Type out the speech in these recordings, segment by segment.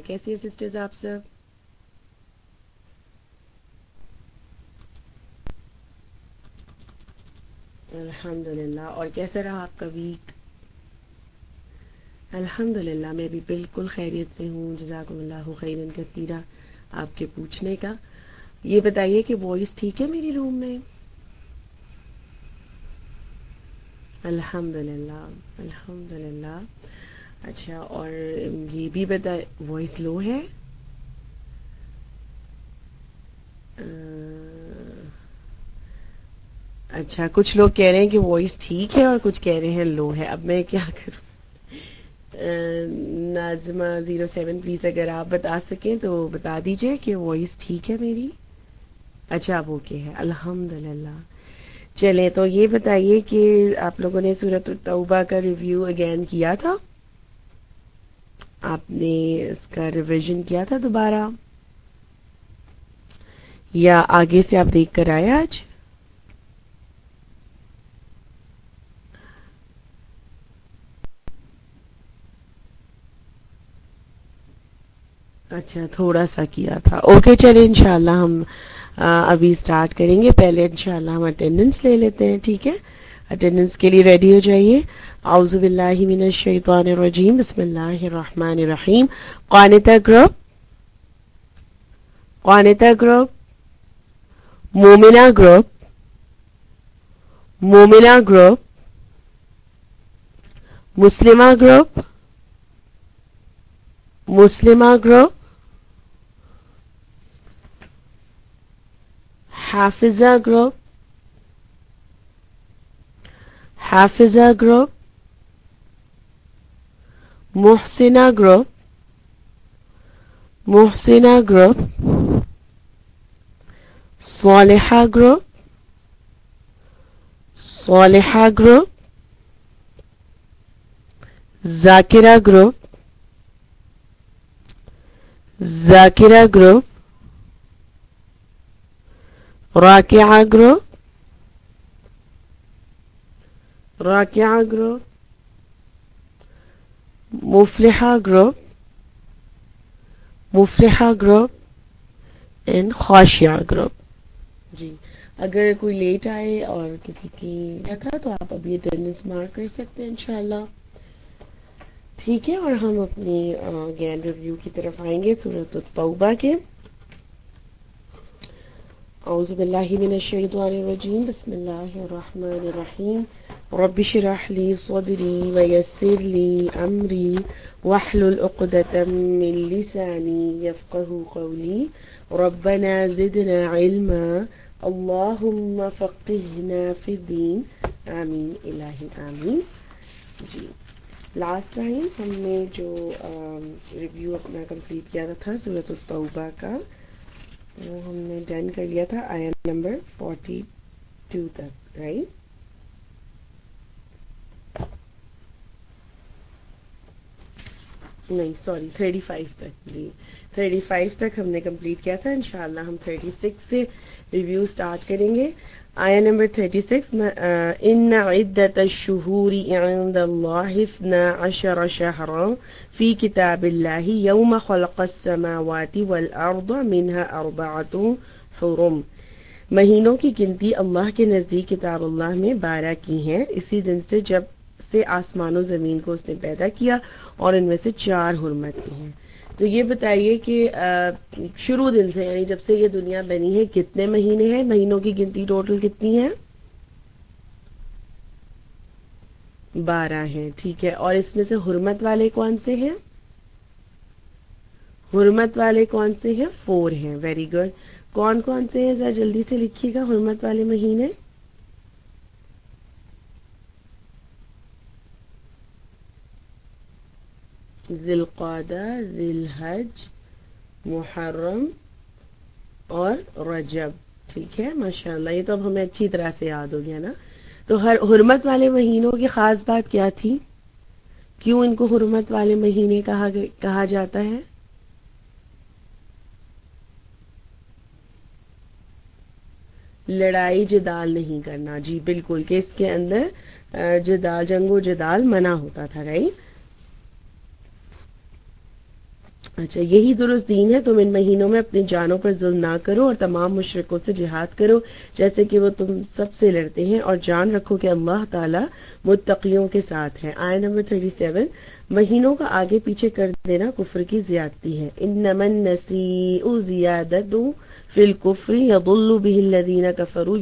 کیسی ہیں سسٹرز آپ سب الحمد للہ اور کیسا رہا آپ کا ویک الحمد للہ میں بھی بالکل خیریت سے ہوں جزاکم اللہ خیرن کثیرہ آپ کے پوچھنے کا یہ بتائیے کہ وائس ٹھیک ہے میری روم میں الحمد للہ الحمد للہ اچھا اور یہ بھی بتا وائس لو ہے؟ اچھا کچھ لوگ کہہ رہے ہیں کہ وائس ٹھیک ہے اور کچھ کہہ رہے ہیں لو ہے۔ اب میں کیا کروں؟ ناظمہ زیرو سیون پلیز اگر آپ بتا سکیں تو بتا دیجیے کہ وائس ٹھیک ہے میری۔ اچھا اب اوکے ہے۔ الحمد للہ چلے تو یہ بتائیے کہ آپ لوگوں نے صورت التوبہ کا ریویو اگین کیا تھا؟ آپ نے اس کا ریویژن کیا تھا دوبارہ؟ یا آگے سے آپ دیکھ کر آئے آج؟ اچھا تھوڑا سا کیا تھا۔ اوکے چلے انشاءاللہ ہم ابھی سٹارٹ کریں گے۔ پہلے انشاءاللہ ہم اٹینڈنس لے لیتے ہیں، ٹھیک ہے؟ اٹینڈنس کے لیے ریڈی ہو جائیے۔ اعوذ باللہ من الشیطان الرجیم۔ بسم اللہ الرحمن الرحیم۔ قانتا گروپ۔ قانتا گروپ۔ مومنہ گروپ۔ مومنہ گروپ۔ مسلمہ گروپ۔ مسلمہ group. Hafiza group. Hafiza group Mohsina group Mohsina group Saliha group Saliha group Zakira group Zakira group Rakia group راکعہ group مفلحہ group مفلحہ group and خواشیہ گروپ جی اگر کوئی لیٹ آئے اور کسی کی تھا تو آپ ابھی اٹینڈنس مارک کر سکتے ہیں انشاءاللہ۔ ٹھیک ہے، اور ہم اپنی گین ریویو کی طرف آئیں گے صورت التوبہ کے۔ أعوذ بالله من الشيطان الرجيم. بسم الله الرحمن الرحيم. رب اشرح لي صدري ويسر لي أمري. واحلل عقدة من لساني يفقه قولي. ربنا زدنا علما. اللهم فقهنا في الدين. آمين. إلهي آمين. جی. لاسٹ ٹائم ہم نے جو ریویو اپنا کمپلیٹ کیا تھا صورت الطوبہ کا وہ ہم نے ڈن کر لیا تھا آیا نمبر فورٹی ٹو تک رائٹ نہیں سوری تھرٹی فائیو تک جی. تھرٹی فائیو تک ہم نے کمپلیٹ کیا تھا. انشاءاللہ ہم تھرٹی سکس سے ریویو سٹارٹ کریں گے. آیا نمبر تھرٹی سکس ان عدت الشہور عند اللہ اثنا عشر شہرا فی کتاب اللہ یوم خلق السماوات والارض منها اربعت حرم مہینوں کی گنتی اللہ کے نزدیک کتاب اللہ میں بارہ کی ہیں۔ اسی دن سے جب سے آسمان و زمین کو اس نے پیدا کیا اور ان میں سے چار حرمت کی ہیں۔ تو یہ بتائیے کہ شروع دن سے یعنی جب سے یہ دنیا بنی ہے، کتنے مہینے ہیں؟ مہینوں کی گنتی ٹوٹل کتنی ہے بارہ ہیں، ٹھیک ہے۔ اور اس میں سے حرمت والے کون سے ہیں؟ حرمت والے کون سے ہیں؟ فور ہیں، ویری گڈ۔ کون کون سے ہیں؟ ذرا جلدی سے لکھیے گا، حرمت والے مہینے۔ ذی القعدہ، ذی الحج، محرم اور رجب، ٹھیک ہے؟ ماشاء اللہ یہ تو اب ہمیں اچھی طرح سے یاد ہو گیا نا؟ تو ہر حرمت والے مہینوں کی خاص بات کیا تھی؟ کیوں ان کو حرمت والے مہینے کہا کہا جاتا ہے؟ لڑائی جدال نہیں کرنا۔ جی بالکل، کہ اس کے اندر جدال، جنگ و جدال منع ہوتا تھا رائٹ اچھا یہی درست دین ہے، تم ان مہینوں میں اپنی جانوں پر ظلم نہ کرو اور تمام مشرقوں سے جہاد کرو، جیسے کہ وہ تم سب سے لڑتے ہیں، اور جان رکھو کہ اللہ تعالیٰ متقیوں کے ساتھ ہے۔ آئے نمبر 37 مہینوں کا آگے پیچھے کر دینا کفر کی زیادتی ہے۔ ان نمن نسی زیادت فی الکفر یضل به الذین کفروا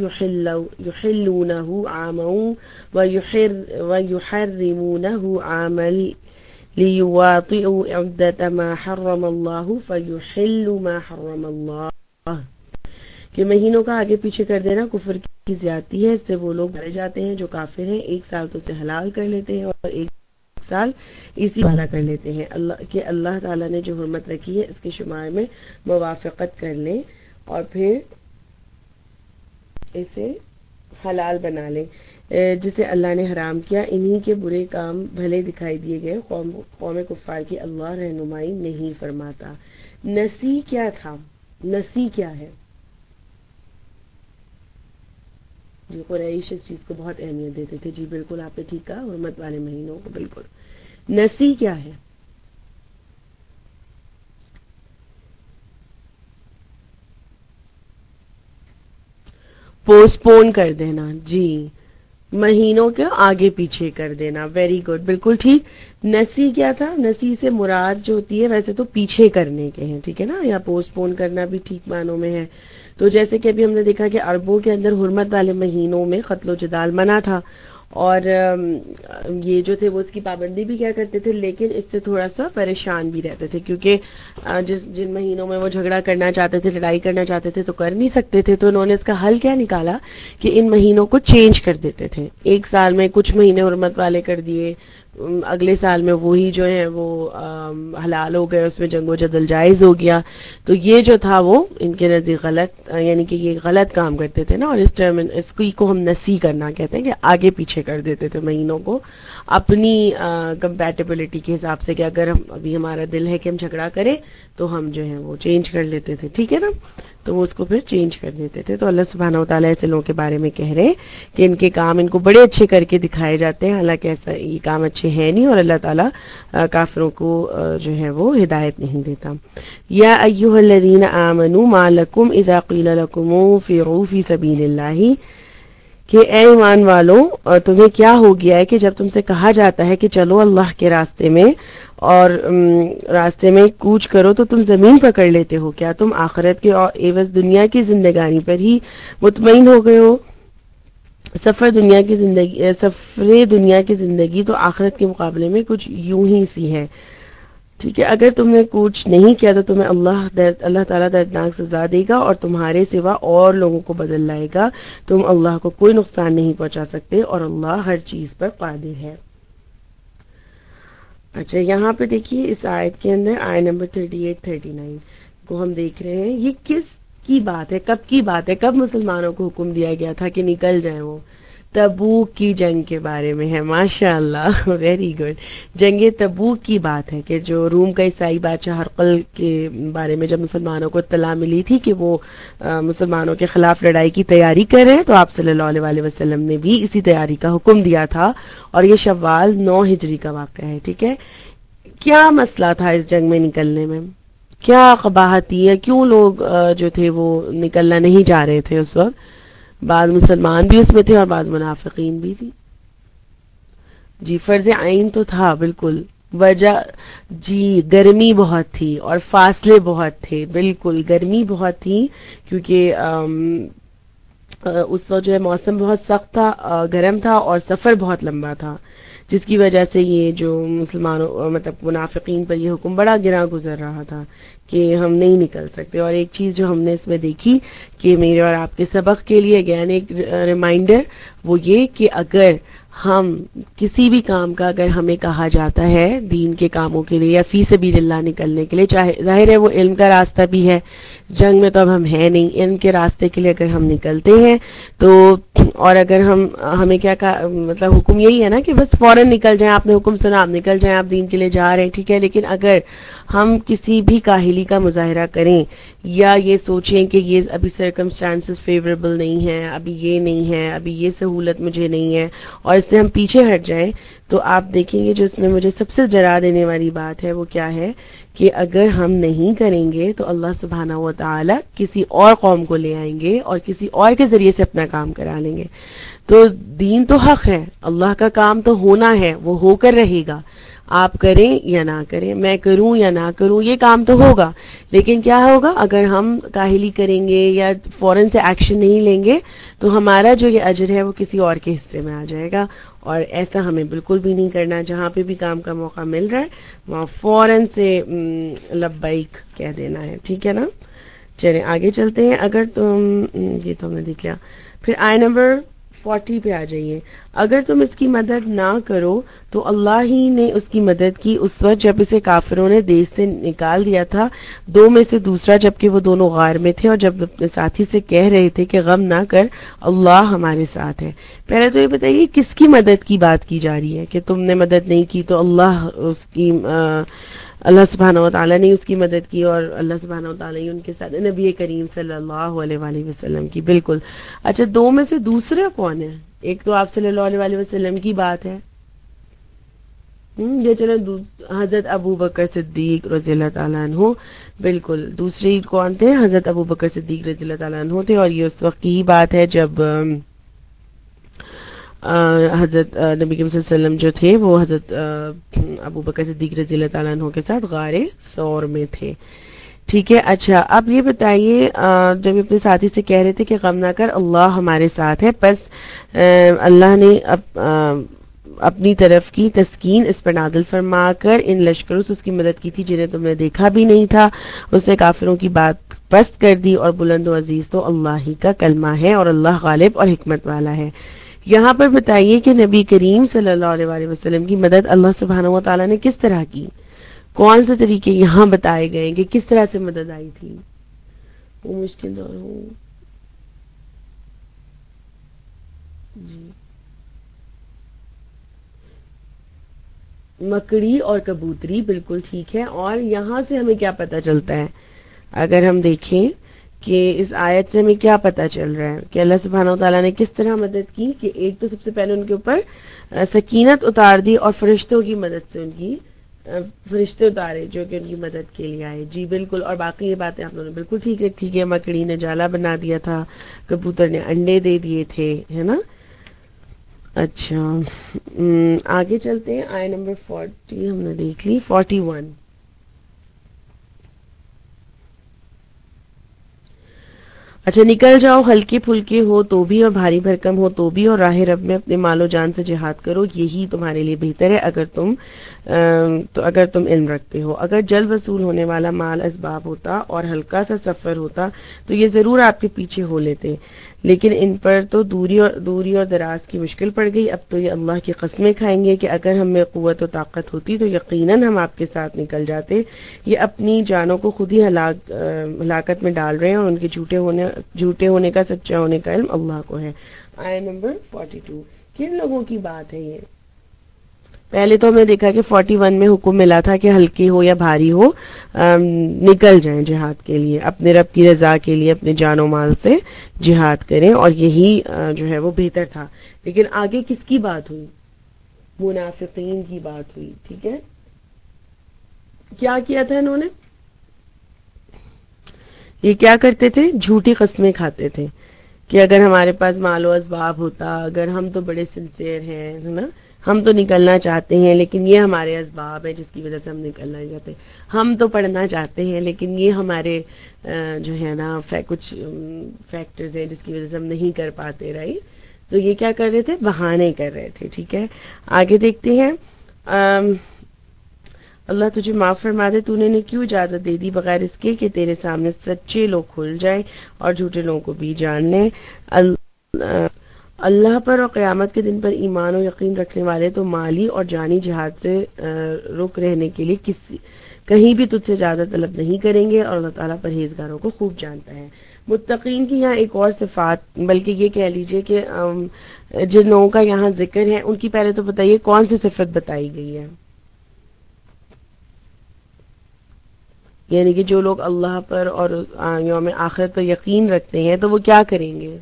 یحلونه عاما ویحرمونه عاما لیواطئوا عدت ما حرم اللہ فیحلوا ما حرم اللہ کہ مہینوں کا آگے پیچھے کر دینا کفر کی زیادتی ہے، اس سے وہ لوگ مارے جاتے ہیں جو کافر ہیں، ایک سال تو اسے حلال کر لیتے ہیں اور ایک سال اسی والا کر لیتے ہیں۔ اللہ کہ اللہ تعالیٰ نے جو حرمت رکھی ہے، اس کے شمار میں موافقت کر لیں اور پھر اسے حلال بنا لیں۔ جسے اللہ نے حرام کیا، انہی کے برے کام بھلے دکھائی دیے گئے۔ قوم قوم کفار کی اللہ رہنمائی نہیں فرماتا۔ نسی کیا تھا؟ نسی کیا ہے؟ جی قریش اس چیز کو بہت اہمیت دیتے تھے۔ جی بالکل، آپ نے ٹھیک کہا، حرمت والے مہینوں کو بالکل۔ نسی کیا ہے؟ پوسٹ پون کر دینا۔ جی۔ مہینوں کے آگے پیچھے کر دینا. ویری گڈ بالکل ٹھیک. نسی کیا تھا؟ نسی سے مراد جو ہوتی ہے، ویسے تو پیچھے کرنے کے ہیں، ٹھیک ہے نا؟ یا پوسٹ پون کرنا بھی ٹھیک معنوں میں ہے. تو جیسے کہ ابھی ہم نے دیکھا کہ اربوں کے اندر حرمت والے مہینوں میں قتل و جدال منع تھا. اور یہ جو تھے وہ اس کی پابندی بھی کیا کرتے تھے، لیکن اس سے تھوڑا سا پریشان بھی رہتے تھے، کیونکہ جس، جن مہینوں میں وہ جھگڑا کرنا چاہتے تھے، لڑائی کرنا چاہتے تھے، تو کر نہیں سکتے تھے، تو انہوں نے اس کا حل کیا نکالا کہ ان مہینوں کو چینج کر دیتے تھے۔ ایک سال میں کچھ مہینے حرمت والے کر دیے اگلے سال میں وہی جو ہے وہ حلال ہو گئے، اس میں جنگ و جدل جائز ہو گیا۔ تو یہ جو تھا وہ ان کے نزدیک غلط یعنی کہ یہ غلط کام کرتے تھے نا، اور اس ٹائم اس کی کو ہم نسی کرنا کہتے ہیں کہ آگے پیچھے کر دیتے تھے مہینوں کو۔ اپنی کمپیٹیبلٹی کے حساب سے کہ اگر ہم، ابھی ہمارا دل ہے کہ ہم جھگڑا کریں، تو ہم جو ہے وہ چینج کر لیتے تھے۔ ٹھیک ہے نا؟ تو وہ اس کو پھر چینج کر دیتے تھے۔ تو اللہ سبحانہ و تعالیٰ ایسے لوگوں کے بارے میں کہہ رہے ہیں کہ ان کے کام ان کو بڑے اچھے کر کے دکھائے جاتے ہیں۔ حالانکہ ایسا یہ کام اچھے ہیں نہیں اور اللہ تعالیٰ کافروں کو جو ہے وہ ہدایت نہیں دیتا۔ یا ایوہ الذین آمنوا ما لکم اذا قیل لکم فی فی سبیل اللہ کہ اے ایمان والوں تمہیں کیا ہو گیا ہے کہ جب تم سے کہا جاتا ہے کہ چلو اللہ کے راستے میں اور راستے میں کوچ کرو تو تم زمین پکڑ لیتے ہو۔ کیا تم آخرت کے ایوز دنیا کی زندگانی پر ہی مطمئن ہو گئے ہو؟ سفر دنیا کی زندگی، سفر دنیا کی زندگی تو آخرت کے مقابلے میں کچھ یوں ہی سی ہے۔ ٹھیک ہے، اگر تم نے کوچ نہیں کیا تو تمہیں اللہ درد اللہ تعالیٰ دردناک سزا دے گا اور تمہارے سوا اور لوگوں کو بدل لائے گا۔ تم اللہ کو کوئی نقصان نہیں پہنچا سکتے اور اللہ ہر چیز پر قادر ہے۔ اچھا یہاں پہ دیکھیے اس آیت کے اندر آئی نمبر 38 39 کو ہم دیکھ رہے ہیں۔ یہ کس کی بات ہے؟ کب کی بات ہے؟ کب مسلمانوں کو حکم دیا گیا تھا کہ نکل جائیں وہ؟ تبوک کی جنگ کے بارے میں ہے ماشاء اللہ ویری گڈ جنگ تبوک کی بات ہے کہ جو روم کا عیسائی بادشاہ ہرقل کے بارے میں جب مسلمانوں کو اطلاع ملی تھی کہ وہ مسلمانوں کے خلاف لڑائی کی تیاری کر رہے ہیں، تو آپ صلی اللہ علیہ وسلم نے بھی اسی تیاری کا حکم دیا تھا اور یہ شوال نو ہجری کا واقعہ ہے، ٹھیک ہے؟ کیا مسئلہ تھا اس جنگ میں نکلنے میں؟ کیا قباہت تھی یا کیوں لوگ جو تھے وہ نکلنا نہیں جا رہے تھے اس وقت؟ بعض مسلمان بھی اس میں تھے اور بعض منافقین بھی تھی جی فرض آئین تو تھا، بالکل۔ وجہ جی گرمی بہت تھی اور فاصلے بہت تھے، بالکل۔ گرمی بہت تھی کیونکہ اس وقت جو ہے موسم بہت سخت تھا گرم تھا اور سفر بہت لمبا تھا۔ جس کی وجہ سے یہ جو مسلمانوں مطلب منافقین پر یہ حکم بڑا گرا گزر رہا تھا کہ ہم نہیں نکل سکتے۔ اور ایک چیز جو ہم نے اس میں دیکھی کہ میرے اور آپ کے سبق کے لیے اگین ایک ریمائنڈر وہ یہ کہ اگر ہم کسی بھی کام کا اگر ہمیں کہا جاتا ہے دین کے کاموں کے لیے یا فی سبیل اللہ نکلنے کے لیے، چاہے ظاہر ہے وہ علم کا راستہ بھی ہے جنگ میں تو اب ہم ہیں نہیں۔ علم کے راستے کے لیے اگر ہم نکلتے ہیں تو اور اگر ہم، ہمیں کیا مطلب حکم یہی ہے نا کہ بس فوراً نکل جائیں۔ آپ نے حکم سنا، آپ نکل جائیں، آپ دین کے لیے جا رہے ہیں، ٹھیک ہے۔ لیکن اگر ہم کسی بھی کاہلی کا مظاہرہ کریں یا یہ سوچیں کہ یہ ابھی سرکمسٹانسز فیوریبل نہیں ہے ابھی یہ نہیں ہے، ابھی یہ سہولت مجھے نہیں ہے اور اس سے ہم پیچھے ہٹ جائیں، تو آپ دیکھیں گے جو اس میں مجھے سب سے ڈرا دینے والی بات ہے وہ کیا ہے کہ اگر ہم نہیں کریں گے تو اللہ سبحانہ و تعالی کسی اور قوم کو لے آئیں گے اور کسی اور کے ذریعے سے اپنا کام کرا لیں گے۔ تو دین تو حق ہے، اللہ کا کام تو ہونا ہے، وہ ہو کر رہے گا۔ آپ کریں یا نہ کریں، میں کروں یا نہ کروں، یہ کام تو ہوگا۔ لیکن کیا ہوگا؟ اگر ہم کاہلی کریں گے یا فوراً سے ایکشن نہیں لیں گے، تو ہمارا جو یہ اجر ہے وہ کسی اور کے حصے میں آ جائے گا۔ اور ایسا ہمیں بالکل بھی نہیں کرنا جہاں پہ بھی کام کا موقع مل رہا ہے، وہاں فوراً سے لبائک کہہ دینا ہے۔ ٹھیک ہے نا؟ چلیں آگے چلتے ہیں۔ اگر تم یہ تو ہم نے دیکھ لیا۔ پھر آئی نمبر فورٹی پہ آ جائیے۔ اگر تم اس کی مدد نہ کرو، تو اللہ ہی نے اس کی مدد کی۔ اس وقت جب اسے کافروں نے دیش سے نکال دیا تھا، دو میں سے دوسرا جبکہ وہ دونوں غار میں تھے، اور جب اپنے ساتھی سے کہہ رہے تھے کہ غم نہ کر، اللہ ہمارے ساتھ ہے۔ پہلے تو یہ بتائیے کس کی مدد کی بات کی جا رہی ہے؟ کہ تم نے مدد نہیں کی تو اللہ اس کی اللہ سبحانہ و تعالیٰ نے اس کی مدد کی اور اللہ سبحانہ و تعالیٰ ان کے ساتھ نبی کریم صلی اللہ علیہ وآلہ وسلم کی، بالکل۔ اچھا دو میں سے دوسرا کون ہے ایک تو آپ صلی اللہ علیہ وسلم کی بات ہے۔ یہ چلو حضرت ابو بکر صدیق رضی اللہ تعالیٰ عنہ۔ بالکل دوسری کون تھے؟ حضرت ابو بکر صدیق رضی اللہ تعالیٰ عنہ تھے اور یہ اس وقت کی بات ہے جب حضرت نبی صلی اللہ علیہ وسلم جو تھے، وہ حضرت ابو بکر صدیق رضی اللہ تعالیٰ عنہ کے ساتھ غار سور میں تھے۔ ٹھیک ہے؟ اچھا اب یہ بتائیے جب اپنے ساتھی سے کہہ رہے تھے کہ غم نہ کر، اللہ ہمارے ساتھ ہے بس اللہ نے اپنی طرف کی تسکین اس پر نادل فرما کر ان لشکروں سے اس کی مدد کی تھی جنہیں تم نے دیکھا بھی نہیں تھا۔ اس نے کافروں کی بات پست کر دی اور بلند و عزیز تو اللہ ہی کا کلمہ ہے اور اللہ غالب اور حکمت والا ہے۔ یہاں پر بتائیے کہ نبی کریم صلی اللہ علیہ وسلم کی مدد اللہ سبحانہ و تعالیٰ نے کس طرح کی؟ کون سے طریقے یہاں بتائے گئے کہ کس طرح سے مدد آئی تھی؟ وہ مشکل دور ہو۔ جی۔ مکڑی اور کبوتری بالکل ٹھیک ہے، اور یہاں سے ہمیں کیا پتا چلتا ہے؟ اگر ہم دیکھیں کہ اس آیت سے ہمیں کیا پتا چل رہا ہے کہ اللہ سبحانہ و تعالیٰ نے کس طرح مدد کی کہ ایک تو سب سے پہلے ان کے اوپر سکینت اتار دی اور فرشتوں کی مدد سے ان کی فرشتے اتارے جو کہ ان کی مدد کے لیے آئے۔ جی بالکل۔ اور باقی یہ باتیں آپ لوگوں نے، بالکل ٹھیک رکھی کہ مکڑی نے جالا بنا دیا تھا، کبوتر نے انڈے دے دیے تھے، ہے نا؟ اچھا۔ آگے چلتے ہیں۔ آئی نمبر فورٹی ہم نے دیکھ لی، فورٹی ون۔ اچھا نکل جاؤ ہلکے پھلکے ہو تو بھی اور بھاری بھرکم ہو تو بھی اور راہ رب میں اپنے مال و جان سے جہاد کرو، یہی تمہارے لیے بہتر ہے۔ اگر تم تو اگر تم علم رکھتے ہو، اگر جلد وصول ہونے والا مال اسباب ہوتا اور ہلکا سا سفر ہوتا، تو یہ ضرور آپ کے پیچھے ہو لیتے۔ لیکن ان پر تو دوری اور دوری اور دراز کی مشکل پڑ گئی۔ اب تو یہ اللہ کی قسمیں کھائیں گے کہ اگر ہم میں قوت و طاقت ہوتی تو یقیناً ہم آپ کے ساتھ نکل جاتے۔ یہ اپنی جانوں کو خود ہی ہلاک ہلاکت میں ڈال رہے ہیں اور ان کے جھوٹے ہونے جھوٹے ہونے کا سچا ہونے کا علم اللہ کو ہے۔ آئے نمبر 42 کن لوگوں کی بات ہے یہ؟ پہلے تو ہم نے دیکھا کہ 41 میں حکم ملا تھا کہ ہلکی ہو یا بھاری ہو نکل جائیں جہاد کے لیے اپنے رب کی رضا کے لیے اپنے جان و مال سے جہاد کریں اور یہی آ، جو ہے وہ بہتر تھا۔ لیکن آگے کس کی بات ہوئی؟ منافقین کی بات ہوئی ٹھیک ہے؟ کیا کیا تھا انہوں نے؟ یہ کیا کرتے تھے؟ جھوٹی قسمیں کھاتے تھے کہ اگر ہمارے پاس مال و اسباب ہوتا اگر ہم تو بڑے سنسیئر ہیں ہے نا؟ ہم تو نکلنا چاہتے ہیں لیکن یہ ہمارے اسباب ہے جس کی وجہ سے ہم نکلنا نہیں چاہتے۔ ہم تو پڑھنا چاہتے ہیں لیکن یہ ہمارے جو ہے نا کچھ فیکٹرز ہیں جس کی وجہ سے ہم نہیں کر پاتے رائٹ تو یہ کیا کر رہے تھے؟ بہانے کر رہے تھے ٹھیک ہے؟ آگے دیکھتے ہیں۔ اللہ تجھے معاف فرما دے تو نے کیوں اجازت دے دی بغیر اس کے کہ تیرے سامنے سچے لوگ کھل جائیں اور جھوٹے لوگوں کو بھی جان لیں؟ ال- آ، اللہ پر اور قیامت کے دن پر ایمان و یقین رکھنے والے تو مالی اور جانی جہاد سے رک رہنے کے لیے کسی کہیں بھی تجھ سے اجازت طلب نہیں کریں گے اور اللہ تعالیٰ پرہیزگاروں کو خوب جانتا ہے۔ متقین کی یہاں ایک اور صفات، بلکہ یہ کہہ لیجیے کہ جن لوگوں کا یہاں ذکر ہے، ان کی پہلے تو بتائیے کون سی صفت بتائی گئی ہے؟ یعنی کہ جو لوگ اللہ پر اور یوم آخرت پر یقین رکھتے ہیں تو وہ کیا کریں گے؟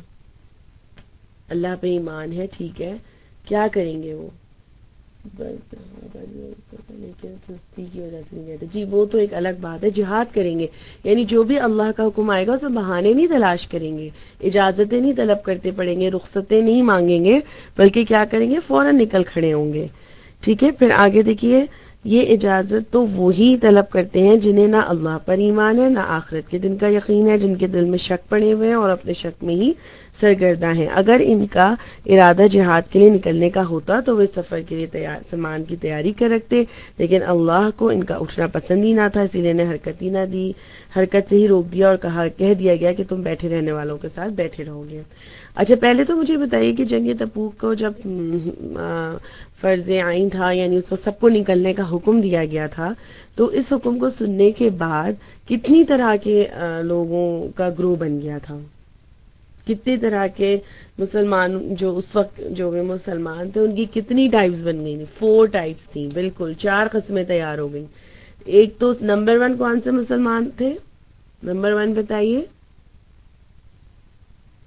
اللہ پہ ایمان ہے، ٹھیک ہے۔ کیا کریں گے وہ؟ بس سستی کی وجہ سے نہیں کہتے۔ جی وہ تو ایک الگ بات ہے، جہاد کریں گے۔ یعنی جو بھی اللہ کا حکم آئے گا، اس میں بہانے نہیں تلاش کریں گے۔ اجازتیں نہیں طلب کرتے پڑیں گے، رخصتیں نہیں مانگیں گے، بلکہ کیا کریں گے؟ فوراً نکل کھڑے ہوں گے۔ ٹھیک ہے، پھر آگے دیکھیے، یہ اجازت تو وہی طلب کرتے ہیں جنہیں نہ اللہ پر ایمان ہے، نہ آخرت کے دن کا یقین ہے، جن کے دل میں شک پڑے ہوئے ہیں اور اپنے شک میں ہی سرگردہ ہیں۔ اگر ان کا ارادہ جہاد کے لیے نکلنے کا ہوتا تو وہ سفر کے لیے تیار، سامان کی تیاری کر رکھتے، لیکن اللہ کو ان کا اٹھنا پسند ہی نہ تھا، اسی لیے انہیں حرکت ہی نہ دی۔ حرکت سے ہی روک دیا اور کہا، کہہ دیا گیا کہ تم بیٹھے رہنے والوں کے ساتھ بیٹھے رہو گے۔ اچھا پہلے تو مجھے بتائیے کہ جنگ تبوک کو جب فرض عین تھا یعنی اس وقت سب کو نکلنے کا حکم دیا گیا تھا، تو اس حکم کو سننے کے بعد کتنی طرح کے لوگوں کا گروہ بن گیا تھا؟ کتنی طرح کے مسلمان جو اس وقت جو بھی مسلمان تھے، ان کی کتنی ٹائپس بن گئی تھی فور ٹائپس تھیں، بالکل، چار قسمیں تیار ہو گئی ایک تو نمبر ون کون سے مسلمان تھے؟ نمبر ون بتائیے۔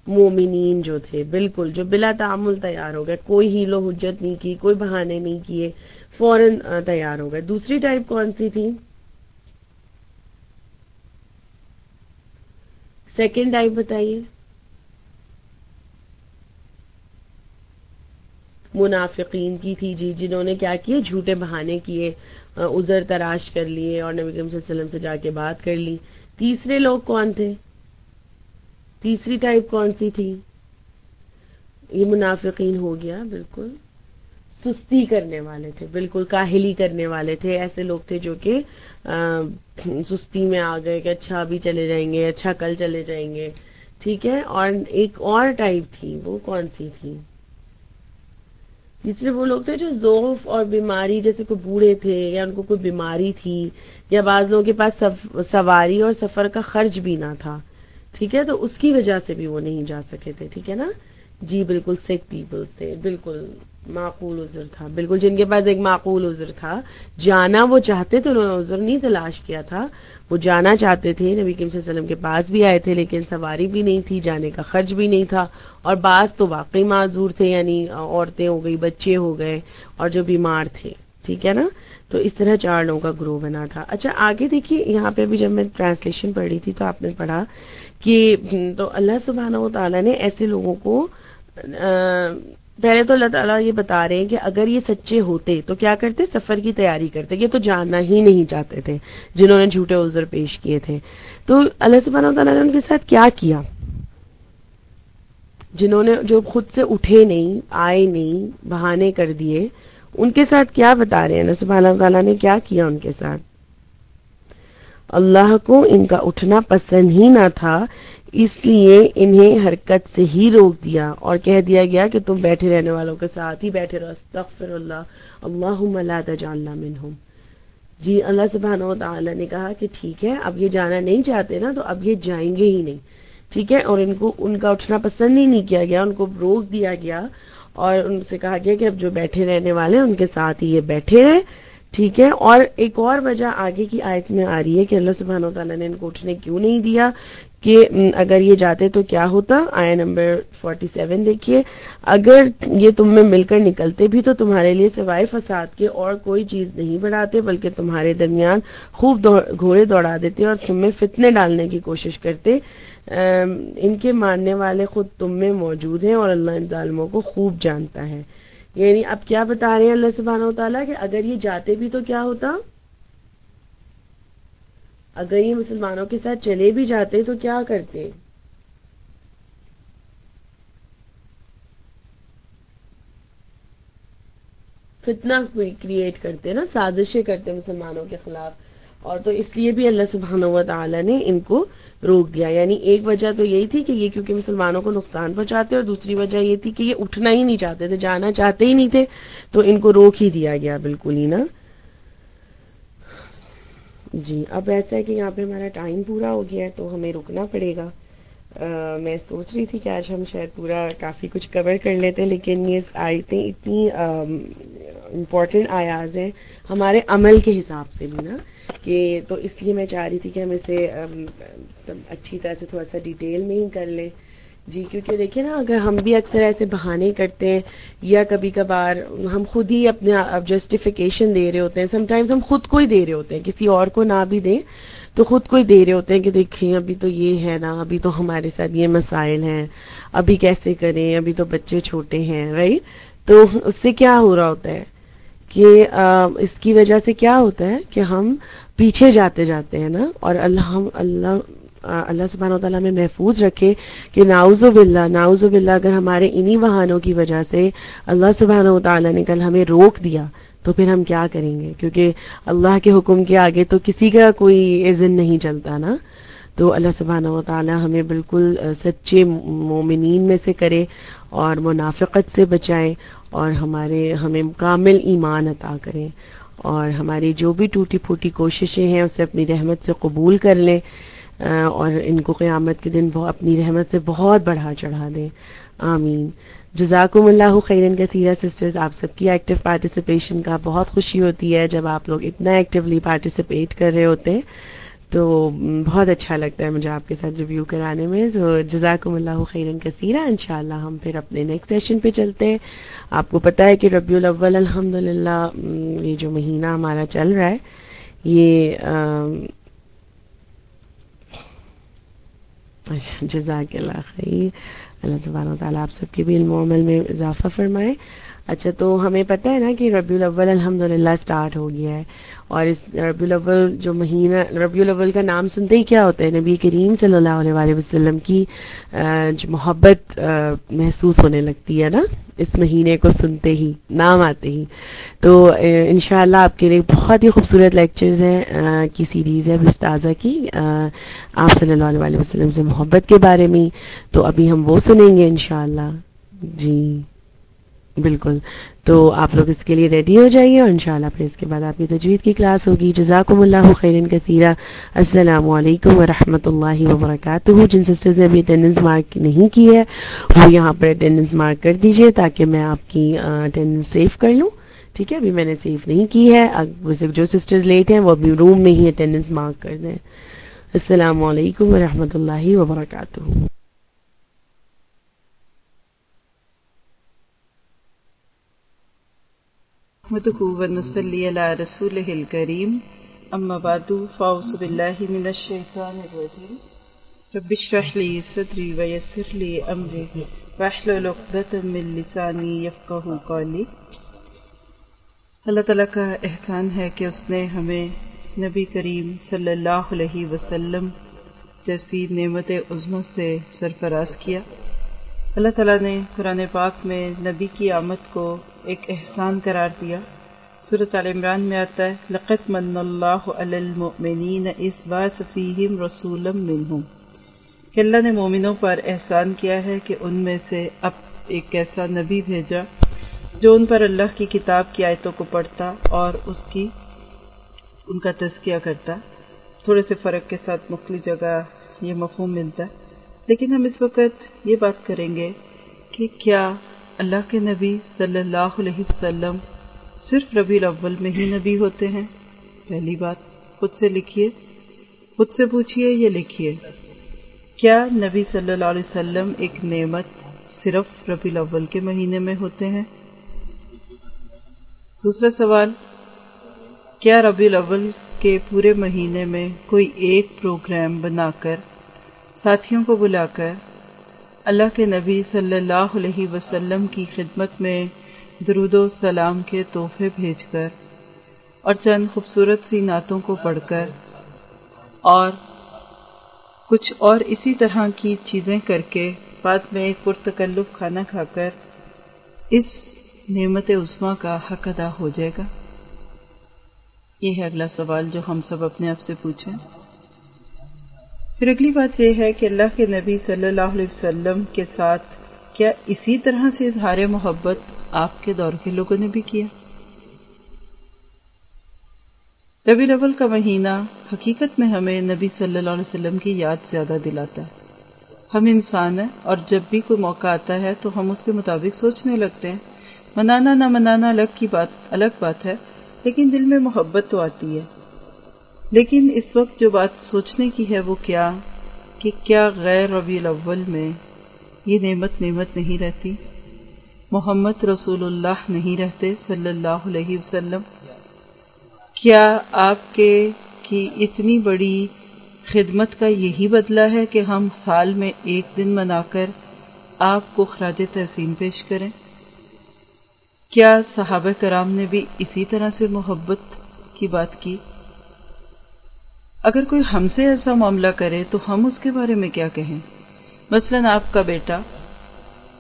مومنین جو تھے، بالکل، جو بلا تعامل تیار ہو گئے۔ کوئی ہیلو حجت نہیں کی، کوئی بہانے نہیں کیے، فوراً تیار ہو گئے۔ دوسری ٹائپ کون سی تھی؟ سیکنڈ ٹائپ بتائیے۔ منافقین کی تھی جی جنہوں نے کیا کیے جھوٹے بہانے کیے عذر تراش کر لیے اور نبی کریم صلی اللہ علیہ وسلم سے جا کے بات کر لی۔ تیسرے لوگ کون تھے؟ تیسری ٹائپ کون سی تھی؟ یہ منافقین ہو گیا، بالکل۔ سستی کرنے والے تھے، بالکل کاہلی کرنے والے تھے۔ ایسے لوگ تھے جو کہ سستی میں آ گئے کہ اچھا ابھی چلے جائیں گے اچھا کل چلے جائیں گے۔ ٹھیک ہے، اور ایک اور ٹائپ تھی، وہ کون سی تھی؟ تیسرے وہ لوگ تھے جو ذوف اور بیماری، جیسے کوئی بوڑھے تھے یا ان کو کوئی بیماری تھی، یا بعض لوگوں کے پاس سواری اور سفر کا خرچ بھی نہ تھا، ٹھیک ہے؟ تو اس کی وجہ سے بھی وہ نہیں جا سکے تھے، ٹھیک ہے نا؟ جی بالکل سکھ پیپل تھے، بالکل۔ معقول عذر تھا۔ بالکل جن کے پاس ایک معقول عذر تھا جانا وہ چاہتے تھے انہوں نے عذر نہیں تلاش کیا تھا۔ وہ جانا چاہتے تھے نبی کریم صلی اللہ علیہ وسلم کے پاس بھی آئے تھے لیکن سواری بھی نہیں تھی جانے کا خرچ بھی نہیں تھا۔ اور بعض تو واقعی معذور تھے یعنی عورتیں ہو گئی بچے ہو گئے اور جو بیمار تھے۔ ٹھیک ہے نا؟ تو اس طرح چار لوگوں کا گروہ بنا تھا۔ اچھا آگے دیکھیے یہاں پہ بھی جب میں ٹرانسلیشن پڑھ رہی تھی تو آپ نے پڑھا کہ تو اللہ سبحانہ و تعالیٰ نے ایسے لوگوں کو آ، پہلے تو اللہ تعالیٰ یہ بتا رہے ہیں کہ اگر یہ سچے ہوتے تو کیا کرتے؟ سفر کی تیاری کرتے۔ یہ تو جاننا ہی نہیں چاہتے تھے جنہوں نے جھوٹے عذر پیش کیے تھے۔ تو اللہ سبحانہ تعالیٰ نے ان کے ساتھ کیا کیا؟ جنہوں نے جو خود سے اٹھے نہیں، آئے نہیں، بہانے کر دیے، ان کے ساتھ کیا بتا رہے ہیں؟ اللہ سبحانہ تعالیٰ نے کیا کیا ان کے ساتھ؟ اللہ کو ان کا اٹھنا پسند ہی نہ تھا اس لیے انہیں حرکت سے ہی روک دیا اور کہہ دیا گیا کہ تم بیٹھے رہنے والوں کے ساتھ ہی بیٹھے رہو۔ استغفر اللہ۔ اللہ لا تجعلنا منہم۔ جی اللہ سبحانہ و تعالی نے کہا کہ ٹھیک ہے، اب یہ جانا نہیں چاہتے نا، تو اب یہ جائیں گے ہی نہیں۔ ٹھیک ہے، اور ان کو، ان کا اٹھنا پسند ہی نہیں کیا گیا، ان کو روک دیا گیا۔ اور ان سے کہا گیا کہ اب جو بیٹھے رہنے والے ہیں، ان کے ساتھ ہی یہ بیٹھے رہے۔ ٹھیک ہے، اور ایک اور وجہ آگے کی آیت میں آ رہی ہے کہ اللہ سبحانہ و تعالیٰ نے ان کو اٹھنے کیوں نہیں دیا؟ کہ اگر یہ جاتے تو کیا ہوتا؟ آیا نمبر 47 دیکھیے، اگر یہ تم میں مل کر نکلتے بھی تو تمہارے لیے سوائے فساد کے اور کوئی چیز نہیں بڑھاتے، بلکہ تمہارے درمیان خوب گھوڑے دوڑا دیتے اور تم میں فتنے ڈالنے کی کوشش کرتے۔ ان کے ماننے والے خود تم میں موجود ہیں اور اللہ ان ظالموں کو خوب جانتا ہے۔ یعنی اب کیا بتا رہے ہیں اللہ سبحانہ و تعالیٰ کہ اگر یہ جاتے بھی تو کیا ہوتا؟ اگر یہ مسلمانوں کے ساتھ چلے بھی جاتے تو کیا کرتے؟ فتنہ کریٹ کرتے نا، سازشیں کرتے مسلمانوں کے خلاف۔ اور تو اس لیے بھی اللہ سبحانہ و تعالی نے ان کو روک دیا۔ یعنی ایک وجہ تو یہی تھی کہ یہ کیونکہ مسلمانوں کو نقصان پہنچاتے اور دوسری وجہ یہ تھی کہ یہ اٹھنا ہی نہیں چاہتے تھے، جانا چاہتے ہی نہیں تھے۔ تو ان کو روک ہی دیا گیا بالکل ہی نا۔ جی اب ایسا ہے کہ یہاں پہ ہمارا ٹائم پورا ہو گیا ہے تو ہمیں رکنا پڑے گا۔ میں سوچ رہی تھی کہ آج ہم شاید پورا کافی کچھ کور کر لیتے، لیکن یہ آیتیں اتنی امپورٹنٹ آیاز ہیں ہمارے عمل کے حساب سے بھی نا، کہ تو اس لیے میں چاہ رہی تھی کہ ہم اسے اچھی طرح سے تھوڑا سا ڈیٹیل میں ہی کر لیں۔ جی کیونکہ دیکھیں نا، اگر ہم بھی اکثر ایسے بہانے کرتے ہیں یا کبھی کبھار ہم خود ہی اپنے جسٹیفیکیشن دے رہے ہوتے ہیں سم ٹائمز ہم خود کو ہی دے رہے ہوتے ہیں، کسی اور کو نہ بھی دیں تو خود کو ہی دے رہے ہوتے ہیں کہ دیکھیں، ابھی تو یہ ہے نا، ابھی تو ہمارے ساتھ یہ مسائل ہیں، ابھی کیسے کریں، ابھی تو بچے چھوٹے ہیں رائٹ تو اس سے کیا ہو رہا ہوتا ہے کہ اس کی وجہ سے کیا ہوتا ہے کہ ہم پیچھے جاتے جاتے ہیں نا، اور اللہ اللہ اللہ سبحانہ و تعالیٰ میں محفوظ رکھے کہ ناؤز باللہ ناؤز باللہ اگر ہمارے انہی بہانوں کی وجہ سے اللہ سبحانہ و تعالیٰ نے کل ہمیں روک دیا، تو پھر ہم کیا کریں گے؟ کیونکہ اللہ کے حکم کے آگے تو کسی کا کوئی عزن نہیں چلتا نا۔ تو اللہ سبحانہ و تعالیٰ ہمیں بالکل سچے مومنین میں سے کرے اور منافقت سے بچائے اور ہمارے، ہمیں کامل ایمان عطا کریں اور ہماری جو بھی ٹوٹی پھوٹی کوششیں ہیں، اسے اپنی رحمت سے قبول کر لیں اور ان کو قیامت کے دن اپنی رحمت سے بہت بڑھا چڑھا دیں۔ آمین۔ جزاکم اللہ خیرن کثیرہ سسٹرز آپ سب کی ایکٹیو پارٹیسپیشن کا بہت خوشی ہوتی ہے جب آپ لوگ اتنا ایکٹیولی پارٹیسپیٹ کر رہے ہوتے ہیں۔ تو بہت اچھا لگتا ہے مجھے آپ کے ساتھ ریویو کرانے میں۔ تو جزاکم اللہ خیرن کثیرہ، انشاءاللہ ہم پھر اپنے نیکسٹ سیشن پہ چلتے ہیں۔ آپ کو پتہ ہے کہ ربیع الاول الحمد یہ جو مہینہ ہمارا چل رہا ہے، یہ اچھا جزاک اللہ خیر۔ اللہ تبارک و تعالیٰ آپ سب کے بھی علم و عمل میں اضافہ فرمائے۔ اچھا تو ہمیں پتہ ہے نا کہ ربیع الاول الحمد للہ اسٹارٹ ہو گیا ہے اور اس ربیع الاول جو مہینہ، ربیع الاول کا نام سنتے ہی کیا ہوتا ہے؟ نبی کریم صلی اللہ علیہ وسلم کی جو محبت محسوس ہونے لگتی ہے نا؟ اس مہینے کو سنتے ہی، نام آتے ہی۔ تو انشاءاللہ اللہ آپ کے لیے بہت ہی خوبصورت لیکچرز ہیں کی سیریز ہے استاذہ کی آپ صلی اللہ علیہ وسلم سے محبت کے بارے میں۔ تو ابھی ہم وہ سنیں گے انشاءاللہ۔ جی۔ بالکل۔ تو آپ لوگ اس کے لیے ریڈی ہو جائیے اور انشاءاللہ پھر اس کے بعد آپ کی تجوید کی کلاس ہوگی۔ جزاکم اللہ خیرن کثیرہ السلام علیکم ورحمۃ اللہ وبرکاتہ۔ جن سسٹرز نے ابھی اٹینڈنس مارک نہیں کی ہے، وہ یہاں پر اٹینڈنس مارک کر دیجیے تاکہ میں آپ کی اٹینڈنس سیو کر لوں۔ ٹھیک ہے؟ ابھی میں نے سیو نہیں کی ہے۔ جو سسٹرز لیٹ ہیں، وہ ابھی روم میں ہی اٹینڈنس مارک کر دیں۔ السلام علیکم ورحمۃ اللہ وبرکاتہ۔ نحمده ونصلي على رسوله الكريم. أما بعد فأعوذ بالله من الشيطان الرجيم. رب اشرح لي صدري ويسر لي أمري واحلل عقدۃ من لسانی یفقهوا قولی اللہ تعالیٰ کا احسان ہے کہ اس نے ہمیں نبی کریم صلی اللہ علیہ وسلم جیسی نعمت عظمت سے سرفراز کیا۔ اللہ تعالیٰ نے قرآن پاک میں نبی کی آمد کو ایک احسان قرار دیا۔ صورت عال عمران میں آتا ہے لقت من اللہ علی المؤمنین اس باس فیہم رسولا منہم۔ کہ اللہ نے مومنوں پر احسان کیا ہے کہ ان میں سے اب ایک ایسا نبی بھیجا جو ان پر اللہ کی کتاب کی آیتوں کو پڑھتا اور اس کی، ان کا تذکیہ کرتا۔ تھوڑے سے فرق کے ساتھ مختلف جگہ یہ مفہوم ملتا ہے۔ لیکن ہم اس وقت یہ بات کریں گے کہ کیا اللہ کے نبی صلی اللہ علیہ وسلم صرف ربی الاول میں ہی نبی ہوتے ہیں؟ پہلی بات خود سے لکھیے، خود سے پوچھئے یہ لکھیے؟ کیا نبی صلی اللہ علیہ وسلم ایک نعمت صرف ربی الاول کے مہینے میں ہوتے ہیں؟ دوسرا سوال، کیا ربی الاول کے پورے مہینے میں کوئی ایک پروگرام بنا کر ساتھیوں کو بلا کر اللہ کے نبی صلی اللہ علیہ وسلم کی خدمت میں درود و سلام کے تحفے بھیج کر اور چند خوبصورت سی نعتوں کو پڑھ کر اور کچھ اور اسی طرح کی چیزیں کر کے بعد میں ایک پرتکلف کھانا کھا کر اس نعمت عثما کا حق ادا ہو جائے گا؟ یہ ہے اگلا سوال جو ہم سب اپنے آپ سے پوچھیں۔ پھر اگلی بات یہ ہے کہ اللہ کے نبی صلی اللہ علیہ وسلم کے ساتھ کیا اسی طرح سے اظہار محبت آپ کے دور کے لوگوں نے بھی کیا؟ ربی الاول کا مہینہ حقیقت میں ہمیں نبی صلی اللہ علیہ وسلم کی یاد زیادہ دلاتا ہے۔ ہم انسان ہیں اور جب بھی کوئی موقع آتا ہے تو ہم اس کے مطابق سوچنے لگتے ہیں۔ منانا نہ منانا الگ کی بات، الگ بات ہے، لیکن دل میں محبت تو آتی ہے۔ لیکن اس وقت جو بات سوچنے کی ہے وہ کیا کہ کیا غیر ربی الاول میں یہ نعمت نعمت نہیں رہتی؟ محمد رسول اللہ نہیں رہتے صلی اللہ علیہ وسلم؟ کیا آپ کے کی اتنی بڑی خدمت کا یہی بدلہ ہے کہ ہم سال میں ایک دن منا کر آپ کو خراج تحسین پیش کریں؟ کیا صحابہ کرام نے بھی اسی طرح سے محبت کی بات کی؟ اگر کوئی ہم سے ایسا معاملہ کرے تو ہم اس کے بارے میں کیا کہیں؟ مثلا آپ کا بیٹا،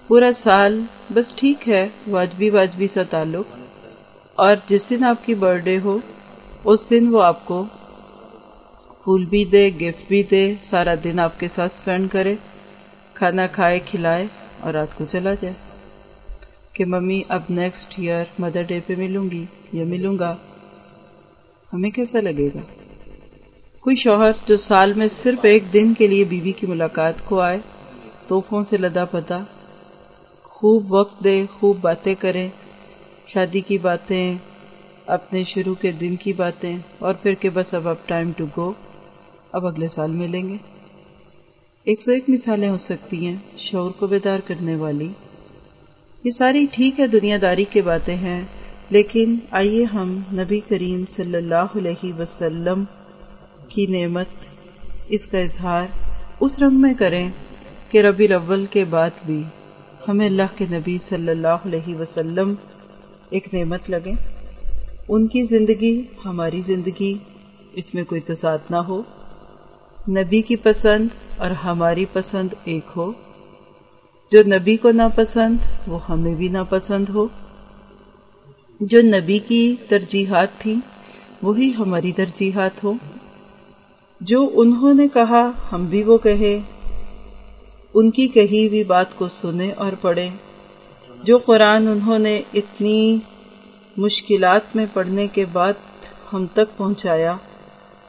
پورا سال بس ٹھیک ہے، واجبی واجبی سا تعلق، اور جس دن آپ کی برتھ ڈے ہو، اس دن وہ آپ کو پھول بھی دے گفٹ بھی دے، سارا دن آپ کے ساتھ اسپینڈ کرے، کھانا کھائے، کھلائے، اور رات کو چلا جائے۔ کہ ممی، اب نیکسٹ ایئر مدر ڈے پہ ملوں گی یا ملوں گا، ہمیں کیسا لگے گا؟ کوئی شوہر جو سال میں صرف ایک دن کے لیے بیوی کی ملاقات کو آئے توحفوں سے لدا پتا خوب وقت دے، خوب باتیں کرے، شادی کی باتیں، اپنے شروع کے دن کی باتیں، اور پھر کہ بس اب اب ٹائم ٹو گو، اب اگلے سال ملیں گے۔ ایک سو ایک مثالیں ہو سکتی ہیں شور کو بیدار کرنے والی۔ یہ ساری ٹھیک ہے، دنیا داری کے باتیں ہیں، لیکن آئیے ہم نبی کریم صلی اللہ علیہ وسلم کی نعمت، اس کا اظہار اس رنگ میں کریں کہ ربی الاول کے بعد بھی ہمیں اللہ کے نبی صلی اللہ علیہ وسلم ایک نعمت لگے ان کی زندگی، ہماری زندگی، اس میں کوئی تصاد نہ ہو۔ نبی کی پسند اور ہماری پسند ایک ہو۔ جو نبی کو ناپسند، وہ ہمیں بھی ناپسند ہو۔ جو نبی کی ترجیحات تھی وہی ہماری ترجیحات ہو جو انہوں نے کہا، ہم بھی وہ کہے ان کی کہی ہوئی بات کو سنے اور پڑھے جو قرآن انہوں نے اتنی مشکلات میں پڑھنے کے بعد ہم تک پہنچایا،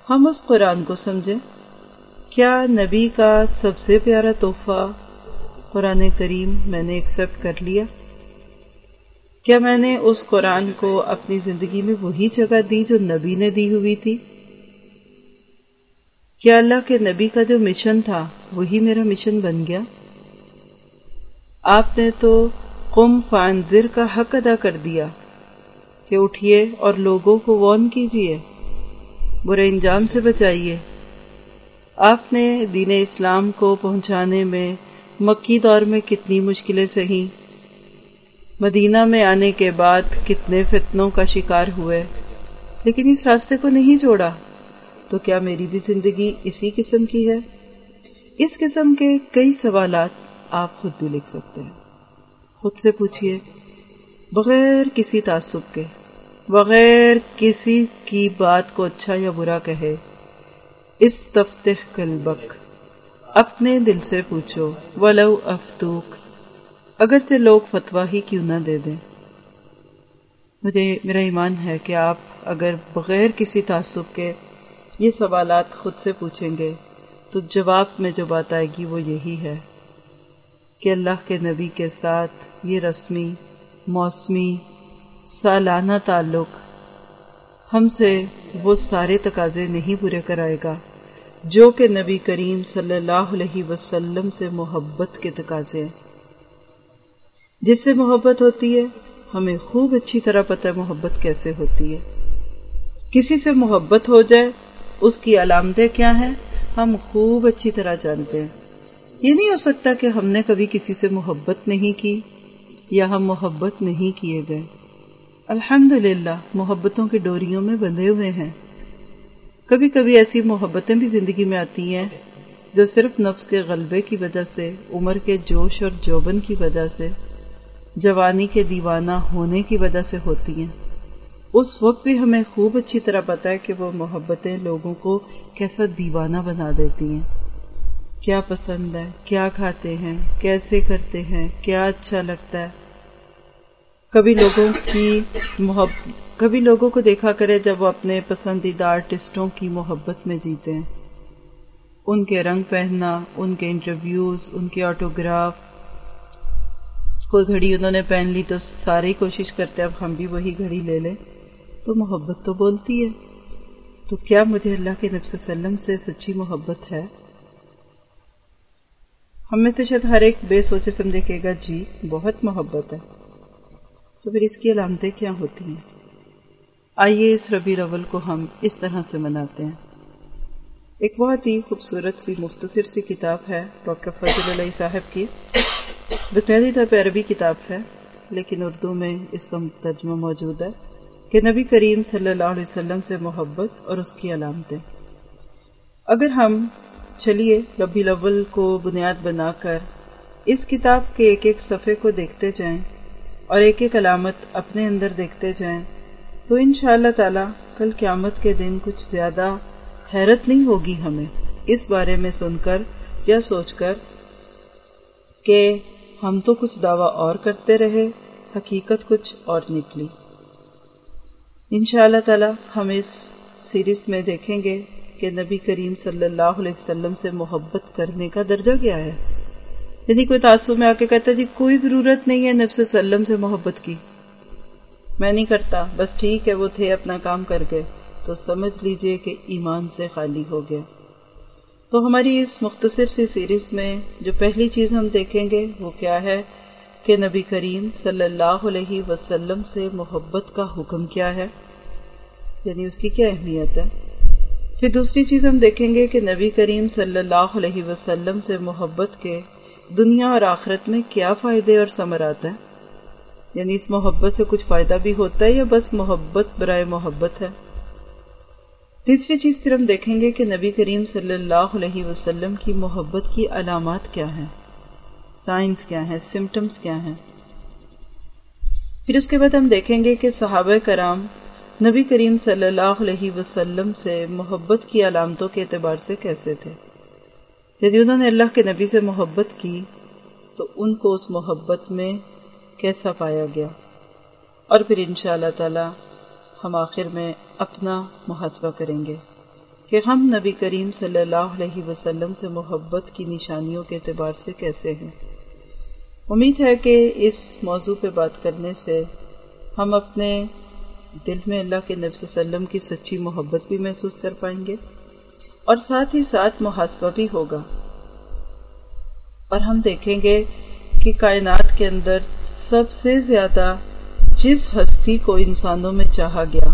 ہم اس قرآن کو سمجھیں۔ کیا نبی کا سب سے پیارا تحفہ قرآن کریم میں نے ایکسپٹ کر لیا؟ کیا میں نے اس قرآن کو اپنی زندگی میں وہی جگہ دی جو نبی نے دی ہوئی تھی؟ کیا اللہ کے نبی کا جو مشن تھا، وہی میرا مشن بن گیا۔ آپ نے تو قم فانزر کا حق ادا کر دیا کہ اٹھیے اور لوگوں کو وون کیجیے برے انجام سے بچائیے۔ آپ نے دین اسلام کو پہنچانے میں مکی دور میں کتنی مشکلیں سہی۔ مدینہ میں آنے کے بعد کتنے فتنوں کا شکار ہوئے۔ لیکن اس راستے کو نہیں چھوڑا تو کیا میری بھی زندگی اسی قسم کی ہے؟ اس قسم کے کئی سوالات آپ خود بھی لکھ سکتے ہیں۔ خود سے پوچھئے، بغیر کسی تعصب کے، بغیر کسی کی بات کو اچھا یا برا کہے، اس تفتح قلبک اپنے دل سے پوچھو، ولو افتوک، اگرچہ لوگ فتوا ہی کیوں نہ دے دیں۔ مجھے، میرا ایمان ہے کہ آپ اگر بغیر کسی تعصب کے یہ سوالات خود سے پوچھیں گے، تو جواب میں جو بات آئے گی وہ یہی ہے کہ اللہ کے نبی کے ساتھ یہ رسمی، موسمی، سالانہ تعلق ہم سے وہ سارے تقاضے نہیں پورے کرائے گا، جو کہ نبی کریم صلی اللہ علیہ وسلم سے محبت کے تقاضے ہیں۔ جس سے محبت ہوتی ہے، ہمیں خوب اچھی طرح پتہ محبت کیسے ہوتی ہے۔ کسی سے محبت ہو جائے اس کی علامتیں کیا ہیں؟ ہم خوب اچھی طرح جانتے ہیں۔ یہ نہیں ہو سکتا کہ ہم نے کبھی کسی سے محبت نہیں کی یا ہم محبت نہیں کیے گئے۔ الحمد محبتوں کے ڈوریوں میں بندھے ہوئے ہیں۔ کبھی کبھی ایسی محبتیں بھی زندگی میں آتی ہیں جو صرف نفس کے غلبے کی وجہ سے، عمر کے جوش اور جوبن کی وجہ سے، جوانی کے دیوانہ ہونے کی وجہ سے ہوتی ہیں۔ اس وقت بھی ہمیں خوب اچھی طرح پتا ہے کہ وہ محبتیں لوگوں کو کیسا دیوانہ بنا دیتی ہیں۔ کیا پسند ہے؟ کیا کھاتے ہیں؟ کیسے کرتے ہیں؟ کیا اچھا لگتا ہے؟ کبھی لوگوں کی محبت کبھی لوگوں کو دیکھا کرے جب وہ اپنے پسندیدہ آرٹسٹوں کی محبت میں جیتے ہیں۔ ان کے رنگ پہننا، ان کے انٹرویوز ان کے آٹوگراف کوئی گھڑی انہوں نے پہن لی تو سارے کوشش کرتے اب ہم بھی وہی گھڑی لے لیں۔ تو محبت تو بولتی ہے۔ تو کیا مجھے اللہ کے نبی وسلم سے سچی محبت ہے؟ ہم میں سے شاید ہر ایک بے سوچے سمجھے کہ گا جی بہت محبت ہے۔ تو پھر اس کی علامتیں کیا ہوتی ہیں؟ آئیے اس ربی رول کو ہم اس طرح سے مناتے ہیں۔ ایک بہت ہی خوبصورت سی مختصر سی کتاب ہے، ڈاکٹر فضل علیہ صاحب کی۔ بنیادی طور پہ عربی کتاب ہے، لیکن اردو میں اس کا ترجمہ موجود ہے۔ کہ نبی کریم صلی اللہ علیہ وسلم سے محبت اور اس کی علامتیں۔ اگر ہم چلیے ربی الاول کو بنیاد بنا کر اس کتاب کے ایک ایک صفحے کو دیکھتے جائیں اور ایک ایک علامت اپنے اندر دیکھتے جائیں، تو ان شاء اللہ تعالی کل قیامت کے دن کچھ زیادہ حیرت نہیں ہوگی ہمیں اس بارے میں سن کر یا سوچ کر کہ ہم تو کچھ دعویٰ اور کرتے رہے، حقیقت کچھ اور نکلی۔ ان شاء اللہ تعالی ہم اس سیریز میں دیکھیں گے کہ نبی کریم صلی اللہ علیہ وسلم سے محبت کرنے کا درجہ کیا ہے۔ یعنی کوئی تعصب میں آ کے کہتا جی کوئی ضرورت نہیں ہے نبی وسلم سے محبت کی۔ میں نہیں کرتا، بس ٹھیک ہے، وہ تھے، اپنا کام کر گئے۔ تو سمجھ لیجیے کہ ایمان سے خالی ہو گیا۔ تو ہماری اس مختصر سی سیریز میں جو پہلی چیز ہم دیکھیں گے وہ کیا ہے؟ کہ نبی کریم صلی اللہ علیہ وسلم سے محبت کا حکم کیا ہے؟ یعنی اس کی کیا اہمیت ہے؟ پھر دوسری چیز ہم دیکھیں گے کہ نبی کریم صلی اللہ علیہ وسلم سے محبت کے دنیا اور آخرت میں کیا فائدے اور ثمرات ہیں؟ یعنی اس محبت سے کچھ فائدہ بھی ہوتا ہے یا بس محبت برائے محبت ہے؟ تیسری چیز پھر ہم دیکھیں گے کہ نبی کریم صلی اللہ علیہ وسلم کی محبت کی علامات کیا ہیں؟ سائنس کیا ہیں سمٹمز کیا ہیں۔ پھر اس کے بعد ہم دیکھیں گے کہ صحابہ کرام نبی کریم صلی اللہ علیہ وسلم سے محبت کی علامتوں کے اعتبار سے کیسے تھے۔ یدی انہوں نے اللہ کے نبی سے محبت کی تو ان کو اس محبت میں کیسا پایا گیا۔ اور پھر ان شاء اللہ تعالی ہم آخر میں اپنا محاسبہ کریں گے کہ ہم نبی کریم صلی اللہ علیہ وسلم سے محبت کی نشانیوں کے اعتبار سے کیسے ہیں۔ امید ہے کہ اس موضوع پہ بات کرنے سے ہم اپنے دل میں اللہ کے نبی وسلم کی سچی محبت بھی محسوس کر پائیں گے اور ساتھ ہی ساتھ محاسبہ بھی ہوگا۔ اور ہم دیکھیں گے کہ کائنات کے اندر سب سے زیادہ جس ہستی کو انسانوں میں چاہا گیا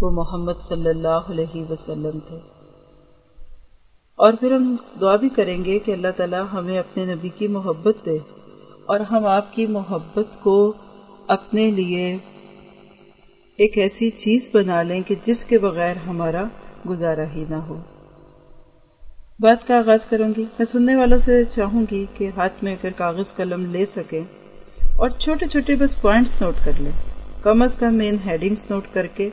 وہ محمد صلی اللہ علیہ وسلم تھے۔ اور پھر ہم دعا بھی کریں گے کہ اللہ تعالیٰ ہمیں اپنے نبی کی محبت دے اور ہم آپ کی محبت کو اپنے لیے ایک ایسی چیز بنا لیں کہ جس کے بغیر ہمارا گزارا ہی نہ ہو۔ بات کا آغاز کروں گی۔ میں سننے والوں سے چاہوں گی کہ ہاتھ میں اگر کاغذ قلم لے سکیں اور چھوٹے چھوٹے بس پوائنٹس نوٹ کر لیں۔ کم از کم مین ہیڈنگس نوٹ کر کے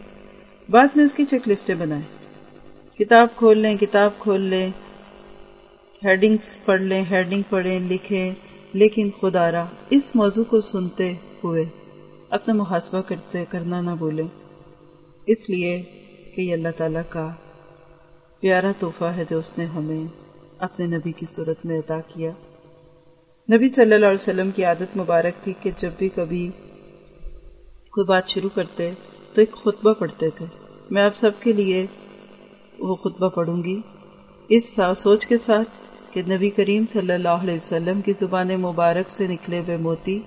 بعد میں اس کی چیک لسٹیں بنائیں۔ کتاب کھول لیں، کتاب کھول لیں۔ ہیڈنگس پڑھ لیں ہیڈنگ پڑھیں، لکھیں۔ لیکن خدا را، اس موضوع کو سنتے ہوئے اپنا محاسبہ کرتے، کرنا نہ بھولیں۔ اس لیے کہ یہ اللہ تعالیٰ کا پیارا تحفہ ہے جو اس نے ہمیں اپنے نبی کی صورت میں عطا کیا۔ نبی صلی اللہ علیہ وسلم کی عادت مبارک تھی کہ جب بھی کبھی کوئی بات شروع کرتے تو ایک خطبہ پڑھتے تھے۔ میں آپ سب کے لیے وہ خطبہ پڑھوں گی۔ اس سوچ کے ساتھ کہ نبی کریم صلی اللہ علیہ وسلم کی زبان مبارک سے نکلے ہوئے موتی،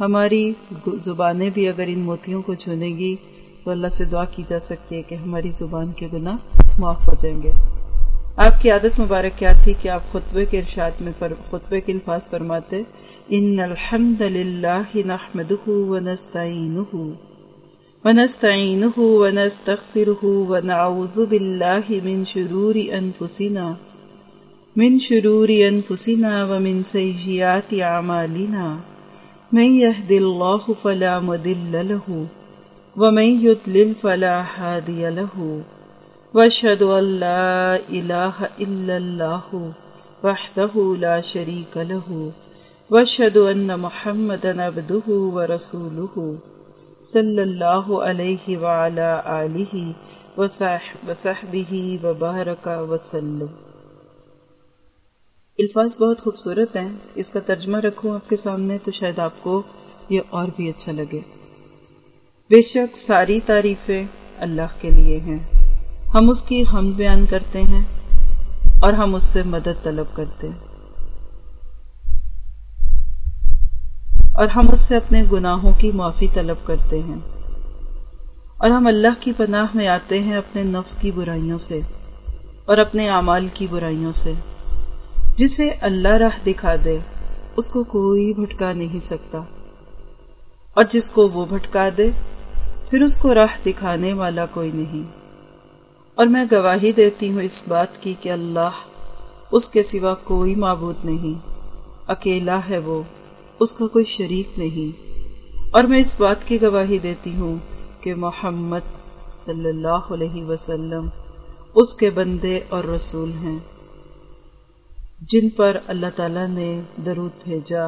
ہماری زبانیں بھی اگر ان موتیوں کو چنیں گی تو اللہ سے دعا کی جا سکتی ہے کہ ہماری زبان کے گناہ معاف ہو جائیں گے۔ آپ کی عادت مبارک کیا تھی کہ آپ خطبے کے ارشاد میں پر، خطبے کے الفاظ فرماتے، ان الحمد للہ نحمده ونستعینه ونستعینه ونستغفره ونعوذ باللہ من شرور أنفسنا. من شرور أنفسنا ومن سیئات أعمالنا. من يهد الله فلا مضل له ومن يضلل فلا هادي له. وأشهد أن لا إله إلا الله وحده لا شريك له. وأشهد أن محمدا عبده ورسوله. صلى الله عليه وعلى اله وصحبه وبارك وسلم۔ الفاظ بہت خوبصورت ہیں۔ اس کا ترجمہ رکھوں آپ کے سامنے تو شاید آپ کو یہ اور بھی اچھا لگے۔ بے شک ساری تعریفیں اللہ کے لیے ہیں۔ ہم اس کی ہم بیان کرتے ہیں اور ہم اس سے مدد طلب کرتے ہیں۔ اور ہم اس سے اپنے گناہوں کی معافی طلب کرتے ہیں۔ اور ہم اللہ کی پناہ میں آتے ہیں اپنے نفس کی برائیوں سے اور اپنے اعمال کی برائیوں سے۔ جسے اللہ راہ دکھا دے، اس کو کوئی بھٹکا نہیں سکتا۔ اور جس کو وہ بھٹکا دے، پھر اس کو راہ دکھانے والا کوئی نہیں۔ اور میں گواہی دیتی ہوں اس بات کی کہ اللہ اس کے سوا کوئی معبود نہیں، اکیلا ہے وہ۔ اس کا کوئی شریک نہیں۔ اور میں اس بات کی گواہی دیتی ہوں کہ محمد صلی اللہ علیہ وسلم اس کے بندے اور رسول ہیں، جن پر اللہ تعالی نے درود بھیجا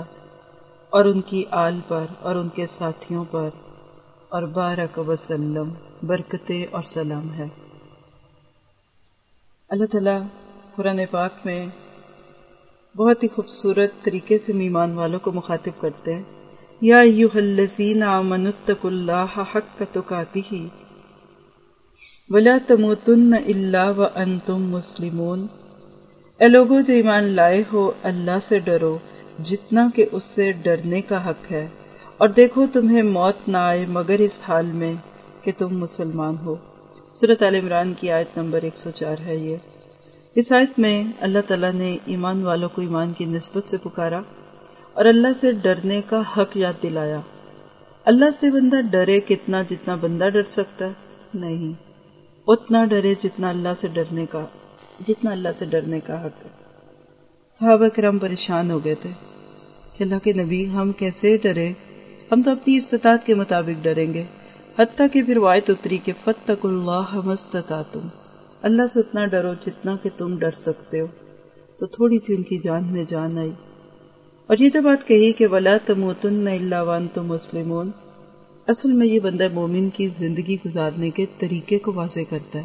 اور ان کی آل پر اور ان کے ساتھیوں پر، اور بارک وسلم برکتے اور سلام ہے۔ اللہ تعالیٰ قرآن پاک میں بہت ہی خوبصورت طریقے سے میمان والوں کو مخاطب کرتے ہیں۔ یا ایوہ الذین آمنوا اتقوا اللہ حق تقاتہ ولا تموتن الا وانتم مسلمون۔ اے لوگوں جو ایمان لائے ہو، اللہ سے ڈرو، جتنا کہ اس سے ڈرنے کا حق ہے۔ اور دیکھو، تمہیں موت نہ آئے مگر اس حال میں کہ تم مسلمان ہو۔ صورت عال عمران کی آیت نمبر 104 ہے یہ۔ اس آیت میں اللہ تعالیٰ نے ایمان والوں کو ایمان کی نسبت سے پکارا اور اللہ سے ڈرنے کا حق یاد دلایا۔ اللہ سے بندہ ڈرے کتنا جتنا بندہ ڈر سکتا ہے؟ نہیں۔ اتنا ڈرے جتنا اللہ سے ڈرنے کا، جتنا اللہ سے ڈرنے کا حق ہے۔ صحابہ کرم پریشان ہو گئے تھے کہ اللہ کے نبی ہم کیسے ڈرے؟ ہم تو اپنی استطاعت کے مطابق ڈریں گے۔ حتیٰ کہ پھر وایت اتری کہ فتق اللہ مستتا تم اللہ سے اتنا ڈرو جتنا کہ تم ڈر سکتے ہو۔ تو تھوڑی سی ان کی جان میں جان آئی۔ اور یہ جو بات کہی کہ ولا تموتن اللہ وان تم مسلمون۔ اصل میں یہ بندہ مومن کی زندگی گزارنے کے طریقے کو واضح کرتا ہے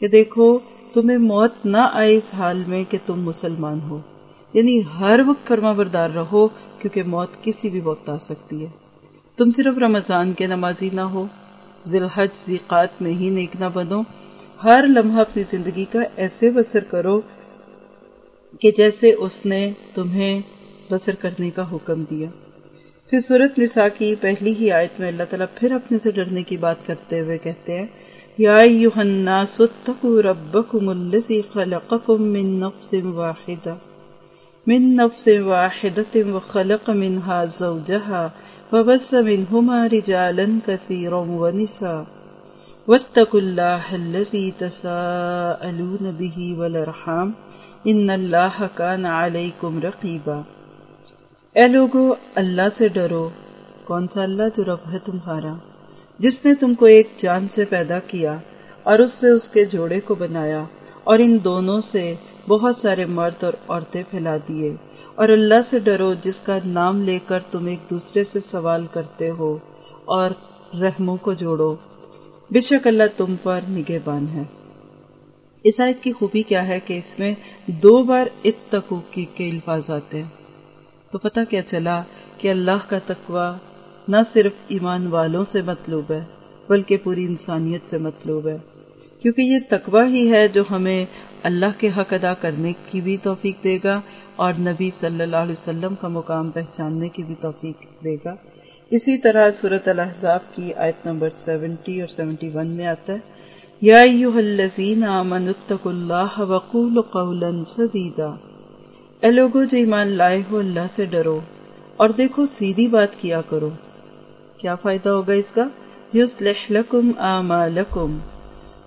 کہ دیکھو، تمہیں موت نہ آئے اس حال میں کہ تم مسلمان ہو۔ یعنی ہر وقت فرما بردار رہو کیونکہ موت کسی بھی وقت آ سکتی ہے۔ تم صرف رمضان کے نمازی نہ ہو ذلحج ذیقات میں ہی نیک نہ بنو۔ ہر لمحہ اپنی زندگی کا ایسے بسر کرو کہ جیسے اس نے تمہیں بسر کرنے کا حکم دیا۔ پھر صورت نساء کی پہلی ہی آیت میں اللہ تعالیٰ پھر اپنے سے ڈرنے کی بات کرتے ہوئے کہتے ہیں، یا ایوہ الناس اتقوا ربکم الذی خلقکم من نفس واحدہ۔ من نفس واحدة وخلق منها زوجها وبث منهما رجالا كثيرا ونساء۔ واتقوا الله الذي تساءلون به والارحام ان اللہ کان علیکم رقیبا اے لوگو، اللہ سے ڈرو، کون سا اللہ جو رب ہے تمہارا؟ جس نے تم کو ایک جان سے پیدا کیا اور اس سے اس کے جوڑے کو بنایا اور ان دونوں سے بہت سارے مرد اور عورتیں پھیلا دیے اور اللہ سے ڈرو، جس کا نام لے کر تم ایک دوسرے سے سوال کرتے ہو اور رحموں کو جوڑو۔ بے شک اللہ تم پر نگہبان ہے۔ اس آیت کی خوبی کیا ہے کہ اس میں دو بار اتقو کی کے الفاظ آتے ہیں۔ تو پتہ کیا چلا کہ اللہ کا تقوی نہ صرف ایمان والوں سے مطلوب ہے، بلکہ پوری انسانیت سے مطلوب ہے۔ کیونکہ یہ تقوی ہی ہے جو ہمیں اللہ کے حق ادا کرنے کی بھی توفیق دے گا اور نبی صلی اللہ علیہ وسلم کا مقام پہچاننے کی بھی توفیق دے گا۔ اسی طرح صورت الحضاب کی آیت نمبر سیونٹی اور سیونٹی ون میں آتا ہے، یا ایوہ الذین آمنوا اتقوا اللہ وقولوا قولا سدیدا۔ اے لوگو، جو ایمان لائے ہو اللہ سے ڈرو اور دیکھو، سیدھی بات کیا کرو۔ کیا فائدہ ہوگا اس کا؟ یصلح لکم آمالکم،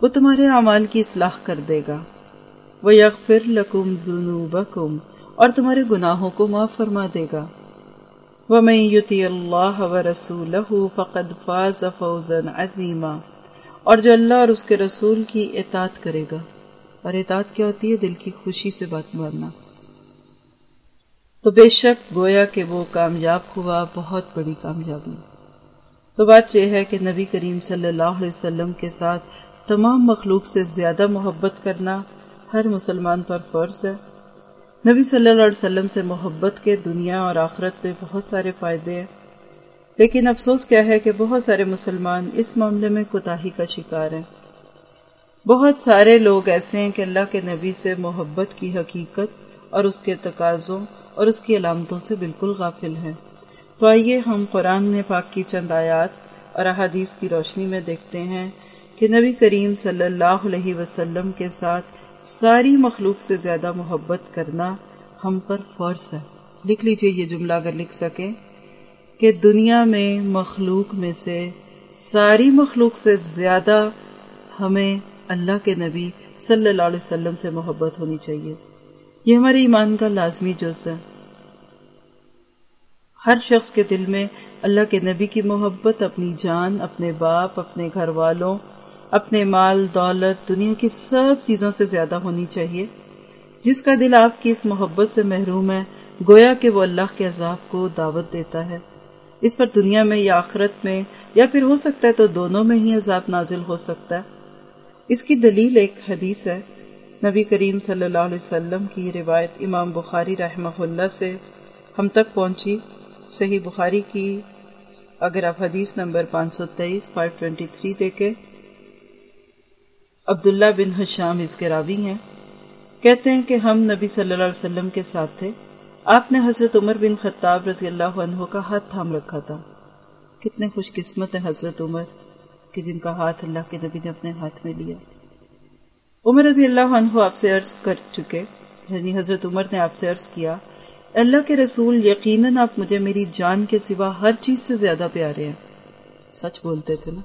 وہ تمہارے اعمال کی اصلاح کر دے گا۔ ویغفر لکم ذنوبکم اور تمہارے گناہوں کو معاف فرما دے گا۔ ومن یطیع اللہ ورسولہ فقد فاز فوزا عظیما اور جو اللہ اور اس کے رسول کی اطاعت کرے گا۔ اور اطاعت کیا ہوتی ہے؟ دل کی خوشی سے بات ماننا۔ تو بے شک گویا کہ وہ کامیاب ہوا، بہت بڑی کامیابی۔ تو بات یہ ہے کہ نبی کریم صلی اللہ علیہ وسلم کے ساتھ تمام مخلوق سے زیادہ محبت کرنا ہر مسلمان پر فرض ہے۔ نبی صلی اللہ علیہ وسلم سے محبت کے دنیا اور آخرت پہ بہت سارے فائدے ہیں۔ لیکن افسوس کیا ہے کہ بہت سارے مسلمان اس معاملے میں کوتاہی کا شکار ہیں۔ بہت سارے لوگ ایسے ہیں کہ اللہ کے نبی سے محبت کی حقیقت اور اس کے تقاضوں اور اس کی علامتوں سے بالکل غافل ہیں۔ تو آئیے ہم قرآن نے پاک کی چند آیات اور احادیث کی روشنی میں دیکھتے ہیں کہ نبی کریم صلی اللہ علیہ وسلم کے ساتھ ساری مخلوق سے زیادہ محبت کرنا ہم پر فرض ہے۔ لکھ لیجیے یہ جملہ اگر لکھ سکیں کہ دنیا میں مخلوق میں سے ساری مخلوق سے زیادہ ہمیں اللہ کے نبی صلی اللہ علیہ وسلم سے محبت ہونی چاہیے۔ یہ ہمارے ایمان کا لازمی جز ہے۔ ہر شخص کے دل میں اللہ کے نبی کی محبت، اپنی جان، اپنے باپ، اپنے گھر والوں اپنے مال، دولت، دنیا کی سب چیزوں سے زیادہ ہونی چاہیے۔ جس کا دل آپ کی اس محبت سے محروم ہے، گویا کہ وہ اللہ کے عذاب کو دعوت دیتا ہے۔ اس پر دنیا میں یا آخرت میں، یا پھر ہو سکتا ہے تو دونوں میں ہی عذاب نازل ہو سکتا ہے۔ اس کی دلیل ایک حدیث ہے۔ نبی کریم صلی اللہ علیہ وسلم کی روایت امام بخاری رحمہ اللہ سے ہم تک پہنچی۔ صحیح بخاری کی، اگر آپ حدیث نمبر پانچ سو تیئیس فائیو ٹوینٹی تھری دیکھیں۔ عبداللہ بن حشام اس کے راوی ہیں۔ کہتے ہیں کہ ہم نبی صلی اللہ علیہ وسلم کے ساتھ تھے۔ آپ نے حضرت عمر بن خطاب رضی اللہ عنہ کا ہاتھ تھام رکھا تھا۔ کتنے خوش قسمت ہے حضرت عمر کہ جن کا ہاتھ اللہ کے نبی نے اپنے ہاتھ میں لیا۔ عمر رضی اللہ عنہ آپ سے عرض کر چکے یعنی حضرت عمر نے آپ سے عرض کیا، اللہ کے رسول یقیناً آپ مجھے میری جان کے سوا ہر چیز سے زیادہ پیارے ہیں۔ سچ بولتے تھے نا؟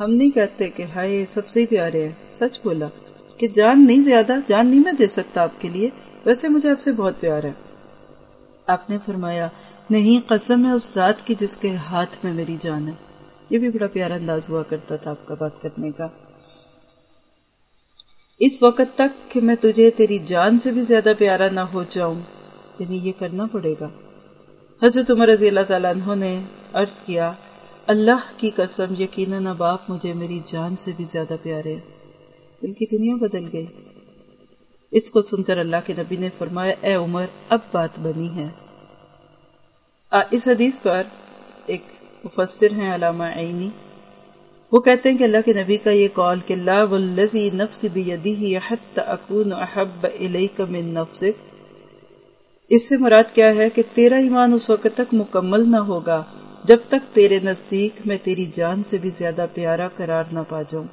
ہم نہیں کہتے کہ ہائے سب سے پیارے ہیں، سچ بولا۔ کہ جان نہیں زیادہ، جان نہیں میں دے سکتا آپ کے لیے، ویسے مجھے آپ سے بہت پیار ہے۔ آپ نے فرمایا، نہیں، قسم ہے اس ذات کی جس کے ہاتھ میں میری جان ہے۔ یہ بھی بڑا پیارا انداز ہوا کرتا تھا آپ کا بات کرنے کا۔ اس وقت تک کہ میں تجھے، تیری جان سے بھی زیادہ پیارا نہ ہو جاؤں یعنی یہ کرنا پڑے گا۔ حضرت عمر رضی اللہ تعالیٰ عنہ نے عرض کیا اللہ کی قسم، یقیناً اب آپ مجھے میری جان سے بھی زیادہ پیارے دل کی دنیا بدل گئی۔ اس کو سن کر اللہ کے نبی نے فرمایا، اے عمر، اب بات بنی ہے۔ اس حدیث پر ایک مفسر ہیں، علامہ عینی۔ وہ کہتے ہیں کہ اللہ کے نبی کا یہ قول کہ لا والذی نفس بیدیہ حتی اکون احب الیک من نفسک، اس سے مراد کیا ہے کہ تیرا ایمان اس وقت تک مکمل نہ ہوگا۔ جب تک تیرے نزدیک میں تیری جان سے بھی زیادہ پیارا قرار نہ پا جاؤں۔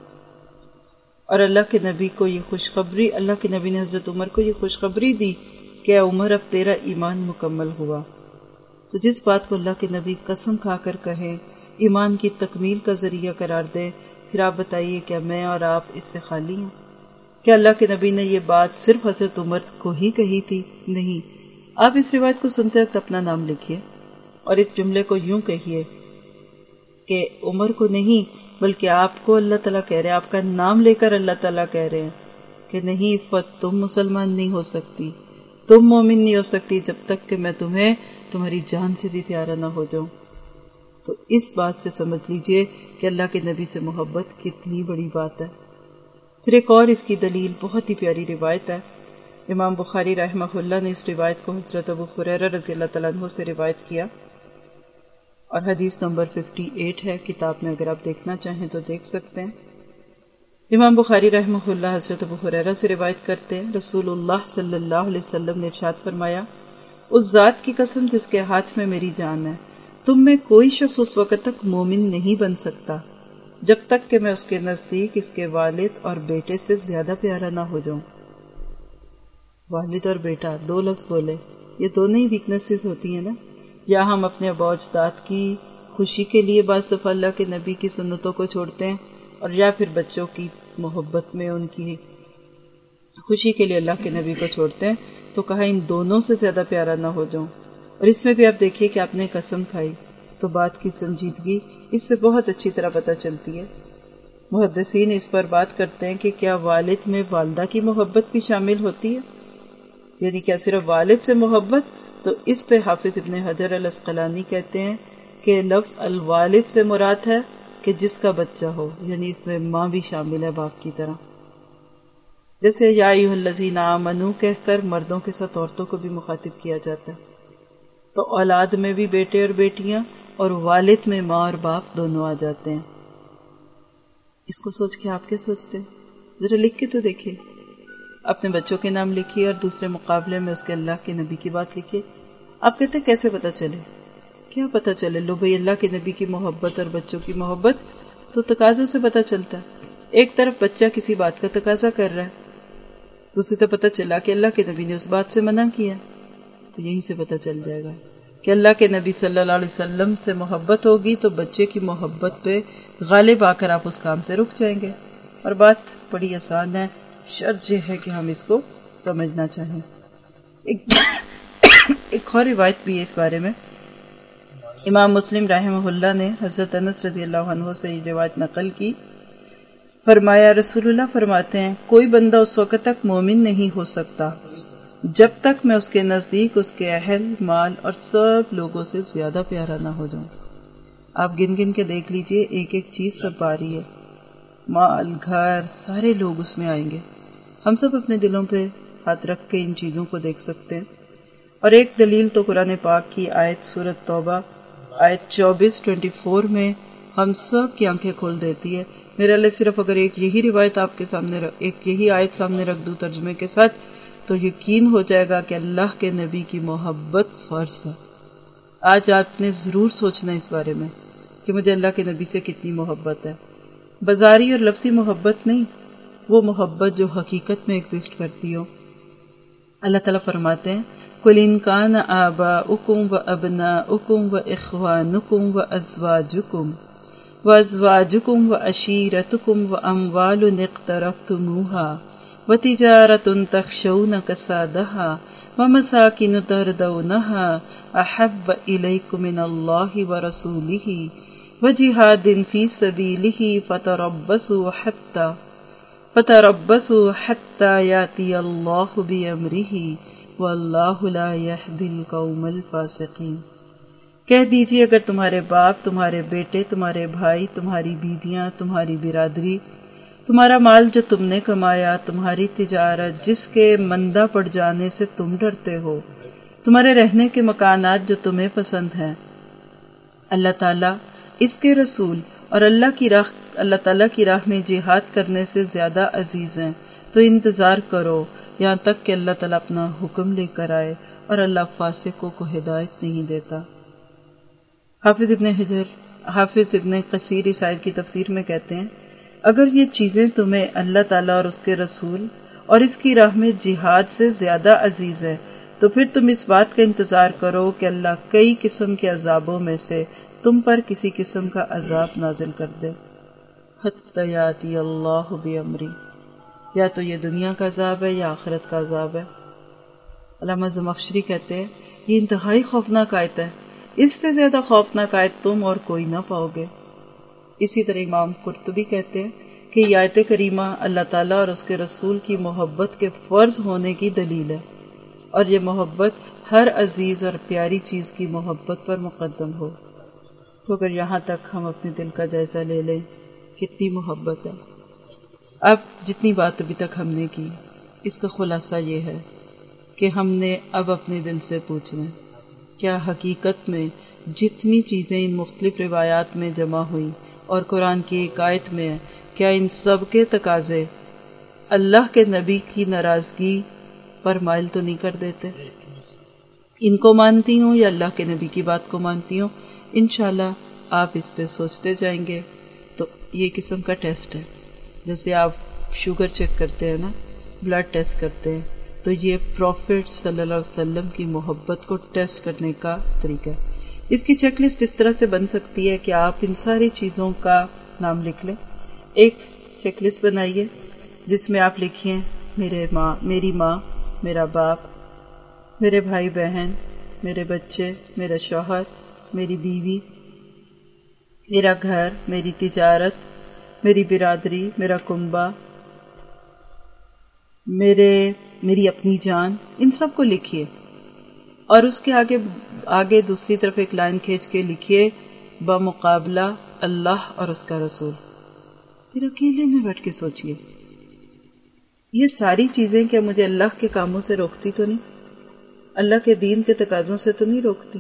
اور اللہ کے نبی کو یہ خوشخبری، اللہ کے نبی نے حضرت عمر کو یہ خوشخبری دی کہ اے عمر، اب تیرا ایمان مکمل ہوا۔ تو جس بات کو اللہ کے نبی قسم کھا کر کہیں ایمان کی تکمیل کا ذریعہ قرار دے، پھر آپ بتائیے کیا میں اور آپ اس سے خالی ہیں؟ کیا اللہ کے نبی نے یہ بات صرف حضرت عمر کو ہی کہی تھی؟ نہیں۔ آپ اس روایت کو سنتے وقت اپنا نام لکھیے۔ اور اس جملے کو یوں کہیے کہ عمر کو نہیں بلکہ آپ کو اللہ تعالیٰ کہہ رہے ہیں، آپ کا نام لے کر اللہ تعالیٰ کہہ رہے ہیں کہ نہیں، فت، تم مسلمان نہیں ہو سکتی، تم مومن نہیں ہو سکتی، جب تک کہ میں تمہیں، تمہاری جان سے بھی پیارا نہ ہو جاؤں۔ تو اس بات سے سمجھ لیجیے کہ اللہ کے نبی سے محبت کتنی بڑی بات ہے۔ پھر ایک اور اس کی دلیل، بہت ہی پیاری روایت ہے۔ امام بخاری رحمہ اللہ نے اس روایت کو حضرت ابو خریر رضی اللہ تعالیٰ عنہ سے روایت کیا۔ اور حدیث نمبر 58 ہے، کتاب میں اگر آپ دیکھنا چاہیں تو دیکھ سکتے ہیں۔ امام بخاری رحمہ اللہ حضرت ابو حریرہ سے روایت کرتے ہیں، رسول اللہ صلی اللہ علیہ وسلم نے ارشاد فرمایا، اس ذات کی قسم جس کے ہاتھ میں میری جان ہے، تم میں کوئی شخص اس وقت تک مومن نہیں بن سکتا، جب تک کہ میں اس کے نزدیک، اس کے والد اور بیٹے سے زیادہ پیارا نہ ہو جاؤں۔ والد اور بیٹا، دو لفظ بولے، یہ دونوں ہی ویکنیسز ہوتی ہیں نا؟ یا ہم اپنے ابا اجداد کی خوشی کے لیے بعض دفعہ اللہ کے نبی کی سنتوں کو چھوڑتے ہیں اور یا پھر بچوں کی محبت میں ان کی خوشی کے لیے اللہ کے نبی کو چھوڑتے ہیں۔ تو کہا ان دونوں سے زیادہ پیارا نہ ہو جاؤں۔ اور اس میں بھی آپ دیکھیے کہ آپ نے قسم کھائی تو بات کی سنجیدگی اس سے بہت اچھی طرح پتہ چلتی ہے۔ محدثین اس پر بات کرتے ہیں کہ کیا والد میں والدہ کی محبت بھی شامل ہوتی ہے؟ یعنی کیا صرف والد سے محبت تو اس پہ حافظ ابن حجر الاسقلانی کہتے ہیں کہ لفظ الوالد سے مراد ہے کہ جس کا بچہ ہو یعنی اس میں ماں بھی شامل ہے باپ کی طرح۔ جیسے یا الزین منو کہہ کر مردوں کے ساتھ عورتوں کو بھی مخاطب کیا جاتا ہے۔ تو اولاد میں بھی بیٹے اور بیٹیاں اور والد میں ماں اور باپ دونوں آ جاتے ہیں۔ اس کو سوچ کے آپ کیا سوچتے ذرا لکھ کے تو دیکھیے۔ اپنے بچوں کے نام لکھیے اور دوسرے مقابلے میں اس کے اللہ کے نبی کی بات لکھیے۔ آپ کہتے کیسے پتا چلے؟ کیا پتا چلے؟ لو بھائی، اللہ کے نبی کی محبت اور بچوں کی محبت تو تقاضوں سے پتا چلتا ہے۔ ایک طرف بچہ کسی بات کا تقاضا کر رہا ہے، دوسری طرف پتا چلا کہ اللہ کے نبی نے اس بات سے منع کیا تو یہیں سے پتا چل جائے گا کہ اللہ کے نبی صلی اللہ علیہ وسلم سے محبت ہوگی تو بچے کی محبت پہ غالب آ کر آپ اس کام سے رک جائیں گے۔ اور بات بڑی آسان ہے۔ شرط یہ ہے کہ ہم اس کو سمجھنا چاہیں۔ ایک ایک اور روایت بھی ہے اس بارے میں۔ امام مسلم رحمہ اللہ نے حضرت انس رضی اللہ عنہ سے یہ روایت نقل کی۔ فرمایا، رسول اللہ فرماتے ہیں، کوئی بندہ اس وقت تک مومن نہیں ہو سکتا۔ جب تک میں اس کے نزدیک، اس کے اہل، مال اور سب لوگوں سے زیادہ پیارا نہ ہو جاؤں۔ آپ گن گن کے دیکھ لیجیے، ایک ایک چیز سب آ رہی ہے۔ مال، گھر، سارے لوگ اس میں آئیں گے۔ ہم سب اپنے دلوں پہ ہاتھ رکھ کے ان چیزوں کو دیکھ سکتے ہیں۔ اور ایک دلیل تو قرآن پاک کی آیت سورت توبہ، آیت چوبیس ٹوینٹی فور میں ہم سب کی آنکھیں کھول دیتی ہے۔ میرے اللہ، صرف اگر ایک یہی روایت آپ کے سامنے رکھ، ایک یہی آیت سامنے رکھ دوں ترجمے کے ساتھ، تو یقین ہو جائے گا کہ اللہ کے نبی کی محبت فرض ہے آج آپ نے ضرور سوچنا اس بارے میں کہ مجھے اللہ کے نبی سے کتنی محبت ہے۔ بازاری اور لفظی محبت نہیں وہ محبت جو حقیقت میں ایگزسٹ کرتی ہو۔ اللہ تعالیٰ فرماتے ہیں کل انکان آبا اکم و ابنا اکم و اخوان نکم و ازوا جکم و ازوا جکم و اشیرت کم و اموال نقطرف تموہا و تجارت ان تخشون کسادہا و مساکن تردونہا احب الیکم من اللہ و رسولہ و جہاد فی سبیلہ فتربسوا حتی فتربصوا حتى ياتي الله بأمره والله لا يهدي القوم الفاسقين۔ کہہ دیجیے اگر تمہارے باپ، تمہارے بیٹے، تمہارے بھائی، تمہاری بیویاں، تمہاری برادری، تمہارا مال جو تم نے کمایا، تمہاری تجارت، جس کے مندہ پڑ جانے سے تم ڈرتے ہو، تمہارے رہنے کے مکانات جو تمہیں پسند ہیں۔ اللہ تعالیٰ اس کے رسول اور اللہ کی راہ اللہ تعالیٰ کی راہ میں جہاد کرنے سے زیادہ عزیز ہیں۔ تو انتظار کرو، یہاں تک کہ اللہ تعالیٰ اپنا حکم لے کر آئے اور اللہ فاسقوں کو ہدایت نہیں دیتا۔ حافظ ابن حجر، حافظ ابن قصیر عیسائی کی تفسیر میں کہتے ہیں، اگر یہ چیزیں تمہیں اللہ تعالیٰ اور اس کے رسول اور اس کی راہ میں جہاد سے زیادہ عزیز ہے تو پھر تم اس بات کا انتظار کرو کہ اللہ کئی قسم کے عذابوں میں سے تم پر کسی قسم کا عذاب نازل کر دے۔ حتیاتی اللہ امری یا تو یہ دنیا کا عذاب ہے یا آخرت کا عذاب ہے۔ علامہ زمخشری کہتے ہیں، یہ انتہائی خوفناک آیت ہے۔ اس سے زیادہ خوفناک آیت تم اور کوئی نہ پاؤ گے۔ اسی طرح امام قرطبی کہتے ہیں کہ یہ آیت کریمہ اللہ تعالیٰ اور اس کے رسول کی محبت کے فرض ہونے کی دلیل ہے۔ اور یہ محبت ہر عزیز اور پیاری چیز کی محبت پر مقدم ہو۔ تو اگر یہاں تک ہم اپنے دل کا جائزہ لے لیں۔ کتنی محبت ہے۔ اب جتنی بات ابھی تک ہم نے کی، اس کا خلاصہ یہ ہے کہ ہم نے اب اپنے دل سے پوچھنا کیا حقیقت میں جتنی چیزیں ان مختلف روایات میں جمع ہوئی اور قرآن کی ایک آیت میں کیا ان سب کے تقاضے اللہ کے نبی کی ناراضگی پر مائل تو نہیں کر دیتے؟ ان کو مانتی ہوں یا اللہ کے نبی کی بات کو مانتی ہوں؟ انشاءاللہ آپ اس پہ سوچتے جائیں گے۔ تو یہ قسم کا ٹیسٹ ہے۔ جیسے آپ شوگر چیک کرتے ہیں نا، بلڈ ٹیسٹ کرتے ہیں، تو یہ پروفٹ صلی اللہ علیہ وسلم کی محبت کو ٹیسٹ کرنے کا طریقہ ہے۔ اس کی چیک لسٹ اس طرح سے بن سکتی ہے کہ آپ ان ساری چیزوں کا نام لکھ لیں۔ ایک چیک لسٹ بنائیے، جس میں آپ لکھیے، میرے ماں، میری ماں، میرا باپ، میرے بھائی بہن، میرے بچے، میرا شوہر، میری بیوی میرا گھر، میری تجارت، میری برادری، میرا کنبا میرے، میری اپنی جان، ان سب کو لکھیے۔ اور اس کے آگے آگے دوسری طرف ایک لائن کھینچ کے لکھیے، بمقابلہ اللہ اور اس کا رسول۔ پھر اکیلے میں بیٹھ کے سوچیے۔ یہ ساری چیزیں کیا مجھے اللہ کے کاموں سے روکتی تو نہیں؟ اللہ کے دین کے تقاضوں سے تو نہیں روکتی؟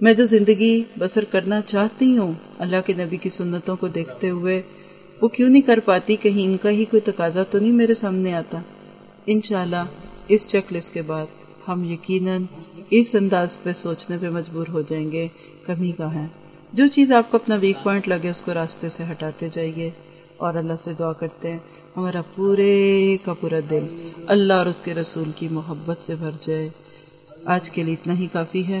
میں جو زندگی بسر کرنا چاہتی ہوں۔ اللہ کے نبی کی سنتوں کو دیکھتے ہوئے وہ کیوں نہیں کر پاتی کہیں ان کا ہی کوئی تقاضا تو نہیں میرے سامنے آتا؟ انشاءاللہ اس چیک لسٹ کے بعد ہم یقیناً اس انداز پہ سوچنے پہ مجبور ہو جائیں گے۔ کمی کا ہے۔ جو چیز آپ کو اپنا ویک پوائنٹ لگے اس کو راستے سے ہٹاتے جائیے اور اللہ سے دعا کرتے ہیں، ہمارا پورے کا پورا دل اللہ اور اس کے رسول کی محبت سے بھر جائے۔ آج کے لیے اتنا ہی کافی ہے۔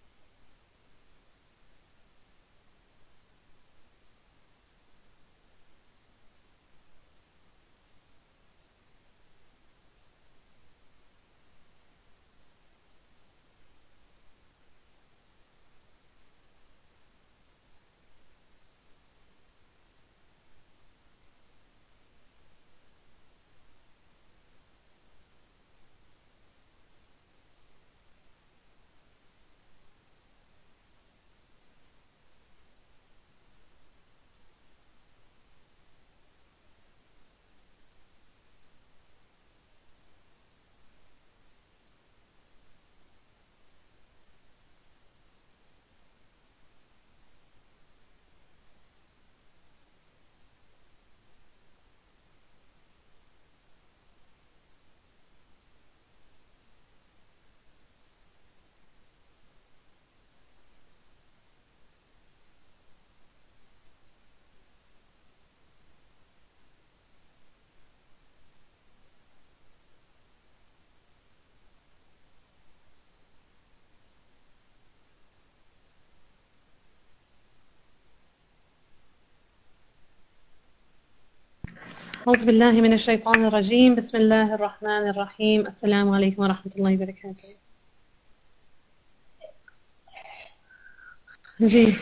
أعوذ بالله من الشيطان الرجيم. بسم الله الرحمن الرحيم. السلام عليكم ورحمة الله وبركاته. كيف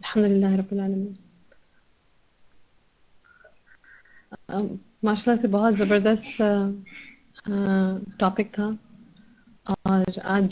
الحمد لله رب العالمين. ما شاء الله سي بہت زبردست آه، آه، ٹاپک تھا. اور آج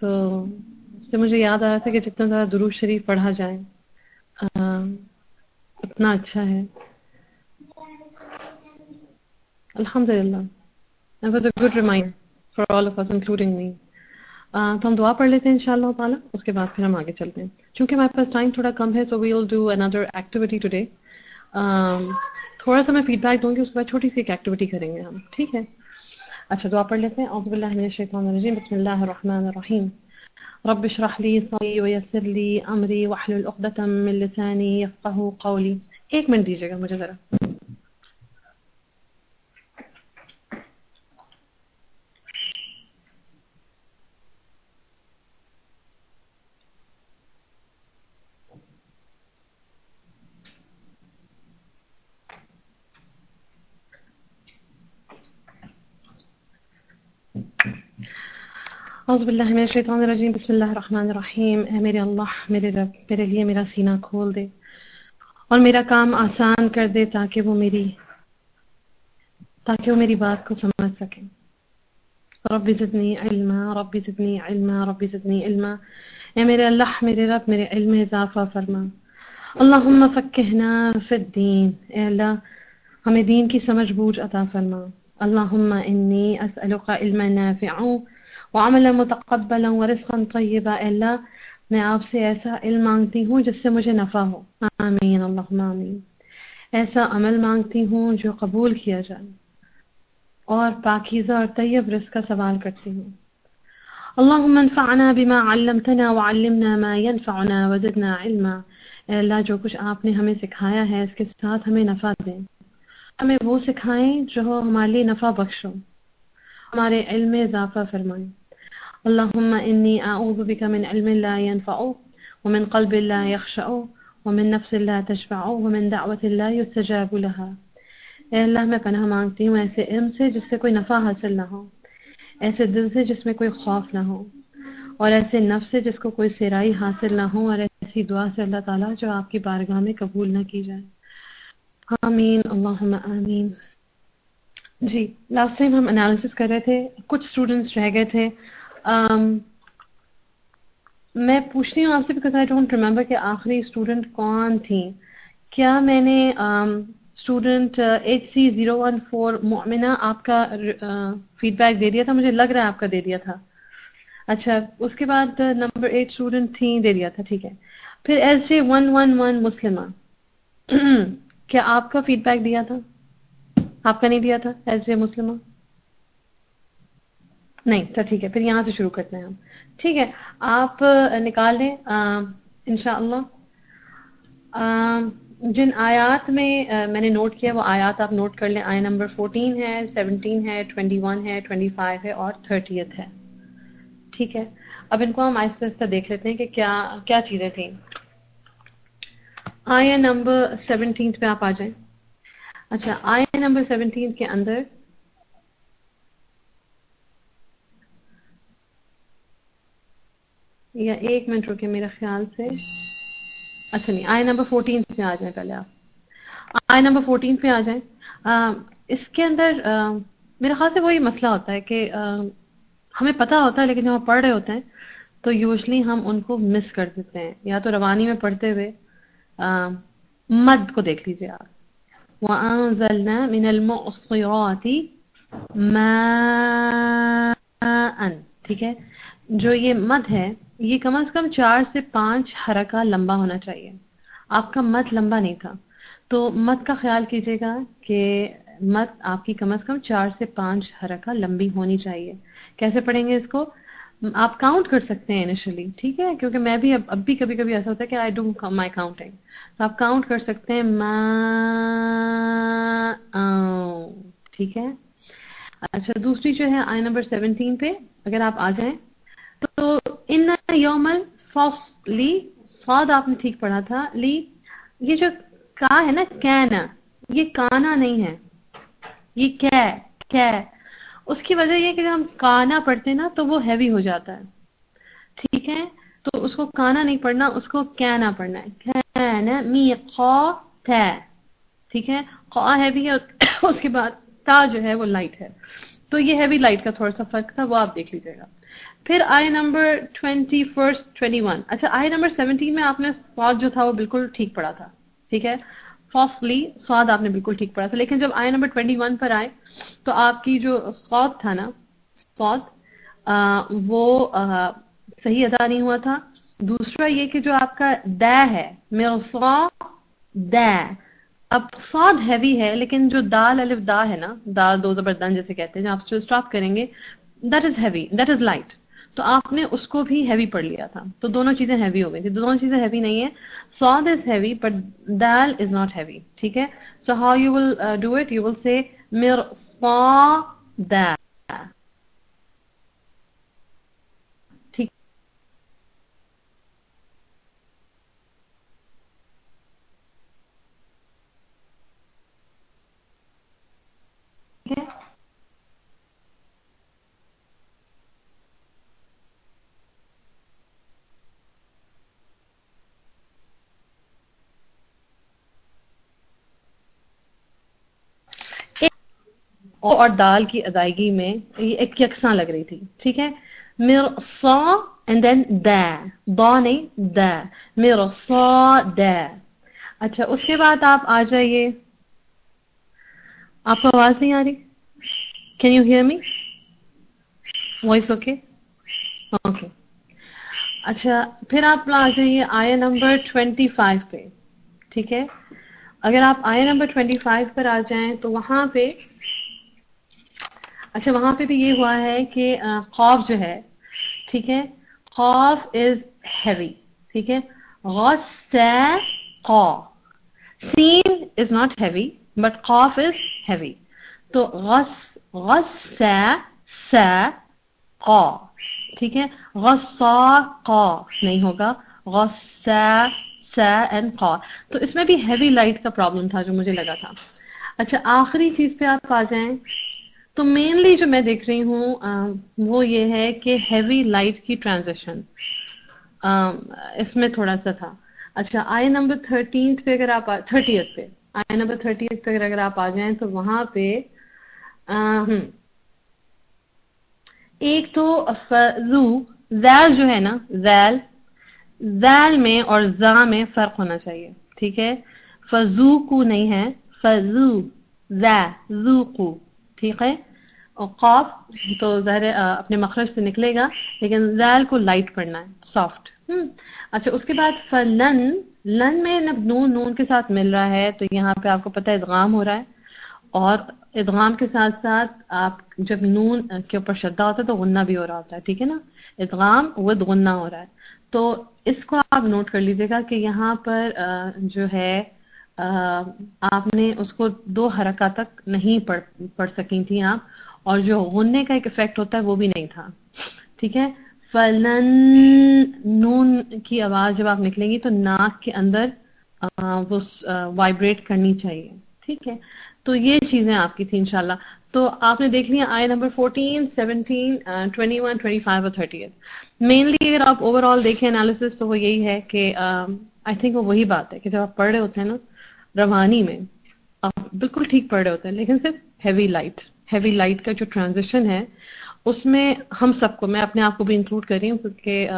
تو سے مجھے یاد آ رہا تھا کہ جتنا زیادہ دروش شریف پڑھا جائے اتنا اچھا ہے۔ الحمد للہ good remind for all of us including me تو ہم دعا پڑھ لیتے ہیں انشاءاللہ تعالیٰ، اس کے بعد پھر ہم آگے چلتے ہیں۔ چونکہ ہمارے پاس ٹائم تھوڑا کم ہے so we will do another activity today تھوڑا سا میں فیڈ بیک دوں گی، اس کے بعد چھوٹی سی ایک ایکٹیویٹی کریں گے ہم، ٹھیک ہے؟ اچھا دعا پڑھ لیتے ہیں۔ اعوذ باللہ من الشیطان الرجیم، بسم اللہ الرحمن الرحیم۔ رب اشرح لي صدري ويسر لي أمري واحلل عقدة من لساني يفقهوا قولي. منٹ دیجیے گا مجھے اعوذ باللہ من الشیطان الرجیم، بسم اللہ الرحمن الرحیم۔ اے میرے اللہ، میرے رب، میرے لیے میرا سینہ کھول دے اور میرا کام آسان کر دے تاکہ وہ میری، تاکہ وہ میری بات کو سمجھ سکے۔ رب زدنی علما، رب زدنی علما، رب زدنی علما۔ اے میرے اللہ، میرے رب، میرے علم اضافہ فرما۔ اللہم فکہنا فی الدین۔ اے اللہ، ہمیں دین کی سمجھ بوجھ عطا فرما۔ اللہم انی اسألک علما نافعا۔ وعملا متقبلا ورزقا طیبا اللہ، میں آپ سے ایسا علم مانگتی ہوں جس سے مجھے نفع ہو. آمین، اللہم آمین. ایسا عمل مانگتی ہوں جو قبول کیا جائے اور پاکیزہ اور طیب رزق کا سوال کرتی ہوں. اللہم انفعنا بما علمتنا وعلمنا ما ينفعنا وزدنا علما. اے اللہ، جو کچھ آپ نے ہمیں سکھایا ہے اس کے ساتھ ہمیں نفع دیں. ہمیں وہ سکھائیں جو ہمارے لیے نفع بخشو ہمارے علم میں اضافہ فرمائیں. اللهم إني أعوذ بك من علم لا ينفع ومن قلب لا يخشع ومن نفس لا تشبع ومن دعوة لا يستجاب لها. اے اللہ، میں پناہ مانگتی ہوں ایسے علم سے جس سے کوئی نفع حاصل نہ ہو، ایسے دل سے جس میں کوئی خوف نہ ہو، اور ایسے نفس سے جس کو کوئی سیرائی حاصل نہ ہو، اور ایسی دعا سے اللہ تعالیٰ جو آپ کی بارگاہ میں قبول نہ کی جائے۔ آمین، اللہم آمین۔ جی لاسٹ ٹائم ہم انالیسس کر رہے تھے، کچھ اسٹوڈنٹس رہ گئے تھے۔ Um, میں پوچھتی ہوں آپ سے بیکاز آئی ڈونٹ ریمبر کہ آخری اسٹوڈنٹ کون تھی۔ کیا میں نے student H C zero one four مومنہ آپ کا uh, فیڈ بیک دے دیا تھا؟ مجھے لگ رہا ہے آپ کا دے دیا تھا۔ اچھا اس کے بعد نمبر ایٹ اسٹوڈنٹ تھی دے دیا تھا ٹھیک ہے۔ پھر S J one one one مسلمہ کیا آپ کا فیڈ بیک دیا تھا؟ آپ کا نہیں دیا تھا؟ ایس جے مسلمہ؟ نہیں، تو ٹھیک ہے، پھر یہاں سے شروع کرتے ہیں ہم۔ ٹھیک ہے، آپ نکال لیں۔ انشاءاللہ۔ جن آیات میں میں نے نوٹ کیا، وہ آیات آپ نوٹ کر لیں۔ آیا نمبر فورٹین ہے سیونٹین ہے ٹوینٹی ون ہے ٹوینٹی فائیو ہے اور تھرٹیتھ ہے۔ ٹھیک ہے، اب ان کو ہم آہستہ آہستہ دیکھ لیتے ہیں کہ کیا کیا چیزیں تھیں۔ آیا نمبر سیونٹین پہ آپ آ جائیں۔ اچھا آیا نمبر سیونٹین کے اندر یا ایک منٹ رکے میرے خیال سے۔ اچھا نہیں، آئے نمبر فورٹین پہ آ جائیں پہلے آپ۔ آئے نمبر فورٹین پہ آ جائیں۔ اس کے اندر میرے خیال سے وہی مسئلہ ہوتا ہے کہ ہمیں پتا ہوتا ہے، لیکن جب ہم پڑھ رہے ہوتے ہیں، تو یوزلی ہم ان کو مس کر دیتے ہیں۔ یا تو روانی میں پڑھتے ہوئے مد کو دیکھ لیجیے آپ۔ وَأَنزَلْنَا مِنَ الْمُعْصِرَاتِ مَاءً۔ ٹھیک ہے؟ جو یہ مد ہے یہ کم از کم چار سے پانچ حرکہ لمبا ہونا چاہیے۔ آپ کا مت لمبا نہیں تھا۔ تو مت کا خیال کیجیے گا کہ مت آپ کی کم از کم چار سے پانچ حرکہ لمبی ہونی چاہیے۔ کیسے پڑھیں گے اس کو؟ آپ کاؤنٹ کر سکتے ہیں انیشلی ٹھیک ہے؟ کیونکہ میں بھی اب اب بھی کبھی کبھی ایسا ہوتا ہے کہ آئی ڈو مائی کاؤنٹنگ تو آپ کاؤنٹ کر سکتے ہیں۔ ٹھیک ہے؟ اچھا دوسری جو ہے آئی نمبر سیونٹین پہ، اگر آپ آ جائیں۔ تو ان یومل فوسلی سواد آپ نے ٹھیک پڑھا تھا، لی، یہ جو کا ہے نا، کینا، یہ کانا نہیں ہے، یہ کیا کیا اس کی وجہ یہ کہ جب ہم کانا پڑھتے نا، تو وہ ہیوی ہو جاتا ہے۔ ٹھیک ہے؟ تو اس کو کانا نہیں پڑھنا، اس کو کینا پڑھنا ہے۔ کینا می، قا تا ٹھیک ہے؟ قا ہیوی ہے، اس کے بعد تا جو ہے وہ لائٹ ہے۔ تو یہ ہیوی لائٹ کا تھوڑا سا فرق تھا، وہ آپ دیکھ لیجیے گا۔ پھر آئے number twenty first twenty one اچھا آئے نمبر سیونٹین میں آپ نے سواد جو تھا وہ بالکل ٹھیک پڑا تھا، ٹھیک ہے؟ فاسٹلی سواد آپ نے بالکل ٹھیک پڑا تھا، لیکن جب آئے نمبر ٹوینٹی ون پر آئے تو آپ کی جو سواد تھا نا، سواد وہ صحیح ادا نہیں ہوا تھا۔ دوسرا یہ کہ جو آپ کا د ہے، میرا سوا د اب سعود ہیوی ہے، لیکن جو دال الف دا ہے نا، دال دو زبردن جیسے کہتے ہیں، آپ اسٹارٹ کریں گے that is heavy that is light تو آپ نے اس کو بھی ہیوی پڑھ لیا تھا۔ تو دونوں چیزیں ہیوی ہو گئی تھی دونوں چیزیں ہیوی نہیں ہے سواد از ہیوی بٹ دال از ناٹ ہیوی ٹھیک ہے؟ So how you will do it you will say میر سا دال ٹھیک ہے اور دال کی ادائیگی میں یہ ایک یکساں لگ رہی تھی، ٹھیک ہے؟ میر سا اینڈ دین دا، با نہیں، دا میر سا، دا۔ اچھا اس کے بعد آپ آ جائیے۔ آپ کو آواز نہیں آ رہی؟ Can you hear me voice okay okay اچھا پھر آپ آ جائیے آیا نمبر ٹوینٹی فائیو پہ، ٹھیک ہے؟ اگر آپ آیا نمبر ٹوینٹی فائیو پر آ جائیں تو وہاں پہ اچھا وہاں پہ بھی یہ ہوا ہے کہ خوف جو ہے، ٹھیک ہے خوف از ہیوی، ٹھیک ہے سین از ناٹ ہیوی، بٹ خوف از ہیوی، تو غص غص س قا، ٹھیک ہے غصا قا نہیں ہوگا، غص س اینڈ قا، تو اس میں بھی ہیوی لائٹ کا پرابلم تھا جو مجھے لگا تھا۔ اچھا آخری چیز پہ آپ آ جائیں۔ تو مینلی جو میں دیکھ رہی ہوں وہ یہ ہے کہ ہیوی لائٹ کی ٹرانزیکشن اس میں تھوڑا سا تھا۔ اچھا آئی نمبر تھرٹین پہ اگر آپ تھرٹی پہ۔ آئی نمبر تھرٹی پہ اگر آپ آ جائیں تو وہاں پہ ایک تو فلو زیل جو ہے نا زیل زیل میں اور زا میں فرق ہونا چاہیے، ٹھیک ہے؟ فضو کو نہیں ہے، فضو زو کو ٹھیک ہے۔ اور قاف تو ظاہر اپنے مخرج سے نکلے گا، لیکن زیل کو لائٹ پڑھنا ہے سافٹ اچھا اس کے بعد فلن لن میں جب نون نون کے ساتھ مل رہا ہے، تو یہاں پہ آپ کو پتہ ہے ادغام ہو رہا ہے۔ اور ادغام کے ساتھ ساتھ آپ جب نون کے اوپر شدہ ہوتا ہے، تو غنہ بھی ہو رہا ہوتا ہے، ٹھیک ہے نا؟ ادغام وہ غنہ ہو رہا ہے۔ تو اس کو آپ نوٹ کر لیجیے گا کہ یہاں پر جو ہے آپ نے اس کو دو حرکات تک نہیں پڑھ پڑھ سکی تھیں آپ، اور جو غننے کا ایک افیکٹ ہوتا ہے وہ بھی نہیں تھا۔ ٹھیک ہے؟ فلن نون کی آواز جب آپ نکلیں گی تو ناک کے اندر وہ وائبریٹ کرنی چاہیے۔ ٹھیک ہے؟ تو یہ چیزیں آپ کی تھیں انشاءاللہ۔ تو آپ نے دیکھ لیا آئے نمبر 14 17 21 25 اور 30 مینلی اگر آپ اوور آل دیکھیں انالیسس تو وہ یہی ہے کہ آئی تھنک وہ وہی بات ہے کہ جب آپ پڑھ رہے ہوتے ہیں نا روانی میں۔ آپ بالکل ٹھیک پڑھ رہے ہوتے ہیں، لیکن صرف ہیوی لائٹ ہیوی لائٹ کا جو ٹرانزیشن ہے، اس میں ہم سب کو، میں اپنے آپ کو بھی انکلوڈ کر رہی ہوں کیونکہ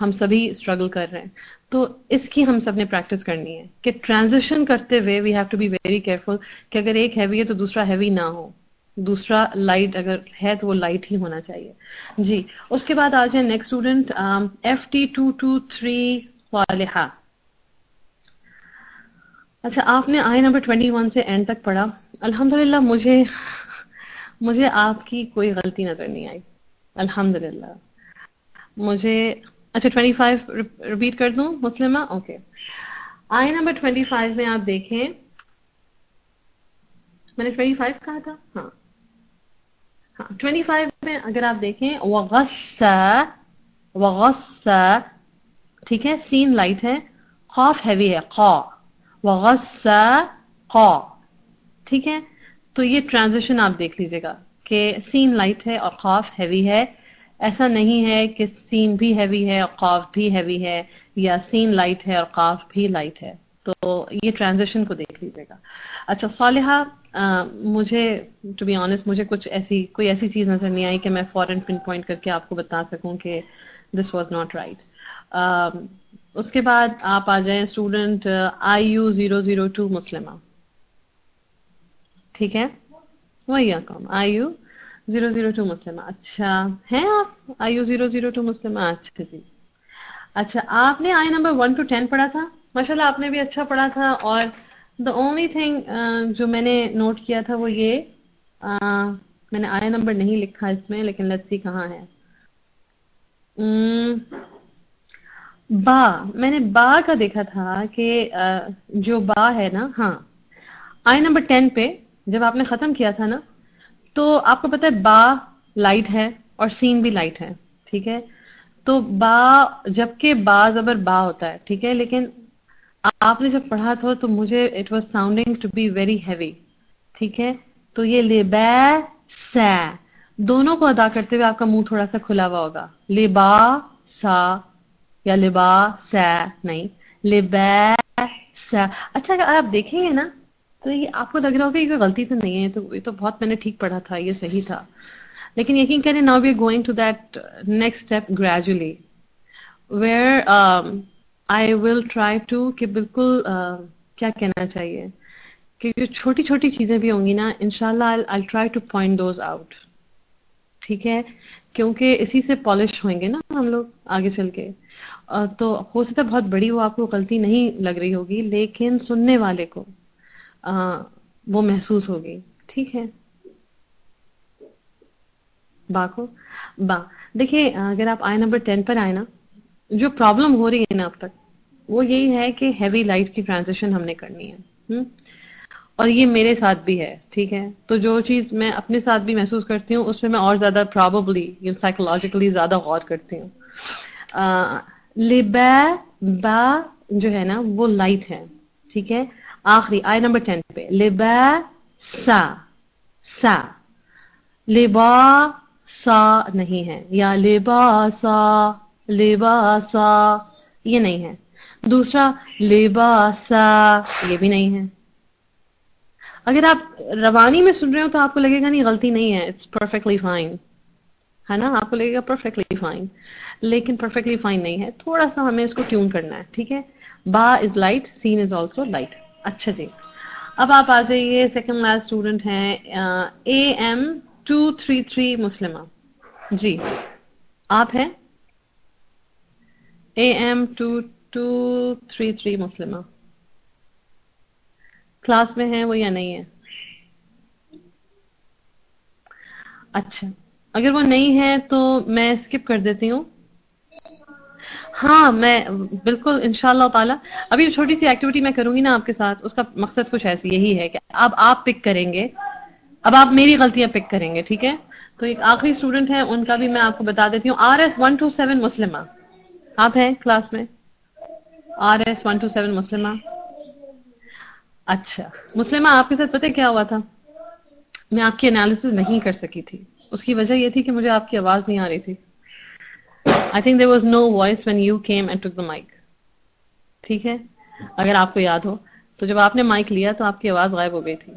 ہم سبھی اسٹرگل کر رہے ہیں۔ تو اس کی ہم سب نے پریکٹس کرنی ہے کہ ٹرانزیشن کرتے ہوئے we have to be very careful کہ اگر ایک ہیوی ہے تو دوسرا ہیوی نہ ہو۔ دوسرا لائٹ اگر ہے تو وہ لائٹ ہی ہونا چاہیے۔ جی اس کے بعد آ جائیں next student F T two two three والحا اچھا آپ نے آئی نمبر ٹوینٹی ون سے اینڈ تک پڑھا۔ الحمدللہ، مجھے مجھے آپ کی کوئی غلطی نظر نہیں آئی۔ الحمدللہ۔ مجھے اچھا ٹوینٹی فائیو ریپیٹ کر دوں؟ مسلمہ؟ اوکے آئی نمبر ٹوینٹی فائیو میں آپ دیکھیں۔ میں نے ٹوینٹی فائیو کہا تھا؟ ہاں۔ ہاں ٹوینٹی فائیو میں اگر آپ دیکھیں وغص وغص ٹھیک ہے، سین لائٹ ہے۔ خوف ہیوی ہے، قا۔ وغص ٹھیک ہے؟ تو یہ ٹرانزیشن آپ دیکھ لیجیے گا کہ سین لائٹ ہے اور خوف ہیوی ہے۔ ایسا نہیں ہے کہ سین بھی ہیوی ہے اور قاف بھی ہیوی ہے یا سین لائٹ ہے اور قاف بھی لائٹ ہے۔ تو یہ ٹرانزیشن کو دیکھ لیجیے گا۔ اچھا صالحہ مجھے ٹو بی آنےسٹ مجھے کچھ ایسی، کوئی ایسی چیز نظر نہیں آئی کہ میں فورن پن پوائنٹ کر کے آپ کو بتا سکوں کہ دس واز ناٹ رائٹ اس کے بعد آپ آ جائیں student I, U, zero zero, two, Muslima. ٹھیک ہے؟ وہی کام۔ I, U, zero zero, two, Muslima. اچھا ہیں آپ؟ I, U, zero zero, two, Muslima. اچھا جی۔ اچھا آپ نے آئی نمبر ون ٹو ٹین پڑھا تھا؟ ماشاء اللہ آپ نے بھی اچھا پڑھا تھا۔ اور دا اونلی تھنگ جو میں نے نوٹ کیا تھا وہ یہ میں نے آیا نمبر نہیں لکھا اس میں، لیکن لیٹس کہاں ہے۔ با. میں نے با کا دیکھا تھا کہ جو با ہے نا ہاں۔ آئی نمبر ٹین پہ، جب آپ نے ختم کیا تھا نا، تو آپ کو پتا ہے، با لائٹ ہے اور سین بھی لائٹ ہے، ٹھیک ہے؟ تو با، جبکہ با زبر با ہوتا ہے، ٹھیک ہے؟ لیکن آپ نے جب پڑھا تھا تو مجھے it was sounding to be very heavy ٹھیک ہے؟ تو یہ لبا سا۔ دونوں کو ادا کرتے ہوئے آپ کا منہ تھوڑا سا کھلا ہوا ہوگا۔ لبا سا۔ یا لبا سا نہیں. لبا سا اچھا اگر آپ دیکھیں گے نا، تو یہ آپ کو لگ رہا ہوگا یہ کوئی غلطی تو نہیں ہے، تو یہ تو بہت میں نے ٹھیک پڑھا تھا، یہ صحیح تھا. لیکن یقین کریں now we going to that next step gradually where I will try to کہ بالکل کیا کہنا چاہیے؟ کہ جو چھوٹی چھوٹی چیزیں بھی ہوں گی نا ان شاء اللہ I try to point those out ٹھیک ہے؟ کیونکہ اسی سے پالش ہوئیں گے نا ہم لوگ آگے چل کے. تو ہو سکتا ہے بہت بڑی وہ آپ کو غلطی نہیں لگ رہی ہوگی، لیکن سننے والے کو وہ محسوس ہوگی۔ ٹھیک ہے۔ با کو۔ با۔ دیکھیے، اگر آپ آئے نمبر ٹین پر آئے نا، جو پرابلم ہو رہی ہے نا اب تک، وہ یہی ہے کہ ہیوی لائٹ کی ٹرانزیکشن ہم نے کرنی ہے۔ اور یہ میرے ساتھ بھی ہے، ٹھیک ہے۔ تو جو چیز میں اپنے ساتھ بھی محسوس کرتی ہوں، اس میں میں اور زیادہ پرابلی سائیکولوجیکلی زیادہ غور کرتی ہوں۔ لبا با جو ہے نا، وہ لائٹ ہے ٹھیک ہے؟ آخری آئی نمبر ٹین پہ، لبا سا سا۔ لبا سا نہیں ہے، یا لبا سا لبا سا، یہ نہیں ہے۔ دوسرا لباسا یہ بھی نہیں ہے۔ اگر آپ روانی میں سن رہے ہو تو آپ کو لگے گا نہیں، غلطی نہیں ہے اٹس پرفیکٹلی فائن ہے نا؟ آپ کو لگے گا پرفیکٹلی فائن لیکن پرفیکٹلی فائن نہیں ہے۔ تھوڑا سا ہمیں اس کو ٹیون کرنا ہے، ٹھیک ہے؟ با از لائٹ سین از آلسو لائٹ اچھا جی۔ اب آپ آ جائیے سیکنڈ لاسٹ اسٹوڈنٹ ہیں A M two three three Muslima. جی۔ آپ ہیں؟ A M two two three three Muslima. Class میں ہے وہ یا نہیں ہے اچھا۔ اگر وہ نہیں ہے تو میں اسکپ کر دیتی ہوں۔ ہاں میں بالکل ان شاء اللہ تعالیٰ۔ ابھی چھوٹی سی ایکٹیویٹی میں کروں گی نا آپ کے ساتھ، اس کا مقصد کچھ ایسی یہی ہے کہ اب آپ پک کریں گے۔ اب آپ میری غلطیاں پک کریں گے، ٹھیک ہے؟ تو ایک آخری اسٹوڈنٹ ہے ان کا بھی میں آپ کو بتا دیتی ہوں۔ R S one two seven Muslima. آپ ہیں کلاس میں؟ R S one two seven Muslima. اچھا۔ مسلمہ، آپ کے ساتھ پتہ کیا ہوا تھا؟ میں آپ کی انالیس نہیں کر سکی تھی۔ اس کی وجہ یہ تھی کہ مجھے آپ کی آواز نہیں آ رہی تھی۔ I think there was no voice when you came and tick the mic ٹھیک ہے؟ اگر آپ کو یاد ہو۔ تو جب آپ نے مائک لیا تو آپ کی آواز غائب ہو گئی تھی۔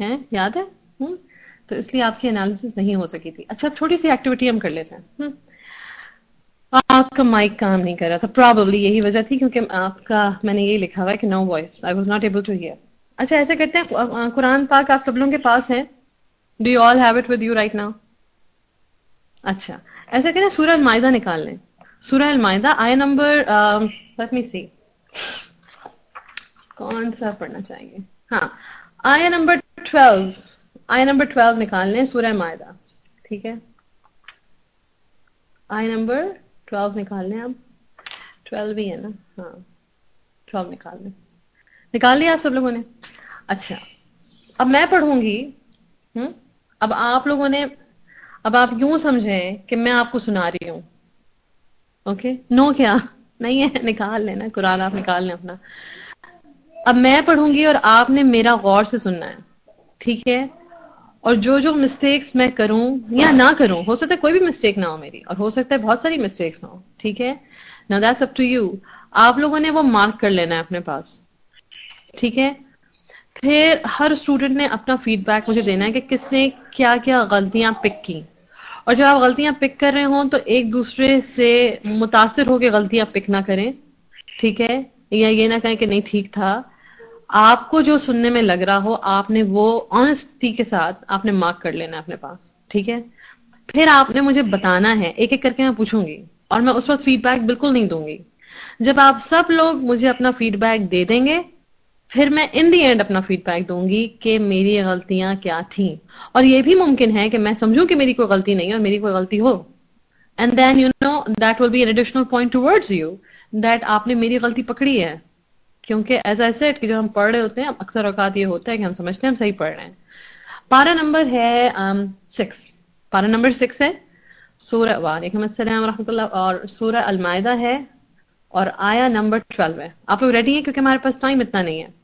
ہیں؟ یاد ہے؟ تو اس لیے آپ کی انالیس نہیں ہو سکی تھی۔ اچھا چھوٹی سی ایکٹیویٹی ہم کر لیتے ہیں۔ آپ کا مائک کام نہیں کر رہا تھا۔ پرابلی یہی وجہ تھی کیونکہ آپ کا میں نے یہی لکھا ہوا ہے کہ no voice I was not able to hear اچھا ایسا کرتے ہیں۔ قرآن پاک آپ سب لوگوں کے پاس ہے do you all have it with you right now اچھا۔ ایسا کریں سورہ المائدہ نکال لیں۔ سورہ المائدہ آئے نمبر لیٹ می سی کون سا پڑھنا چاہیں گے؟ ہاں آیا نمبر ٹویلو آیا نمبر ٹویلو نکال لیں سورہ معاہدہ ٹھیک ہے؟ آئی نمبر ٹویلو نکال لیں اب ٹویلو بھی ہے نا؟ ہاں ٹویلو نکال لیں۔ نکال لیا آپ سب لوگوں نے؟ اچھا اب میں پڑھوں گی۔ ہوں اب آپ لوگوں نے اب آپ یوں سمجھیں کہ میں آپ کو سنا رہی ہوں۔ اوکے نو کیا؟ نہیں ہے، نکال لینا، قرآن آپ نکال لیں اپنا۔ اب میں پڑھوں گی اور آپ نے میرا غور سے سننا ہے۔ ٹھیک ہے؟ اور جو جو مسٹیکس میں کروں یا نہ کروں، ہو سکتا ہے کوئی بھی مسٹیک نہ ہو میری، اور ہو سکتا ہے بہت ساری مسٹیکس ہوں۔ ٹھیک ہے؟ نا دیٹس اپ ٹو یو آپ لوگوں نے وہ مارک کر لینا ہے اپنے پاس۔ ٹھیک ہے؟ پھر ہر اسٹوڈنٹ نے اپنا فیڈ بیک مجھے دینا ہے کہ کس نے کیا کیا غلطیاں پک کی۔ اور جب آپ غلطیاں پک کر رہے ہوں تو ایک دوسرے سے متاثر ہو کے غلطیاں پک نہ کریں، ٹھیک ہے؟ یا یہ نہ کہیں کہ نہیں ٹھیک تھا۔ آپ کو جو سننے میں لگ رہا ہو، آپ نے وہ آنےسٹی کے ساتھ آپ نے مارک کر لینا اپنے پاس، ٹھیک ہے؟ پھر آپ نے مجھے بتانا ہے، ایک ایک کر کے میں پوچھوں گی اور میں اس وقت فیڈ بیک بالکل نہیں دوں گی۔ جب آپ سب لوگ مجھے اپنا فیڈ بیک دے دیں گے پھر میں ان دی اینڈ اپنا فیڈ بیک دوں گی کہ میری غلطیاں کیا تھیں۔ اور یہ بھی ممکن ہے کہ میں سمجھوں کہ میری کوئی غلطی نہیں اور میری کوئی غلطی ہو۔ And then you know that will be an additional point towards you that آپ نے میری غلطی پکڑی ہے۔ کیونکہ ایز اے سیٹ کہ جب ہم پڑھ رہے ہوتے ہیں اکثر اوقات یہ ہوتا ہے کہ ہم سمجھتے ہیں، ہم صحیح پڑھ رہے ہیں۔ پارا نمبر ہے um, سکس پارا نمبر سکس ہے، سورہ وعلیکم السلام ورحمۃ اللہ۔ اور سورہ المائدہ ہے اور آیا نمبر ٹویلو ہے۔ آپ لوگ ریڈی ہیں؟ کیونکہ ہمارے پاس ٹائم اتنا نہیں ہے۔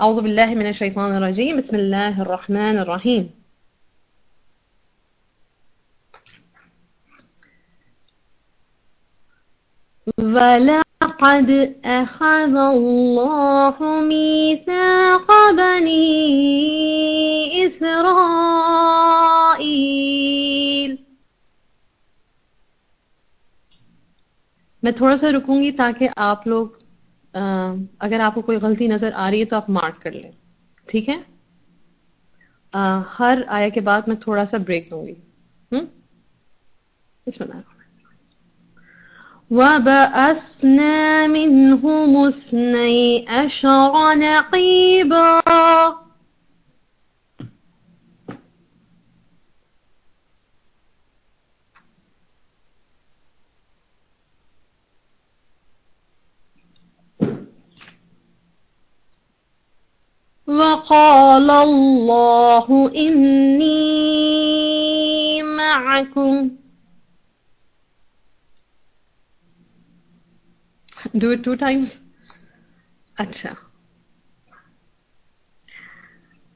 أعوذ بالله من الشيطان الرجيم بسم الله الرحمن الرحيم ولقد أخذ الله ميثاق بني إسرائيل میں تھوڑا سا رکوں گی تاکہ آپ لوگ اگر آپ کو کوئی غلطی نظر آ رہی ہے تو آپ مارک کر لیں۔ ٹھیک ہے؟ ہر آیا کے بعد میں تھوڑا سا بریک دوں گی۔ بسم اللہ۔ وَبَأَسْنَا مِنْهُمُ اثْنَيْ عَشَرَ نَقِيبًا۔ وقال الله إني معكم. Do it two times. اچھا.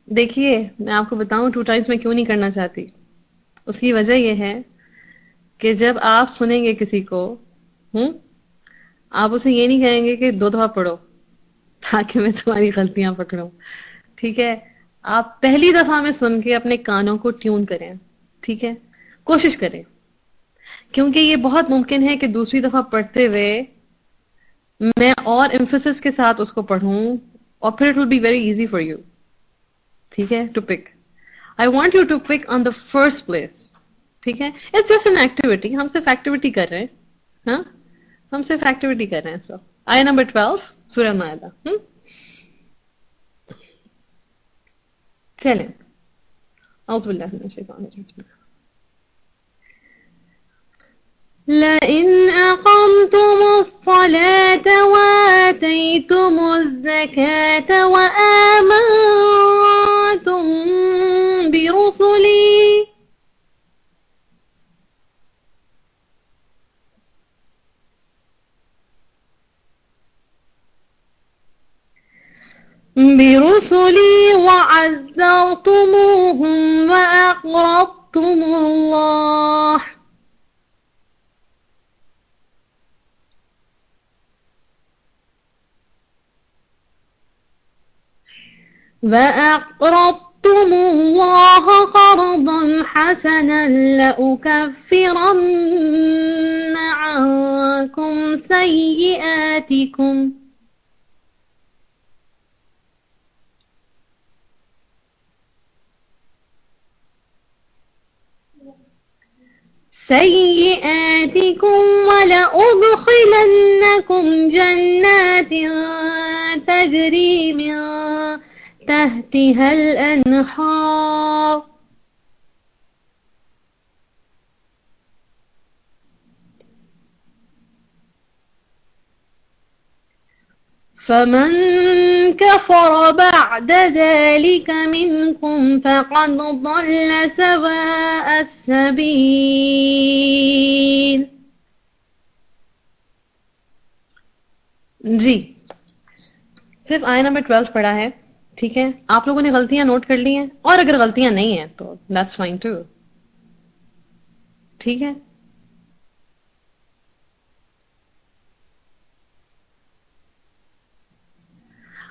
دیکھیے، میں آپ کو بتاؤں ٹو ٹائمس میں کیوں نہیں کرنا چاہتی؟ اس کی وجہ یہ ہے کہ جب آپ سنیں گے کسی کو ہوں آپ اسے یہ نہیں کہیں گے کہ دو دفعہ پڑھو تاکہ میں تمہاری غلطیاں پکڑوں۔ ٹھیک ہے؟ آپ پہلی دفعہ میں سن کے اپنے کانوں کو ٹیون کریں، ٹھیک ہے؟ کوشش کریں۔ کیونکہ یہ بہت ممکن ہے کہ دوسری دفعہ پڑھتے ہوئے میں اور امفسس کے ساتھ اس کو پڑھوں اور پھر it will be very easy for you ٹھیک ہے؟ To pick I want you to pick on the first place ٹھیک ہے؟ اٹس جسٹ این ایکٹیویٹی ہم صرف ایکٹیویٹی کر رہے ہیں۔ ہاں؟ ہم صرف ایکٹیویٹی کر رہے ہیں اس وقت۔ آئی نمبر ٹویلو سورہ كلام أعوذ بالله من الشيطان الرجيم. لئن أقمتم الصلاة وآتيتم الزكاة وآمنتم برسلي برسلي وعزرتموهم وأقرضتم الله. وأقرضتم الله قرضا حسنا لأكفرن عنكم سيئاتكم. سيئاتكم ولأدخلنكم جنات تجري من تحتها الأنهار. فمن كفر بعد ذلك منكم فقد ضل سواء السبيل جی۔ صرف آئے نمبر ٹویلتھ پڑھا ہے، ٹھیک ہے؟ آپ لوگوں نے غلطیاں نوٹ کر لی ہیں، اور اگر غلطیاں نہیں ہیں تو دیٹس فائن ٹو ٹھیک ہے؟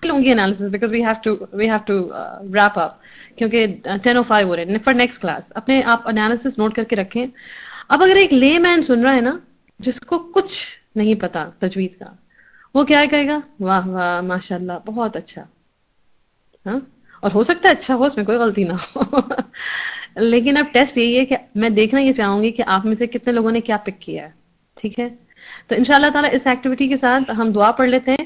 لوں گی analysis because we have to we have to wrap up کیونکہ ٹین او فائیو ہو رہے ہیں فار نیکسٹ کلاس اپنے آپ انالیس نوٹ کر کے رکھیں اب اگر ایک لے مین سن رہا ہے نا جس کو کچھ نہیں پتا تجوید کا وہ کیا کہے گا واہ واہ ماشاء اللہ بہت اچھا ہاں اور ہو سکتا ہے اچھا ہو اس میں کوئی غلطی نہ ہو لیکن اب ٹیسٹ یہی ہے کہ میں دیکھنا یہ چاہوں گی کہ آپ میں سے کتنے لوگوں نے کیا پک کیا ہے ٹھیک ہے تو ان شاء اللہ تعالیٰ اس ایکٹیویٹی کے ساتھ ہم دعا پڑھ لیتے ہیں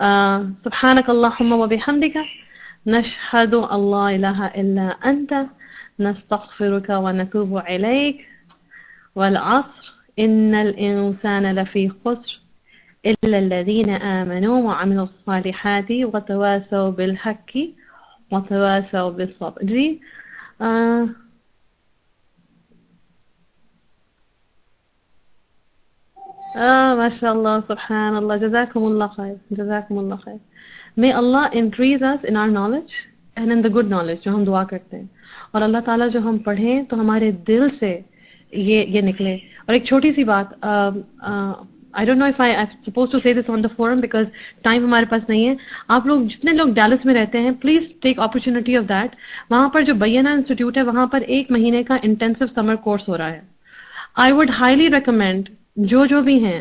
آه، سبحانك اللهم وبحمدك نشهد الله إله إلا أنت نستغفرك ونتوب إليك. والعصر إن الإنسان لفي خسر إلا الذين آمنوا وعملوا الصالحات وتواسوا بالحق وتواسوا بالصبر. آه آه ما شاء الله سبحان الله جزاكم الله خير جزاكم الله خير may Allah increase us in our knowledge and in the good knowledge جو ہم دعا کرتے ہیں. اور اللہ تعالیٰ جو ہم پڑھیں تو ہمارے دل سے یہ یہ نکلے. اور ایک چھوٹی سی بات I don't know if I suppose to see this on the forum because time ہمارے پاس نہیں ہے. آپ لوگ جتنے لوگ ڈیلس میں رہتے ہیں please take opportunity of that وہاں پر جو بینا انسٹیٹیوٹ ہے، وہاں پر ایک مہینے کا انٹینسو سمر کورس ہو رہا ہے. آئی وڈ ہائیلی ریکمینڈ جو جو بھی ہیں،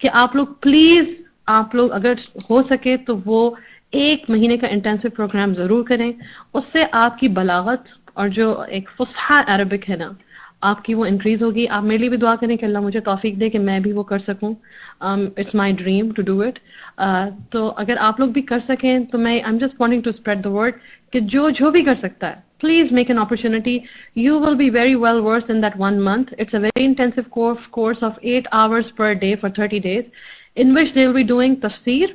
کہ آپ لوگ پلیز آپ لوگ اگر ہو سکے تو وہ ایک مہینے کا انٹینسو پروگرام ضرور کریں. اس سے آپ کی بلاغت اور جو ایک فسحا عربک ہے نا، آپ کی وہ انکریز ہوگی. آپ میرے لیے بھی دعا کریں کہ اللہ مجھے توفیق دے کہ میں بھی وہ کر سکوں. It's my dream to do it تو اگر آپ لوگ بھی کر سکیں، تو میں I am just wanting to spread the word کہ جو جو بھی کر سکتا ہے please make an opportunity. You will be very well versed in that one month. It's a very intensive course, course of 8 hours per day for 30 days, in which they'll be doing tafsir,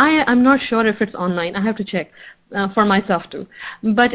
I I am not sure if it's online I have to check for myself too but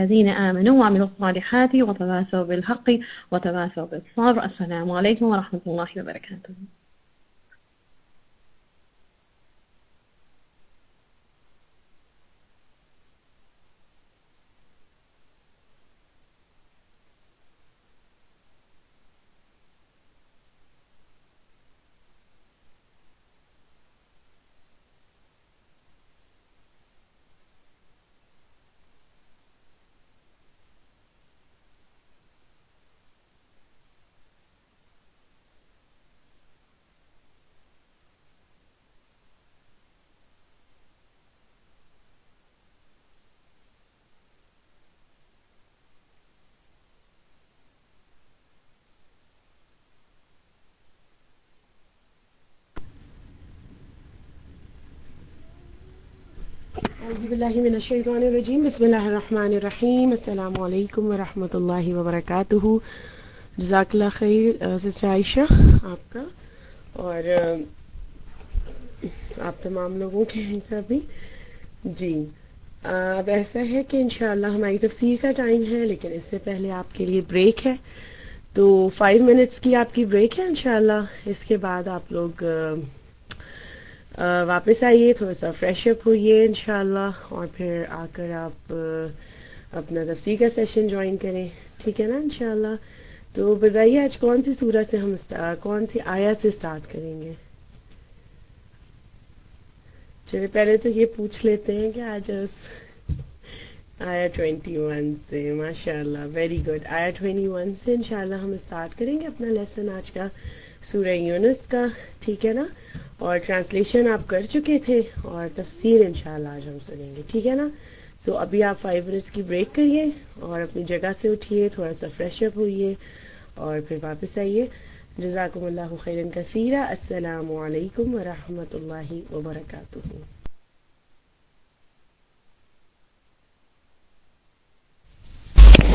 الذين آمنوا وعملوا الصالحات وتواصوا بالحق وتواصوا بالصبر السلام عليكم ورحمة الله وبركاته اعوذ باللہ من الشیطان الرجیم۔ بسم اللہ الرحمن الرحیم۔ السلام علیکم ورحمۃ اللہ وبرکاتہ۔ جزاک اللہ خیر سسٹر عائشہ، آپ کا۔ اور آپ تمام لوگوں کے کا بھی۔ جی اب ایسا ہے کہ انشاءاللہ ہماری تفسیر کا ٹائم ہے، لیکن اس سے پہلے آپ کے لیے بریک ہے۔ تو فائیو منٹس کی آپ کی بریک ہے انشاءاللہ۔ اس کے بعد آپ لوگ واپس آئیے، تھوڑا سا فریش اپ ہوئیے انشاءاللہ، اور پھر آ کر آپ اپنا تفسیر کا سیشن جوائن کریں، ٹھیک ہے نا انشاءاللہ؟ تو بتائیے، آج کون سی صورت سے ہم کون سی آیا سے اسٹارٹ کریں گے؟ چلے، پہلے تو یہ پوچھ لیتے ہیں کہ آج آیا ٹوینٹی ون سے ماشاء اللہ ویری گڈ آیا ٹوینٹی ون سے انشاءاللہ ہم اسٹارٹ کریں گے اپنا لیسن آج کا، سورہ یونس کا، ٹھیک ہے نا؟ اور ٹرانسلیشن آپ کر چکے تھے اور تفسیر انشاءاللہ آج ہم سنیں گے، ٹھیک ہے نا؟ سو ابھی آپ فائیو منٹس کی بریک کریے اور اپنی جگہ سے اٹھیے، تھوڑا سا فریش اپ ہوئیے اور پھر واپس آئیے۔ جزاکم اللہ خیرن کثیرہ السلام علیکم ورحمۃ اللہ وبرکاتہ۔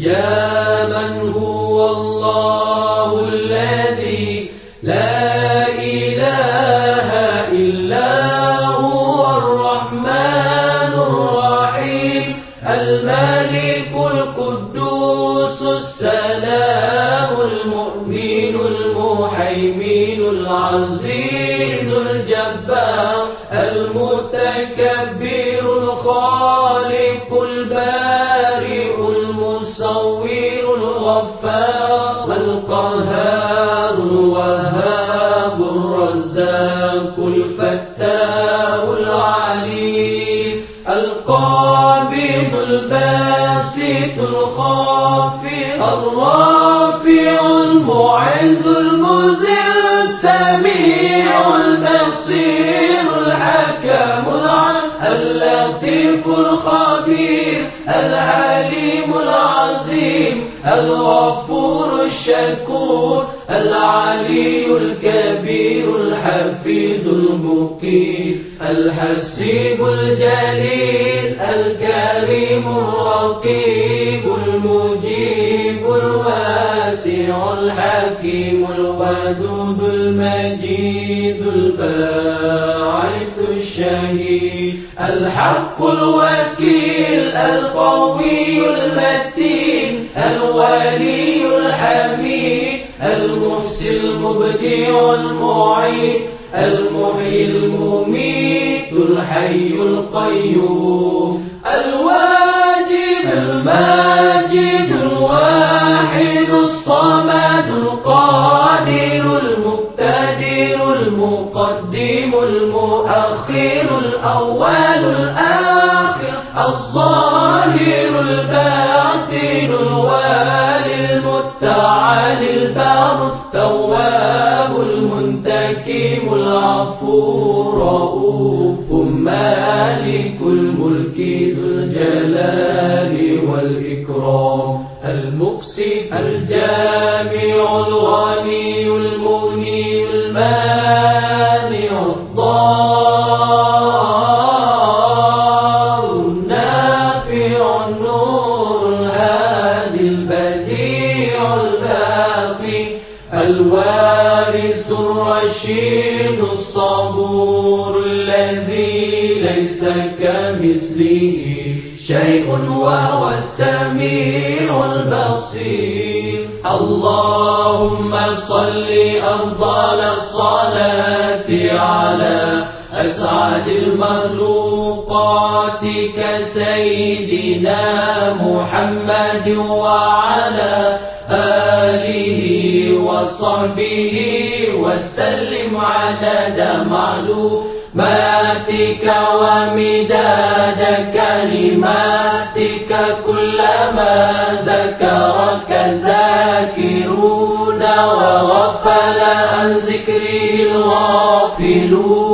يا من هو الله الذي لا الرافع المعز المذل السميع البصير الحكم اللطيف الخبير العليم العظيم الغفور الشكور العلي الكبير الحفيظ المقيم الحسيب الجليل الكريم الرقيب المجيب الواسع الحكيم الودود المجيد الباعث الشهيد الحق الوكيل القوي المتين الولي الحميد المحسن المبدع المعيد المحيي المميت الحي القيوم. الواجد الماجد الواحد الصمد القادر المقتدر المقدم المؤخر الأول الآخر الظاهر العفو رؤوف مالك الملك ذو الجلال والإكرام المقسط الجامع الغني المغني المانع الضار. المخلوقات كسيدنا محمد وعلى آله وصحبه وسلم عدد معلوماتك ومداد كلماتك كلما ذكرك ذاكرون وغفل عن ذكره الغافلون.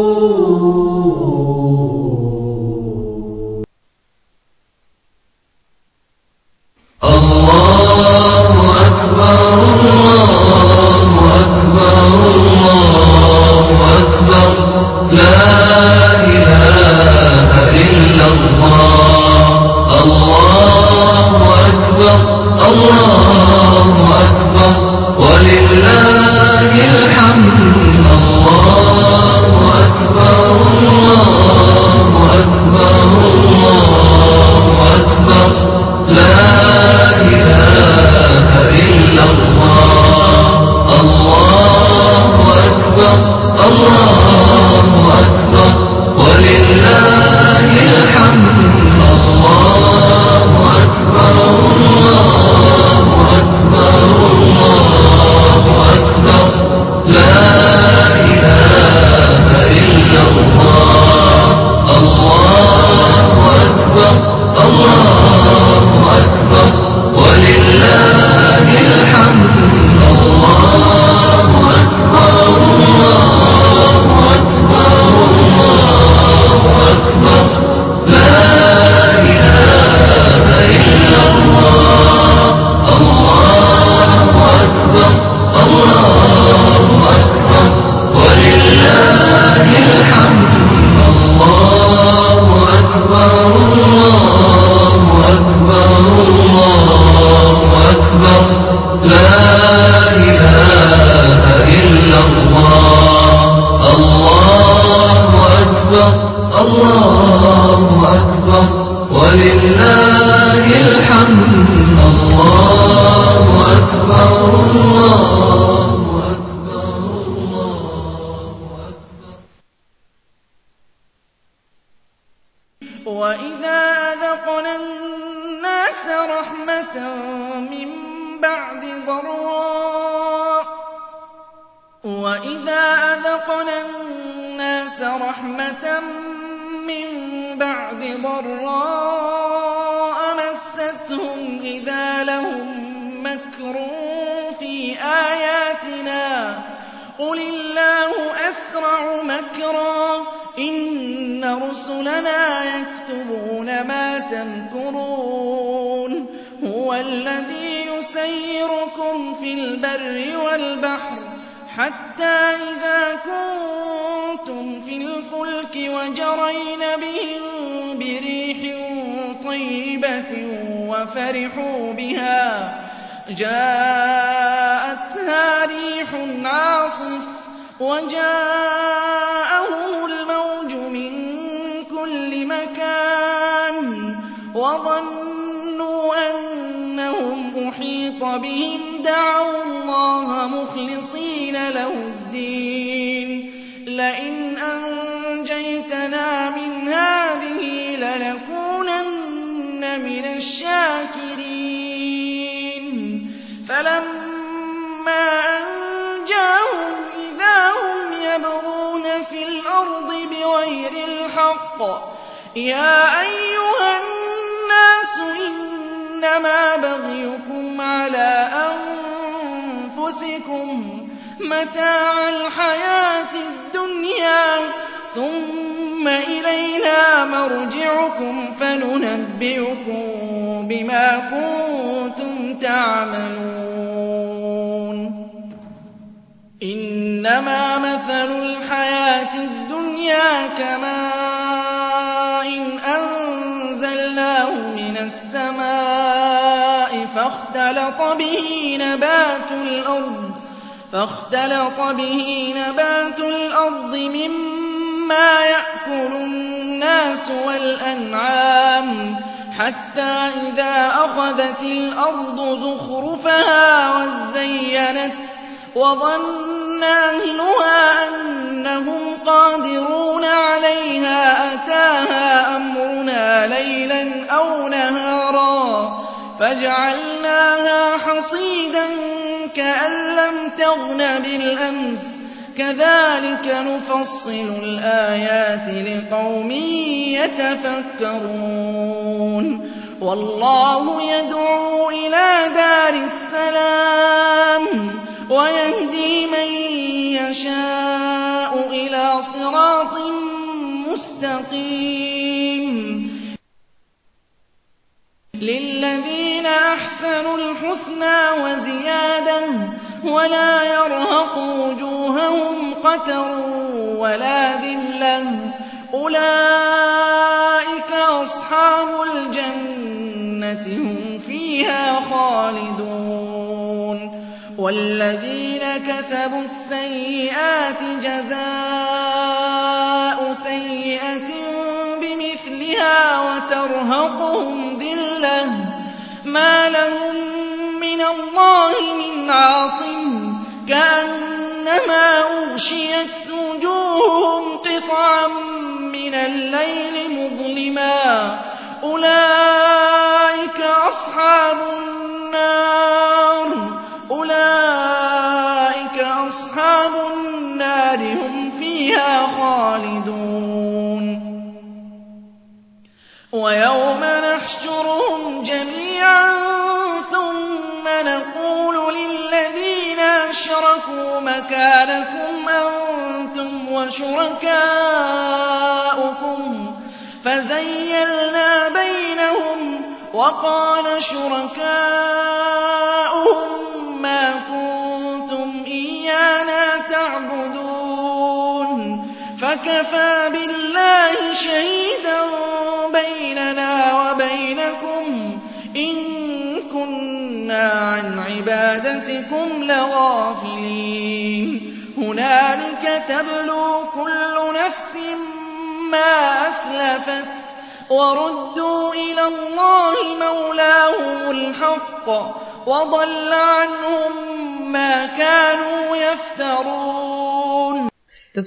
لا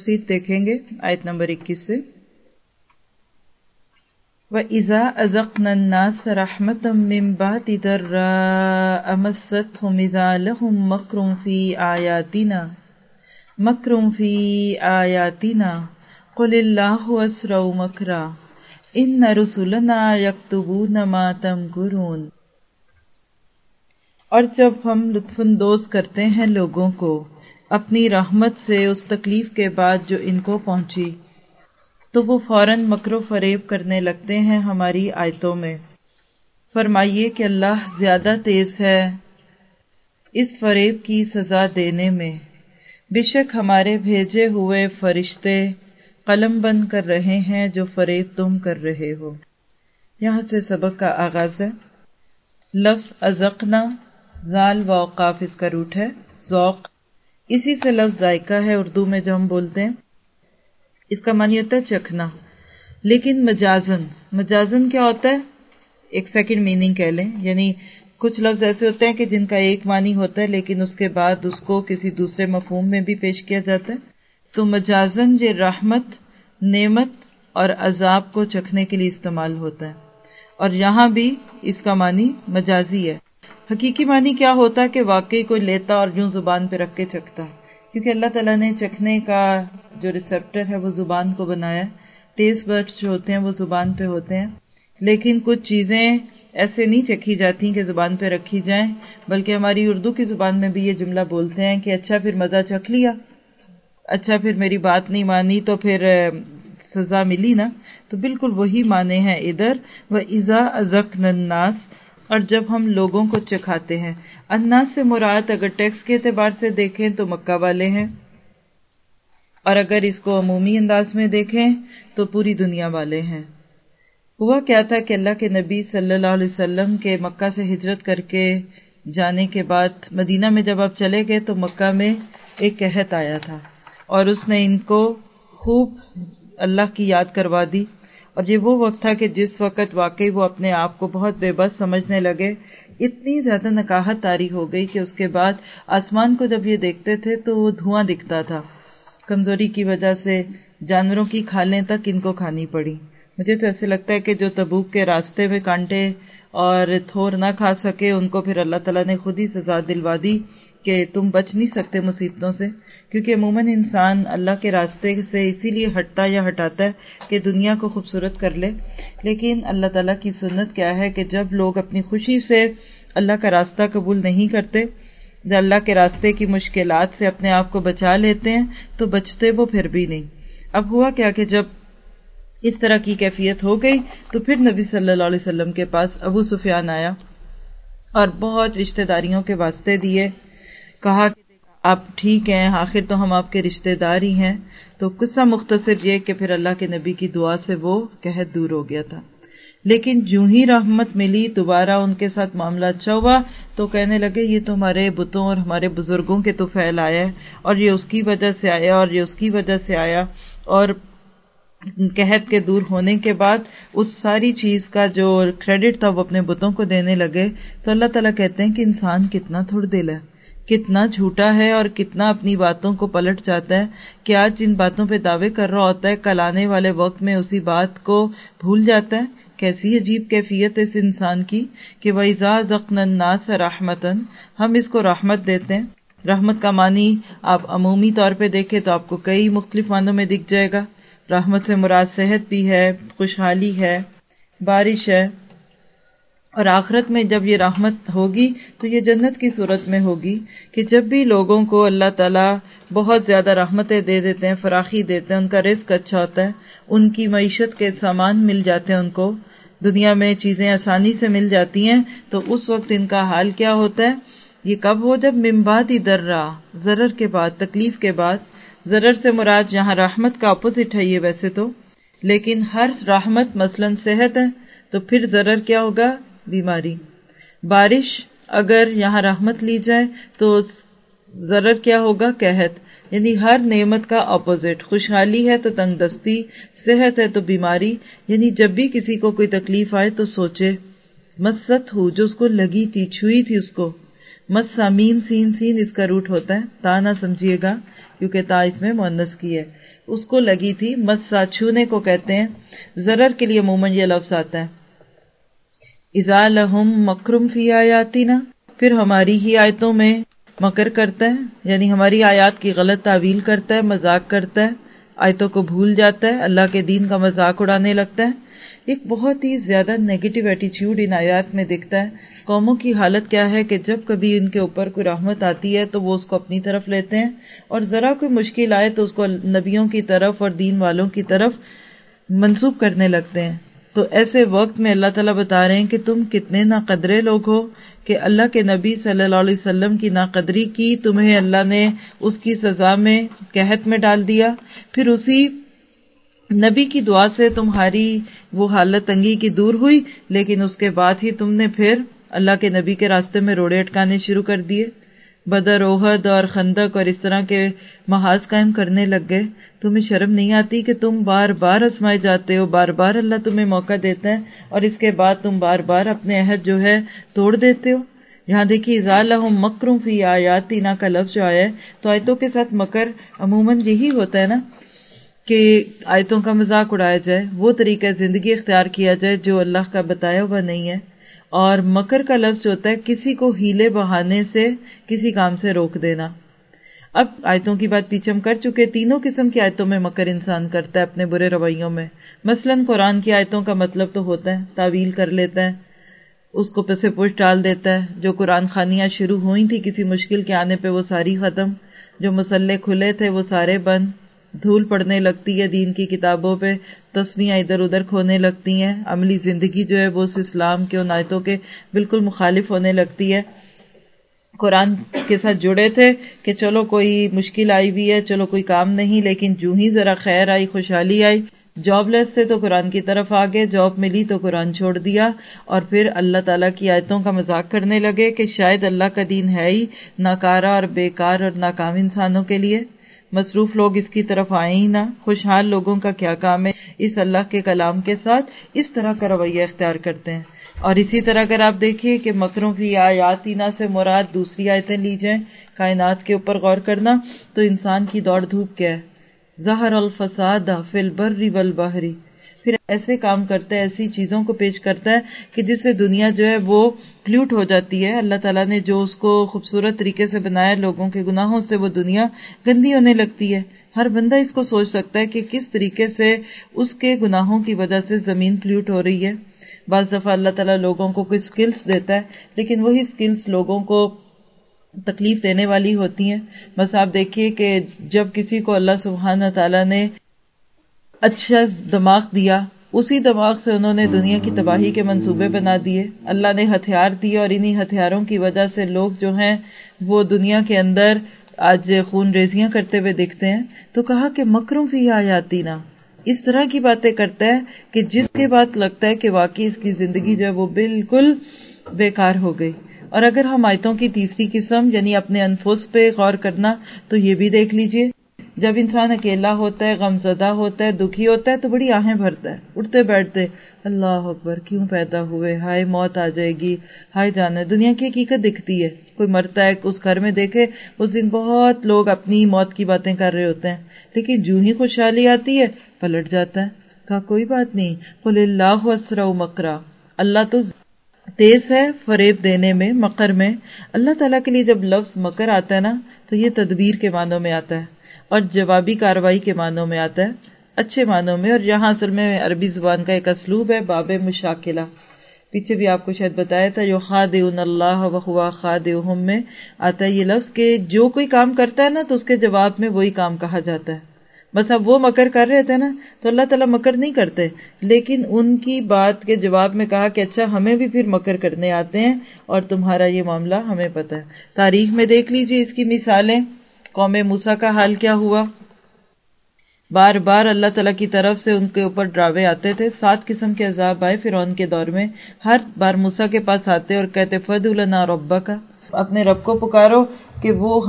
تفسیر دیکھیں گے آیت نمبر اکیس سے۔ وَإِذَا أَذَقْنَا النَّاسَ رَحْمَةً مِّن بَعْدِ ضَرَّاءَ مَسَّتْهُمْ إِذَا لَهُم مَّكْرٌ فِي آيَاتِنَا، مَكْرٌ فِي آيَاتِنَا، قُلِ اللَّهُ أَسْرَعُ مَكْرًا، إِنَّ رُسُلَنَا يَكْتُبُونَ مَا تَمْكُرُونَ۔ اور جب ہم لطف اندوز کرتے ہیں لوگوں کو اپنی رحمت سے اس تکلیف کے بعد جو ان کو پہنچی۔ تو وہ فوراً مکر و فریب کرنے لگتے ہیں ہماری آیتوں میں۔ فرمائیے کہ اللہ زیادہ تیز ہے اس فریب کی سزا دینے میں۔ بے شک ہمارے بھیجے ہوئے فرشتے قلم بند کر رہے ہیں جو فریب تم کر رہے ہو۔ یہاں سے سبق کا آغاز ہے۔ لفظ ازقنا زال و اوقاف اس کا روٹ ہے۔ ذوق اسی سے لفظ ذائقہ ہے اردو میں جو ہم بولتے ہیں۔ اس کا معنی ہوتا ہے چکھنا۔ لیکن مجازن مجازن کیا ہوتا ہے؟ ایک سیکنڈ میننگ کہہ لیں۔ یعنی کچھ لفظ ایسے ہوتے ہیں کہ جن کا ایک معنی ہوتا ہے، لیکن اس کے بعد اس کو کسی دوسرے مفہوم میں بھی پیش کیا جاتا ہے۔ تو مجازن یہ رحمت، نعمت اور عذاب کو چکھنے کے لیے استعمال ہوتا ہے۔ اور یہاں بھی اس کا معنی مجازی ہے۔ حقیقی معنی کیا ہوتا ہے کہ واقعی کوئی لیتا اور یوں زبان پہ رکھ کے چکھتا ہے؟ کیونکہ اللہ تعالیٰ نے چکھنے کا جو ریسپٹر ہے وہ زبان کو بنایا ٹیسٹ برڈس جو ہوتے ہیں وہ زبان پہ ہوتے ہیں۔ لیکن کچھ چیزیں ایسے نہیں چکھی جاتی کہ زبان پہ رکھی جائیں، بلکہ ہماری اردو کی زبان میں بھی یہ جملہ بولتے ہیں کہ اچھا پھر مزہ چکھ لیا اچھا پھر میری بات نہیں مانی تو پھر، سزا ملی نا؟ تو بالکل وہی مانے ہیں ادھر۔ وہ ایزا ازک نناس اور جب ہم لوگوں کو چکھاتے ہیں اناس سے مراد اگر ٹیکس کے اعتبار سے دیکھیں تو مکہ والے ہیں۔ اور اگر اس کو عمومی انداز میں دیکھیں تو پوری دنیا والے ہیں۔ ہوا کیا تھا کہ اللہ کے نبی صلی اللہ علیہ وسلم کے مکہ سے ہجرت کر کے جانے کے بعد مدینہ میں جب آپ چلے گئے تو مکہ میں ایک قحط آیا تھا اور اس نے ان کو خوب اللہ کی یاد کروا دی۔ اور یہ وہ وقت تھا کہ جس وقت واقعی وہ اپنے آپ کو بہت بے بس سمجھنے لگے، اتنی زیادہ نکاہت تاری ہو گئی کہ اس کے بعد آسمان کو جب یہ دیکھتے تھے تو وہ دھواں دکھتا تھا۔ کمزوری کی وجہ سے جانوروں کی کھالیں تک ان کو کھانی پڑی۔ مجھے تو ایسے لگتا ہے کہ جو تبوک کے راستے میں کانٹے اور تھور نہ کھا سکے، ان کو پھر اللہ تعالیٰ نے خود ہی سزا دلوا دی۔ کہ تم بچ نہیں سکتے مصیبتوں سے، کیونکہ عموماً انسان اللہ کے راستے سے اسی لیے ہٹتا یا ہٹاتا ہے کہ دنیا کو خوبصورت کر لے۔ لیکن اللہ تعالیٰ کی سنت کیا ہے کہ جب لوگ اپنی خوشی سے اللہ کا راستہ قبول نہیں کرتے جب اللہ کے راستے کی مشکلات سے اپنے آپ کو بچا لیتے ہیں، تو بچتے وہ پھر بھی نہیں۔ اب ہوا کیا کہ جب اس طرح کی کیفیت ہو گئی، تو پھر نبی صلی اللہ علیہ وسلم کے پاس ابو سفیان آیا اور بہت رشتے داریوں کے واسطے دیے۔ کہا کہ آپ ٹھیک ہیں، آخر تو ہم آپ کے رشتے دار ہی ہیں۔ تو قصہ مختصر یہ کہ پھر اللہ کے نبی کی دعا سے وہ قحط دور ہو گیا تھا۔ لیکن جو ہی رحمت ملی، دوبارہ ان کے ساتھ معاملہ اچھا ہوا، تو کہنے لگے، یہ تو ہمارے بتوں اور ہمارے بزرگوں کے تو پھیل آیا ہے، اور یہ اس کی وجہ سے آیا، اور یہ اس کی وجہ سے آیا، اور قحط کے دور ہونے کے بعد اس ساری چیز کا جو کریڈٹ تھا وہ اپنے بتوں کو دینے لگے۔ تو اللہ تعالیٰ کہتے ہیں کہ انسان کتنا تھوڑ دل ہے۔ کتنا جھوٹا ہے اور کتنا اپنی باتوں کو پلٹ جاتا ہے کہ آج جن باتوں پہ دعوے کر رہا ہوتا ہے، کل آنے والے وقت میں اسی بات کو بھول جاتا ہے۔ کیسی عجیب کیفیت ہے اس انسان کی کہ وہ اعزاز الناس رحمتن ہم اس کو رحمت دیتے ہیں۔ رحمت کا معنی آپ عمومی طور پہ دیکھیں تو آپ کو کئی مختلف معنوں میں دکھ جائے گا۔ رحمت سے مراد صحت بھی ہے، خوشحالی ہے، بارش ہے۔ اور آخرت میں جب یہ رحمت ہوگی تو یہ جنت کی صورت میں ہوگی کہ جب بھی لوگوں کو اللہ تعالیٰ بہت زیادہ رحمتیں دے دیتے ہیں، فراخی دیتے ہیں، ان کا رزق اچھا ہوتا ہے، ان کی معیشت کے سامان مل جاتے ہیں ان کو، دنیا میں چیزیں آسانی سے مل جاتی ہیں، تو اس وقت ان کا حال کیا ہوتا ہے؟ یہ کب ہو جب ممباد ہی در رہا، ضرر کے بعد، تکلیف کے بعد، ضرر سے مراد یہاں رحمت کا اپوزٹ ہے یہ ویسے تو، لیکن ہر رحمت مثلاً صحت ہے، تو پھر ضرر کیا ہوگا؟ بیماری۔ بارش اگر یہاں رحمت لی جائے تو ضرر کیا ہوگا؟ قحط۔ یعنی ہر نعمت کا اپوزٹ خوشحالی ہے تو تنگ دستی صحت ہے تو بیماری۔ یعنی جب بھی کسی کو کوئی تکلیف آئے تو سوچے مست ہو، جو اس کو لگی تھی، چھوئی تھی اس کو۔ مس سامیم سین سین اس کا روٹ ہوتا ہے۔ تا نہ سمجھیے گا، کیونکہ تا اس میں مونس کی ہے۔ اس کو لگی تھی مسا چھونے کو کہتے ہیں۔ زرر کے لیے عموماً یہ لفظ آتا ہے۔ ازا لہم مکرم فی آیاتی نا پھر ہماری ہی آیتوں میں مکر کرتا ہے یعنی ہماری آیات کی غلط تعویل کرتا ہے، مذاق کرتا ہے، آیتوں کو بھول جاتا ہے، اللہ کے دین کا مذاق اڑانے لگتا ہے۔ ایک بہت ہی زیادہ نیگیٹو ایٹیچیوڈ ان آیات میں دکھتا ہے۔ قوموں کی حالت کیا ہے کہ جب کبھی ان کے اوپر کوئی رحمت آتی ہے، تو وہ اس کو اپنی طرف لیتے ہیں۔ اور ذرا کوئی مشکل آئے، تو اس کو نبیوں کی طرف اور دین والوں کی طرف منسوب کرنے لگتے ہیں۔ تو ایسے وقت میں اللہ تعالیٰ بتا رہے ہیں کہ تم کتنے ناقدرے لوگ ہو کہ اللہ کے نبی صلی اللہ علیہ وسلم کی ناقدری کی، تمہیں اللہ نے اس کی سزا میں قحط میں ڈال دیا۔ پھر اسی نبی کی دعا سے تمہاری وہ حالت تنگی کی دور ہوئی، لیکن اس کے بعد ہی تم نے پھر اللہ کے نبی کے راستے میں روڑے اٹکانے شروع کر دیے۔ بدر، اوہد اور خندق اور اس طرح کے محاذ قائم کرنے لگ گئے۔ تمہیں شرم نہیں آتی کہ تم بار بار اسمائے جاتے ہو؟ بار بار اللہ تمہیں موقع دیتا ہے اور اس کے بعد تم بار بار اپنے عہد جو ہے توڑ دیتے ہو؟ یہاں دیکھیے ضالح مکروں فی آیاتی نا کا لفظ جو آیا ہے، تو آیتوں کے ساتھ مکر عموماً یہی ہوتا ہے نا کہ آیتوں کا مذاق اڑایا جائے، وہ طریقہ زندگی اختیار کیا جائے جو اللہ کا بتایا ہوا نہیں ہے۔ اور مکر کا لفظ جو ہوتا ہے، کسی کو ہیلے بہانے سے، کسی کام سے روک دینا۔ اب آیتوں کی بات پیچھے ہم کر چکے تینوں قسم کی آیتوں میں مکر انسان کرتا ہے اپنے برے رویوں میں۔ مثلا قرآن کی آیتوں کا مطلب تو ہوتا ہے، تعویل کر لیتا ہے، اس کو پسے پوش ڈال دیتا ہے۔ جو قرآن خانیاں شروع ہوئی تھی کسی مشکل کے آنے پہ، وہ ساری ختم۔ جو مسلح کھلے تھے، وہ سارے بند۔ دھول پڑنے لگتی ہے دین کی کتابوں پہ تصویاں ادھر ادھر کھونے لگتی ہیں، عملی زندگی جو ہے وہ اس اسلام کے ان آیتوں کے بالکل مخالف ہونے لگتی ہے۔ قرآن کے ساتھ جڑے تھے کہ چلو کوئی مشکل آئی ہوئی ہے، چلو کوئی کام نہیں، لیکن جو ہی ذرا خیر آئی، خوشحالی آئی، جاب لیس تھے تو قرآن کی طرف آگے، جاب ملی تو قرآن چھوڑ دیا۔ اور پھر اللہ تعالیٰ کی آیتوں کا مذاق کرنے لگے کہ شاید اللہ کا دین ہے ہی ناکارہ اور بیکار اور ناکام انسانوں کے لیے۔ مصروف لوگ اس کی طرف آئے ہی نہ، خوشحال لوگوں کا کیا کام ہے؟ اس اللہ کے کلام کے ساتھ اس طرح کا رویہ اختیار کرتے ہیں۔ اور اسی طرح اگر آپ دیکھیے کہ مکروں کی آیاتینا سے مراد دوسری آیتیں لی جائیں، کائنات کے اوپر غور کرنا تو انسان کی دوڑ دھوپ کیا ہے۔ زہر الفساد فل بری بل بحری پھر ایسے کام کرتا ہے، ایسی چیزوں کو پیش کرتا ہے کہ جس سے دنیا جو ہے وہ پلیوٹ ہو جاتی ہے۔ اللہ تعالیٰ نے جو اس کو خوبصورت طریقے سے بنایا لوگوں کے گناہوں سے، وہ دنیا گندی ہونے لگتی ہے۔ ہر بندہ اس کو سوچ سکتا ہے کہ کس طریقے سے اس کے گناہوں کی وجہ سے زمین پلیوٹ ہو رہی ہے۔ بعض دفعہ اللہ تعالیٰ لوگوں کو کوئی اسکلس دیتا ہے، لیکن وہی اسکلس لوگوں کو تکلیف دینے والی ہوتی ہیں۔ بس آپ دیکھیے کہ جب کسی کو اللہ سبحانہ تعالیٰ نے اچھا دماغ دیا، اسی دماغ سے انہوں نے دنیا کی تباہی کے منصوبے بنا دیے۔ اللہ نے ہتھیار دیے اور انہی ہتھیاروں کی وجہ سے لوگ جو ہیں وہ دنیا کے اندر آج خون ریزیاں کرتے ہوئے دیکھتے ہیں۔ تو کہا کہ مکروں بھی آ جاتی نا اس طرح کی باتیں کرتا ہے کہ جس کے بعد لگتا ہے کہ واقعی اس کی زندگی جو ہے وہ بالکل بیکار ہو گئی۔ اور اگر ہم آیتوں کی تیسری قسم یعنی اپنے انفس پہ غور کرنا، تو یہ بھی دیکھ لیجیے۔ جب انسان اکیلا ہوتا ہے غم زدہ ہوتا ہے، دکھی ہوتا ہے، تو بڑی آہیں بھرتا ہے، اٹھتے بیٹھتے، اللہ اکبر، کیوں پیدا ہوئے؟ ہائے، موت آ جائے گی، ہائے جانا دنیا کی حقیقت دکھتی ہے۔ کوئی مرتا ہے، اس گھر میں دیکھے، اس دن بہت لوگ اپنی موت کی باتیں کر رہے ہوتے ہیں، لیکن جو ہی خوشحالی آتی ہے، پلٹ جاتا ہے۔ کہا، کوئی بات نہیں۔ قل اللہ اسرا مکرا اللہ تو تیز ہے فریب دینے میں مکر میں۔ اللہ تعالیٰ کے لیے جب لفظ مکر آتا ہے نا، تو یہ تدبیر کے معنوں میں آتا ہے۔ اور جوابی کاروائی کے معنوں میں آتا ہے۔ اچھے معنوں میں، اور یہاں اصل میں عربی زبان کا ایک اسلوب ہے، باب مشاکلہ۔ پیچھے بھی آپ کو شاید بتایا تھا جو خاد اللہ وخوا خاد میں آتا ہے یہ لفظ کہ جو کوئی کام کرتا ہے نا، تو اس کے جواب میں وہی کام کہا جاتا ہے۔ بس اب وہ مکر کر رہے تھے نا، تو اللہ تعالیٰ مکر نہیں کرتے۔ لیکن ان کی بات کے جواب میں کہا کہ اچھا ہمیں بھی پھر مکر کرنے آتے ہیں اور تمہارا یہ معاملہ ہمیں پتا ہے۔ تاریخ میں دیکھ لیجیے اس کی مثالیں۔ قوم موسا کا حال کیا ہوا؟ بار بار اللہ تعالیٰ کی طرف سے ان کے اوپر ڈراوے آتے تھے۔ سات قسم کے عذاب آئے پھر ان کے دور میں۔ ہر بار موسا کے پاس آتے اور کہتے فد النا ربا کا اپنے رب کو پکارو کہ وہ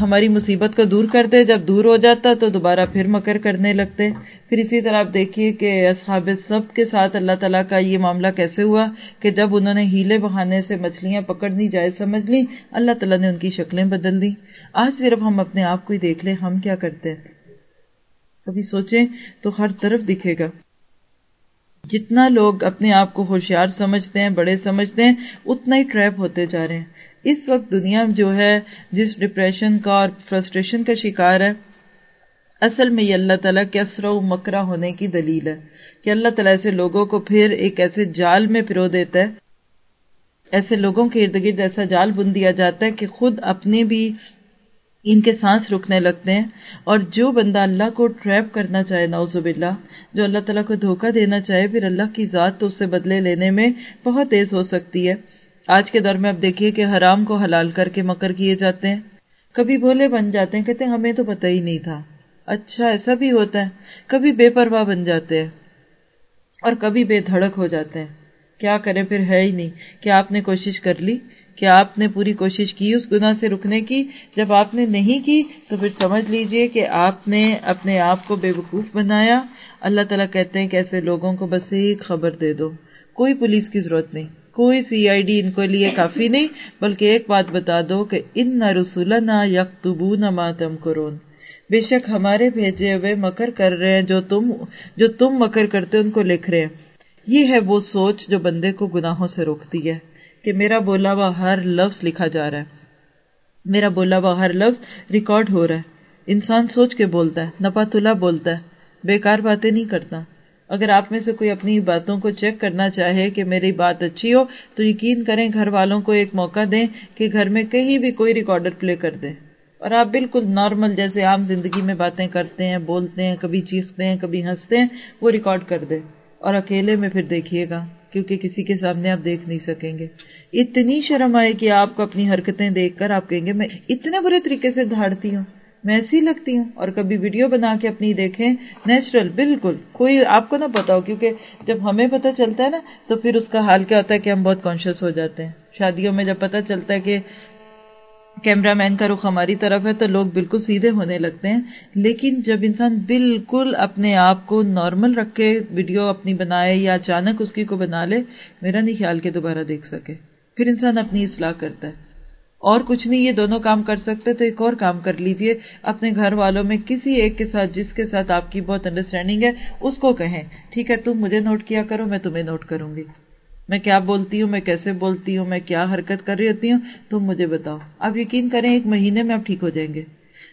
ہماری مصیبت کو دور کرتے جب دور ہو جاتا تو دوبارہ پھر مکر کرنے لگتے۔ پھر اسی طرح آپ دیکھیے کہ اصحاب سب کے ساتھ اللہ تعالیٰ کا یہ معاملہ کیسے ہوا کہ جب انہوں نے ہیلے بہانے سے مچھلیاں پکڑنی جائے سمجھ لی، اللہ تعالیٰ نے ان کی شکلیں بدل دی آج صرف ہم اپنے آپ کو ہی دیکھ لیں، ہم کیا کرتے ہیں؟ کبھی سوچیں تو ہر طرف دکھے گا۔ جتنا لوگ اپنے آپ کو ہوشیار سمجھتے ہیں، بڑے سمجھتے ہیں، اتنا ہی ٹریپ ہوتے جا رہے ہیں۔ اس وقت دنیا جو ہے، جس ڈپریشن کا اور فرسٹریشن کا شکار ہے، اصل میں یہ اللہ تعالیٰ کے اسرا و مکرا ہونے کی دلیل ہے کہ اللہ تعالیٰ ایسے لوگوں کو پھر ایک ایسے جال میں پرو دیتا ہے۔ ایسے لوگوں کے ارد گرد ایسا جال بن دیا جاتا ہے کہ خود اپنے بھی ان کے سانس رکنے لگتے ہیں اور جو بندہ اللہ کو ٹریپ کرنا چاہے نوزب اللہ جو اللہ تعالیٰ کو دھوکہ دینا چاہے، پھر اللہ کی ذات تو اس سے بدلے لینے میں بہت تیز ہو سکتی ہے۔ آج کے دور میں اب دیکھیے کہ حرام کو حلال کر کے مکر کیے جاتے ہیں۔ کبھی بھولے بن جاتے ہیں، کہتے ہیں ہمیں تو پتہ ہی نہیں تھا۔ اچھا ایسا بھی ہوتا ہے۔ کبھی بے پرواہ بن جاتے ہیں اور کبھی بے دھڑک ہو جاتے ہیں۔ کیا کریں، پھر ہے ہی نہیں کیا آپ نے کوشش کر لی۔ کیا آپ نے پوری کوشش کی اس گناہ سے رکنے کی، جب آپ نے نہیں کی تو پھر سمجھ لیجیے کہ آپ نے اپنے آپ کو بے وقوف بنایا۔ اللہ تعالیٰ کہتے ہیں کہ ایسے لوگوں کو بس ایک خبر دے دو۔ کوئی پولیس کی ضرورت نہیں، کوئی سی آئی ڈی ان کو لیے کافی نہیں، بلکہ ایک بات بتا دو کہ ان نہ رسول نہ یکتبو نہ ماتم کرون بے شک ہمارے بھیجے ہوئے مکر کر رہے ہیں جو تم جو تم مکر کرتے ان کو لکھ رہے ہیں۔ یہ ہے وہ سوچ جو بندے کو گناہوں سے روکتی ہے۔ کہ میرا بولا ہوا ہر لفظ لکھا جا رہا ہے۔ میرا بولا ہوا ہر لفظ ریکارڈ ہو رہا ہے۔ انسان سوچ کے بولتا ہے نپاتلا بولتا ہے۔ بیکار باتیں نہیں کرتا۔ اگر آپ میں سے کوئی اپنی باتوں کو چیک کرنا چاہے کہ میری بات اچھی ہو، تو یقین کریں گھر والوں کو ایک موقع دیں کہ گھر میں کہیں بھی کوئی ریکارڈر پلے کر دیں۔ اور آپ بالکل نارمل جیسے عام زندگی میں باتیں کرتے ہیں، بولتے ہیں، کبھی چیختے ہیں، کبھی ہنستے ہیں، وہ ریکارڈ کر دیں۔ اور اکیلے میں پھر دیکھیے گا۔ کیونکہ کسی کے سامنے آپ دیکھ نہیں سکیں گے۔ اتنی شرم آئے کہ آپ کو اپنی حرکتیں دیکھ کر آپ کہیں گے، میں اتنے برے طریقے سے دھاڑتی ہوں، میں ایسی لگتی ہوں، اور کبھی ویڈیو بنا کے اپنی دیکھیں، نیچرل، بالکل۔ کوئی آپ کو نہ پتا ہو، کیونکہ جب ہمیں پتا چلتا ہے نا، تو پھر اس کا حال کیا ہوتا ہے کہ ہم بہت کانشیس ہو جاتے ہیں۔ شادیوں میں جب پتا چلتا ہے کہ کیمرہ مین کا رخ ہماری طرف ہے تو لوگ بالکل سیدھے ہونے لگتے ہیں۔ لیکن جب انسان بالکل اپنے آپ کو نارمل رکھ کے ویڈیو اپنی بنائے یا اچانک اس کی کو بنا لے، میرا نہیں خیال کہ دوبارہ دیکھ سکے۔ پھر انسان اپنی اصلاح کرتا ہے۔ اور کچھ نہیں، یہ دونوں کام کر سکتے تو ایک اور کام کر لیجیے۔ اپنے گھر والوں میں کسی ایک کے ساتھ، جس کے ساتھ آپ کی بہت انڈرسٹینڈنگ ہے، اس کو کہیں۔ ٹھیک ہے، تم مجھے نوٹ کیا کرو، میں تمہیں نوٹ کروں گی۔ میں کیا بولتی ہوں، میں کیسے بولتی ہوں، میں کیا حرکت کر رہی ہوتی ہوں، تم مجھے بتاؤ۔ آپ یقین کریں، ایک مہینے میں آپ ٹھیک ہو جائیں گے۔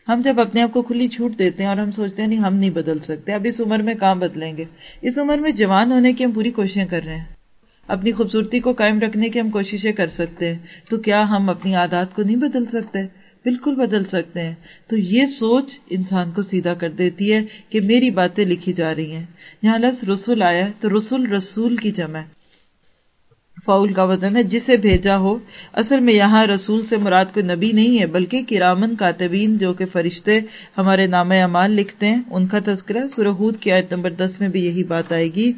ہم جب اپنے آپ کو کھلی چھوٹ دیتے ہیں اور ہم سوچتے ہیں، نہیں، ہم نہیں بدل سکتے۔ اب اس عمر میں کہاں بدلیں گے۔ اس عمر میں جوان ہونے کی ہم پوری کوششیں کر رہے ہیں۔ اپنی خوبصورتی کو قائم رکھنے کی ہم کوششیں کر سکتے ہیں۔ تو کیا ہم اپنی عادات کو نہیں بدل سکتے؟ بالکل بدل سکتے ہیں۔ تو یہ سوچ انسان کو سیدھا کر دیتی ہے کہ میری باتیں لکھی جا رہی ہیں۔ یہاں لفظ رسول آیا تو رسول رسول کی جمع ہے۔ فاول کا وزن ہے، جسے بھیجا ہو۔ اصل میں یہاں رسول سے مراد کوئی نبی نہیں ہے، بلکہ کرامن کاتبین جو کہ فرشتے ہمارے نام اعمال لکھتے ہیں۔ ان کا تذکرہ سرحود کی آیت نمبر دس میں بھی یہی بات آئے گی۔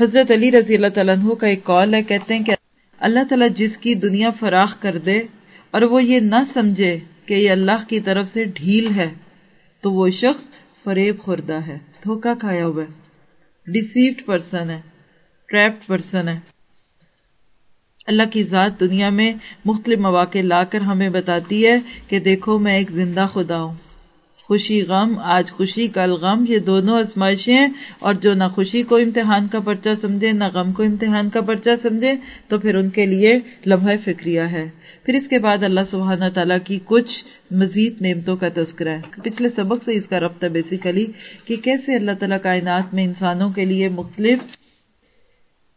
حضرت علی رضی اللہ تعالیٰ عنہ کا ایک کال ہے، کہتے ہیں کہ اللہ تعالیٰ جس کی دنیا فراخ کر دے اور وہ یہ نہ سمجھے کہ یہ اللہ کی طرف سے ڈھیل ہے، تو وہ شخص فریب خوردہ ہے دھوکا کھایا ہوا ہے۔ ڈسیوڈ پرسن ہے ٹریپڈ پرسن ہے۔ اللہ کی ذات دنیا میں مختلف مواقع لا کر ہمیں بتاتی ہے کہ دیکھو میں ایک زندہ خدا ہوں۔ خوشی غم، آج خوشی، کل غم، یہ دونوں ازمائشیں ہیں اور جو نہ خوشی کو امتحان کا پرچہ سمجھے، نہ غم کو امتحان کا پرچہ سمجھے، تو پھر ان کے لیے لمحہ فکریہ ہے۔ پھر اس کے بعد اللہ سبحانہ تعالیٰ کی کچھ مزید نعمتوں کا تذکرہ ہے۔ پچھلے سبق سے اس کا ربط ہے بیسیکلی کہ کیسے اللہ تعالیٰ کائنات میں انسانوں کے لیے مختلف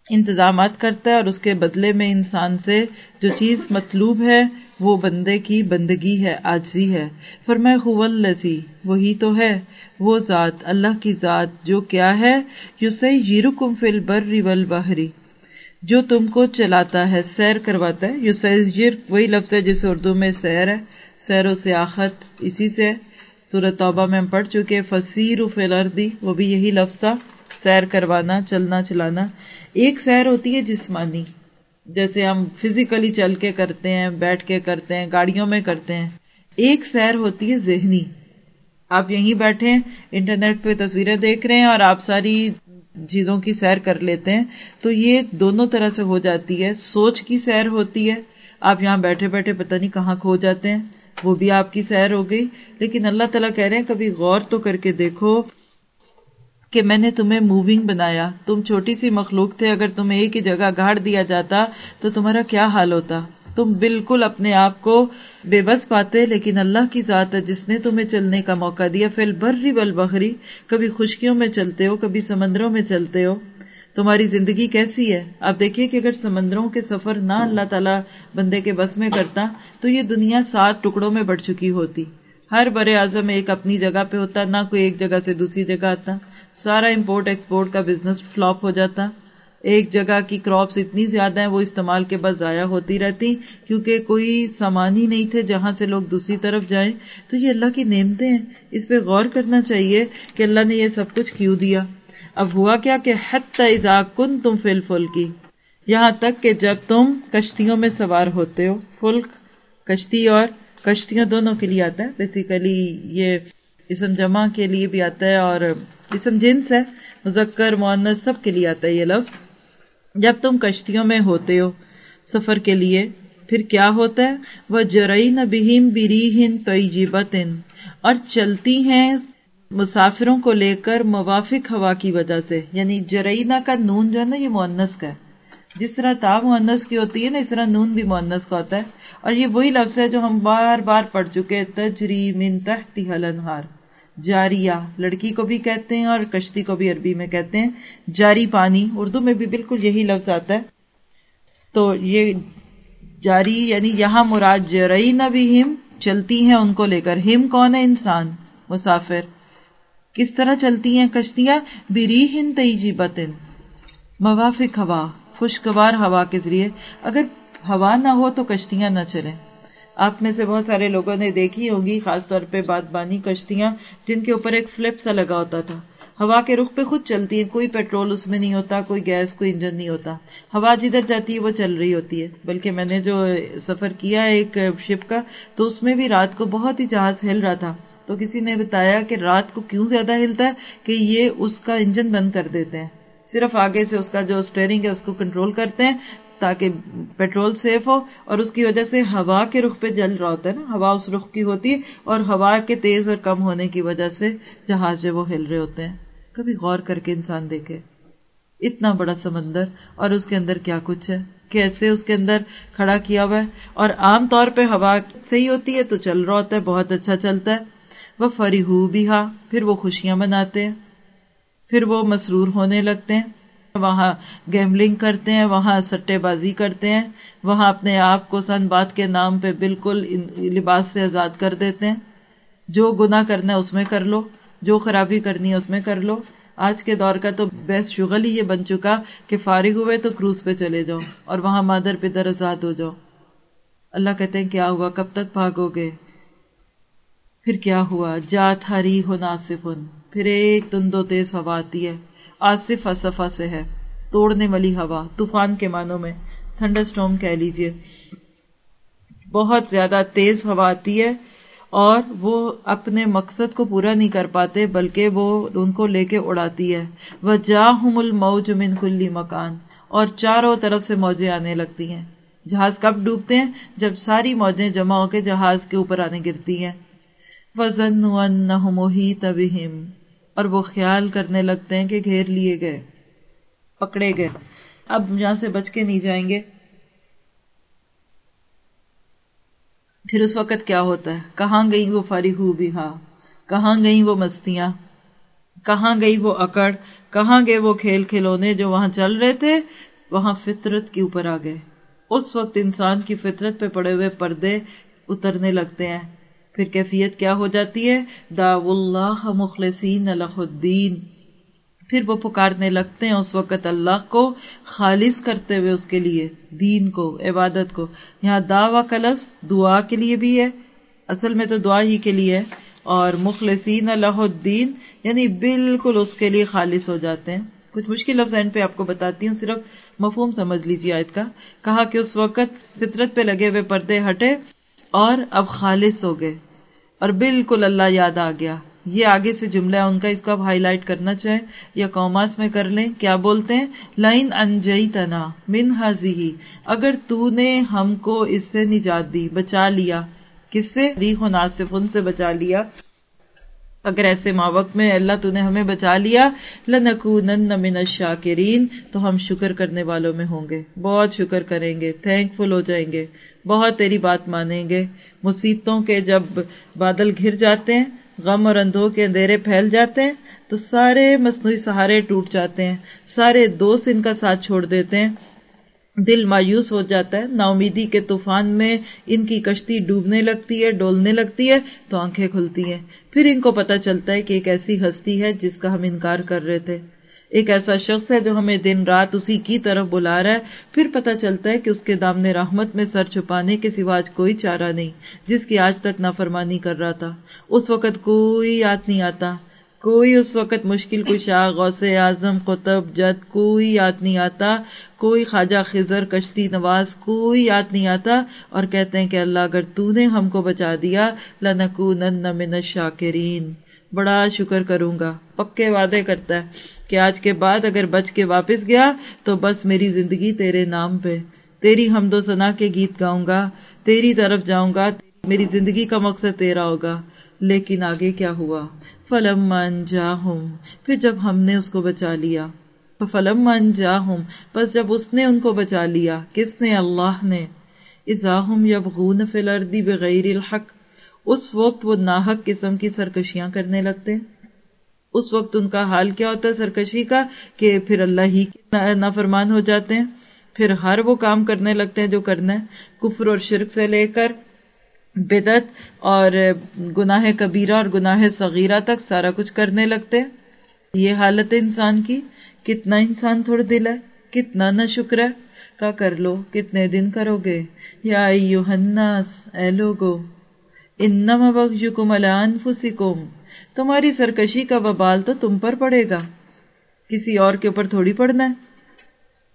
انتظامات کرتا ہے اور اس کے بدلے میں انسان سے جو چیز مطلوب ہے، وہ بندے کی بندگی ہے، آجزی ہے۔ فرمائے الزی وہی تو ہے۔ وہ ذات، اللہ کی ذات جو کیا ہے یو سی جیرو کم فل بر بہری جو تم کو چلاتا ہے، سیر کرواتا ہے۔ یو سیر وہی لفظ ہے جسے اردو میں سیر ہے۔ سیر و سیاحت، اسی سے۔ سورت توبہ میں ہم پڑھ چکے فصیر فل اردی وہ بھی یہی لفظ تھا۔ سیر کروانا، چلنا، چلانا۔ ایک سیر ہوتی ہے جسمانی، جیسے ہم فزیکلی چل کے کرتے ہیں، بیٹھ کے کرتے ہیں، گاڑیوں میں کرتے ہیں۔ ایک سیر ہوتی ہے ذہنی۔ آپ یہیں بیٹھے ہیں، انٹرنیٹ پہ تصویریں دیکھ رہے ہیں اور آپ ساری چیزوں کی سیر کر لیتے ہیں، تو یہ دونوں طرح سے ہو جاتی ہے۔ سوچ کی سیر ہوتی ہے۔ آپ یہاں بیٹھے بیٹھے پتہ نہیں کہاں کھو جاتے ہیں۔ وہ بھی آپ کی سیر ہو گئی، لیکن اللہ تعالیٰ کہہ رہے ہیں، کبھی غور تو کر کے دیکھو۔ کہ میں نے تمہیں موونگ بنایا۔ تم چھوٹی سی مخلوق تھے، اگر تمہیں ایک ہی جگہ گاڑ دیا جاتا تو تمہارا کیا حال ہوتا؟ تم بالکل اپنے آپ کو بے بس پاتے، لیکن اللہ کی ذات ہے جس نے تمہیں چلنے کا موقع دیا۔ فل برری بل بخری کبھی خشکیوں میں چلتے ہو، کبھی سمندروں میں چلتے ہو۔ تمہاری زندگی کیسی ہے؟ آپ دیکھیے کہ اگر سمندروں کے سفر نہ اللہ تعالیٰ بندے کے بس میں کرتا تو یہ دنیا سات ٹکڑوں میں بڑھ چکی ہوتی۔ ہر برے اعظم ایک اپنی جگہ پہ ہوتا، نہ کوئی ایک جگہ سے دوسری جگہ آتا۔ سارا امپورٹ ایکسپورٹ کا بزنس فلاپ ہو جاتا۔ ایک جگہ کی کراپس اتنی زیادہ ہیں، وہ استعمال کے بعد ضائع ہوتی رہتی، کیونکہ کوئی سامان ہی نہیں تھے جہاں سے لوگ دوسری طرف جائیں۔ تو یہ اللہ کی نعمتیں ہیں۔ اس پہ غور کرنا چاہیے کہ اللہ نے یہ سب کچھ کیوں دیا۔ اب ہوا کیا کہ حت اذا کن تم فل فل کی یہاں تک کہ جب تم کشتیوں میں سوار ہوتے ہو، فلک، کشتی اور کشتیاں دونوں کے لیے آتا ہے۔ بیسیکلی یہ اسم جمع کے لیے بھی آتا ہے اور اسم جنس ہے، مذکر معنس سب کے لیے آتا ہے یہ لفظ۔ جب تم کشتیوں میں ہوتے ہو سفر کے لیے، پھر کیا ہوتا ہے؟ وہ جرئی نہ بہم بری ہند اور چلتی ہیں مسافروں کو لے کر موافق ہوا کی وجہ سے۔ یعنی جرئینہ کا نون جو ہے نا، یہ مونس کا ہے۔ جس طرح تا مونس کی ہوتی ہے نا، اس طرح نون بھی مونس کا ہوتا ہے۔ اور یہ وہی لفظ ہے جو ہم بار بار پڑھ چکے تجری من تحتی ہلنہار جاریہ، لڑکی کو بھی کہتے ہیں اور کشتی کو بھی عربی میں کہتے ہیں۔ جاری پانی، اردو میں بھی بالکل یہی لفظ آتا ہے۔ تو یہ جاری یعنی یہاں مراد جرئی نہ بھی ہم چلتی ہیں ان کو لے کر۔ ہم کون ہے؟ انسان، مسافر۔ کس طرح چلتی ہیں کشتیاں؟ بری ہند تیجی بتن موافق ہوا۔ خوشگوار ہوا کے ذریعے۔ اگر ہوا نہ ہو تو کشتیاں نہ چلیں۔ آپ میں سے بہت سارے لوگوں نے دیکھی ہوگی خاص طور پہ باد بانی کشتیاں، جن کے اوپر ایک فلپ سا لگا ہوتا تھا۔ ہوا کے رخ پہ خود چلتی ہے، کوئی پیٹرول اس میں نہیں ہوتا، کوئی گیس، کوئی انجن نہیں ہوتا۔ ہوا جدھر جاتی ہے، وہ چل رہی ہوتی ہے۔ بلکہ میں نے جو سفر کیا ایک شپ کا، تو اس میں بھی رات کو بہت ہی جہاز ہل رہا تھا۔ تو کسی نے بتایا کہ رات کو کیوں زیادہ ہلتا ہے؟ کہ یہ اس کا انجن بند کر دیتے ہیں۔ صرف آگے سے اس کا جو اسٹیئرنگ ہے اس کو کنٹرول کرتے ہیں تاکہ پیٹرول سیف ہو اور اس کی وجہ سے ہوا کے رخ پہ جل رہا ہوتا ہے نا، ہوا اس رخ کی ہوتی ہے اور ہوا کے تیز اور کم ہونے کی وجہ سے جہاز جو وہ ہل رہے ہوتے ہیں۔ کبھی غور کر کے انسان دیکھے۔ اتنا بڑا سمندر اور اس کے اندر کیا کچھ ہے؟ کیسے اس کے اندر کھڑا کیا ہوا ہے؟ اور عام طور پہ ہوا صحیح ہوتی ہے تو چل رہا ہوتا ہے، بہت اچھا چلتا ہے۔ وہ فری ہو بھی ہا، پھر وہ خوشیاں مناتے ہیں۔ پھر وہ مسرور ہونے لگتے ہیں، وہاں گیملنگ کرتے ہیں، وہاں سٹے بازی کرتے ہیں، وہاں اپنے آپ کو سن بات کے نام پہ بالکل لباس سے آزاد کر دیتے ہیں۔ جو گنا کرنا ہے اس میں کر لو، جو خرابی کرنی ہے اس میں کر لو۔ آج کے دور کا تو بیسٹ شغل ہی یہ بن چکا کہ فارغ ہوئے تو کروز پہ چلے جاؤ اور وہاں مادر پدر آزاد ہو جاؤ۔ اللہ کہتے ہیں، کیا ہوا؟ کب تک بھاگو گے؟ پھر کیا ہوا؟ جات ہری ہو ناصف پھر ایک تندو تیز ہوا آتی ہے۔ آصف اصفا سے ہے۔ توڑنے والی ہوا۔ طوفان کے معنوں میں۔ تھنڈر اسٹوم کہہ لیجیے بہت زیادہ تیز ہوا آتی ہے اور وہ اپنے مقصد کو پورا نہیں کر پاتے، بلکہ وہ ان کو لے کے اڑاتی ہے۔ وہ جا الموج من کلی مکان۔ اور چاروں طرف سے موجیں آنے لگتی ہیں۔ جہاز کب ڈوبتے ہیں؟ جب ساری موجیں جمع ہو کے جہاز کے اوپر آنے گرتی ہیں۔ وزن موہی تبہم اور وہ خیال کرنے لگتے ہیں کہ گھیر لیے گئے، پکڑے گئے۔ اب یہاں سے بچ کے نہیں جائیں گے۔ پھر اس وقت کیا ہوتا ہے؟ کہاں گئی وہ فاری ہو بھی؟ ہاں۔ کہاں گئی وہ مستیاں؟ کہاں گئی وہ اکڑ؟ کہاں گئے وہ کھیل کھلونے جو وہاں چل رہے تھے؟ وہاں فطرت کے اوپر آ گئے۔ اس وقت انسان کی فطرت پہ پڑے ہوئے پردے اترنے لگتے ہیں۔ پھر کیفیت کیا ہو جاتی ہے؟ دا اللہ مخلصین الح الدین۔ پھر وہ پکارنے لگتے ہیں اس وقت اللہ کو، خالص کرتے ہوئے اس کے لیے، دین کو، عبادت کو۔ یہاں دا و کلفظ دعا کے لیے بھی ہے، اصل میں تو دعا ہی کے لیے ہے۔ اور مخلصین اللہ الدین یعنی بالکل اس کے لیے خالص ہو جاتے ہیں۔ کچھ مشکل لفظ اینڈ پہ آپ کو بتاتی ہوں، صرف مفہوم سمجھ لیجیے آیت کا۔ کہا کہ اس وقت فطرت پہ لگے ہوئے پردے ہٹے اور اب خالص ہو گئے۔ اور بالکل اللہ یاد آ گیا۔ یہ آگے سے جملہ ہے، ان کا اس کو اب ہائی لائٹ کرنا چاہیں یا کوماس میں کر لیں، کیا بولتے ہیں؟ لائن انجئی تنا من حاضی اگر تو نے ہم کو اس سے نجات دی، بچا لیا۔ کس سے؟ ریح و ناصف، ان سے بچا لیا۔ اگر ایسے ماوقت میں اللہ تو نے ہمیں بچا لیا، لنکونن من الشاکرین، تو ہم شکر کرنے والوں میں ہوں گے۔ بہت شکر کریں گے تھینک فل ہو جائیں گے۔ بہت تیری بات مانیں گے۔ مصیبتوں کے جب بادل گھر جاتے ہیں، غم اور اندھوں کے اندھیرے پھیل جاتے ہیں، تو سارے مصنوعی سہارے ٹوٹ جاتے ہیں۔ سارے دوست ان کا ساتھ چھوڑ دیتے ہیں۔ دل مایوس ہو جاتا ہے۔ نا امیدی کے طوفان میں ان کی کشتی ڈوبنے لگتی ہے، ڈولنے لگتی ہے، تو آنکھیں کھلتی ہیں۔ پھر ان کو پتا چلتا ہے کہ ایک ایسی ہستی ہے جس کا ہم انکار کر رہے تھے۔ ایک ایسا شخص ہے جو ہمیں دن رات اسی کی طرف بلا رہا ہے۔ پھر پتا چلتا ہے کہ اس کے دامن رحمت میں سر چھپانے کے سوا آج کوئی چارہ نہیں، جس کی آج تک نافرمانی کر رہا تھا۔ اس وقت کوئی یاد نہیں آتا۔ کوئی اس وقت مشکل کشا، غوث اعظم، قطب، جد، کوئی یاد نہیں آتا، کوئی خواجہ خزر کشتی نواز، کوئی یاد نہیں آتا، اور کہتے ہیں کہ اللہ اگر تو نے ہم کو بچا دیا، لنکونن من الشاکرین۔ بڑا شکر کروں گا۔ پکے وعدے کرتا ہے کہ آج کے بعد اگر بچ کے واپس گیا تو بس میری زندگی تیرے نام پہ، تیری حمد و ثنا کے گیت گاؤں گا، تیری طرف جاؤں گا، میری زندگی کا مقصد تیرا ہوگا، لیکن آگے کیا ہوا؟ فلم من جا ہوں پھر جب ہم نے اس کو بچا لیا۔ فلم من جا ہوں بس جب اس نے ان کو بچا لیا، کس نے؟ اللہ نے۔ ازاہم یب غون فلردی بغیر الحق، اس وقت وہ ناحق قسم کی سرکشیاں کرنے لگتے۔ اس وقت ان کا حال کیا ہوتا ہے سرکشی کا؟ کہ پھر اللہ ہی نافرمان ہو جاتے ہیں۔ پھر ہر وہ کام کرنے لگتے ہیں جو کرنا ہے، کفر اور شرک سے لے کر بدت اور گناہ کبیرہ اور گناہ صغیرہ تک سارا کچھ کرنے لگتے یہ حالت انسان کی۔ کتنا انسان تھوڑا دل ہے، کتنا نہ شکر ہے۔ کا کر لو، کتنے دن کرو گے؟ یا الناس، اے لوگو، انما بغیکم علی انفسکم۔ تمہاری سرکشی کا وبال تو تم پر پڑے گا۔ کسی اور کے اوپر تھوڑی پڑنا ہے۔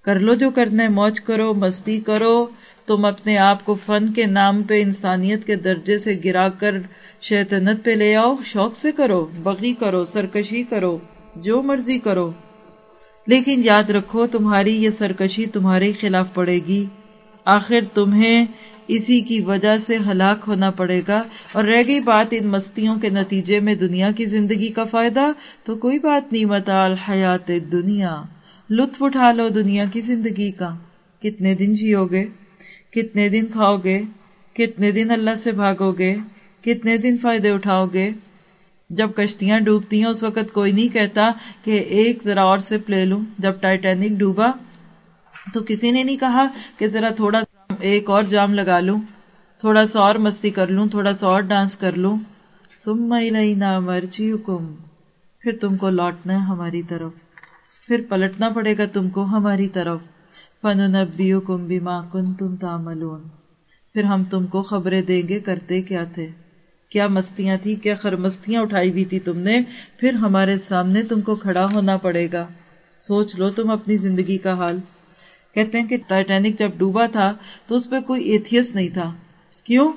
کر لو جو کرنا ہے، موج کرو، مستی کرو۔ تم اپنے آپ کو فن کے نام پہ انسانیت کے درجے سے گرا کر شیطنت پہ لے آؤ، شوق سے کرو، بغی کرو، سرکشی کرو، جو مرضی کرو۔ لیکن یاد رکھو، تمہاری یہ سرکشی تمہارے خلاف پڑے گی۔ آخر تمہیں اسی کی وجہ سے ہلاک ہونا پڑے گا۔ اور رہ گئی بات ان مستیوں کے نتیجے میں دنیا کی زندگی کا فائدہ، تو کوئی بات نہیں متا الحیات دنیا۔ لطف اٹھا لو دنیا کی زندگی کا۔ کتنے دن جیو گے؟ کتنے دن کھاؤ گے؟ کتنے دن اللہ سے بھاگو گے؟ کتنے دن فائدے اٹھاؤ گے؟ جب کشتیاں ڈوبتی ہیں اس وقت کوئی نہیں کہتا کہ ایک ذرا اور سے پلے لوں۔ جب ٹائٹینک ڈوبا تو کسی نے نہیں کہا کہ ذرا تھوڑا ایک اور جام لگا لوں، تھوڑا سا اور مستی کر لوں، تھوڑا سا اور ڈانس کر لوں۔ تم مئی نہ مرچی حکم پھر تم کو لوٹنا ہے ہماری طرف۔ پھر پلٹنا پڑے گا تم کو ہماری طرف۔ فن نبی کم بھی پھر ہم تم کو خبریں دیں گے کرتے کیا تھے۔ کیا مستیاں تھی کیا خرمستیاں اٹھائی ہوئی تھی تم نے؟ پھر ہمارے سامنے تم کو کھڑا ہونا پڑے گا۔ سوچ لو تم اپنی زندگی کا حال۔ کہتے ہیں کہ ٹائٹینک جب ڈوبا تھا تو اس پہ کوئی ایتھیس نہیں تھا۔ کیوں؟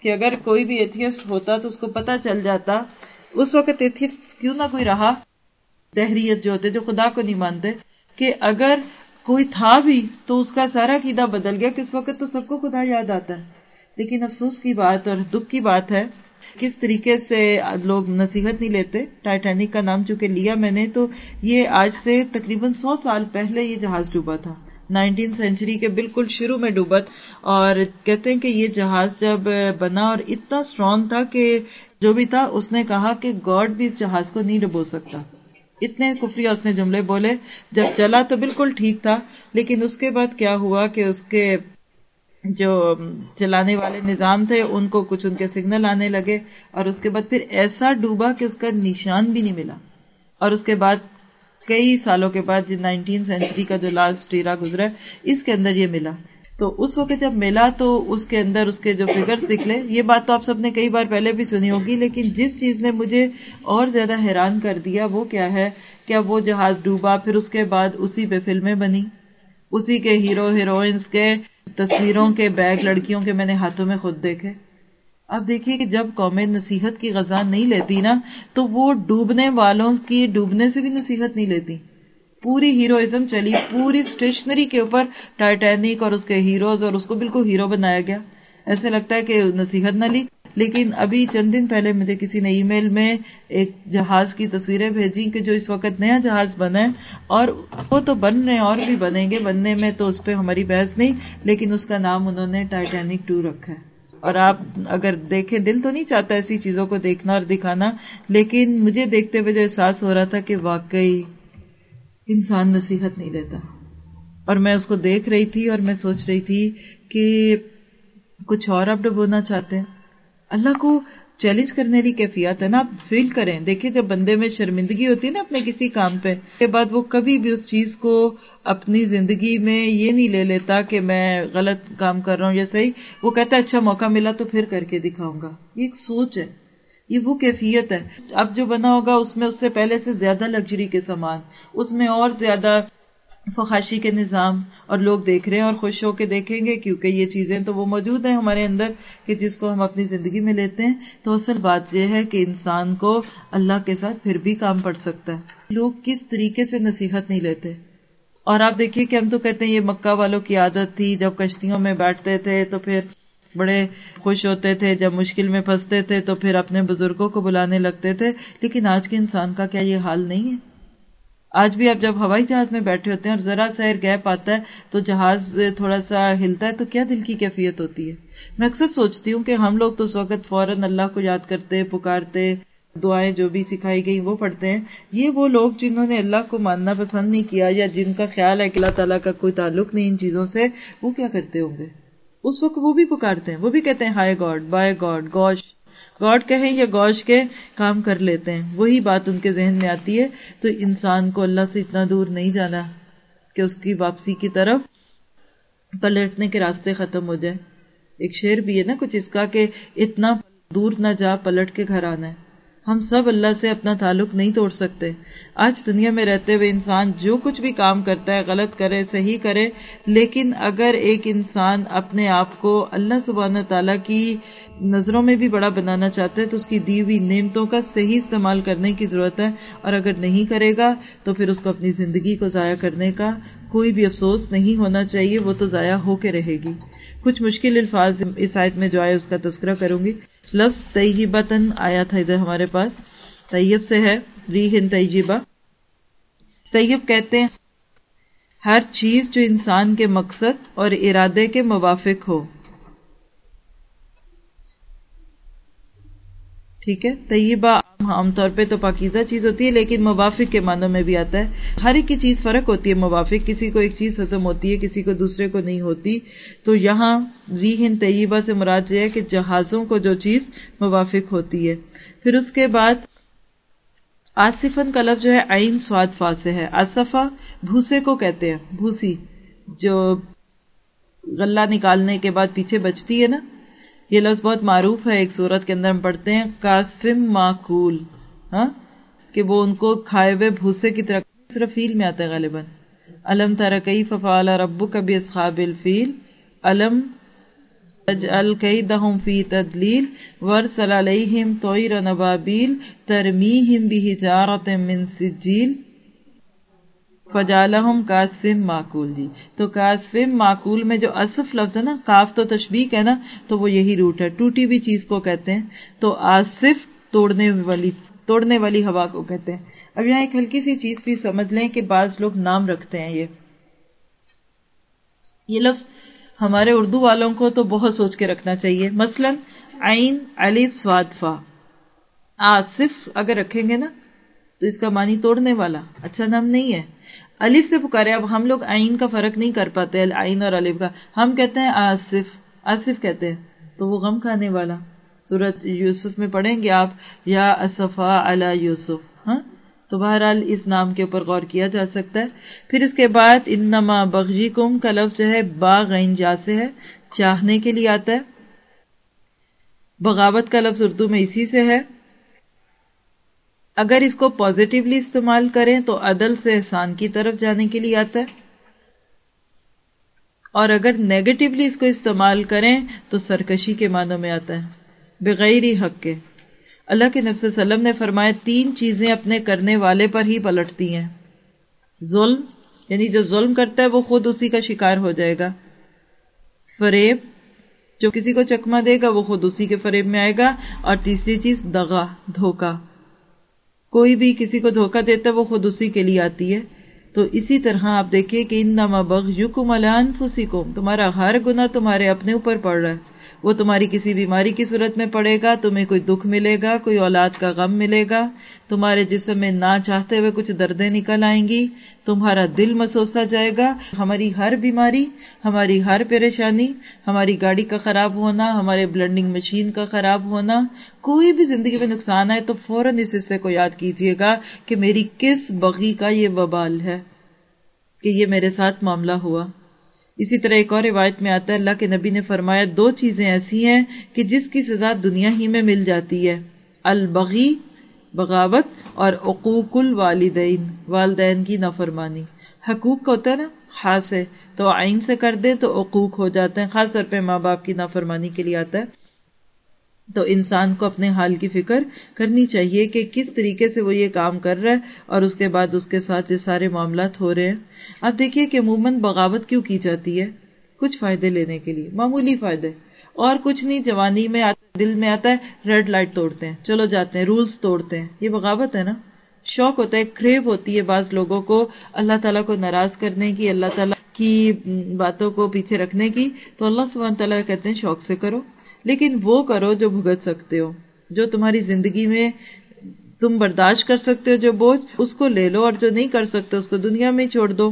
کہ اگر کوئی بھی ایتھیسٹ ہوتا تو اس کو پتا چل جاتا۔ اس وقت ایتھیس کیوں نہ کوئی رہا؟ تحریت جو ہوتے جو خدا کو نہیں مانتے کہ اگر کوئی تھا بھی تو اس کا سارا قیدا بدل گیا کہ اس وقت تو سب کو خدا یاد آتا ہے۔ لیکن افسوس کی بات اور دکھ کی بات ہے کس طریقے سے لوگ نصیحت نہیں لیتے۔ ٹائٹینک کا نام چونکہ لیا میں نے تو یہ آج سے تقریباً سو سال پہلے یہ جہاز ڈوبا تھا۔ نائنٹین سینچری کے بالکل شروع میں ڈوبت اور کہتے ہیں کہ یہ جہاز جب بنا اور اتنا اسٹرانگ تھا کہ جو بھی تھا اس نے کہا کہ گاڈ بھی اس جہاز کو نہیں ڈبو سکتا۔ اتنے کفری اس نے جملے بولے، جب چلا تو بالکل ٹھیک تھا، لیکن اس کے بعد کیا ہوا کہ اس کے جو چلانے والے نظام تھے، ان کو کچھ ان کے سگنل آنے لگے اور اس کے بعد پھر ایسا ڈوبا کہ اس کا نشان بھی نہیں ملا۔ اور اس کے بعد، کئی سالوں کے بعد، نائنٹین سینچری کا جو لاسٹ ایرا گزرا اس کے اندر یہ ملا۔ تو اس وقت جب ملا تو اس کے اندر اس کے جو فگرز نکلے، یہ بات تو آپ سب نے کئی بار پہلے بھی سنی ہوگی، لیکن جس چیز نے مجھے اور زیادہ حیران کر دیا وہ کیا ہے؟ کیا وہ جہاز ڈوبا، پھر اس کے بعد اسی پہ فلمیں بنی؟ اسی کے ہیرو ہیروئنس کے تصویروں کے بیگ لڑکیوں کے میں نے ہاتھوں میں خود دیکھے۔ اب دیکھیے کہ جب قومیں نصیحت کی غذا نہیں لیتی نا، تو وہ ڈوبنے والوں کی ڈوبنے سے بھی نصیحت نہیں لیتی۔ پوری ہیروئزم چلی، پوری اسٹیشنری کے اوپر ٹائٹینک اور اس کے ہیروز اور اس کو بالکل ہیرو بنایا گیا۔ ایسے لگتا ہے کہ نصیحت نہ لی۔ لیکن ابھی چند دن پہلے مجھے کسی نے ای میل میں ایک جہاز کی تصویریں بھیجی کہ جو اس وقت نیا جہاز بنا ہے، اور وہ تو بن رہے ہیں، اور بھی بنیں گے۔ بننے میں تو اس پہ ہماری بحث نہیں، لیکن اس کا نام انہوں نے ٹائٹینک ٹو رکھا ہے۔ اور آپ اگر دیکھیں، دل تو نہیں چاہتا ایسی چیزوں کو دیکھنا اور دکھانا، لیکن مجھے دیکھتے ہوئے جو احساس ہو رہا تھا کہ واقعی انسان نصیحت نہیں لیتا اور میں اس کو دیکھ رہی تھی اور میں سوچ رہی تھی کہ کچھ اور آپ ڈبونا چاہتے ہیں۔ اللہ کو چیلنج کرنے کی کیفیات ہے نا، آپ فیل کریں۔ دیکھیں جب بندے میں شرمندگی ہوتی ہے نا اپنے کسی کام پہ کے بعد وہ کبھی بھی اس چیز کو اپنی زندگی میں یہ نہیں لے لیتا کہ میں غلط کام کر رہا ہوں یا صحیح۔ وہ کہتا ہے اچھا موقع ملا تو پھر کر کے دکھاؤں گا۔ یہ ایک سوچ ہے۔ یہ وہ کیفیت ہے۔ اب جو بنا ہوگا اس میں اس سے پہلے سے زیادہ لگژری کے سامان، اس میں اور زیادہ فخاشی کے نظام اور لوگ دیکھ رہے ہیں اور خوش ہو کے دیکھیں گے کیونکہ یہ چیزیں تو وہ موجود ہیں ہمارے اندر کہ جس کو ہم اپنی زندگی میں لیتے ہیں۔ تو اصل بات یہ ہے کہ انسان کو اللہ کے ساتھ پھر بھی کام پڑ سکتا ہے۔ لوگ کس طریقے سے نصیحت نہیں لیتے؟ اور آپ دیکھیے کہ ہم تو کہتے ہیں یہ مکہ والوں کی عادت تھی، جب کشتیوں میں بیٹھتے تھے تو پھر بڑے خوش ہوتے تھے، جب مشکل میں پھنستے تھے تو پھر اپنے بزرگوں کو بلانے لگتے تھے۔ لیکن آج کے انسان کا کیا یہ حال نہیں ہے؟ آج بھی آپ جب ہوائی جہاز میں بیٹھے ہوتے ہیں اور ذرا سا گیپ آتا ہے تو جہاز تھوڑا سا ہلتا ہے تو کیا دل کی کیفیت ہوتی ہے؟ میں اکثر سوچتی ہوں کہ ہم لوگ تو اس وقت فوراً اللہ کو یاد کرتے، پکارتے، دعائیں جو بھی سکھائی گئی وہ پڑھتے ہیں۔ یہ وہ لوگ جنہوں نے اللہ کو ماننا پسند نہیں کیا یا جن کا خیال ہے کہ اللہ تعالیٰ کا کوئی تعلق نہیں ان چیزوں سے، وہ کیا کرتے ہوں گے؟ اس وقت وہ بھی پکارتے ہیں، وہ بھی کہتے ہیں hi God by God gosh. God کہیں یا گوش کے کام کر لیتے ہیں، وہی بات ان کے ذہن میں آتی ہے۔ تو انسان کو اللہ سے اتنا دور نہیں جانا کہ اس کی واپسی کی طرف پلٹنے کے راستے ختم ہو جائے ایک شعر بھی ہے نا کچھ اس کا کہ اتنا دور نہ جا، پلٹ کے گھر آنا ہے۔ ہم سب اللہ سے اپنا تعلق نہیں توڑ سکتے۔ آج دنیا میں رہتے ہوئے انسان جو کچھ بھی کام کرتا ہے، غلط کرے، صحیح کرے، لیکن اگر ایک انسان اپنے آپ کو اللہ سبحانہ تعالیٰ کی نظروں میں بھی بڑا بنانا چاہتا ہے، تو اس کی دی ہوئی نعمتوں کا صحیح استعمال کرنے کی ضرورت ہے۔ اور اگر نہیں کرے گا، تو پھر اس کو اپنی زندگی کو ضائع کرنے کا کوئی بھی افسوس نہیں ہونا چاہیے، وہ تو ضائع ہو کے رہے گی۔ کچھ مشکل الفاظ اس آیت میں جو آئے، اس کا تذکرہ کروں گی۔ لفظ طیبتن آیا تھا ادھر ہمارے پاس۔ طیب سے ہے ریحن طیبہ۔ طیب کہتے ہیں، ہر چیز جو انسان کے مقصد اور ارادے کے موافق ہو۔ ٹھیک ہے؟ طیبہ عام طور پہ تو پاکیزہ چیز ہوتی ہے، لیکن موافق کے معنوں میں بھی آتا ہے۔ ہر ایک کی چیز فرق ہوتی ہے، موافق کسی کو ایک چیز ہزم ہوتی ہے، کسی کو دوسرے کو نہیں ہوتی۔ تو یہاں ری ہند طیبہ سے مراد یہ ہے کہ جہازوں کو جو چیز موافق ہوتی ہے۔ پھر اس کے بعد آصفن کا لفظ جو ہے آئین سواد فا سے ہے۔ آصفا بھوسے کو کہتے ہیں، بھوسی، جو غلہ نکالنے کے بعد پیچھے بچتی ہے نا۔ یہ لفظ بہت معروف ہے، ایک صورت کے اندر ہم پڑھتے ہیں کاسفم معقول ہاں کہ وہ ان کو کھائے ہوئے بھوسے کی طرح، صرف فیل میں آتا ہے غالباً۔ علم ترکئی ففال ربو کبھی اسخاب الفیل، علم القیدہم فی تدلیل ورسل علیہم طویر نبابیل، ترمیہم بحجارت من سجیل۔ فجالہم کاسفم معقول جی۔ تو کاسفم معقول میں جو اصف لفظ ہے نا، کاف تو تشبیق ہے نا، تو وہ یہی روٹ ہے۔ ٹوٹی ہوئی چیز کو کہتے ہیں، تو آصف توڑنے والی توڑنے والی ہوا کو کہتے ہیں۔ اب یہاں ایک ہلکی سی چیز بھی سمجھ لیں کہ بعض لوگ نام رکھتے ہیں یہ۔ یہ لفظ ہمارے اردو والوں کو تو بہت سوچ کے رکھنا چاہیے۔ مثلا، عین، الف سوادفا آصف اگر رکھیں گے نا، تو اس کا معنی توڑنے والا۔ اچھا نام نہیں ہے۔ الف سے پکارے، اب ہم لوگ آئین کا فرق نہیں کر پاتے آئین اور الف کا۔ ہم کہتے ہیں آصف آصف کہتے ہیں، تو وہ غم کھانے والا۔ سورت یوسف میں پڑھیں گے آپ، یا اصفا اللہ یوسف ہاں؟ تو بہرحال اس نام کے اوپر غور کیا جا سکتا ہے۔ پھر اس کے بعد، انما بغجی کم کا لفظ جو ہے باغ جا سے ہے، چاہنے کے لیے آتا ہے۔ بغاوت کا لفظ اردو میں اسی سے ہے۔ اگر اس کو پازیٹیولی استعمال کریں تو عدل سے احسان کی طرف جانے کے لیے آتا ہے۔ اور اگر نیگیٹولی اس کو استعمال کریں تو سرکشی کے معنوں میں آتا ہے۔ بغیر ہی حق کے۔ اللہ کے نفس وسلم نے فرمایا، تین چیزیں اپنے کرنے والے پر ہی پلٹتی ہیں۔ ظلم یعنی جو ظلم کرتا ہے، وہ خود اسی کا شکار ہو جائے گا۔ فریب، جو کسی کو چکما دے گا، وہ خود اسی کے فریب میں آئے گا۔ اور تیسری چیز، دغا دھوکا کوئی بھی کسی کو دھوکا دیتا ہے، وہ خود اسی کے لیے آتی ہے۔ تو اسی طرح آپ دیکھیے کہ ان نما بغ یو کم الان تمہارا ہر گنا تمہارے اپنے اوپر پڑ رہا ہے۔ وہ تمہاری کسی بیماری کی صورت میں پڑے گا، تمہیں کوئی دکھ ملے گا، کوئی اولاد کا غم ملے گا، تمہارے جسم میں نہ چاہتے ہوئے کچھ دردیں نکل آئیں گی، تمہارا دل مسوسا جائے گا، ہماری ہر بیماری، ہماری ہر پریشانی، ہماری گاڑی کا خراب ہونا، ہمارے بلڈنگ مشین کا خراب ہونا، کوئی بھی زندگی میں نقصان آئے تو فوراً اس حصے کو یاد کیجیے گا کہ میری کس بغی کا یہ وبال ہے کہ یہ میرے ساتھ معاملہ ہوا۔ اسی طرح ایک اور روایت میں آتا ہے، اللہ کے نبی نے فرمایا، دو چیزیں ایسی ہیں کہ جس کی سزا دنیا ہی میں مل جاتی ہے، البغی، بغاوت، اور عقوق الوالدین، والدین کی نافرمانی۔ حقوق کا ہوتا ہے نا، خاص ہے، تو آئین سے کر دیں تو عقوق ہو جاتے ہیں، خاص طور پہ ماں باپ کی نافرمانی کے لیے آتا ہے۔ تو انسان کو اپنے حال کی فکر کرنی چاہیے کہ کس طریقے سے وہ یہ کام کر رہا ہے اور اس کے بعد اس کے ساتھ یہ سارے معاملات ہو رہے ہیں۔ اب دیکھیے کہ عموماً بغاوت کیوں کی جاتی ہے؟ کچھ فائدے لینے کے لیے، معمولی فائدے۔ اور کچھ نہیں، جوانی میں آتا دل میں آتا ہے ریڈ لائٹ توڑتے ہیں، چلو جاتے ہیں رولز توڑتے ہیں۔ یہ بغاوت ہے نا؟ شوق ہوتا ہے کریو ہوتی ہے بعض لوگوں کو اللہ تعالیٰ کو ناراض کرنے کی، اللہ تعالیٰ کی باتوں کو پیچھے رکھنے کی۔ تو اللہ سبحانہ تعالیٰ کہتے ہیں، شوق سے کرو۔ لیکن وہ کرو جو بھگت سکتے ہو، جو تمہاری زندگی میں تم برداشت کر سکتے ہو جو بوجھ، اس کو لے لو اور جو نہیں کر سکتے، اس کو دنیا میں چھوڑ دو۔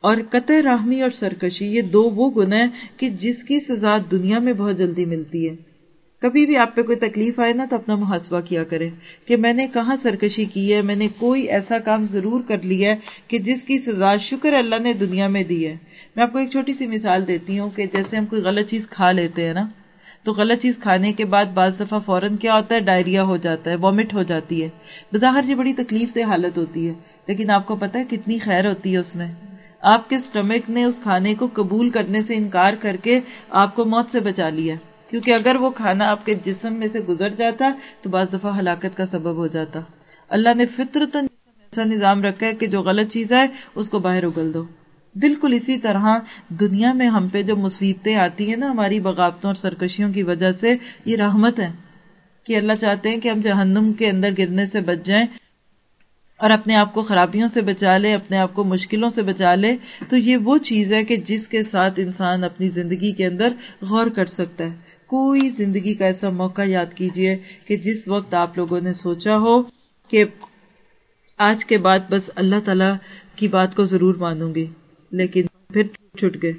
اور قطع راہمی اور سرکشی، یہ دو وہ گن ہیں کہ جس کی سزا دنیا میں بہت جلدی ملتی ہے۔ کبھی بھی آپ پہ کوئی تکلیف آئے نا تو اپنا محاسبہ کیا کرے کہ میں نے کہاں سرکشی کی ہے، میں نے کوئی ایسا کام ضرور کر لیا ہے کہ جس کی سزا شکر اللہ نے دنیا میں دی ہے۔ میں آپ کو ایک چھوٹی سی مثال دیتی ہوں کہ جیسے ہم کوئی غلط چیز کھا لیتے ہیں نا تو غلط چیز کھانے کے بعد بعض دفعہ فوراً کیا ہوتا ہے؟ ڈائریا ہو جاتا ہے، وامٹ ہو جاتی ہے۔ بظاہر یہ بڑی تکلیف دہ حالت ہوتی ہے، لیکن آپ کو پتا ہے کتنی خیر ہوتی ہے اس میں۔ آپ کے اسٹمک نے اس کھانے کو قبول کرنے سے انکار کر کے آپ کو موت سے بچا لیا۔ کیونکہ اگر وہ کھانا آپ کے جسم میں سے گزر جاتا تو بعض دفعہ ہلاکت کا سبب ہو جاتا۔ اللہ نے فطرت ایسا نظام رکھا ہے کہ جو غلط چیز ہے اس کو باہر اگل دو۔ بالکل اسی طرح دنیا میں ہم پہ جو مصیبتیں آتی ہیں نا ہماری بغاوتوں اور سرکشیوں کی وجہ سے یہ رحمت ہے کہ اللہ چاہتے ہیں کہ ہم جہنم کے اندر گرنے سے بچ جائیں اور اپنے آپ کو خرابیوں سے بچا لے، اپنے آپ کو مشکلوں سے بچا لے۔ تو یہ وہ چیز ہے کہ جس کے ساتھ انسان اپنی زندگی کے اندر غور کر سکتا ہے۔ کوئی زندگی کا ایسا موقع یاد کیجیے کہ جس وقت آپ لوگوں نے سوچا ہو کہ آج کے بعد بس اللہ تعالی کی بات کو ضرور مانوں گی۔ لیکن پھر چھٹ گئے۔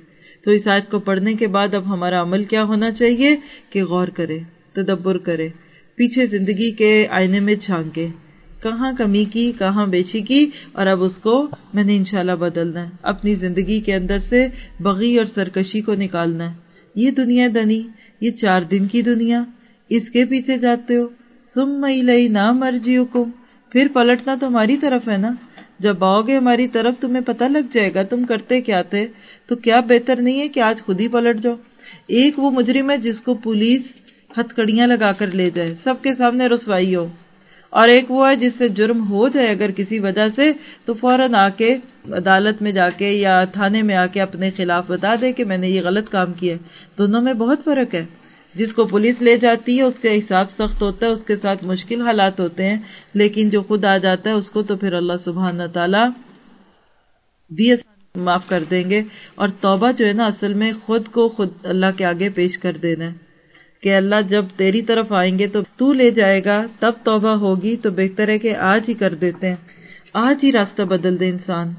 تو اس آیت کو پڑھنے کے بعد اب ہمارا عمل کیا ہونا چاہیے کہ غور کرے، تدبر کرے۔ پیچھے زندگی کے آئینے میں چھانکے۔ کہاں کمی کی، کہاں بیچی کی؟ اور اب اس کو میں نے انشاءاللہ بدلنا ہے۔ اپنی زندگی کے اندر سے بغی اور سرکشی کو نکالنا ہے۔ یہ دنیا دنی، یہ چار دن کی دنیا۔ اس کے پیچھے جاتے ہو۔ سم مئی لئی نہ مرجی حکم پھر پلٹنا تو ہماری طرف ہے نا؟ جب آؤ گے ہماری طرف تمہیں پتہ لگ جائے گا تم کرتے کیا تھے، تو کیا بہتر نہیں ہے کہ آج خود ہی پلٹ جاؤ؟ ایک وہ مجرم ہے جس کو پولیس ہتھ کڑیاں لگا کر لے جائے، سب کے سامنے رسوائی ہو۔ اور ایک وہ ہے جس سے جرم ہو جائے اگر کسی وجہ سے، تو فوراً آ کے عدالت میں جا کے یا تھانے میں آ کے اپنے خلاف بتا دے کہ میں نے یہ غلط کام کیا دونوں میں بہت فرق ہے۔ جس کو پولیس لے جاتی ہے، اس کا حساب سخت ہوتا ہے، اس کے ساتھ مشکل حالات ہوتے ہیں۔ لیکن جو خود آ جاتا ہے، اس کو تو پھر اللہ سبحان تعالی بھی معاف کر دیں گے۔ اور توبہ جو ہے نا، اصل میں خود کو خود اللہ کے آگے پیش کر دینا ہے۔ کہ اللہ جب تیری طرف آئیں گے تو تو لے جائے گا، تب توبہ ہوگی۔ تو بہتر ہے کہ آج ہی کر دیتے ہیں۔ آج ہی راستہ بدل دے انسان۔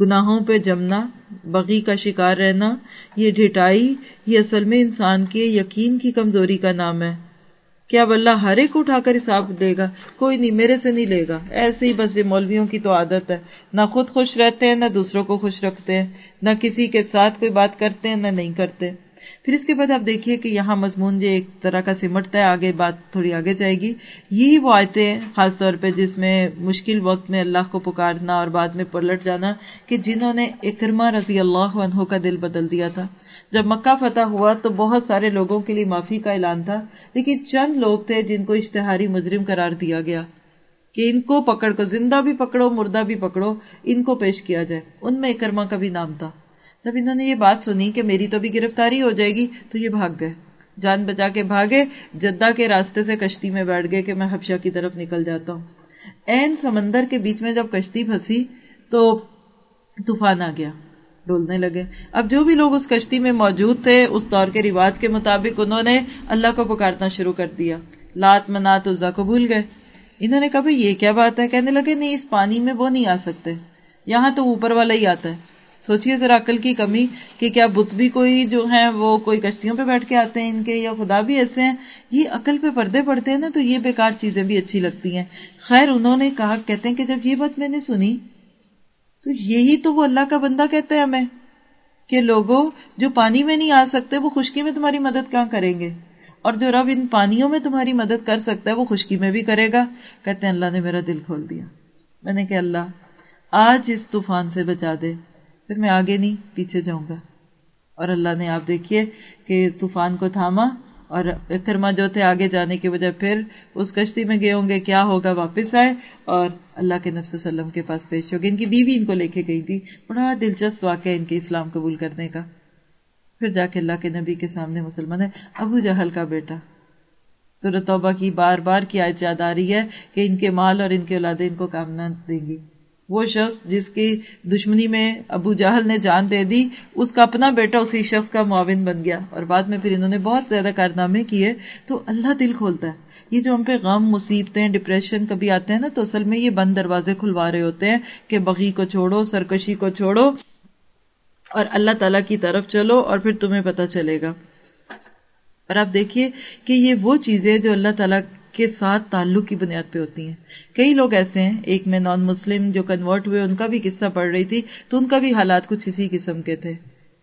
گناہوں پہ جمنا، بغی کا شکار رہنا، یہ ڈھٹائی، یہ اصل میں انسان کے یقین کی کمزوری کا نام ہے۔ کیا اللہ ہر ایک اٹھا کر حساب دے گا؟ کوئی نہیں، میرے سے نہیں لے گا۔ ایسے ہی بس یہ مولویوں کی تو عادت ہے۔ نہ خود خوش رہتے ہیں، نہ دوسروں کو خوش رکھتے ہیں۔ نہ کسی کے ساتھ کوئی بات کرتے ہیں، نہ نہیں کرتے۔ پھر اس کے بعد آپ دیکھیے کہ یہاں مضمون جو ایک طرح کا سمٹتا ہے، آگے بات تھوڑی آگے جائے گی۔ یہی وہ آیتیں ہیں خاص طور پہ جس میں مشکل وقت میں اللہ کو پکارنا اور بعد میں پلٹ جانا کہ جنہوں نے اکرما رضی اللہ عنہ کا دل بدل دیا تھا۔ جب مکہ فتح ہوا تو بہت سارے لوگوں کے لیے معافی کا اعلان تھا، لیکن چند لوگ تھے جن کو اشتہاری مجرم قرار دیا گیا کہ ان کو پکڑ کر زندہ بھی پکڑو، مردہ بھی پکڑو، ان کو پیش کیا جائے۔ ان میں اکرما کا بھی نام تھا۔ جب انہوں نے یہ بات سنی کہ میری تو بھی گرفتاری ہو جائے گی، تو یہ بھاگ گئے۔ جان بچا کے بھاگے، جدہ کے راستے سے کشتی میں بیٹھ گئے کہ میں حبشہ کی طرف نکل جاتا ہوں۔ این سمندر کے بیچ میں جب کشتی پھنسی تو طوفان آ گیا ڈولنے لگے۔ اب جو بھی لوگ اس کشتی میں موجود تھے، اس دور کے رواج کے مطابق انہوں نے اللہ کو پکارنا شروع کر دیا۔ لات منات عزا کو بھول گئے۔ انہوں نے کہا یہ کیا بات ہے؟ کہنے لگے، نہیں، اس پانی میں وہ نہیں آ سکتے۔ یہاں تو اوپر والا ہی آتا ہے۔ سوچیے ذرا عقل کی کمی کہ کیا بت بھی کوئی جو ہے وہ کوئی کشتیوں پہ بیٹھ کے آتے ہیں ان کے یا خدا بھی ایسے ہیں؟ یہ عقل پہ پردے پڑتے ہیں نا تو یہ بیکار چیزیں بھی اچھی لگتی ہیں۔ خیر، انہوں نے کہا، کہتے ہیں کہ جب یہ بات میں نے سنی تو یہی تو وہ اللہ کا بندہ کہتے ہیں ہمیں کہ لوگوں، جو پانی میں نہیں آ سکتے، وہ خشکی میں تمہاری مدد کہاں کریں گے؟ اور جو رب ان پانیوں میں تمہاری مدد کر سکتا ہے، وہ خشکی میں بھی کرے گا۔ کہتے ہیں، اللہ نے میرا دل کھول دیا۔ میں نے کہ اللہ، آج اس طوفان سے بچا دے۔ پھر میں آگے نہیں، پیچھے جاؤں گا۔ اور اللہ نے آپ دیکھیے کہ طوفان کو تھاما اور اکرما جو تھے آگے جانے کی وجہ پھر اس کشتی میں گئے ہوں گے، کیا ہوگا؟ واپس آئے اور اللہ کے نفس وسلم کے پاس پیش ہو گئے۔ ان کی بیوی ان کو لے کے گئی تھی۔ بڑا دلچسپ واقعہ ان کے اسلام قبول کرنے کا۔ پھر جا کے اللہ کے نبی کے سامنے مسلمان ہے، ابو جہل کا بیٹا۔ سورت توبہ کی بار بار کی آیت یاد آ رہی ہے کہ ان کے مال اور ان کے اولادیں ان کو کامنا دیں گی۔ وہ شخص جس کی دشمنی میں ابو جہل نے جان دے دی، اس کا اپنا بیٹا اسی شخص کا معاون بن گیا اور بعد میں پھر انہوں نے بہت زیادہ کارنامے کیے۔ تو اللہ دل کھولتا ہے۔ یہ جو ہم پہ غم، مصیبتیں ڈپریشن کبھی آتے ہیں نا، تو اصل میں یہ بند دروازے کھلوا رہے ہوتے ہیں کہ بغی کو چھوڑو، سرکشی کو چھوڑو اور اللہ تعالی کی طرف چلو اور پھر تمہیں پتا چلے گا۔ اور آپ دیکھیے کہ یہ وہ چیزیں جو اللہ تعالیٰ کے ساتھ تعلق کی بنیاد پہ ہوتی ہیں۔ کئی لوگ ایسے ہیں، ایک میں نان مسلم جو کنورٹ ہوئے، ان کا بھی قصہ پڑھ رہی تھی تو ان کا بھی حالات کچھ اسی قسم کے تھے۔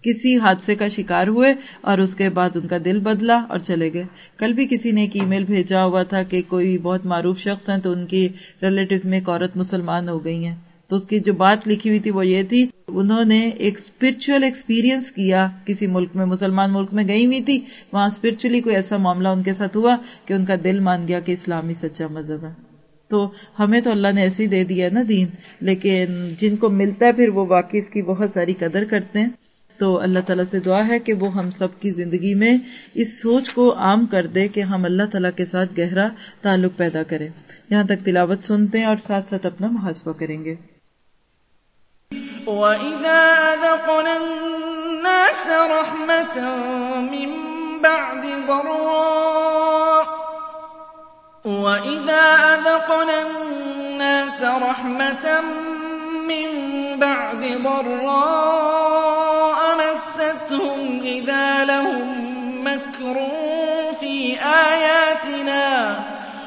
کسی حادثے کا شکار ہوئے اور اس کے بعد ان کا دل بدلا اور چلے گئے۔ کل بھی کسی نے ایک ای میل بھیجا ہوا تھا کہ کوئی بہت معروف شخص ہیں تو ان کی ریلیٹو میں ایک عورت مسلمان ہو گئی ہیں۔ تو اس کی جو بات لکھی ہوئی تھی وہ یہ تھی، انہوں نے ایک اسپرچل ایکسپیرئنس کیا کسی ملک میں، مسلمان ملک میں گئی ہوئی تھی، وہاں اسپرچلی کوئی ایسا معاملہ ان کے ساتھ ہوا کہ ان کا دل مان گیا کہ اسلامی سچا مذہب ہے۔ تو ہمیں تو اللہ نے ایسے ہی دے دیا نا دین، لیکن جن کو ملتا ہے پھر وہ واقعی اس کی بہت ساری قدر کرتے ہیں۔ تو اللہ تعالیٰ سے دعا ہے کہ وہ ہم سب کی زندگی میں اس سوچ کو عام کر دے کہ ہم اللہ تعالیٰ کے ساتھ گہرا تعلق پیدا کریں۔ یہاں تک تلاوت سنتے ہیں اور ساتھ ساتھ اپنا محاسبہ کریں گے۔ وَإِذَا أَذَقْنَا النَّاسَ رَحْمَةً مِّن بَعْدِ ضَرَّاءَ مَسَّتْهُمْ إِذَا لَهُم مَّكْرٌ فِي آيَاتِنَا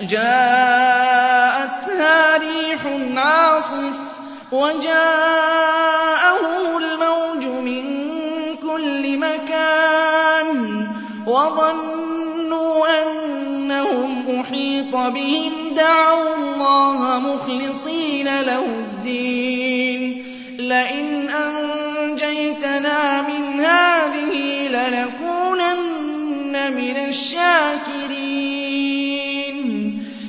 جَاءَتْهَا رِيحٌ عَاصِفٌ وَجَاءَهُمُ الْمَوْجُ مِن كُلِّ مَكَانٍ وَظَنُّوا أَنَّهُمْ أُحِيطَ بِهِمْ. دَعَوُا اللَّهَ مُخْلِصِينَ لَهُ الدِّينَ. لَئِنْ أَنجَيْتَنَا مِنْ هَٰذِهِ لَنَكُونَنَّ مِنَ الشَّاكِرِينَ.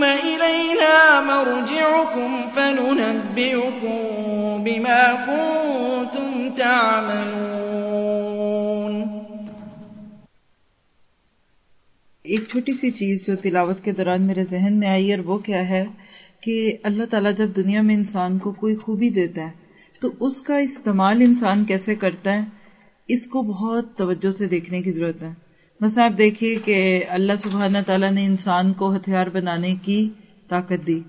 ثُمَّ إِلَيْنَا مَرْجِعُكُمْ فَنُنَبِّئُكُم بِمَا كُنتُمْ تعملون. ایک چھوٹی سی چیز جو تلاوت کے دوران میرے ذہن میں آئی اور وہ کیا ہے کہ اللہ تعالیٰ جب دنیا میں انسان کو کوئی خوبی دیتا ہے، تو اس کا استعمال انسان کیسے کرتا ہے؟ اس کو بہت توجہ سے دیکھنے کی ضرورت ہے۔ مثلا آپ دیکھیے کہ اللہ سبحانہ تعالیٰ نے انسان کو ہتھیار بنانے کی طاقت دی۔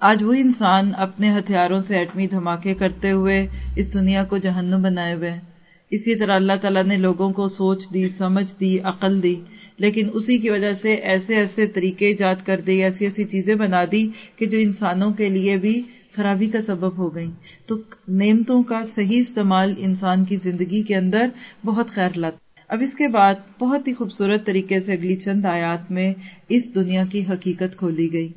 آج وہی انسان اپنے ہتھیاروں سے ایٹمی دھماکے کرتے ہوئے اس دنیا کو جہنم بنائے ہوئے اسی طرح اللہ تعالیٰ نے لوگوں کو سوچ دی، سمجھ دی، عقل دی، لیکن اسی کی وجہ سے ایسے ایسے طریقے ایجاد کر دی، ایسی ایسی چیزیں بنا دی کہ جو انسانوں کے لیے بھی خرابی کا سبب ہو گئی تو نعمتوں کا صحیح استعمال انسان کی زندگی کے اندر بہت خیر لاتا۔ اب اس کے بعد بہت ہی خوبصورت طریقے سے اگلی چند آیات میں اس دنیا کی حقیقت کھولی گئی۔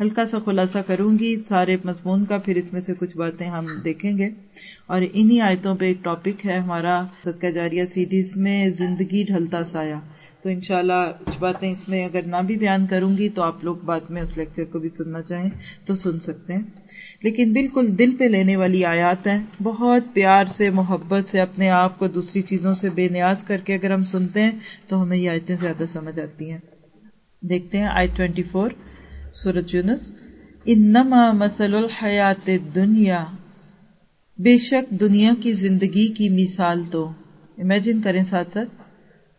ہلکا سا خلاصہ کروں گی، سارے مضمون کا، پھر اس میں سے کچھ باتیں ہم دیکھیں گے۔ اور انہی آیتوں پہ ایک ٹاپک ہے ہمارا صدقہ جاریہ سیریز میں زندگی ڈھلتا سایہ۔ تو انشاءاللہ کچھ باتیں اس میں اگر نہ بھی بیان کروں گی تو آپ لوگ بعد میں اس لیکچر کو بھی سننا چاہیں تو سن سکتے ہیں۔ لیکن بالکل دل پہ لینے والی آیات ہیں۔ بہت پیار سے، محبت سے اپنے آپ کو دوسری چیزوں سے بے نیاز کر کے اگر ہم سنتے ہیں تو ہمیں یہ آیتیں زیادہ سمجھ آتی ہیں۔ دیکھتے ہیں آئی ٹوینٹی فور سورج یونس۔ انما مسل الحیات دنیا بے شک دنیا کی زندگی کی مثال تو۔ امیجن کریں ساتھ ساتھ۔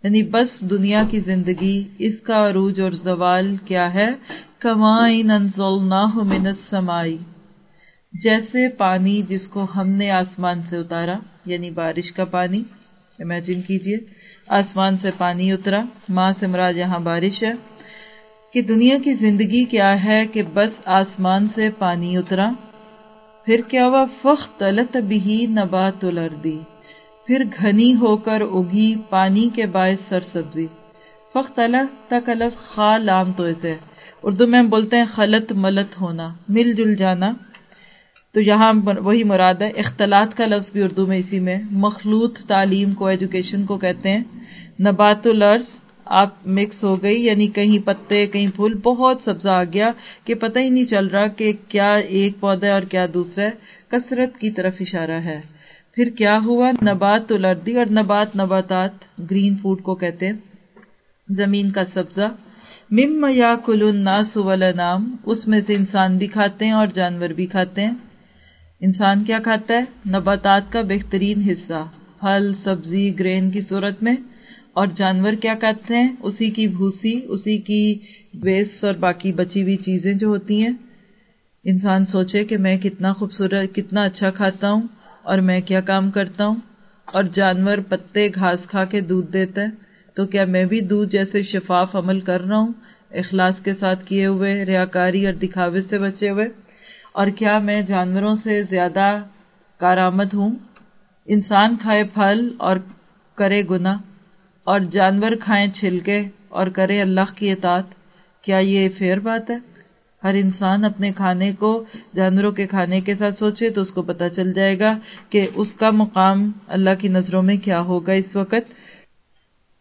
یعنی بس دنیا کی زندگی، اس کا عروج اور زوال کیا ہے؟ کمائن انزلناہ من السمائی۔ جیسے پانی جس کو ہم نے آسمان سے اتارا یعنی بارش کا پانی امیجن کیجیے، آسمان سے پانی اترا، ماں سے مراد یہاں بارش ہے، کہ دنیا کی زندگی کیا ہے کہ بس آسمان سے پانی اترا، پھر کیا ہوا؟ فخ تلت بھی نبات الردی پھر گھنی ہو کر اگی پانی کے باعث سر سبزی۔ فخ تک لفظ خا لام تو اسے۔ اردو میں ہم بولتے ہیں خلط ملت ہونا، مل جل جانا۔ تو یہاں وہی مراد ہے، اختلاط کا لفظ بھی اردو میں اسی میں۔ مخلوط تعلیم کو ایجوکیشن کو کہتے ہیں۔ نبات الارض آپ مکس ہو گئی یعنی کہیں پتے، کہیں پھول، بہت سبزہ آ گیا کہ پتہ ہی نہیں چل رہا کہ کیا ایک پودا ہے اور کیا دوسرا ہے۔ کثرت کی طرف اشارہ ہے۔ پھر کیا ہوا؟ نبات الردی اور نبات نباتات، گرین فوڈ کو کہتے ہیں، زمین کا سبزہ۔ مم یا کل الناس والانام اس میں سے انسان بھی کھاتے ہیں اور جانور بھی کھاتے ہیں۔ انسان کیا کھاتا ہے؟ نباتات کا بہترین حصہ۔ پھل، سبزی، گرین کی صورت میں۔ اور جانور کیا کھاتے ہیں؟ اسی کی بھوسی، اسی کی ویسٹ اور باقی بچی ہوئی چیزیں جو ہوتی ہیں۔ انسان سوچے کہ میں کتنا خوبصورت، کتنا اچھا کھاتا ہوں۔ اور میں کیا کام کرتا ہوں؟ اور جانور پتے گھاس کھا کے دودھ دیتا ہے، تو کیا میں بھی دودھ جیسے شفاف عمل کر رہا ہوں؟ اخلاص کے ساتھ کیے ہوئے، ریاکاری اور دکھاوے سے بچے ہوئے۔ اور کیا میں جانوروں سے زیادہ کارآمد ہوں؟ انسان کھائے پھل اور کرے گنا اور جانور کھائیں چھلکے اور کرے اللہ کی اطاعت۔ کیا یہ فیئر بات ہے؟ ہر انسان اپنے کھانے کو، جانوروں کے کھانے کے ساتھ سوچے تو اس کو پتا چل جائے گا کہ اس کا مقام اللہ کی نظروں میں کیا ہوگا اس وقت۔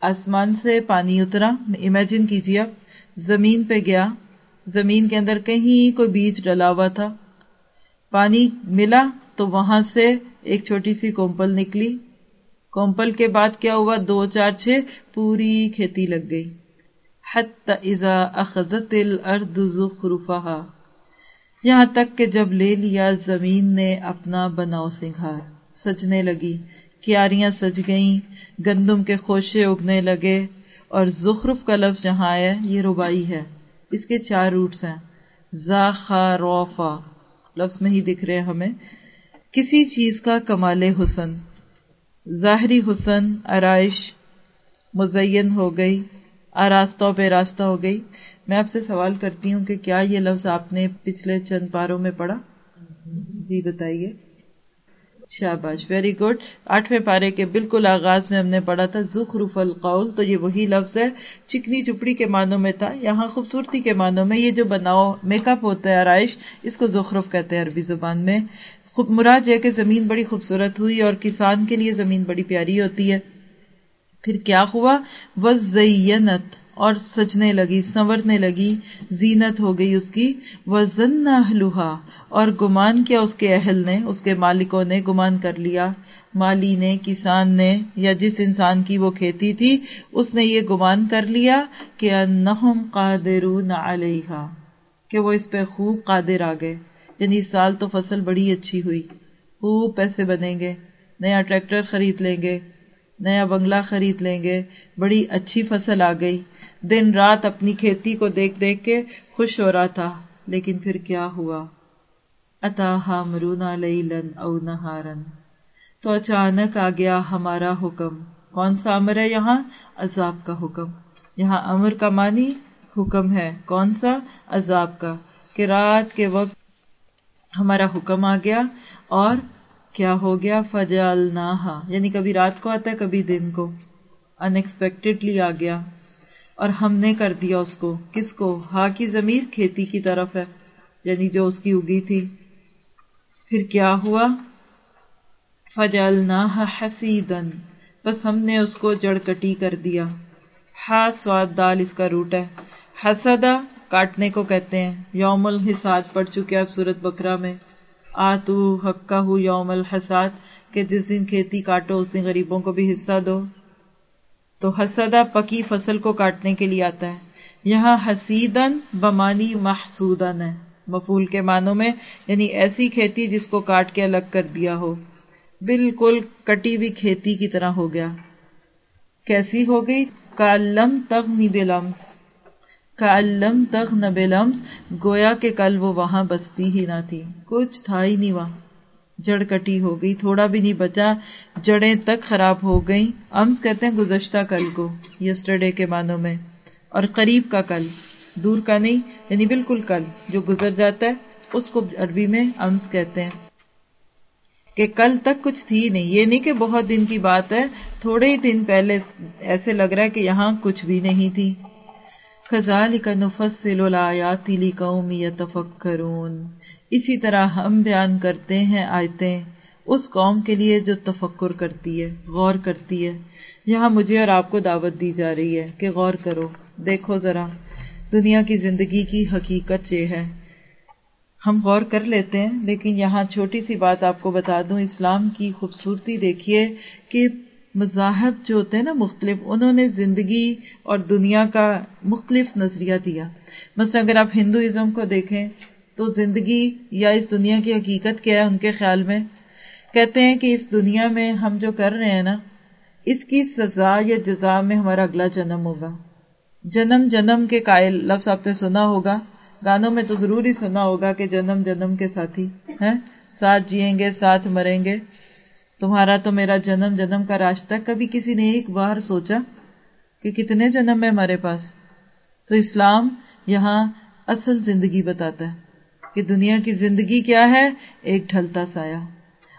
آسمان سے پانی اترا۔ امیجن کیجیے آپ، زمین پہ گیا۔ زمین کے اندر کہیں کوئی بیج ڈلا ہوا تھا۔ پانی ملا تو وہاں سے ایک چھوٹی سی کومپل نکلی۔ کومپل کے بعد کیا ہوا؟ دو، چار، چھ، پوری کھیتی لگ گئی۔ حت ازا اخذت الارض زخرفها یہاں تک کہ جب لے لیا، زمین نے اپنا بناؤ سنگھار۔ سجنے لگی، کیاریاں سج گئیں، گندم کے خوشے اگنے لگے۔ اور زخرف کا لفظ جہاں ہے یہ ربائی ہے۔ اس کے چار روٹس ہیں۔ زاخا روفا لفظ میں ہی دکھ رہے ہمیں۔ کسی چیز کا کمال حسن۔ ظاہری حسن، آرائش، مزین ہو گئی۔ آراستوں پہ راستہ ہو گئی۔ میں آپ سے سوال کرتی ہوں کہ کیا یہ لفظ آپ نے پچھلے چند پاروں میں پڑھا؟ جی بتائیے۔ شاباش ویری گڈ آٹھویں پارے کے بالکل آغاز میں ہم نے پڑھا تھا، زخرف القول، تو یہ وہی لفظ ہے۔ چکنی چپڑی کے معنوں میں تھا، یہاں خوبصورتی کے معنوں میں یہ جو بناؤ میک اپ ہوتا ہے آرائش، اس کو زخرف کہتے ہیں عربی زبان میں۔ خوب، مراد یہ کہ زمین بڑی خوبصورت ہوئی اور کسان کے لیے زمین بڑی پیاری ہوتی ہے۔ پھر کیا ہوا؟ وہ زینت اور سجنے لگی، سنورنے لگی، زینت ہو گئی اس کی۔ وزن لوہا اور گمان کیا اس کے اہل نے، اس کے مالکوں نے گمان کر لیا۔ مالی نے، کسان نے، یا جس انسان کی وہ کھیتی تھی، اس نے یہ گمان کر لیا کہ انہم قادرون علیہا کہ وہ اس پہ خوب قادر آ گئے۔ یعنی اس سال تو فصل بڑی اچھی ہوئی۔ خوب پیسے بنیں گے، نیا ٹریکٹر خرید لیں گے۔ نیا بنگلہ خرید لیں گے۔ بڑی اچھی فصل آ گئی۔ دن رات اپنی کھیتی کو دیکھ دیکھ کے خوش ہو رہا تھا، لیکن پھر کیا ہوا؟ اتا مرونا لیلن او نہارن۔ تو اچانک آ گیا ہمارا حکم۔ کون سا امر ہے یہاں؟ عذاب کا حکم۔ یہاں امر کا معنی حکم ہے۔ کون سا؟ عذاب کا۔ کہ رات کے وقت ہمارا حکم آ گیا اور کیا ہو گیا؟ فجال یعنی کبھی رات کو آتا ہے، کبھی دن کو۔ انسپیکٹڈلی آ گیا۔ اور ہم نے کر دیا اس کو۔ کس کو؟ ہا کی ضمیر کھیتی کی طرف ہے۔ یعنی جو اس کی اگی تھی۔ پھر کیا ہوا؟ فجل حسیدن بس ہم نے اس کو جڑ کٹی کر دیا۔ ہا سواد دال اس کا روٹ ہے۔ حسدا کاٹنے کو کہتے ہیں۔ یوم الحساد پڑ چکے آپ سورت بکرا میں۔ آ تو حقا ہو یوم الحساد، کہ جس دن کھیتی کاٹو، اس دن غریبوں کو بھی حصہ دو۔ تو حسدا پکی فصل کو کاٹنے کے لیے آتا ہے۔ یہاں حسیدن بمانی محسودن ہے۔ مفول کے معنوں میں یعنی ایسی کھیتی جس کو کاٹ کے الگ کر دیا ہو۔ بالکل کٹی ہوئی کھیتی کی طرح ہو گیا۔ کیسی ہو گئی؟ کالم تغ نبلمس کالم تغ نبلمس گویا کہ کل وہ وہاں بستی ہی نہ تھی۔ کچھ تھا ہی نہیں وہاں۔ جڑ کٹی ہو گئی، تھوڑا بھی نہیں بچا، جڑیں تک خراب ہو گئی امس کہتے ہیں گزشتہ کل کو، یسٹرڈے کے معنوں میں۔ اور قریب کا کل، دور کا نہیں یعنی بالکل کل، جو گزر جاتا ہے، اس کو عربی میں امس کہتے ہیں۔ کہ کل تک کچھ تھی نہیں۔ یہ نہیں کہ بہت دن کی بات ہے، تھوڑے ہی دن پہلے ایسے لگ رہا ہے کہ یہاں کچھ بھی نہیں تھی۔ خزال کا نفصل الایات لقوم یتفکرون اسی طرح ہم بیان کرتے ہیں آیتیں اس قوم کے لیے جو تفکر کرتی ہے، غور کرتی ہے۔ یہاں مجھے اور آپ کو دعوت دی جا رہی ہے کہ غور کرو۔ دیکھو ذرا، دنیا کی زندگی کی حقیقت یہ ہے۔ ہم غور کر لیتے ہیں، لیکن یہاں چھوٹی سی بات آپ کو بتا دوں۔ اسلام کی خوبصورتی دیکھیے کہ مذاہب جو ہوتے ہیں نا مختلف، انہوں نے زندگی اور دنیا کا مختلف نظریہ دیا۔ مثلا اگر آپ ہندوازم کو دیکھیں تو زندگی یا اس دنیا کی حقیقت کیا ہے ان کے خیال میں؟ کہتے ہیں کہ اس دنیا میں ہم جو کر رہے ہیں نا، اس کی سزا یا جزا میں ہمارا اگلا جنم ہوگا۔ جنم جنم کے قائل لفظ آپ نے سنا ہوگا۔ گانوں میں تو ضرور ہی سنا ہوگا کہ جنم جنم کے ساتھی ہیں۔ ساتھ جیئیں گے، ساتھ مریں گے۔ تمہارا تو میرا جنم جنم کا راستہ، کبھی کسی نے ایک بار سوچا کہ کتنے جنم ہے ہمارے پاس؟ تو اسلام یہاں اصل زندگی بتاتا ہے کہ دنیا کی زندگی کیا ہے؟ ایک ڈھلتا سایہ۔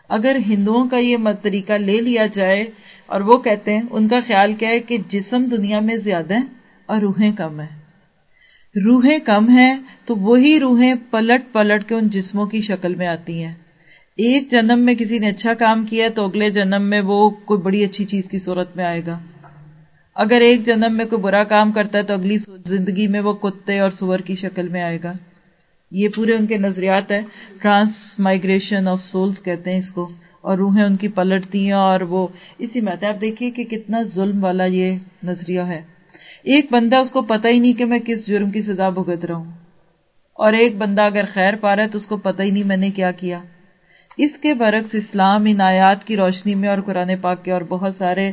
اگر ہندوؤں کا یہ طریقہ لے لیا جائے اور وہ کہتے ہیں، ان کا خیال کیا ہے کہ جسم دنیا میں زیادہ ہیں اور روحیں کم ہیں۔ روحیں کم ہیں تو وہی روحیں پلٹ پلٹ کے ان جسموں کی شکل میں آتی ہیں۔ ایک جنم میں کسی نے اچھا کام کیا تو اگلے جنم میں وہ کوئی بڑی اچھی چیز کی صورت میں آئے گا۔ اگر ایک جنم میں کوئی برا کام کرتا ہے تو اگلی زندگی میں وہ کتے اور سور کی شکل میں آئے گا۔ یہ پورے ان کے نظریات ہیں۔ ٹرانس مائگریشن آف سولس کہتے ہیں اس کو۔ اور روحیں ان کی پلٹتی ہیں اور وہ اسی میں، آپ دیکھیے کہ کتنا ظلم والا یہ نظریہ ہے۔ ایک بندہ اس کو پتہ ہی نہیں کہ میں کس جرم کی سزا بھگت رہا ہوں۔ اور ایک بندہ اگر خیر پا رہا ہے تو اس کو پتہ ہی نہیں میں نے کیا کیا۔ اس کے برعکس اسلام ان آیات کی روشنی میں اور قرآن پاک کے اور بہت سارے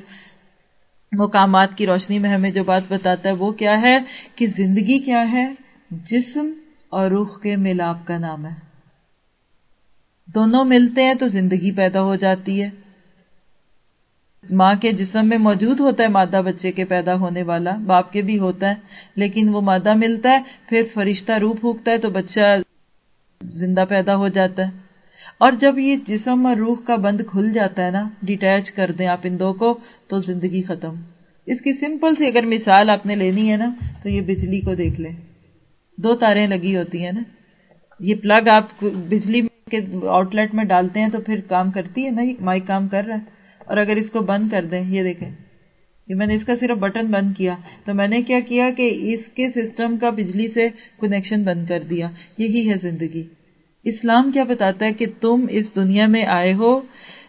مقامات کی روشنی میں ہمیں جو بات بتاتا ہے وہ کیا ہے کہ زندگی کیا ہے؟ جسم اور روح کے ملاپ کا نام ہے۔ دونوں ملتے ہیں تو زندگی پیدا ہو جاتی ہے۔ ماں کے جسم میں موجود ہوتا ہے مادہ بچے کے پیدا ہونے والا، باپ کے بھی ہوتا ہے، لیکن وہ مادہ ملتا ہے، پھر فرشتہ روح پھونکتا ہے تو بچہ زندہ پیدا ہو جاتا ہے۔ اور جب یہ جسم اور روح کا بند کھل جاتا ہے نا ڈیٹیچ کر دیں آپ ان دو کو، تو زندگی ختم۔ اس کی سمپل سی اگر مثال آپ نے لینی ہے نا، تو یہ بجلی کو دیکھ لیں۔ دو تاریں لگی ہوتی ہیں نا۔ یہ پلگ آپ بجلی کے آؤٹ لیٹ میں ڈالتے ہیں تو پھر کام کرتی ہے نا، مائک کام کر رہا ہے۔ اور اگر اس کو بند کر دیں، یہ دیکھیں۔ کہ میں نے اس کا صرف بٹن بند کیا۔ تو میں نے کیا کیا کہ اس کے سسٹم کا بجلی سے کنیکشن بند کر دیا۔ یہی ہے زندگی۔ اسلام کیا بتاتا ہے کہ تم اس دنیا میں آئے ہو؟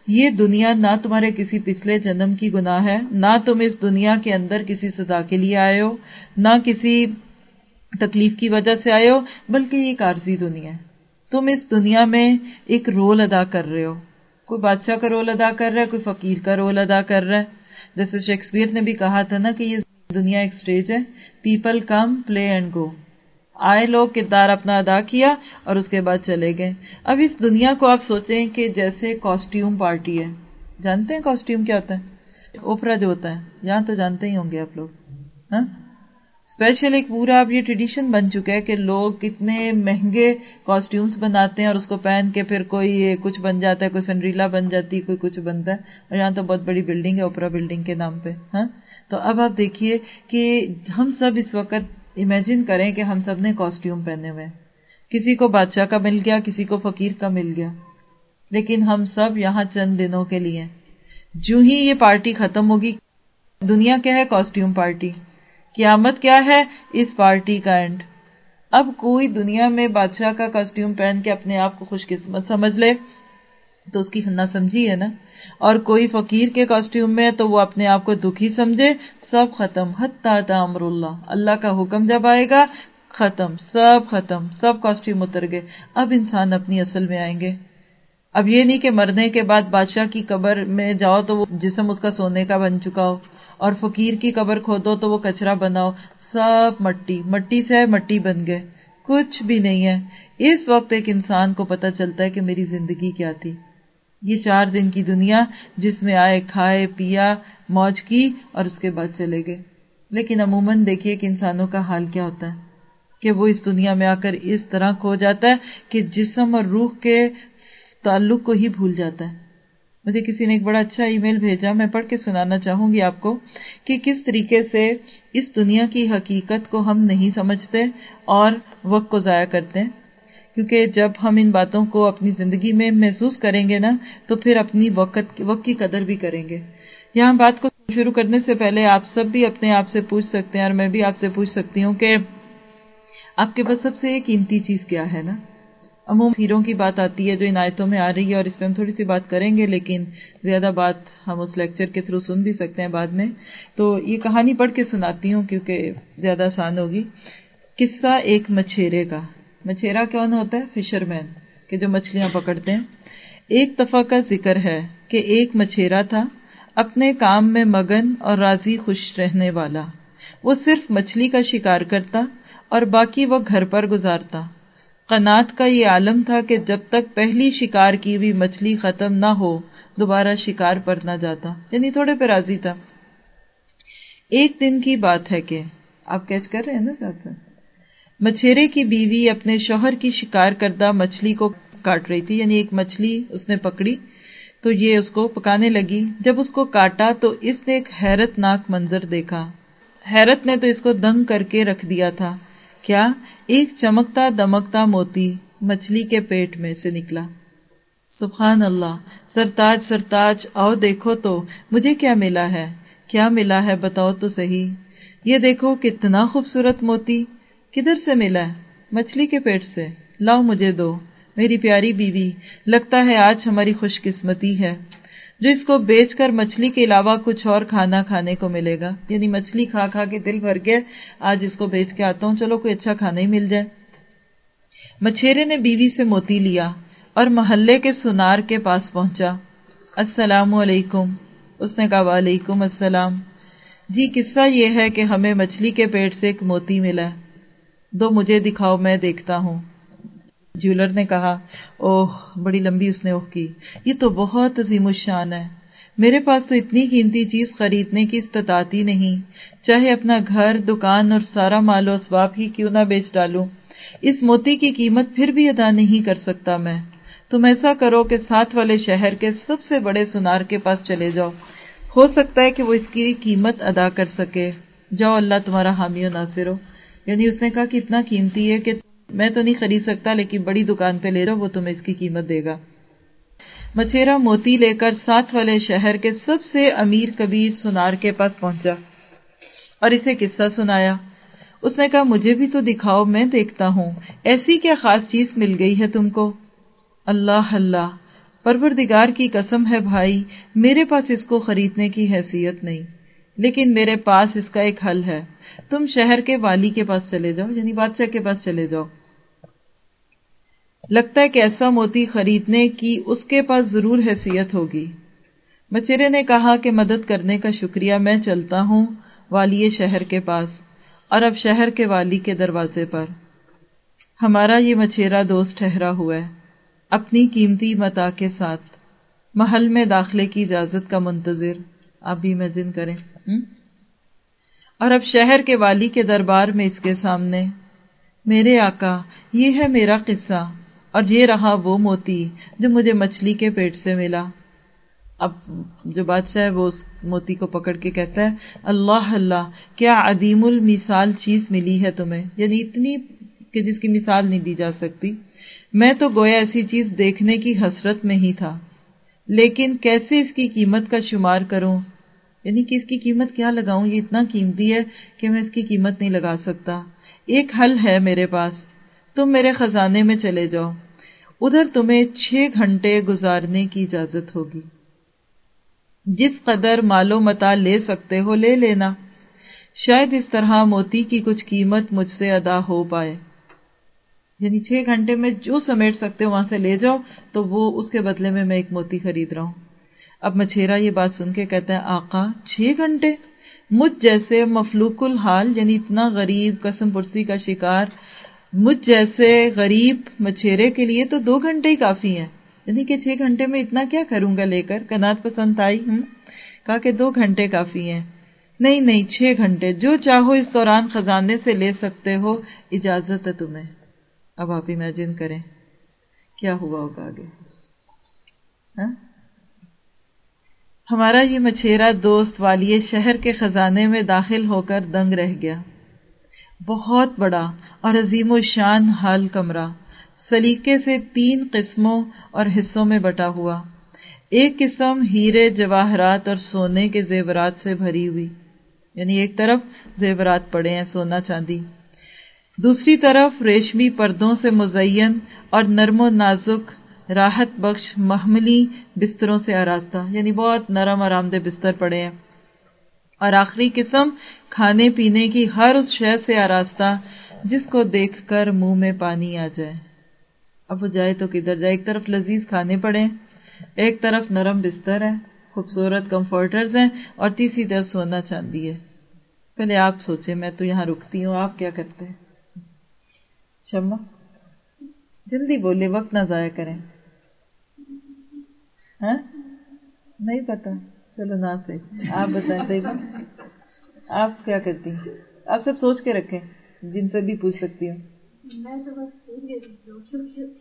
یہ دنیا نہ تمہارے کسی پچھلے جنم کی گناہ ہے، نہ تم اس دنیا کے اندر کسی سزا کے لیے آئے ہو، نہ کسی تکلیف کی وجہ سے آئے ہو، بلکہ یہ ایک عارضی دنیا ہے۔ تم اس دنیا میں ایک رول ادا کر رہے ہو۔ کوئی بادشاہ کا رول ادا کر رہا ہے، کوئی فقیر کا رول ادا کر رہا ہے۔ جیسے شیکسپیئر نے بھی کہا تھا نا کہ یہ دنیا ایک سٹیج ہے۔ People come, play and go. آئے لوگ کردار اپنا ادا کیا اور اس کے بعد چلے گئے۔ اب اس دنیا کو آپ سوچیں کہ جیسے کاسٹیوم پارٹی ہے۔ جانتے ہیں کاسٹیوم کیا ہوتا ہے؟ اوپرا جو ہوتا ہے۔ یہاں تو جانتے ہی ہوں گے آپ لوگ۔ ہاں؟ اسپیشل ایک پورا اب یہ ٹریڈیشن بن چکا ہے کہ لوگ کتنے مہنگے کاسٹیومس بناتے ہیں اور اس کو پہن کے پھر کوئی کچھ بن جاتا ہے، کوئی سنڈریلا بن جاتی ہے، کوئی کچھ بنتا ہے۔ اور یہاں تو بہت بڑی بلڈنگ ہے اوپرا بلڈنگ کے نام پہ۔ ہاں؟ تو اب آپ دیکھیے کہ ہم سب اس وقت امیجن کریں کہ ہم سب نے کاسٹیوم پہنے ہوئے۔ کسی کو بادشاہ کا مل گیا، کسی کو فقیر کا مل گیا۔ لیکن ہم سب یہاں چند دنوں کے لیے جو ہی یہ پارٹی ختم ہوگی، دنیا کیا ہے کاسٹیوم پارٹی قیامت کیا ہے؟ اس پارٹی کا اینڈ اب کوئی دنیا میں بادشاہ کا کاسٹیوم پہن کے اپنے آپ کو خوش قسمت سمجھ لے۔ تو اس کی نہ سمجھی ہے نا؟ اور کوئی فقیر کے کاسٹیوم میں تو وہ اپنے آپ کو دکھی سمجھے، سب ختم حتا امر اللہ۔ اللہ کا حکم جب آئے گا، ختم، سب ختم، سب کاسٹیوم اتر گئے۔ اب انسان اپنی اصل میں آئیں گے۔ اب یہ نہیں کہ مرنے کے بعد بادشاہ کی قبر میں جاؤ تو وہ جسم اس کا سونے کا بن چکا ہو، اور فقیر کی قبر کھودو تو وہ کچرا بناؤ سب مٹی مٹی سے مٹی بن گئے۔ کچھ بھی نہیں ہے۔ اس وقت ایک انسان کو پتا چلتا ہے کہ میری زندگی کیا تھی۔ یہ چار دن کی دنیا جس میں آئے، کھائے، پیا، موج کی اور اس کے بعد چلے گئے۔ لیکن عموماً دیکھیے کہ انسانوں کا حال کیا ہوتا ہے کہ وہ اس دنیا میں آ کر اس طرح کھو جاتا ہے کہ جسم اور روح کے تعلق کو ہی بھول جاتا ہے۔ مجھے کسی نے ایک بڑا اچھا ای میل بھیجا، میں پڑھ کے سنانا چاہوں گی آپ کو کہ کس طریقے سے اس دنیا کی حقیقت کو ہم نہیں سمجھتے اور وقت کو ضائع کرتے ہیں۔ کیونکہ جب ہم ان باتوں کو اپنی زندگی میں محسوس کریں گے نا، تو پھر اپنی وقت وقت کی قدر بھی کریں گے۔ یہاں بات کو شروع کرنے سے پہلے آپ سب بھی اپنے آپ سے پوچھ سکتے ہیں اور میں بھی آپ سے پوچھ سکتی ہوں کہ آپ کے پاس سب سے قیمتی چیز کیا ہے نا؟ عموم ہیروں کی بات آتی ہے جو ان آیتوں میں آ رہی ہے اور اس پہ ہم تھوڑی سی بات کریں گے، لیکن زیادہ بات ہم اس لیکچر کے تھرو سن بھی سکتے ہیں بعد میں۔ تو یہ کہانی پڑھ کے سناتی ہوں کیونکہ زیادہ آسان ہوگی۔ قصہ ایک مچھیرے کا۔ مچھیرا کون ہوتا ہے؟ فشر مین کہ جو مچھلیاں پکڑتے ہیں۔ ایک دفعہ کا ذکر ہے کہ ایک مچھیرا تھا اپنے کام میں مگن اور راضی خوش رہنے والا۔ وہ صرف مچھلی کا شکار کرتا اور باقی وہ گھر پر گزارتا۔ قنات کا یہ عالم تھا کہ جب تک پہلی شکار کی ہوئی مچھلی ختم نہ ہو، دوبارہ شکار پر نہ جاتا۔ یعنی تھوڑے پہ راضی تھا۔ ایک دن کی بات ہے کہ آپ کیچ کر رہے ہیں نا ساتھ؟ مچھیرے کی بیوی اپنے شوہر کی شکار کردہ مچھلی کو کاٹ رہی تھی یعنی ایک مچھلی اس نے پکڑی تو یہ اس کو پکانے لگی۔ جب اس کو کاٹا تو اس نے ایک حیرت ناک منظر دیکھا۔ حیرت نے تو اس کو دنگ کر کے رکھ دیا تھا۔ کیا؟ ایک چمکتا دمکتا موتی مچھلی کے پیٹ میں سے نکلا۔ سبحان اللہ، سرتاج سرتاج، آؤ دیکھو تو مجھے کیا ملا ہے؟ کیا ملا ہے بتاؤ تو صحیح۔ یہ دیکھو کتنا خوبصورت موتی۔ کدھر سے ملا؟ ہے مچھلی کے پیٹ سے۔ لاؤ مجھے دو۔ میری پیاری بیوی، لگتا ہے آج ہماری خوش قسمتی ہے۔ جو اس کو بیچ کر مچھلی کے علاوہ کچھ اور کھانا کھانے کو ملے گا۔ یعنی مچھلی کھا کھا کے دل بھر گیا، آج اس کو بیچ کے آتا ہوں۔ چلو کوئی اچھا کھانا ہی مل جائے۔ مچھیرے نے بیوی سے موتی لیا اور محلے کے سنار کے پاس پہنچا۔ السلام علیکم۔ اس نے کہا، وعلیکم السلام۔ جی قصہ یہ ہے کہ ہمیں مچھلی کے پیٹ سے ایک موتی ملا۔ دو مجھے دکھاؤ، میں دیکھتا ہوں۔ جیولر نے کہا، اوہ، بڑی لمبی اس نے اوہ کی۔ یہ تو بہت عظیم الشان ہے۔ میرے پاس تو اتنی قیمتی چیز خریدنے کی استطاعت ہی نہیں۔ چاہے اپنا گھر، دکان اور سارا مال و اسباب ہی کیوں نہ بیچ ڈالوں۔ اس موتی کی قیمت پھر بھی ادا نہیں کر سکتا میں۔ تم ایسا کرو کہ ساتھ والے شہر کے سب سے بڑے سنار کے پاس چلے جاؤ۔ ہو سکتا ہے کہ وہ اس کی قیمت ادا کر سکے۔ جاؤ، اللہ تمہارا حامی و ناصر ہو۔ یعنی اس نے کہا کہ اتنا قیمتی ہے کہ میں تو نہیں خرید سکتا، لیکن بڑی دکان پہ لے رہا وہ تمہیں اس کی قیمت دے گا۔ مچھیرا موتی لے کر ساتھ والے شہر کے سب سے امیر کبیر سنار کے پاس پہنچا اور اسے قصہ سنایا۔ اس نے کہا، مجھے بھی تو دکھاؤ، میں دیکھتا ہوں۔ ایسی کیا خاص چیز مل گئی ہے تم کو؟ اللہ اللہ، پروردگار کی قسم ہے بھائی، میرے پاس اس کو خریدنے کی حیثیت نہیں۔ لیکن میرے پاس اس کا ایک حل ہے۔ تم شہر کے والی کے پاس چلے جاؤ یعنی بادشاہ کے پاس چلے جاؤ۔ لگتا ہے کہ ایسا موتی خریدنے کی اس کے پاس ضرور حیثیت ہوگی۔ مچیرے نے کہا کہ مدد کرنے کا شکریہ، میں چلتا ہوں والی شہر کے پاس۔ اور اب شہر کے والی کے دروازے پر۔ ہمارا یہ مچھیرا دوست ٹھہرا ہوا ہے۔ اپنی قیمتی متا کے ساتھ۔ محل میں داخلے کی اجازت کا منتظر۔ آپ بھی امیجن کریں۔ اور اب شہر کے والی کے دربار میں اس کے سامنے، میرے آقا، یہ ہے میرا قصہ، اور یہ رہا وہ موتی جو مجھے مچھلی کے پیٹ سے ملا۔ اب جو بادشاہ ہے وہ اس موتی کو پکڑ کے کہتا ہے، اللہ اللہ، کیا عدیم المثال چیز ملی ہے تمہیں؟ یعنی اتنی کہ جس کی مثال نہیں دی جا سکتی۔ میں تو گویا ایسی چیز دیکھنے کی حسرت میں ہی تھا، لیکن کیسے اس کی قیمت کا شمار کروں؟ یعنی کہ اس کی قیمت کیا لگاؤں؟ یہ اتنا قیمتی ہے کہ میں اس کی قیمت نہیں لگا سکتا۔ ایک حل ہے میرے پاس۔ تم میرے خزانے میں چلے جاؤ۔ ادھر تمہیں چھ گھنٹے گزارنے کی اجازت ہوگی۔ جس قدر مالو متا لے سکتے ہو لے لینا۔ شاید اس طرح موتی کی کچھ قیمت مجھ سے ادا ہو پائے۔ یعنی چھ گھنٹے میں جو سمیٹ سکتے ہو وہاں سے لے جاؤ، تو وہ اس کے بدلے میں میں ایک موتی خرید رہا ہوں۔ اب مچھیرا یہ بات سن کے کہتا ہے آقا، چھ گھنٹے؟ مجھ جیسے مفلوق الحال یعنی اتنا غریب قسم پرسی کا شکار، مجھ جیسے غریب مچھیرے کے لیے تو دو گھنٹے ہی کافی ہیں۔ یعنی کہ چھ گھنٹے میں اتنا کیا کروں گا لے کر؟ کنات پسند آئی؟ ہوں کہا کہ دو گھنٹے کافی ہیں۔ نہیں نہیں، چھ گھنٹے۔ جو چاہو اس دوران خزانے سے لے سکتے ہو، اجازت ہے تمہیں۔ اب آپ امیجن کریں، کیا ہوا ہوگا آگے؟ ہاں؟ ہمارا یہ مچھیرا دوست والی شہر کے خزانے میں داخل ہو کر دنگ رہ گیا۔ بہت بڑا اور عظیم و شان حال کمرہ، سلیقے سے تین قسموں اور حصوں میں بٹا ہوا۔ ایک قسم ہیرے، جواہرات اور سونے کے زیورات سے بھری ہوئی۔ یعنی ایک طرف زیورات پڑے ہیں سونا چاندی۔ دوسری طرف ریشمی پردوں سے مزین اور نرم و نازک راحت بخش، محملی بستروں سے آراستہ یعنی بہت نرم آرام دہ بستر پڑے ہیں۔ اور آخری قسم، کھانے پینے کی ہر اس شے سے آراستہ، جس کو دیکھ کر منہ میں پانی آ جائے۔ اب وہ جائے تو کدھر جائے؟ ایک طرف لذیذ کھانے پڑے ایک طرف نرم بستر ہے خوبصورت کمفرٹرز ہیں، اور تیسری طرف سونا چاندی ہے۔ پہلے آپ سوچے میں تو یہاں رکتی ہوں، آپ کیا کرتے ہیں؟ شما جلدی بولے، وقت نہ ضائع کریں۔ نہیں پتا۔ چلو نہ سے آپ بتائیں آپ کیا کرتی ہیں؟ آپ سب سوچ کے رکھیں جن سے بھی پوچھ سکتی ہوں۔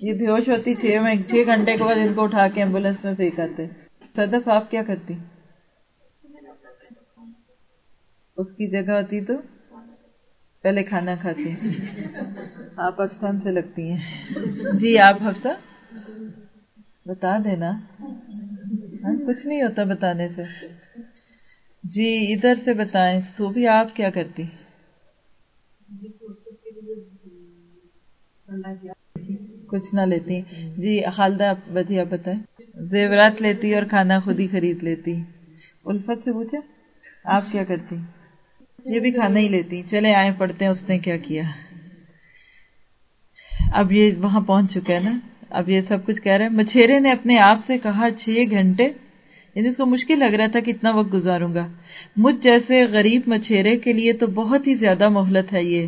یہ بےوش ہوتی چھ میں چھ گھنٹے کے بعد ان کو اٹھا کے ایمبولینس میں پھینک آتے صدف آپ کیا کرتی؟ اس کی جگہ ہوتی تو پہلے کھانا کھاتی۔ آپ پاکستان سے لگتی ہیں۔ جی آپ حفصہ؟ بتا دینا۔ ہاں، کچھ نہیں ہوتا بتانے سے۔ جی ادھر سے بتائیں۔ سو بھی آپ کیا کرتی؟ کچھ نہ لیتی۔ جی خالدہ بدھی آپ بتائیں۔ زیورات لیتی اور کھانا خود ہی خرید لیتی۔ الفت سے پوچھے آپ کیا کرتی؟ یہ بھی کھانا ہی لیتی۔ چلے آئے پڑھتے ہیں اس نے کیا کیا۔ اب یہ وہاں پہنچ چکا ہے نا۔ اب یہ سب کچھ کہہ رہے ہیں۔ مچھیرے نے اپنے آپ سے کہا، چھ گھنٹے؟ یعنی اس کو مشکل لگ رہا تھا کہ اتنا وقت گزاروں گا۔ مجھ جیسے غریب مچھیرے کے لیے تو بہت ہی زیادہ مہلت ہے یہ۔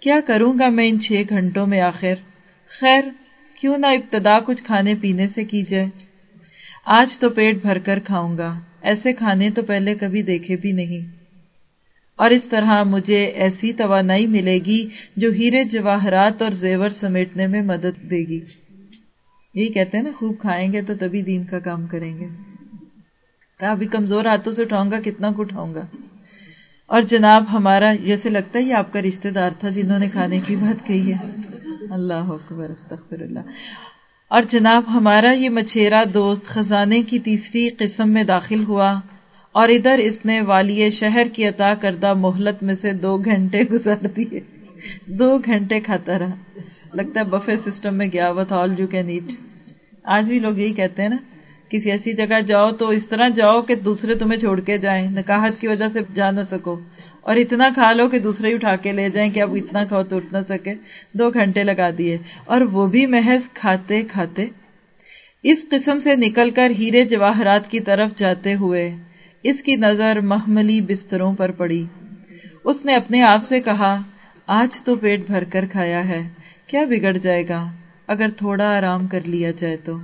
کیا کروں گا میں ان چھ گھنٹوں میں آخر؟ خیر، کیوں نہ ابتدا کچھ کھانے پینے سے کی جائے۔ آج تو پیٹ بھر کر کھاؤں گا۔ ایسے کھانے تو پہلے کبھی دیکھے بھی نہیں۔ اور اس طرح مجھے ایسی توانائی ملے گی جو ہیرے جواہرات اور زیور سمیٹنے میں مدد دے گی۔ یہی کہتے ہیں نا، خوب کھائیں گے تو تبھی دین کا کام کریں گے۔ کہا ابھی کمزور ہاتھوں سے اٹھاؤں گا، کتنا کو اٹھاؤں گا۔ اور جناب، ہمارا جیسے لگتا ہے یہ آپ کا رشتہ دار تھا جنہوں نے کھانے کی بات کہی ہے۔ اللہ اکبر، استغفر اللہ۔ اور جناب، ہمارا یہ مچھیرا دوست خزانے کی تیسری قسم میں داخل ہوا اور ادھر اس نے والی شہر کی عطا کردہ مہلت میں سے دو گھنٹے گزار دیے۔ دو گھنٹے کھاتا رہا۔ لگتا ہے بفے سسٹم میں گیا with all you can eat آج بھی لوگ یہی کہتے ہیں نا، کسی ایسی جگہ جاؤ تو اس طرح جاؤ کہ دوسرے تمہیں چھوڑ کے جائیں، نکاحت کی وجہ سے جا نہ سکو۔ اور اتنا کھا لو کہ دوسرے ہی اٹھا کے لے جائیں کہ اب اتنا کھاؤ تو اٹھ نہ سکے۔ دو گھنٹے لگا دیے۔ اور وہ بھی محض کھاتے کھاتے اس قسم سے نکل کر ہیرے جواہرات کی طرف جاتے ہوئے اس کی نظر محملی بستروں پر پڑی۔ اس نے اپنے آپ سے کہا آج تو پیٹ بھر کر کھایا ہے، کیا بگڑ جائے گا؟ اگر تھوڑا آرام کر لیا جائے تو۔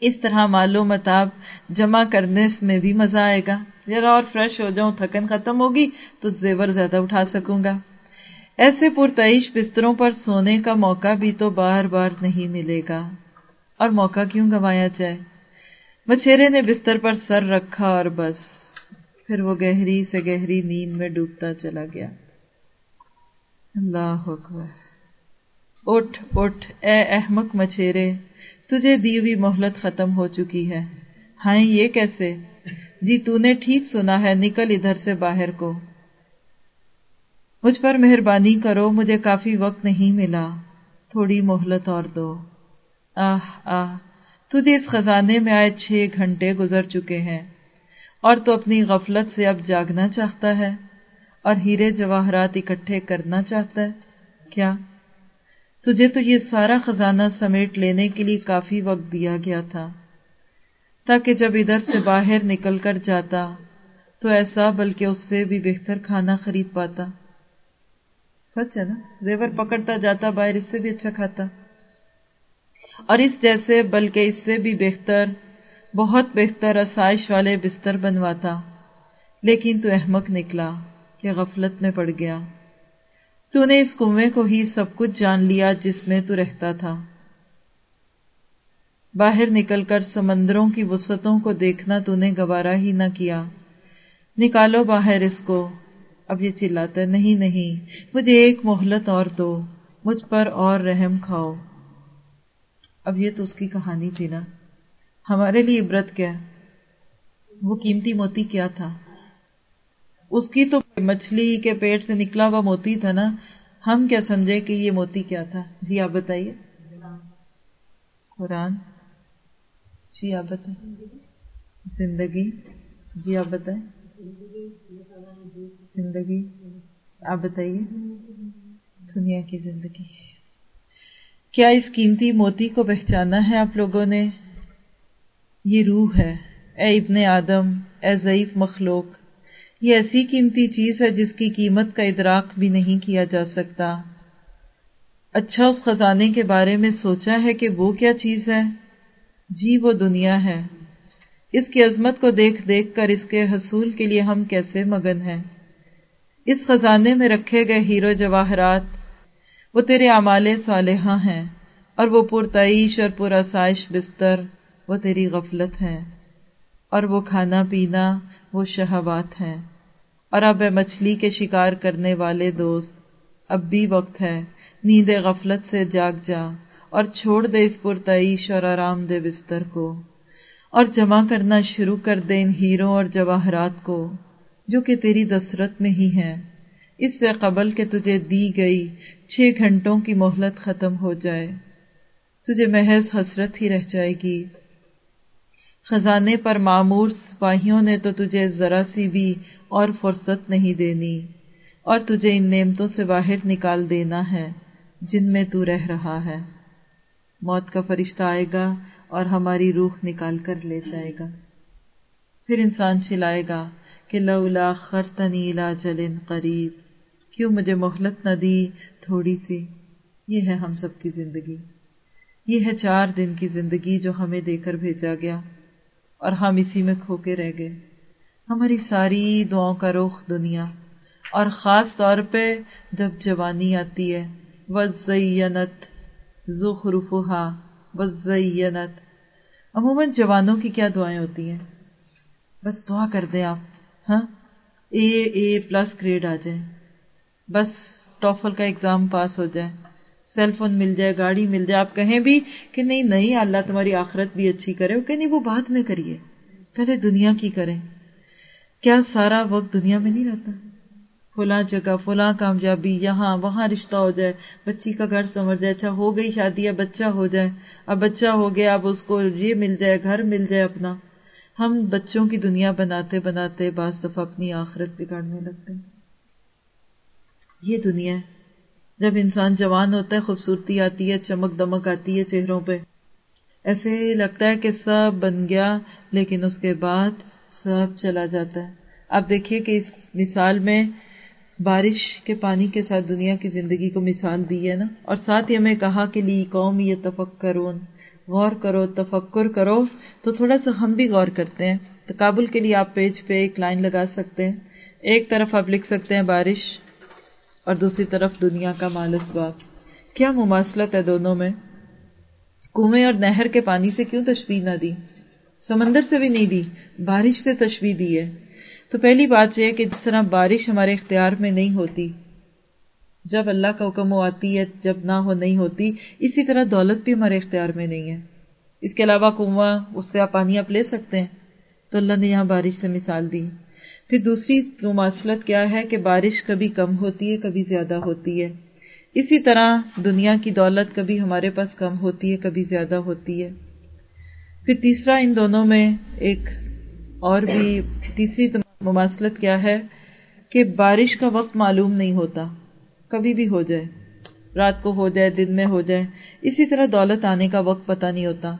اس طرح معلوم متاب جمع کرنے میں بھی مزہ آئے گا۔ ذرا اور فریش ہو جاؤں، تھکن ختم ہوگی تو زیور زیادہ اٹھا سکوں گا۔ ایسے پرتعیش بستروں پر سونے کا موقع بھی تو بار بار نہیں ملے گا۔ اور موقع کیوں گوایا جائے؟ مچھیرے نے بستر پر سر رکھا اور بس، پھر وہ گہری سے گہری نیند میں ڈوبتا چلا گیا۔ اللہ اکبر۔ اٹھ اٹھ، اے احمق مچھیرے، تجھے دی ہوئی مہلت ختم ہو چکی ہے۔ ہائیں، یہ کیسے؟ جی تو نے ٹھیک سنا ہے، نکل ادھر سے باہر کو۔ مجھ پر مہربانی کرو، مجھے کافی وقت نہیں ملا۔ تھوڑی مہلت اور دو۔ آہ آہ، تجھے اس خزانے میں آئے چھ گھنٹے گزر چکے ہیں۔ اور تو اپنی غفلت سے اب جاگنا چاہتا ہے۔ اور ہیرے جواہرات اکٹھے کرنا چاہتا ہے۔ کیا؟ تجھے تو یہ سارا خزانہ سمیٹ لینے کے لیے کافی وقت دیا گیا تھا۔ تاکہ جب ادھر سے باہر نکل کر جاتا، تو ایسا، بلکہ اس سے بھی بہتر کھانا خرید پاتا۔ سچ ہے نا؟ زیور پکڑتا جاتا، باہر اس سے بھی اچھا کھاتا۔ اور اس جیسے، بلکہ اس سے بھی بہتر، بہت بہتر آسائش والے بستر بنواتا۔ لیکن تو احمق نکلا۔ کہ غفلت میں پڑ گیا۔ تو نے اس کنویں کو ہی سب کچھ جان لیا جس میں تو رہتا تھا۔ باہر نکل کر سمندروں کی وسطوں کو دیکھنا تو نے گوارا ہی نہ کیا۔ نکالو باہر اس کو۔ اب یہ چلاتا ہے نہیں نہیں۔ مجھے ایک مہلت اور دو۔ مجھ پر اور رحم کھاؤ۔ اب یہ تو اس کی کہانی تھی نا۔ ہمارے لیے عبرت کیا۔ وہ قیمتی موتی کیا تھا؟ اس کی تو مچھلی کے پیٹ سے نکلا ہوا موتی تھا نا۔ ہم کیا سمجھے کہ یہ موتی کیا تھا؟ جی آپ بتائیے۔ قرآن۔ جی آپ بتائیں۔ زندگی۔ جی آپ بتائیں۔ زندگی۔ آپ بتائیے۔ دنیا کی زندگی۔ کیا اس قیمتی موتی کو پہچانا ہے آپ لوگوں نے؟ یہ روح ہے۔ اے ابن آدم، اے ضعیف مخلوق یہ ایسی قیمتی چیز ہے جس کی قیمت کا ادراک بھی نہیں کیا جا سکتا۔ اچھا اس خزانے کے بارے میں سوچا ہے کہ وہ کیا چیز ہے؟ جی وہ دنیا ہے۔ اس کی عظمت کو دیکھ دیکھ کر اس کے حصول کے لیے ہم کیسے مگن ہیں؟ اس خزانے میں رکھے گئے ہیرو جواہرات، وہ تیرے اعمال صالحہ ہیں، اور وہ پرتعیش اور پر آسائش بستر، وہ تیری غفلت ہے اور وہ کھانا پینا، وہ شہوات ہیں۔ اور اب مچھلی کے شکار کرنے والے دوست۔ اب بھی وقت ہے۔ نیند غفلت سے جاگ جا اور چھوڑ دے اس پرتعیش اور آرام دہ بستر کو۔ اور جمع کرنا شروع کر دے ان ہیروں اور جواہرات کو جو کہ تیری دسرت میں ہی ہیں۔ اس سے قبل کہ تجھے دی گئی چھ گھنٹوں کی مہلت ختم ہو جائے۔ تجھے محض حسرت ہی رہ جائے گی۔ خزانے پر معمور سپاہیوں نے تو تجھے ذرا سی بھی اور فرصت نہیں دینی، اور تجھے ان نعمتوں سے باہر نکال دینا ہے جن میں تو رہ رہا ہے۔ موت کا فرشتہ آئے گا اور ہماری روح نکال کر لے جائے گا۔ پھر انسان چلائے گا کہ لولا خرتنی لا جلن قریب۔ کیوں مجھے مہلت نہ دی تھوڑی سی؟ یہ ہے ہم سب کی زندگی۔ یہ ہے چار دن کی زندگی جو ہمیں دے کر بھیجا گیا اور ہم اسی میں کھو کے رہ گئے۔ ہماری ساری دعاؤں کا رخ دنیا۔ اور خاص طور پہ جب جوانی آتی ہے۔ وزینت زخرفہا وزینت عموماً جوانوں کی کیا دعائیں ہوتی ہیں؟ بس دعا کر دیں آپ ہاں؟ اے اے پلس گریڈ آ جائے بس ٹوفل کا ایگزام پاس ہو جائے سیل فون مل جائے، گاڑی مل جائے۔ آپ کہیں بھی کہ نہیں نہیں، اللہ تمہاری آخرت بھی اچھی کرے۔ وہ کہ نہیں، وہ بعد میں کریے۔ پہلے دنیا کی کریں۔ کیا سارا وقت دنیا میں نہیں رہتا؟ فلاں جگہ، فلاں کامیابی، یہاں، وہاں رشتہ ہو جائے، بچی کا گھر سمجھ جائے اچھا ہو گئی شادی یا بچہ ہو جائے، اب بچہ ہو گیا، اب اس کو یہ مل جائے، گھر مل جائے اپنا۔ ہم بچوں کی دنیا بناتے بناتے بعض دفعہ اپنی آخرت بگاڑنے لگتے ہیں۔ یہ دنیا ہے۔ جب انسان جوان ہوتا ہے، خوبصورتی آتی ہے، چمک دمک آتی ہے چہروں پہ۔ ایسے لگتا ہے کہ سب بن گیا، لیکن اس کے بعد سب چلا جاتا ہے۔ آپ دیکھیے کہ اس مثال میں بارش کے پانی کے ساتھ دنیا کی زندگی کو مثال دی ہے نا۔ اور ساتھ ہی ہمیں کہا کہ لی قوم یہ تفکر غور کرو، تفکر کرو۔ تو تھوڑا سا ہم بھی غور کرتے ہیں۔ تو کابل کے لیے آپ پیج پہ ایک لائن لگا سکتے ہیں۔ ایک طرف آپ لکھ سکتے ہیں بارش اور دوسری طرف دنیا کا مال اسباب کیا مماثلت ہے دونوں میں؟ کنویں اور نہر کے پانی سے کیوں تشبیح نہ دی؟ سمندر سے بھی نہیں دی، بارش سے تشبیح دی ہے۔ تو پہلی بات یہ ہے کہ جس طرح بارش ہمارے اختیار میں نہیں ہوتی، جب اللہ کا حکم ہو آتی ہے، جب نہ ہو، نہیں ہوتی، اسی طرح دولت بھی ہمارے اختیار میں نہیں ہے۔ اس کے علاوہ کنواں، اس سے آپ پانی آپ لے سکتے ہیں۔ تو اللہ نے یہاں بارش سے مثال دی۔ پھر دوسری مماثلت کیا ہے کہ بارش کبھی کم ہوتی ہے، کبھی زیادہ ہوتی ہے۔ اسی طرح دنیا کی دولت کبھی ہمارے پاس کم ہوتی ہے، کبھی زیادہ ہوتی ہے۔ پھر تیسرا ان دونوں میں ایک اور بھی تیسری مماثلت کیا ہے کہ بارش کا وقت معلوم نہیں ہوتا، کبھی بھی ہو جائے، رات کو ہو جائے، دن میں ہو جائے، اسی طرح دولت آنے کا وقت پتہ نہیں ہوتا۔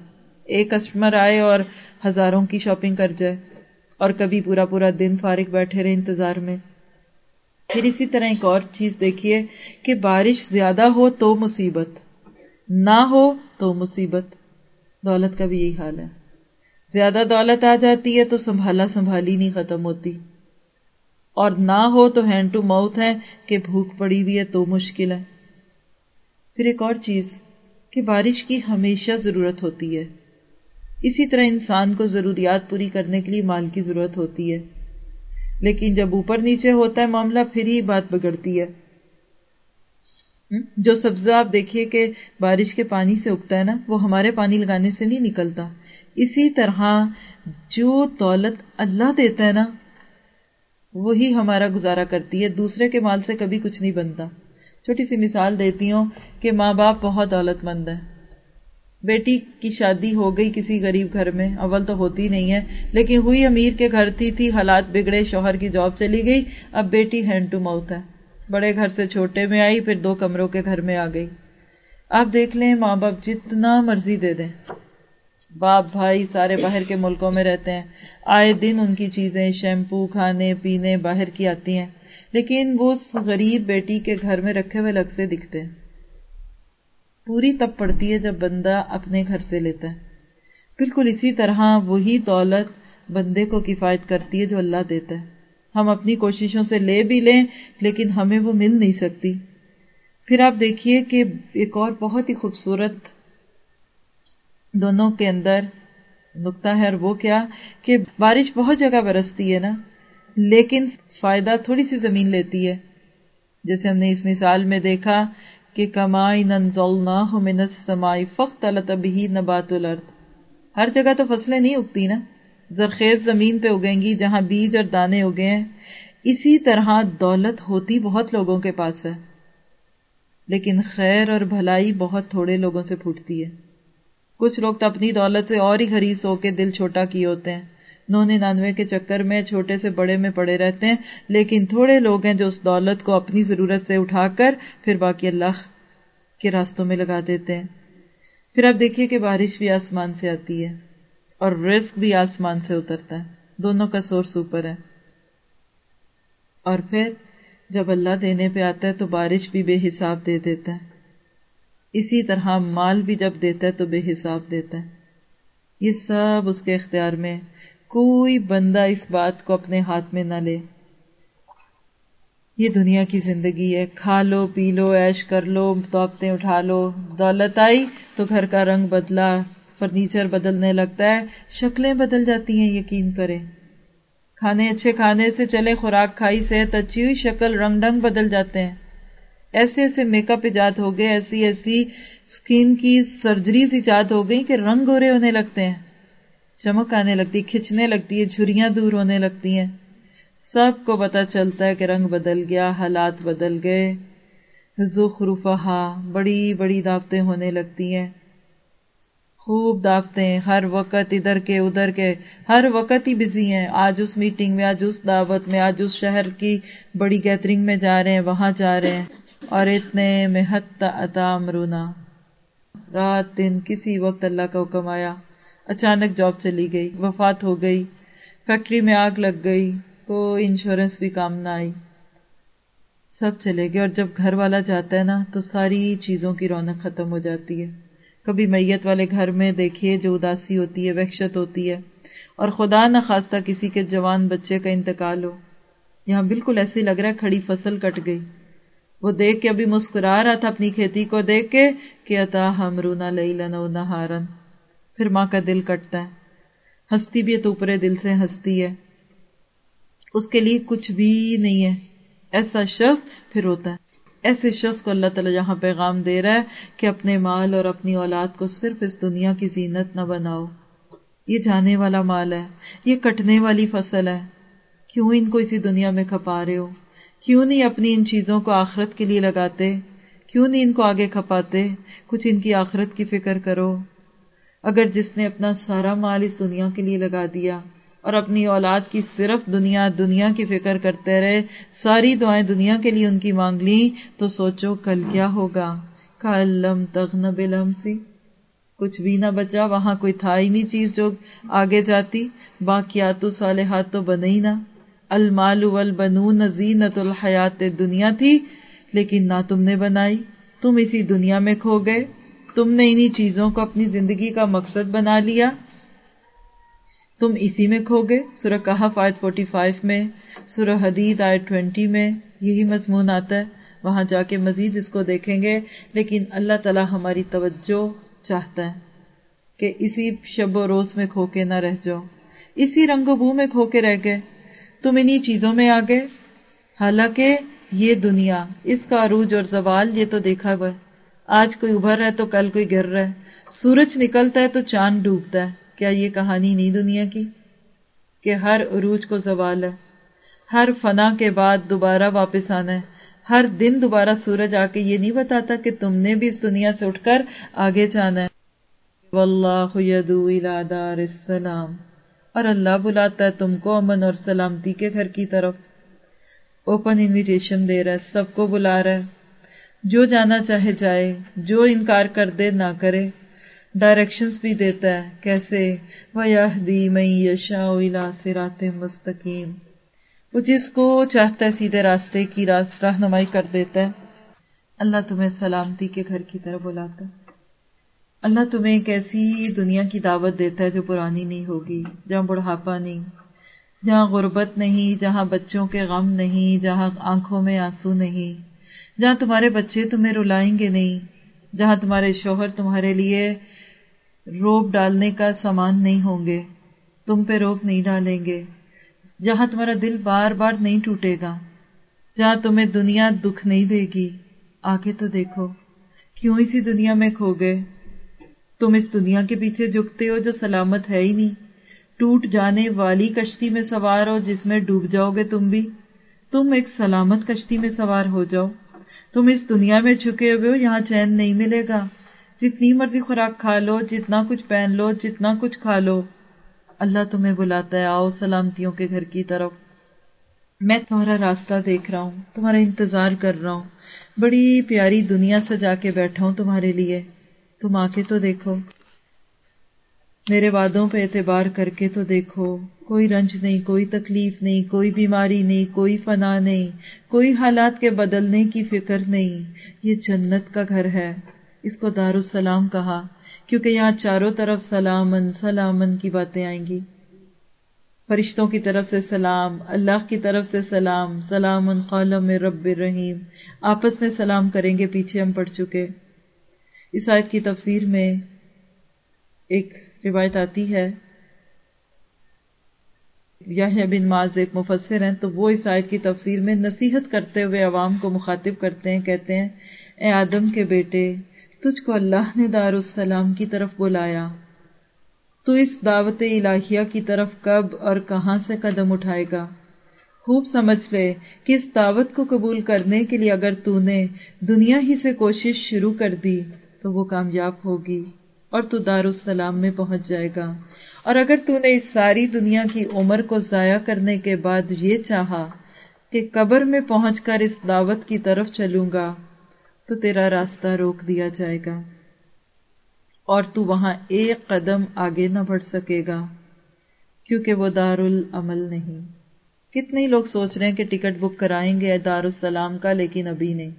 ایک کسٹمر آئے اور ہزاروں کی شاپنگ کر جائے اور کبھی پورا پورا دن فارغ بیٹھے رہے انتظار میں۔ پھر اسی طرح ایک اور چیز دیکھیے کہ بارش زیادہ ہو تو مصیبت، نہ ہو تو مصیبت۔ دولت کا بھی یہی حال ہے۔ زیادہ دولت آ جاتی ہے تو سنبھالا سنبھالی نہیں ختم ہوتی۔ اور نہ ہو تو ہینڈ ٹو ماؤتھ ہے کہ بھوک پڑی ہوئی ہے تو مشکل ہے۔ پھر ایک اور چیز کہ بارش کی ہمیشہ ضرورت ہوتی ہے۔ اسی طرح انسان کو ضروریات پوری کرنے کے لیے مال کی ضرورت ہوتی ہے۔ لیکن جب اوپر نیچے ہوتا ہے معاملہ، پھر ہی بات بگڑتی ہے۔ جو سبزہ آپ دیکھیے کہ بارش کے پانی سے اگتا ہے نا، وہ ہمارے پانی لگانے سے نہیں نکلتا۔ اسی طرح جو دولت اللہ دیتا ہے نا، وہی ہمارا گزارا کرتی ہے۔ دوسرے کے مال سے کبھی کچھ نہیں بنتا۔ چھوٹی سی مثال دیتی ہوں کہ ماں باپ بہت دولت مند ہے بیٹی کی شادی ہو گئی کسی غریب گھر میں، اول تو ہوتی نہیں ہے، لیکن ہوئی امیر کے گھر تھی تھی حالات بگڑے، شوہر کی جاب چلی گئی، اب بیٹی ہینڈ ٹو ماؤتھ ہے۔ بڑے گھر سے چھوٹے میں آئی، پھر دو کمروں کے گھر میں آ گئی۔ آپ دیکھ لیں، ماں باپ جتنا مرضی دے دیں۔ باپ، بھائی سارے باہر کے ملکوں میں رہتے ہیں۔ آئے دن ان کی چیزیں، شیمپو، کھانے، پینے باہر کی آتی ہیں۔ لیکن وہ غریب بیٹی کے گھر میں رکھے ہوئے لگ سے دکھتے ہیں۔ پوری تب پڑتی ہے جب بندہ اپنے گھر سے لیتا ہے۔ بالکل اسی طرح وہی دولت بندے کو کفایت کرتی ہے جو اللہ دیتا ہے۔ ہم اپنی کوششوں سے لے بھی لیں، لیکن ہمیں وہ مل نہیں سکتی۔ پھر آپ دیکھیے کہ ایک اور بہت ہی خوبصورت دونوں کے اندر نقطہ ہے اور وہ کیا کہ بارش بہت جگہ برستی ہے نا، لیکن فائدہ تھوڑی سی زمین لیتی ہے۔ جیسے ہم نے اس مثال میں دیکھا کہ کمائی من السمائی فخت بھی نبات الارض۔ ہر جگہ تو فصلیں نہیں اگتی نا۔ زرخیز زمین پہ اگیں گی جہاں بیج اور دانے اگے ہیں اسی طرح دولت ہوتی بہت لوگوں کے پاس ہے، لیکن خیر اور بھلائی بہت تھوڑے لوگوں سے پھوٹتی ہے۔ کچھ لوگ تو اپنی دولت سے اور ہی خریص ہو کے دل چھوٹا کیے ہوتے ہیں۔ نو ننانوے کے چکر میں چھوٹے سے بڑے میں پڑے رہتے ہیں، لیکن تھوڑے لوگ ہیں جو اس دولت کو اپنی ضرورت سے اٹھا کر پھر باقی اللہ کے راستوں میں لگا دیتے ہیں۔ پھر آپ دیکھیے کہ بارش بھی آسمان سے آتی ہے۔ اور رسک بھی آسمان سے اترتا ہے۔ دونوں کا سورس اوپر ہے۔ اور پھر جب اللہ دینے پہ آتا ہے تو بارش بھی بے حساب دے دیتا ہے۔ اسی طرح مال بھی جب دیتا ہے تو بے حساب دیتا ہے۔ یہ سب اس کے اختیار میں کوئی بندہ اس بات کو اپنے ہاتھ میں نہ لے۔ یہ دنیا کی زندگی ہے۔ کھا لو، پی لو ایش کر لو، توپتے اٹھا لو۔ دولت آئی تو گھر کا رنگ بدلا۔ فرنیچر بدلنے لگتا ہے، شکلیں بدل جاتی ہیں، یقین کریں۔ کھانے اچھے کھانے سے چلے، خوراک کھائی، صحت اچھی ہوئی، شکل رنگ ڈنگ بدل جاتے ہیں۔ ایسے ایسے میک اپ ایجاد ہو گئے، ایسی ایسی اسکن کی سرجریز ایجاد ہو گئی کہ رنگ گورے ہونے لگتے ہیں۔ چمک آنے لگتی، کھچنے لگتی ہے جھریاں دور ہونے لگتی ہیں۔ سب کو پتا چلتا ہے کہ رنگ بدل گیا، حالات بدل گئے۔ زخرفہا بڑی بڑی دعوتیں ہونے لگتی ہیں۔ خوب دعوتیں ہر وقت ادھر کے ادھر کے، ہر وقت ہی بزی ہیں۔ آج اس میٹنگ میں، آج اس دعوت میں، آج اس شہر کی بڑی گیدرنگ میں جا رہے ہیں، وہاں جا رہے ہیں۔ اور اتنے میں عطا امرونا۔ رات دن کسی وقت اللہ کا حکم آیا۔ اچانک جاب چلی گئی، وفات ہو گئی۔ فیکٹری میں آگ لگ گئی۔ کوئی انشورنس بھی کام نہ آئی۔ سب چلے گئے۔ اور جب گھر والا جاتا ہے نا، تو ساری چیزوں کی رونق ختم ہو جاتی ہے۔ کبھی میت والے گھر میں دیکھیے جو اداسی ہوتی ہے، وحشت ہوتی ہے۔ اور خدا نہ کسی کے جوان بچے کا انتقال ہو۔ یہاں بالکل ایسے لگ رہا ہے، کھڑی فصل کٹ گئی۔ وہ دیکھ کے ابھی مسکرا رہا تھا اپنی کھیتی کو، دیکھ کے کہ اتا ہمرونا لئی لنو نہارن۔ پھر ماں کا دل کٹتا ہے۔ ہستی بھی تو اوپرے دل سے ہستی ہے۔ اس کے لیے کچھ بھی نہیں ہے۔ ایسا شخص پھر ہوتا ہے۔ ایسے شخص کو اللہ تعالیٰ یہاں پیغام دے رہا ہے کہ اپنے مال اور اپنی اولاد کو صرف اس دنیا کی زینت نہ بناؤ۔ یہ جانے والا مال ہے، یہ کٹنے والی فصل ہے۔ کیوں ان کو اسی دنیا میں کھپا رہے ہو؟ کیوں نہیں اپنی ان چیزوں کو آخرت کے لیے لگاتے؟ کیوں نہیں ان کو آگے کھپاتے؟ کچھ ان کی آخرت کی فکر کرو۔ اگر جس نے اپنا سارا مال اس دنیا کے لیے لگا دیا اور اپنی اولاد کی صرف دنیا دنیا کی فکر کرتے رہے، ساری دعائیں دنیا کے لیے ان کی مانگ لی، تو سوچو کل کیا ہوگا۔ کلم تغن بلم سی کچھ بھی نہ بچا، وہاں کوئی تھا ہی نہیں چیز جو آگے جاتی۔ باقیات صالحات تو بنے ہی نہ۔ المال والبنون زینت الحیات دنیا تھی، لیکن نہ تم نے بنائی۔ تم اسی دنیا میں کھو گئے۔ تم نے انہی چیزوں کو اپنی زندگی کا مقصد بنا لیا۔ تم اسی میں کھو گئے سورہ کہف آیت 45 میں، سورہ حدید آیت 20 میں یہی مضمون آتا ہے۔ وہاں جا کے مزید اس کو دیکھیں گے۔ لیکن اللہ تعالی ہماری توجہ چاہتا ہے کہ اسی شب و روز میں کھو کے نہ رہ جاؤ۔ اسی رنگ و بو میں کھو کے رہ گئے۔ تم انہی چیزوں میں آ گئے حالانکہ یہ دنیا، اس کا عروج اور زوال یہ تو دیکھا ہوا ہے۔ آج کوئی ابھر رہا ہے تو کل کوئی گر رہا ہے۔ سورج نکلتا ہے تو چاند ڈوبتا ہے۔ کیا یہ کہانی نہیں دنیا کی؟ کہ ہر عروج کو زوال ہے، ہر فنا کے بعد دوبارہ واپس آنا ہے، ہر دن دوبارہ سورج آ کے یہ نہیں بتاتا کہ تم نے بھی اس دنیا سے اٹھ کر آگے جانا ہے۔ واللہ یدو دار السلام، اور اللہ بلاتا ہے تم کو امن اور سلامتی کے گھر کی طرف۔ اوپن انویٹیشن دے رہا ہے، سب کو بلا رہا ہے۔ جو جانا چاہے جائے، جو انکار کر دے نہ کرے۔ ڈائریکشنز بھی دیتا ہے۔ کیسے؟ وَيَهْدِي مَن يَشَاءُ إِلَى صِرَاطٍ مستقیم وہ جس کو چاہتا ہے سیدھے راستے کی راست رہنمائی کر دیتا ہے۔ اللہ تمہیں سلامتی کے گھر کی طرح بلاتا ہے۔ اللہ تمہیں ایک ایسی دنیا کی دعوت دیتا ہے جو پرانی نہیں ہوگی، جہاں بڑھاپا نہیں، جہاں غربت نہیں، جہاں بچوں کے غم نہیں، جہاں آنکھوں میں آنسو نہیں، جہاں تمہارے بچے تمہیں رلائیں گے نہیں، جہاں تمہارے شوہر تمہارے لیے روپ ڈالنے کا سامان نہیں ہوں گے۔ تم پہ روپ نہیں ڈالیں گے۔ جہاں تمہارا دل بار بار نہیں ٹوٹے گا، جہاں تمہیں دنیا دکھ نہیں دے گی۔ آگے تو دیکھو، کیوں اسی دنیا میں کھو گئے؟ تم اس دنیا کے پیچھے جھکتے ہو جو سلامت ہے ہی نہیں۔ ٹوٹ جانے والی کشتی میں سوار ہو جس میں ڈوب جاؤ گے تم بھی۔ تم ایک سلامت کشتی میں سوار ہو جاؤ۔ تم اس دنیا میں جھکے ہوئے ہو، یہاں چین نہیں ملے گا۔ جتنی مرضی خوراک کھا لو، جتنا کچھ پہن لو، جتنا کچھ کھا لو۔ اللہ تمہیں بلاتا ہے، آؤ سلامتیوں کے گھر کی طرف۔ میں تمہارا راستہ دیکھ رہا ہوں، تمہارا انتظار کر رہا ہوں۔ بڑی پیاری دنیا سجا کے بیٹھا ہوں تمہارے لیے۔ تم آ کے تو دیکھو۔ میرے وعدوں پہ اعتبار کر کے تو دیکھو۔ کوئی رنج نہیں، کوئی تکلیف نہیں، کوئی بیماری نہیں، کوئی فنا نہیں، کوئی حالات کے بدلنے کی فکر نہیں۔ یہ جنت کا گھر ہے۔ اس کو دار السلام کہا، کیونکہ یہاں چاروں طرف سلامن سلامن کی باتیں آئیں گی۔ فرشتوں کی طرف سے سلام، اللہ کی طرف سے سلام سلام قالم رب الرحیم۔ آپس میں سلام کریں گے، پیچھے ہم پڑھ چکے۔ اس آیت کی تفسیر میں ایک روایت آتی ہے۔ یا بن ماز ایک مفسر ہیں، تو وہ اس آیت کی تفسیر میں نصیحت کرتے ہوئے عوام کو مخاطب کرتے ہیں، کہتے ہیں، اے آدم کے بیٹے تجھ کو اللہ نے دار السلام کی طرف بلایا۔ تو اس دعوت الہیہ کی طرف کب اور کہاں سے قدم اٹھائے گا؟ خوب سمجھ لے کہ اس دعوت کو قبول کرنے کے لیے اگر تو نے دنیا ہی سے کوشش شروع کر دی تو وہ کامیاب ہوگی اور تو دار السلام میں پہنچ جائے گا۔ اور اگر تو نے اس ساری دنیا کی عمر کو ضائع کرنے کے بعد یہ چاہا کہ قبر میں پہنچ کر اس دعوت کی طرف چلوں گا تو تیرا راستہ روک دیا جائے گا اور تو وہاں ایک قدم آگے نہ بڑھ سکے گا، کیونکہ وہ دار العمل نہیں۔ کتنے لوگ سوچ رہے ہیں کہ ٹکٹ بک کرائیں گے دار السلام کا، لیکن ابھی نہیں۔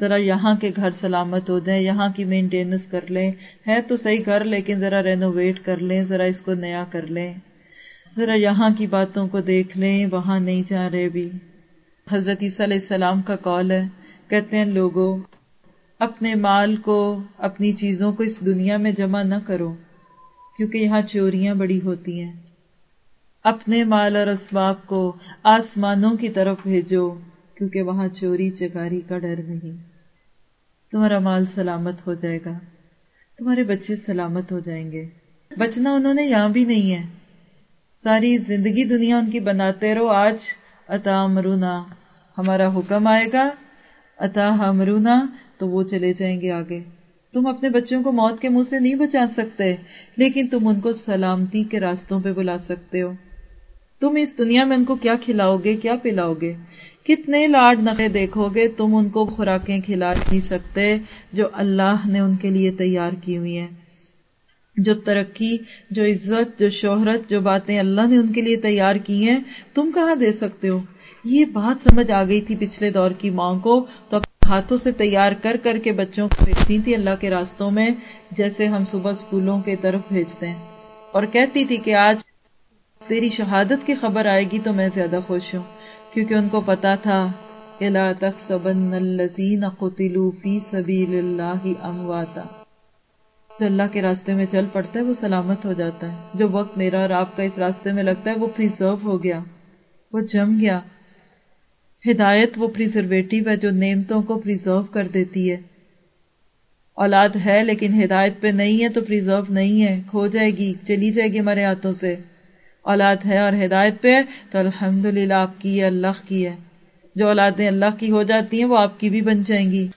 ذرا یہاں کے گھر سلامت ہو جائیں، یہاں کی مینٹیننس کر لیں۔ ہے تو صحیح گھر، لیکن ذرا رینوویٹ کر لیں، ذرا اس کو نیا کر لیں۔ ذرا یہاں کی باتوں کو دیکھ لیں، وہاں نہیں جا رہے بھی۔ حضرت عیسیٰ علیہ السلام کا کال ہے۔ کہتے ہیں لوگوں اپنے مال کو، اپنی چیزوں کو اس دنیا میں جمع نہ کرو، کیونکہ یہاں چوریاں بڑی ہوتی ہیں۔ اپنے مال اور اسباب کو آسمانوں کی طرف بھیجو، کیونکہ وہاں چوری، چکاری کا ڈر نہیں۔ تمہارا مال سلامت ہو جائے گا، تمہارے بچے سلامت ہو جائیں گے۔ بچنا انہوں نے یہاں بھی نہیں ہے۔ ساری زندگی دنیا ان کی بناتے رہو۔ آج اتا مرونا ہمارا حکم آئے گا۔ اتا ہمرونا تو وہ چلے جائیں گے آگے۔ تم اپنے بچوں کو موت کے منہ سے نہیں بچا سکتے، لیکن تم ان کو سلامتی کے راستوں پہ بلا سکتے ہو۔ تم اس دنیا میں ان کو کیا کھلاؤ گے، کیا پلاؤ گے؟ کتنے لاڈ نقے دیکھو گے، تم ان کو خوراکیں کھلا نہیں سکتے جو اللہ نے ان کے لیے تیار کی ہوئی ہیں۔ جو ترقی، جو عزت، جو شہرت، جو باتیں اللہ نے ان کے لیے تیار کی ہیں، تم کہاں دے سکتے ہو؟ یہ بات سمجھ آ گئی تھی پچھلے دور کی ماں کو، تو ہاتھوں سے تیار کر کر کے بچوں کو بھیجتی تھی اللہ کے راستوں میں، جیسے ہم صبح اسکولوں کے طرف بھیجتے ہیں۔ اور کہتی تھی کہ آج تیری شہادت کی خبر آئے گی تو میں زیادہ خوش ہوں، کیونکہ ان کو پتا تھا امواتا جو اللہ کے راستے میں چل پڑتا ہے، وہ سلامت ہو جاتا ہے۔ جو وقت میرا اور آپ کا اس راستے میں لگتا ہے، وہ پریزرو ہو گیا، وہ جم گیا۔ ہدایت وہ پریزرویٹو ہے جو نعمتوں کو پریزرو کر دیتی ہے۔ اولاد ہے لیکن ہدایت پہ نہیں ہے تو پریزرو نہیں ہے۔ کھو جائے گی، چلی جائے گی ہمارے ہاتھوں سے۔ اولاد ہے اور ہدایت پہ ہے تو الحمد للہ آپ کی ہے، اللہ کی ہے۔ جو اولادیں اللہ کی ہو جاتی ہیں وہ آپ کی بھی بن جائیں گی۔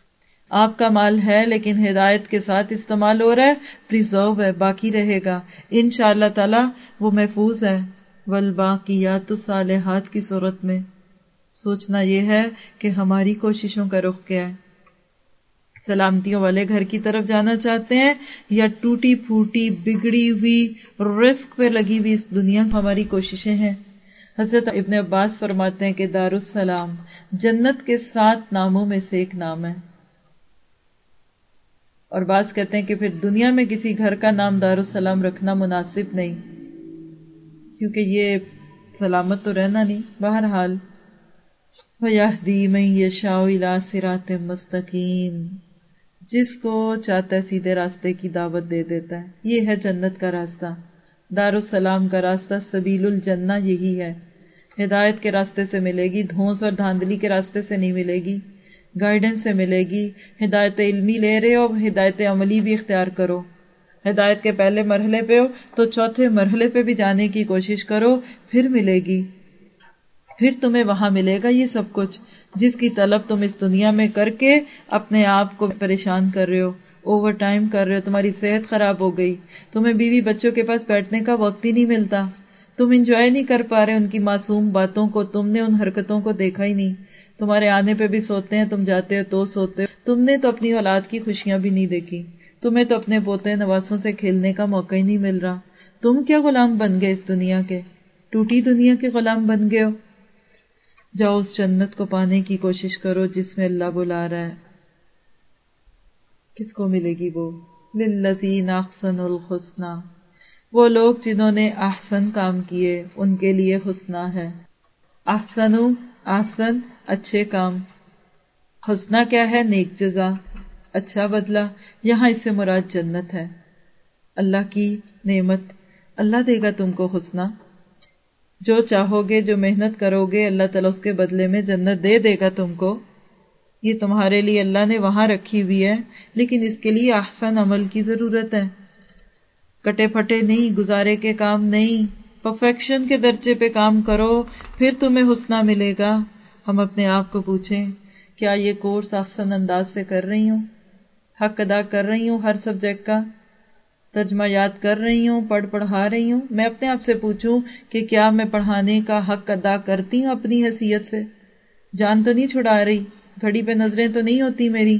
آپ کا مال ہے لیکن ہدایت کے ساتھ استعمال ہو رہا ہے پرزرو ہے، باقی رہے گا۔ ان شاء اللہ تعالی وہ محفوظ ہے۔ ولباقیات الصالحات کی صورت میں۔ سوچنا یہ ہے کہ ہماری کوششوں کا رخ کیا ہے۔ سلامتیوں والے گھر کی طرف جانا چاہتے ہیں یا ٹوٹی پھوٹی بگڑی ہوئی رسک پہ لگی ہوئی اس دنیا کو ہماری کوششیں ہیں۔ حضرت ابن عباس فرماتے ہیں کہ دار السلام جنت کے سات ناموں میں سے ایک نام ہے۔ اور بعض کہتے ہیں کہ پھر دنیا میں کسی گھر کا نام دار السلام رکھنا مناسب نہیں، کیونکہ یہ سلامت تو رہنا نہیں۔ بہرحال سرات مستقیم۔ جس کو چاہتا ہے سیدھے راستے کی دعوت دے دیتا ہے۔ یہ ہے جنت کا راستہ۔ دار السلام کا راستہ سبیل الجنہ یہی ہے۔ ہدایت کے راستے سے ملے گی، دھونس اور دھاندلی کے راستے سے نہیں ملے گی۔ گائیڈنس سے ملے گی۔ ہدایت علمی لے رہے ہو، ہدایت عملی بھی اختیار کرو۔ ہدایت کے پہلے مرحلے پہ ہو، تو چوتھے مرحلے پہ بھی جانے کی کوشش کرو، پھر ملے گی۔ پھر تمہیں وہاں ملے گا یہ سب کچھ، جس کی طلب تم اس دنیا میں کر کے اپنے آپ کو پریشان کر رہے ہو اوور ٹائم کر رہے ہو، تمہاری صحت خراب ہو گئی، تمہیں بیوی بچوں کے پاس بیٹھنے کا وقت ہی نہیں ملتا، تم انجوائے نہیں کر پا رہے ان کی معصوم باتوں کو، تم نے ان حرکتوں کو دیکھا ہی نہیں، تمہارے آنے پہ بھی سوتے ہیں، تم جاتے ہو تو سوتے ہو، تم نے تو اپنی اولاد کی خوشیاں بھی نہیں دیکھی، تمہیں تو اپنے پوتے نوازوں سے کھیلنے کا موقع ہی نہیں مل رہا، تم کیا غلام بن گئے اس دنیا کے؟ ٹوٹی دنیا کے غلام بن گئے ہو۔ جاؤ اس جنت کو پانے کی کوشش کرو جس میں اللہ بلا رہا ہے۔ کس کو ملے گی وہ؟ للذین احسن الحسنہ۔ وہ لوگ جنہوں نے احسن کام کیے، ان کے لیے حسنہ ہے۔ احسن احسن، اچھے کام۔ حسنہ کیا ہے؟ نیک جزا۔ اچھا بدلہ۔ یہاں اس سے مراد جنت ہے۔ اللہ کی نعمت۔ اللہ دے گا تم کو حسنہ۔ جو چاہو گے جو محنت کرو گے اللہ تعالیٰ اس کے بدلے میں جنت دے دے گا تم کو۔ یہ تمہارے لیے اللہ نے وہاں رکھی ہوئی ہے، لیکن اس کے لیے احسن عمل کی ضرورت ہے۔ کٹے پھٹے نہیں، گزارے کے کام نہیں پرفیکشن کے درجے پہ کام کرو، پھر تمہیں حسنہ ملے گا۔ ہم اپنے آپ کو پوچھیں، کیا یہ کورس احسن انداز سے کر رہی ہوں؟ حق ادا کر رہی ہوں ہر سبجیکٹ کا؟ ترجمہ یاد کر رہی ہوں، پڑھ پڑھا رہی ہوں۔ میں اپنے آپ سے پوچھوں کہ کیا میں پڑھانے کا حق ادا کرتی ہوں اپنی حیثیت سے؟ جان تو نہیں چھڑا رہی، گھڑی پہ نظریں تو نہیں ہوتی میری۔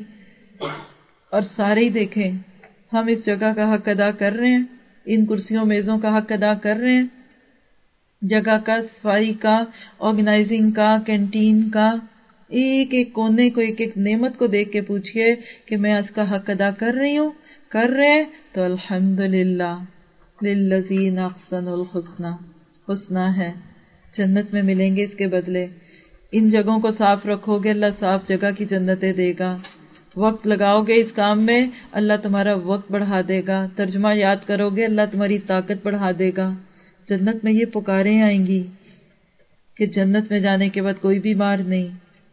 اور سارے ہی دیکھیں، ہم اس جگہ کا حق ادا کر رہے ہیں، ان کرسیوں میزوں کا حق ادا کر رہے ہیں۔ جگہ کا، صفائی کا آرگنائزنگ کا کینٹین کا۔ ایک ایک کونے کو، ایک ایک نعمت کو دیکھ کے پوچھئے کہ میں اس کا حق ادا کر رہی ہوں۔ کر رہے تو الحمد للہ للذین احسن الحسنہ، حسنہ ہے۔ جنت میں ملیں گے اس کے بدلے۔ ان جگہوں کو صاف رکھو گے، اللہ صاف جگہ کی جنتیں دے گا۔ وقت لگاؤ گے اس کام میں، اللہ تمہارا وقت بڑھا دے گا۔ ترجمہ یاد کرو گے، اللہ تمہاری طاقت بڑھا دے گا۔ جنت میں یہ پکاریں آئیں گی کہ جنت میں جانے کے بعد کوئی بیمار نہیں،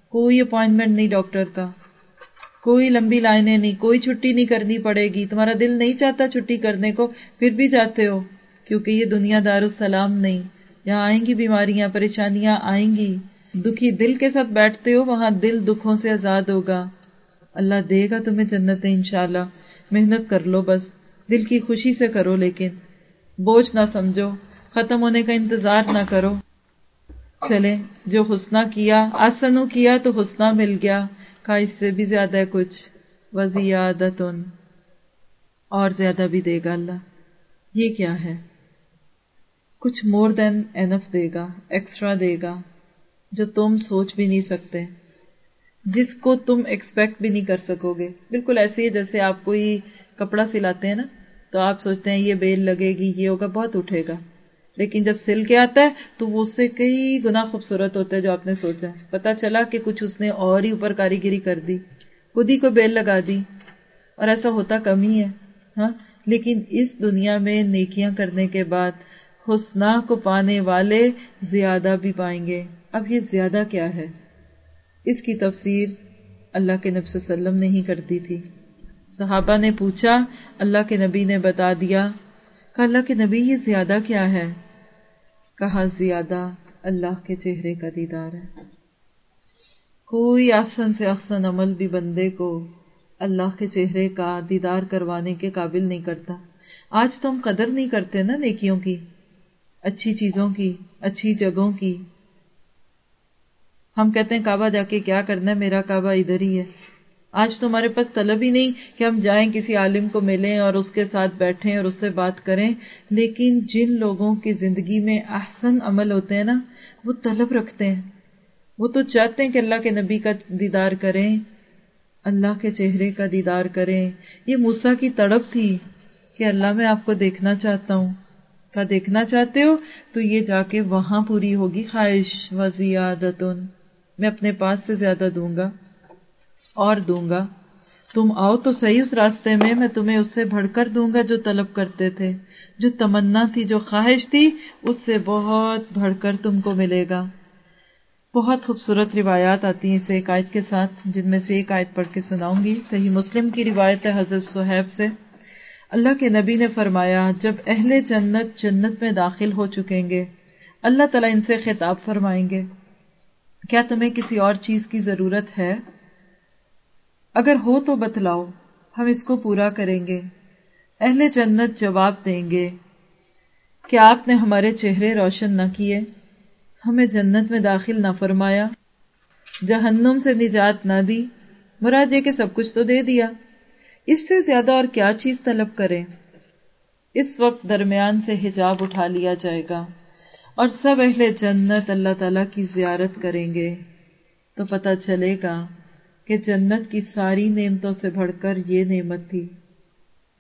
کوئی اپوائنٹمنٹ نہیں ڈاکٹر کا۔ کوئی لمبی لائنیں نہیں، کوئی چھٹی نہیں کرنی پڑے گی۔ تمہارا دل نہیں چاہتا چھٹی کرنے کو، پھر بھی جاتے ہو، کیونکہ یہ دنیا دار السلام نہیں۔ یہاں آئیں گی بیماریاں، پریشانیاں آئیں گی۔ دکھی دل کے ساتھ بیٹھتے ہو، وہاں دل دکھوں سے آزاد ہوگا۔ اللہ دے گا تمہیں جنتیں انشاءاللہ۔ محنت کر لو بس، دل کی خوشی سے کرو لیکن بوجھ نہ سمجھو، ختم ہونے کا انتظار نہ کرو۔ چلے جو حسنہ کیا آسنو کیا تو حسنہ مل گیا۔ کا اس سے بھی زیادہ ہے کچھ وزیادت اور زیادہ بھی دے گا اللہ۔ یہ کیا ہے؟ کچھ مور دین اینف دے گا ایکسٹرا دے گا، جو تم سوچ بھی نہیں سکتے، جس کو تم ایکسپیکٹ بھی نہیں کر سکو گے بالکل ایسے ہی جیسے آپ کوئی کپڑا سلاتے ہیں نا، تو آپ سوچتے ہیں یہ بیل لگے گی، یہ ہوگا، بہت اٹھے گا۔ لیکن جب سل کے آتا ہے تو وہ اس سے کئی گنا خوبصورت ہوتا ہے جو آپ نے سوچا پتا چلا کہ کچھ اس نے اور ہی اوپر کاریگری کر دی۔ خود ہی کو بیل لگا دی۔ اور ایسا ہوتا کم ہی ہے۔ ہاں؟ لیکن اس دنیا میں نیکیاں کرنے کے بعد حسنا کو پانے والے زیادہ بھی پائیں گے۔ اب یہ زیادہ کیا ہے؟ اس کی تفسیر اللہ کے نبی صلی اللہ علیہ وسلم نہیں کرتی تھی۔ صحابہ نے پوچھا، اللہ کے نبی نے بتا دیا کہ اللہ کے نبی یہ زیادہ کیا ہے؟ کہا زیادہ اللہ کے چہرے کا دیدار ہے۔ کوئی آسن سے احسن عمل بھی بندے کو اللہ کے چہرے کا دیدار کروانے کے قابل نہیں کرتا۔ آج تو ہم قدر نہیں کرتے نا نیکیوں کی، اچھی چیزوں کی، اچھی جگہوں کی۔ ہم کہتے ہیں، کعبہ جا کے کیا کرنا ہے؟ میرا کعبہ ادھر ہی ہے۔ آج تو ہمارے پاس طلب ہی نہیں کہ ہم جائیں، کسی عالم کو ملیں اور اس کے ساتھ بیٹھیں اور اس سے بات کریں۔ لیکن جن لوگوں کی زندگی میں احسن عمل ہوتے ہیں نا، وہ طلب رکھتے ہیں۔ وہ تو چاہتے ہیں کہ اللہ کے نبی کا دیدار کریں، اللہ کے چہرے کا دیدار کریں۔ یہ موسا کی تڑپ تھی کہ اللہ میں آپ کو دیکھنا چاہتا ہوں۔ کا دیکھنا چاہتے ہو؟ تو یہ جا کے وہاں پوری ہوگی خواہش۔ و زیادتن میں اپنے پاس سے زیادہ دوں گا۔ اور دوں گا۔ تم آؤ تو صحیح اس راستے میں میں تمہیں اس سے بڑھ کر دوں گا جو طلب کرتے تھے۔ جو تمنا تھی، جو خواہش تھی، اس سے بہت بڑھ کر تم کو ملے گا۔ بہت خوبصورت روایات آتی ہیں اس ایک آیت کے ساتھ، جن میں سے ایک آیت پڑھ کے سناؤں گی۔ صحیح مسلم کی روایت ہے حضرت صہیب سے۔ اللہ کے نبی نے فرمایا، جب اہل جنت جنت میں داخل ہو چکیں گے، اللہ تعالیٰ ان سے خطاب فرمائیں گے۔ کیا تمہیں کسی اور چیز کی ضرورت ہے؟ اگر ہو تو بتلاؤ، ہم اس کو پورا کریں گے۔ اہل جنت جواب دیں گے، کیا آپ نے ہمارے چہرے روشن نہ کیے؟ ہمیں جنت میں داخل نہ فرمایا۔ جہنم سے نجات نہ دی، مراد یہ کہ سب کچھ تو دے دیا۔ اس سے زیادہ اور کیا چیز طلب کرے اس وقت درمیان سے حجاب اٹھا لیا جائے گا اور سب اہل جنت اللہ تعالی کی زیارت کریں گے۔ تو پتہ چلے گا کہ جنت کی ساری نعمتوں سے بڑھ کر یہ نعمت تھی،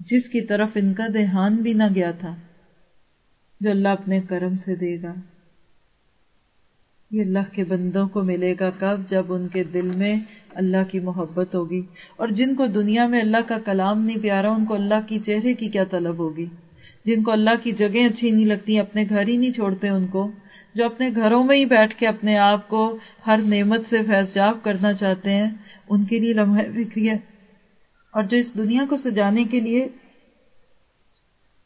جس کی طرف ان کا دھیان بھی نہ گیا تھا، جو اللہ اپنے کرم سے دے گا۔ یہ اللہ کے بندوں کو ملے گا کب؟ جب ان کے دل میں اللہ کی محبت ہوگی۔ اور جن کو دنیا میں اللہ کا کلام نہیں پیارا، ان کو اللہ کی چہرے کی کیا طلب ہوگی؟ جن کو اللہ کی جگہ اچھی نہیں لگتی، اپنے گھر ہی نہیں چھوڑتے ان کو، جو اپنے گھروں میں ہی بیٹھ کے اپنے آپ کو ہر نعمت سے فیض کرنا چاہتے ہیں۔ ان کے لیے لمحہ فکری ہے۔ اور جو اس دنیا کو سجانے کے لیے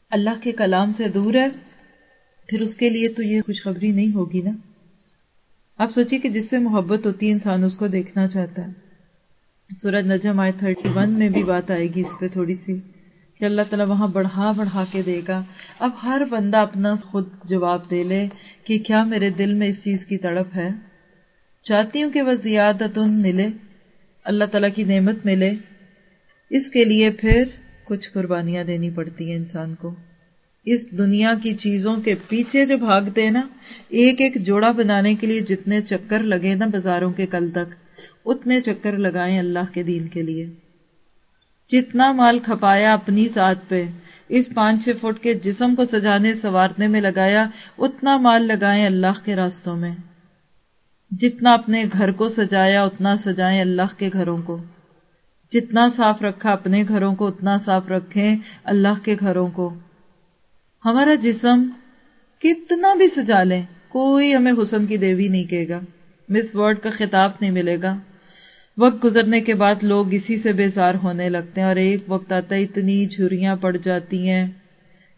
اللہ کے کلام سے دور ہے، پھر اس کے لیے تو یہ خوشخبری نہیں ہوگی نا۔ آپ سوچیے کہ جس سے محبت ہوتی ہے، انسان اس کو دیکھنا چاہتا ہے۔ سورج نجم آئے تھرٹی ون میں بھی بات آئے گی اس پہ تھوڑی سی کہ اللہ تعالیٰ وہاں بڑھا بڑھا کے دے گا۔ اب ہر بندہ اپنا خود جواب دے لے کہ کیا میرے دل میں اس چیز کی تڑپ ہے۔ چاہتی ہوں کہ وہ زیادت ملے۔ اللہ تعالیٰ کی نعمت ملے، اس کے لیے پھر کچھ قربانیاں دینی پڑتی ہیں انسان کو۔ اس دنیا کی چیزوں کے پیچھے جو بھاگتے ہیں نا، ایک ایک جوڑا بنانے کے لیے جتنے چکر لگے نا بازاروں کے کل تک، اتنے چکر لگائیں اللہ کے دین کے لیے۔ جتنا مال کھپایا اپنی ساتھ پہ، اس پانچ چھ فٹ کے جسم کو سجانے سوارنے میں لگایا، اتنا مال لگائیں اللہ کے راستوں میں۔ جتنا اپنے گھر کو سجایا اتنا سجائیں اللہ کے گھروں کو۔ جتنا صاف رکھا اپنے گھروں کو، اتنا صاف رکھیں اللہ کے گھروں کو۔ ہمارا جسم کتنا بھی سجا لیں، کوئی ہمیں حسن کی دیوی نہیں کہے گا۔ مس ورڈ کا خطاب نہیں ملے گا۔ وقت گزرنے کے بعد لوگ اسی سے بیزار ہونے لگتے ہیں اور ایک وقت آتا ہے اتنی جھریاں پڑ جاتی ہیں۔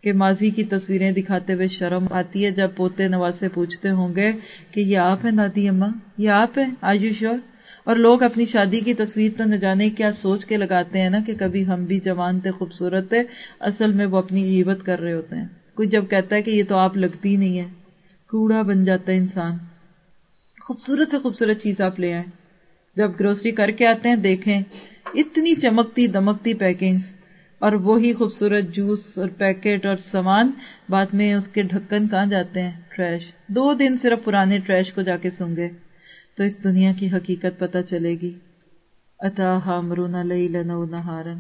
کہ ماضی کی تصویریں دکھاتے ہوئے شرم آتی ہے جب پوتے نواسے پوچھتے ہوں گے کہ یہ آپ ہیں نادی اماں یہ آپ ہیں آیو شور اور لوگ اپنی شادی کی تصویر تو نہ جانے کیا سوچ کے لگاتے ہیں نا کہ کبھی ہم بھی جوان تھے، خوبصورت تھے، اصل میں وہ اپنی غیبت کر رہے ہوتے ہیں۔ کوئی جب کہتا ہے کہ یہ تو آپ لگتی نہیں ہے کوڑا بن جاتا ہے انسان۔ خوبصورت سے خوبصورت چیز آپ لے آئیں۔ جب گروسری کر کے آتے ہیں، دیکھیں، اتنی چمکتی دمکتی پیکنگز۔ اور وہی خوبصورت جوس اور پیکٹ اور سامان بعد میں اس کے ڈھکن کہاں جاتے ہیں؟ ٹریش دو دن صرف پرانے ٹریش کو جا کے سونگے تو اس دنیا کی حقیقت پتہ چلے گی۔ اتا ہامرون نہارن۔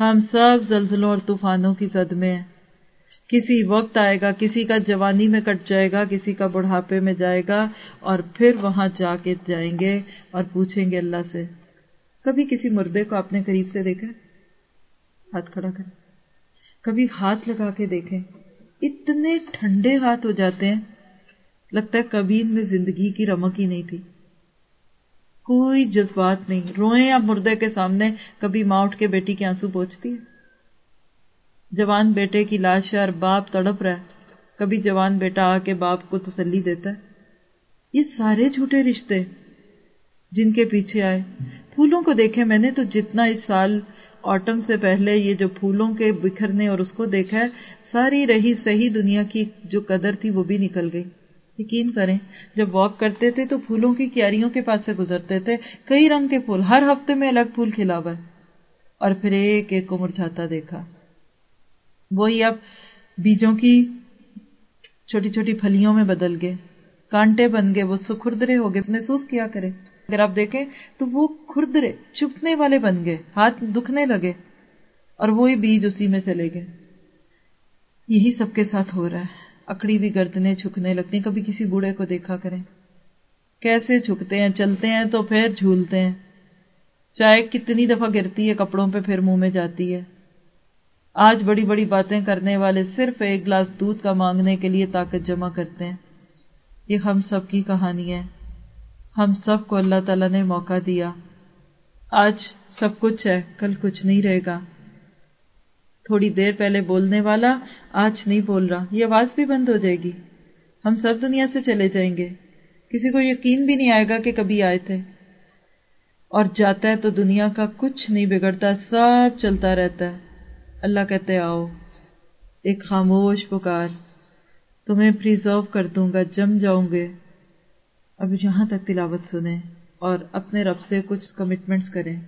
ہم سب زلزلوں اور طوفانوں کی زد میں ہیں۔ کسی وقت آئے گا، کسی کا جوانی میں کٹ جائے گا، کسی کا بڑھاپے میں جائے گا اور پھر وہاں جا کے جائیں گے اور پوچھیں گے اللہ سے۔ کبھی کسی مردے کو اپنے قریب سے دیکھا؟ ہاتھ کھڑا کر کبھی ہاتھ لگا کے دیکھیں، اتنے ٹھنڈے ہاتھ ہو جاتے ہیں، لگتا ہے کبھی ان میں زندگی کی رمک ہی نہیں تھی۔ کوئی جذبات نہیں، روئیں اب مردے کے سامنے کبھی ماں اٹھ کے بیٹی کے آنسو پہنچتی ہے جوان بیٹے کی لاش ہے اور باپ تڑپ رہا ہے، کبھی جوان بیٹا آ کے باپ کو تسلی دیتا ہے۔ یہ سارے جھوٹے رشتے جن کے پیچھے آئے۔ پھولوں کو دیکھے، میں نے تو جتنا اس سال آٹم سے پہلے یہ جو پھولوں کے بکھرنے اور اس کو دیکھا ہے، ساری رہی صحیح دنیا کی جو قدر تھی وہ بھی نکل گئی۔ یقین کریں، جب واک کرتے تھے تو پھولوں کی کیاریوں کے پاس سے گزرتے تھے۔ کئی رنگ کے پھول، ہر ہفتے میں الگ پھول کھلا ہوا اور پھر ایک ایک کو مرجھاتا دیکھا۔ وہی اب بیجوں کی چھوٹی چھوٹی پھلیوں میں بدل گئے۔ کانٹے بن گئے، وہ سکھردرے ہو گئے۔ محسوس کیا کرے اگر آپ دیکھیں تو وہ کھردرے چپنے والے بن گئے، ہاتھ دکھنے لگے اور وہی بیج اسی میں چلے گئے۔ یہی سب کے ساتھ ہو رہا ہے۔ اکڑی بھی گردنے چھکنے لگتی ہیں، کبھی کسی بوڑھے کو دیکھا کریں۔ کیسے چھکتے ہیں، چلتے ہیں تو پھر جھولتے ہیں۔ چائے کتنی دفعہ گرتی ہے، کپڑوں پہ پھر منہ میں جاتی ہے۔ آج بڑی بڑی باتیں کرنے والے صرف ایک گلاس دودھ کا مانگنے کے لیے طاقت جمع کرتے ہیں۔ یہ ہم سب کی کہانی ہے ہم سب کو اللہ تعالیٰ نے موقع دیا۔ آج سب کچھ ہے، کل کچھ نہیں رہے گا۔ تھوڑی دیر پہلے بولنے والا آج نہیں بول رہا، یہ آواز بھی بند ہو جائے گی۔ ہم سب دنیا سے چلے جائیں گے۔ کسی کو یقین بھی نہیں آئے گا کہ کبھی آئے تھے۔ اور جاتا ہے تو دنیا کا کچھ نہیں بگڑتا، سب چلتا رہتا ہے۔ اللہ کہتے آؤ، ایک خاموش پکار۔ تمہیں پریزرو کر دوں گا، جم جاؤں گے۔ اب یہاں تک تلاوت سنیں اور اپنے رب سے کچھ کمٹمنٹس کریں۔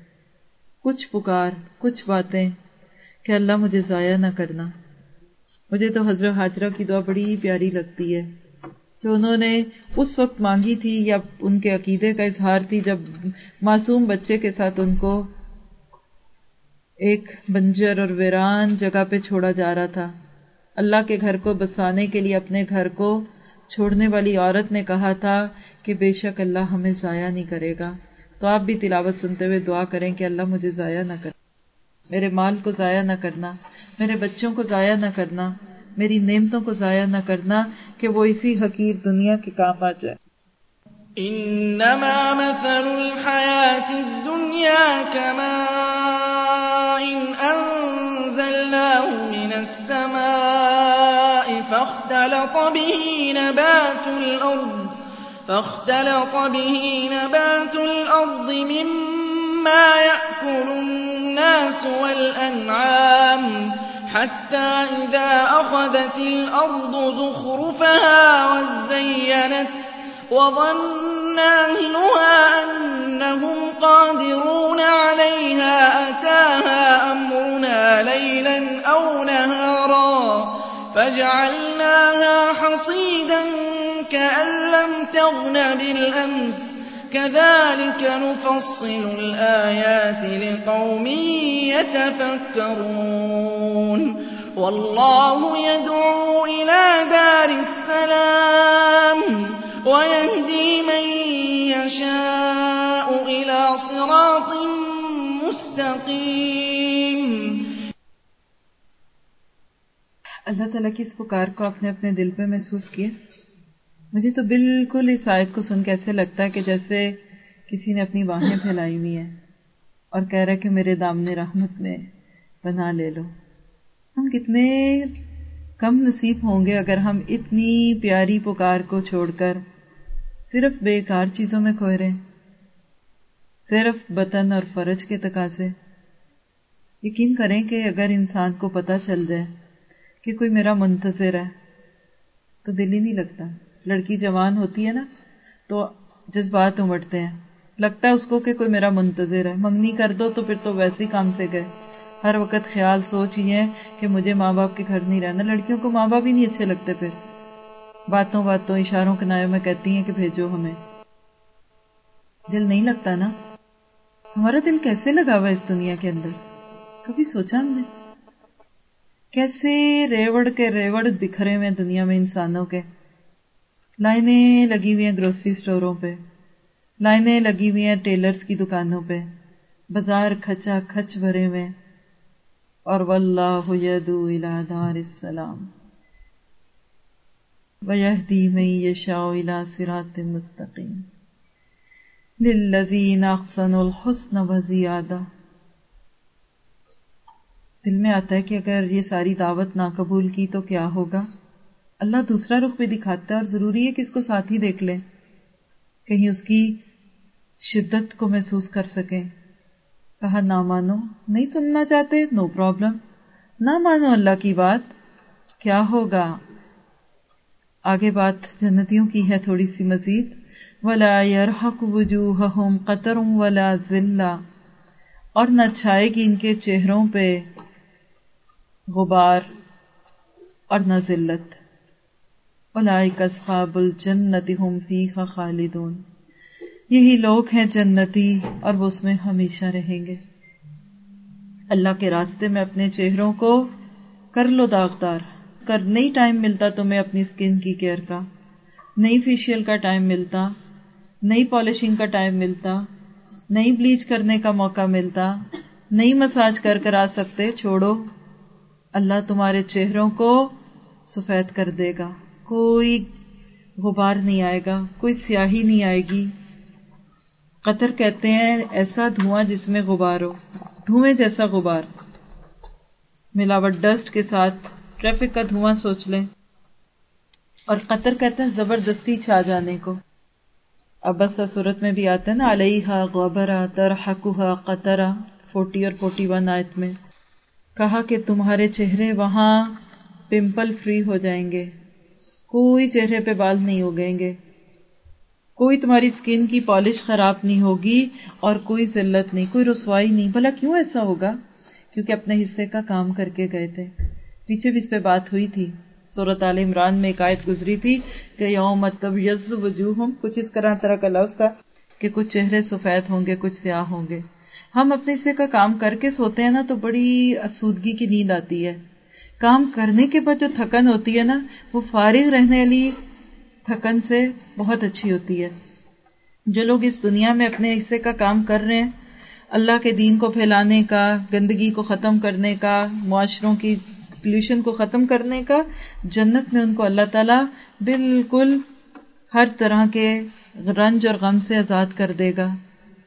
کچھ پکار، کچھ باتیں کہ اللہ مجھے ضائع نہ کرنا۔ مجھے تو حضرت حاجرہ کی دعا بڑی پیاری لگتی ہے۔ جو انہوں نے اس وقت مانگی تھی یا ان کے عقیدے کا اظہار تھی جب معصوم بچے کے ساتھ ان کو ایک بنجر اور ویران جگہ پہ چھوڑا جا رہا تھا۔ اللہ کے گھر کو بسانے کے لیے اپنے گھر کو چھوڑنے والی عورت نے کہا تھا کہ بے شک اللہ ہمیں ضائع نہیں کرے گا۔ تو آپ بھی تلاوت سنتے ہوئے دعا کریں کہ اللہ مجھے ضائع نہ کر میرے مال کو ضائع نہ کرنا، میرے بچوں کو ضائع نہ کرنا، میری نعمتوں کو ضائع نہ کرنا کہ وہ اسی حقیر دنیا کے کام آ جائے إنما مثل الحياة الدنيا كماء أنزلناه من السماء فاختلط به نبات الأرض فاختلط به نبات الأرض مما يأكل الناس والأنعام حتى إذا أخذت الأرض زخرفها وزينت وظن أهلها أنهم قادرون عليها أتاها أمرنا ليلا أو نهارا فجعلناها حصيدا كأن لم تغن بالأمس. كذلك نفصل الآيات لقوم يتفكرون. والله يدعو إلى دار السلام ويهدي من يشاء إلى صراط مستقيم. اللہ تعالیٰ کی اس پکار کو آپ نے اپنے دل پہ محسوس کیا؟ مجھے تو بالکل اس آیت کو سن کے ایسے لگتا ہے کہ جیسے کسی نے اپنی باہیں پھیلائی ہوئی ہیں اور کہہ رہا کہ میرے دامن رحمت میں بنا لے لو۔ ہم کتنے کم نصیب ہوں گے اگر ہم اتنی پیاری پکار کو چھوڑ کر صرف بیکار چیزوں میں کھوئے رہے صرف بطن اور فرج کے تقاضے۔ یقین کریں کہ اگر انسان کو پتہ چل جائے کہ کوئی میرا منتظر ہے تو دل ہی نہیں لگتا۔ لڑکی جوان ہوتی ہے نا، تو جذبات امٹتے ہیں۔ لگتا ہے اس کو کہ کوئی میرا منتظر ہے۔ منگنی کر دو تو پھر تو ویسے ہی کام سے گئے۔ ہر وقت خیال سوچ ہی ہے کہ مجھے ماں باپ کے گھر نہیں رہنا۔ لڑکیوں کو ماں باپ ہی نہیں اچھے لگتے پھر۔ باتوں باتوں، اشاروں کے نائے میں کہتی ہیں کہ بھیجو ہمیں۔ دل نہیں لگتا نا۔ ہمارا دل کیسے لگا ہوا اس دنیا کے اندر؟ کبھی سوچا ہم نے؟ کیسے ریوڑ کے ریوڑ بکھرے ہوئے دنیا میں انسانوں کے۔ لائنیں لگی ہوئی ہیں گروسری سٹوروں پہ۔ لائنیں لگی ہوئی ہیں ٹیلرز کی دکانوں پہ۔ بازار کھچا کھچ بھرے ہوئے اور واللہ یدو الى دار السلام۔ ویہدی من یشاء الى صراط مستقیم۔ للذین احسنوا الحسن وزیادہ۔ دل میں آتا ہے کہ اگر یہ ساری دعوت نہ قبول کی تو کیا ہوگا؟ اللہ دوسرا رخ بھی دکھاتا ہے اور ضروری ہے کہ اس کو ساتھ ہی دیکھ لیں کہیں اس کی شدت کو محسوس کر سکیں۔ کہا، نہ مانو، نہیں سننا چاہتے، نو پرابلم۔ نہ مانو اللہ کی بات، کیا ہوگا؟ آگے بات جنتیوں کی ہے تھوڑی سی مزید۔ ولا يرحق وجوههم قطر ولا ذلہ اور نہ چھائے گی ان کے چہروں پہ غبار اور نہ ذلت۔ اولئک اصحاب الجنت هم فیها خالدون۔ یہی لوگ ہیں جنتی اور وہ اس میں ہمیشہ رہیں گے۔ اللہ کے راستے میں اپنے چہروں کو کر لو داغدار۔ کر نہیں ٹائم ملتا تمہیں اپنی اسکن کی کیئر کا، نہیں فیشیل کا ٹائم ملتا نئی پالشنگ کا ٹائم ملتا نئی بلیچ کرنے کا موقع ملتا نئی مساج کر کر آ سکتے، چھوڑو۔ اللہ تمہارے چہروں کو سفید کر دے گا۔ کوئی غبار نہیں آئے گا، کوئی سیاہی نہیں آئے گی۔ قطر کہتے ہیں، ایسا دھواں جس میں غبار ہو۔ دھوئیں جیسا غبار۔ ملاوٹ ڈسٹ کے ساتھ ٹریفک کا دھواں سوچ لیں۔ اور قطر کہتے ہیں، زبردستی چھا جانے کو۔ اب بس صورت میں بھی آتا ہے نا علیہ غبرا ترحقها قطرا۔ فورٹی اور فورٹی ون آیت میں۔ کہا کہ تمہارے چہرے وہاں پمپل فری ہو جائیں گے۔ کوئی چہرے پہ بال نہیں اگیں گے۔ کوئی تمہاری اسکن کی پالش خراب نہیں ہوگی اور کوئی ذلت نہیں، کوئی رسوائی نہیں۔ بھلا کیوں ایسا ہوگا؟ کیونکہ اپنے حصے کا کام کر کے گئے تھے۔ پیچھے بھی اس پہ بات ہوئی تھی۔ صورت عال عمران میں ایک آیت گزری تھی کہ یوم تب یز وجوہم، کچھ اس طرح طرح کا لفظ تھا کہ کچھ چہرے سفید ہوں گے، کچھ سیاہ ہوں گے۔ ہم اپنے حصے کا کام کر کے سوتے ہیں نا تو بڑی اسودگی کی نیند آتی ہے۔ کام کرنے کے بعد جو تھکن ہوتی ہے نا، وہ فارغ رہنے والی تھکن سے بہت اچھی ہوتی ہے۔ جو لوگ اس دنیا میں اپنے حصے کا کام کر رہے ہیں، اللہ کے دین کو پھیلانے کا، گندگی کو ختم کرنے کا، معاشروں کی پولوشن کو ختم کرنے کا، جنت میں ان کو اللہ تعالیٰ بالکل ہر طرح کے رنج اور غم سے آزاد کر دے گا۔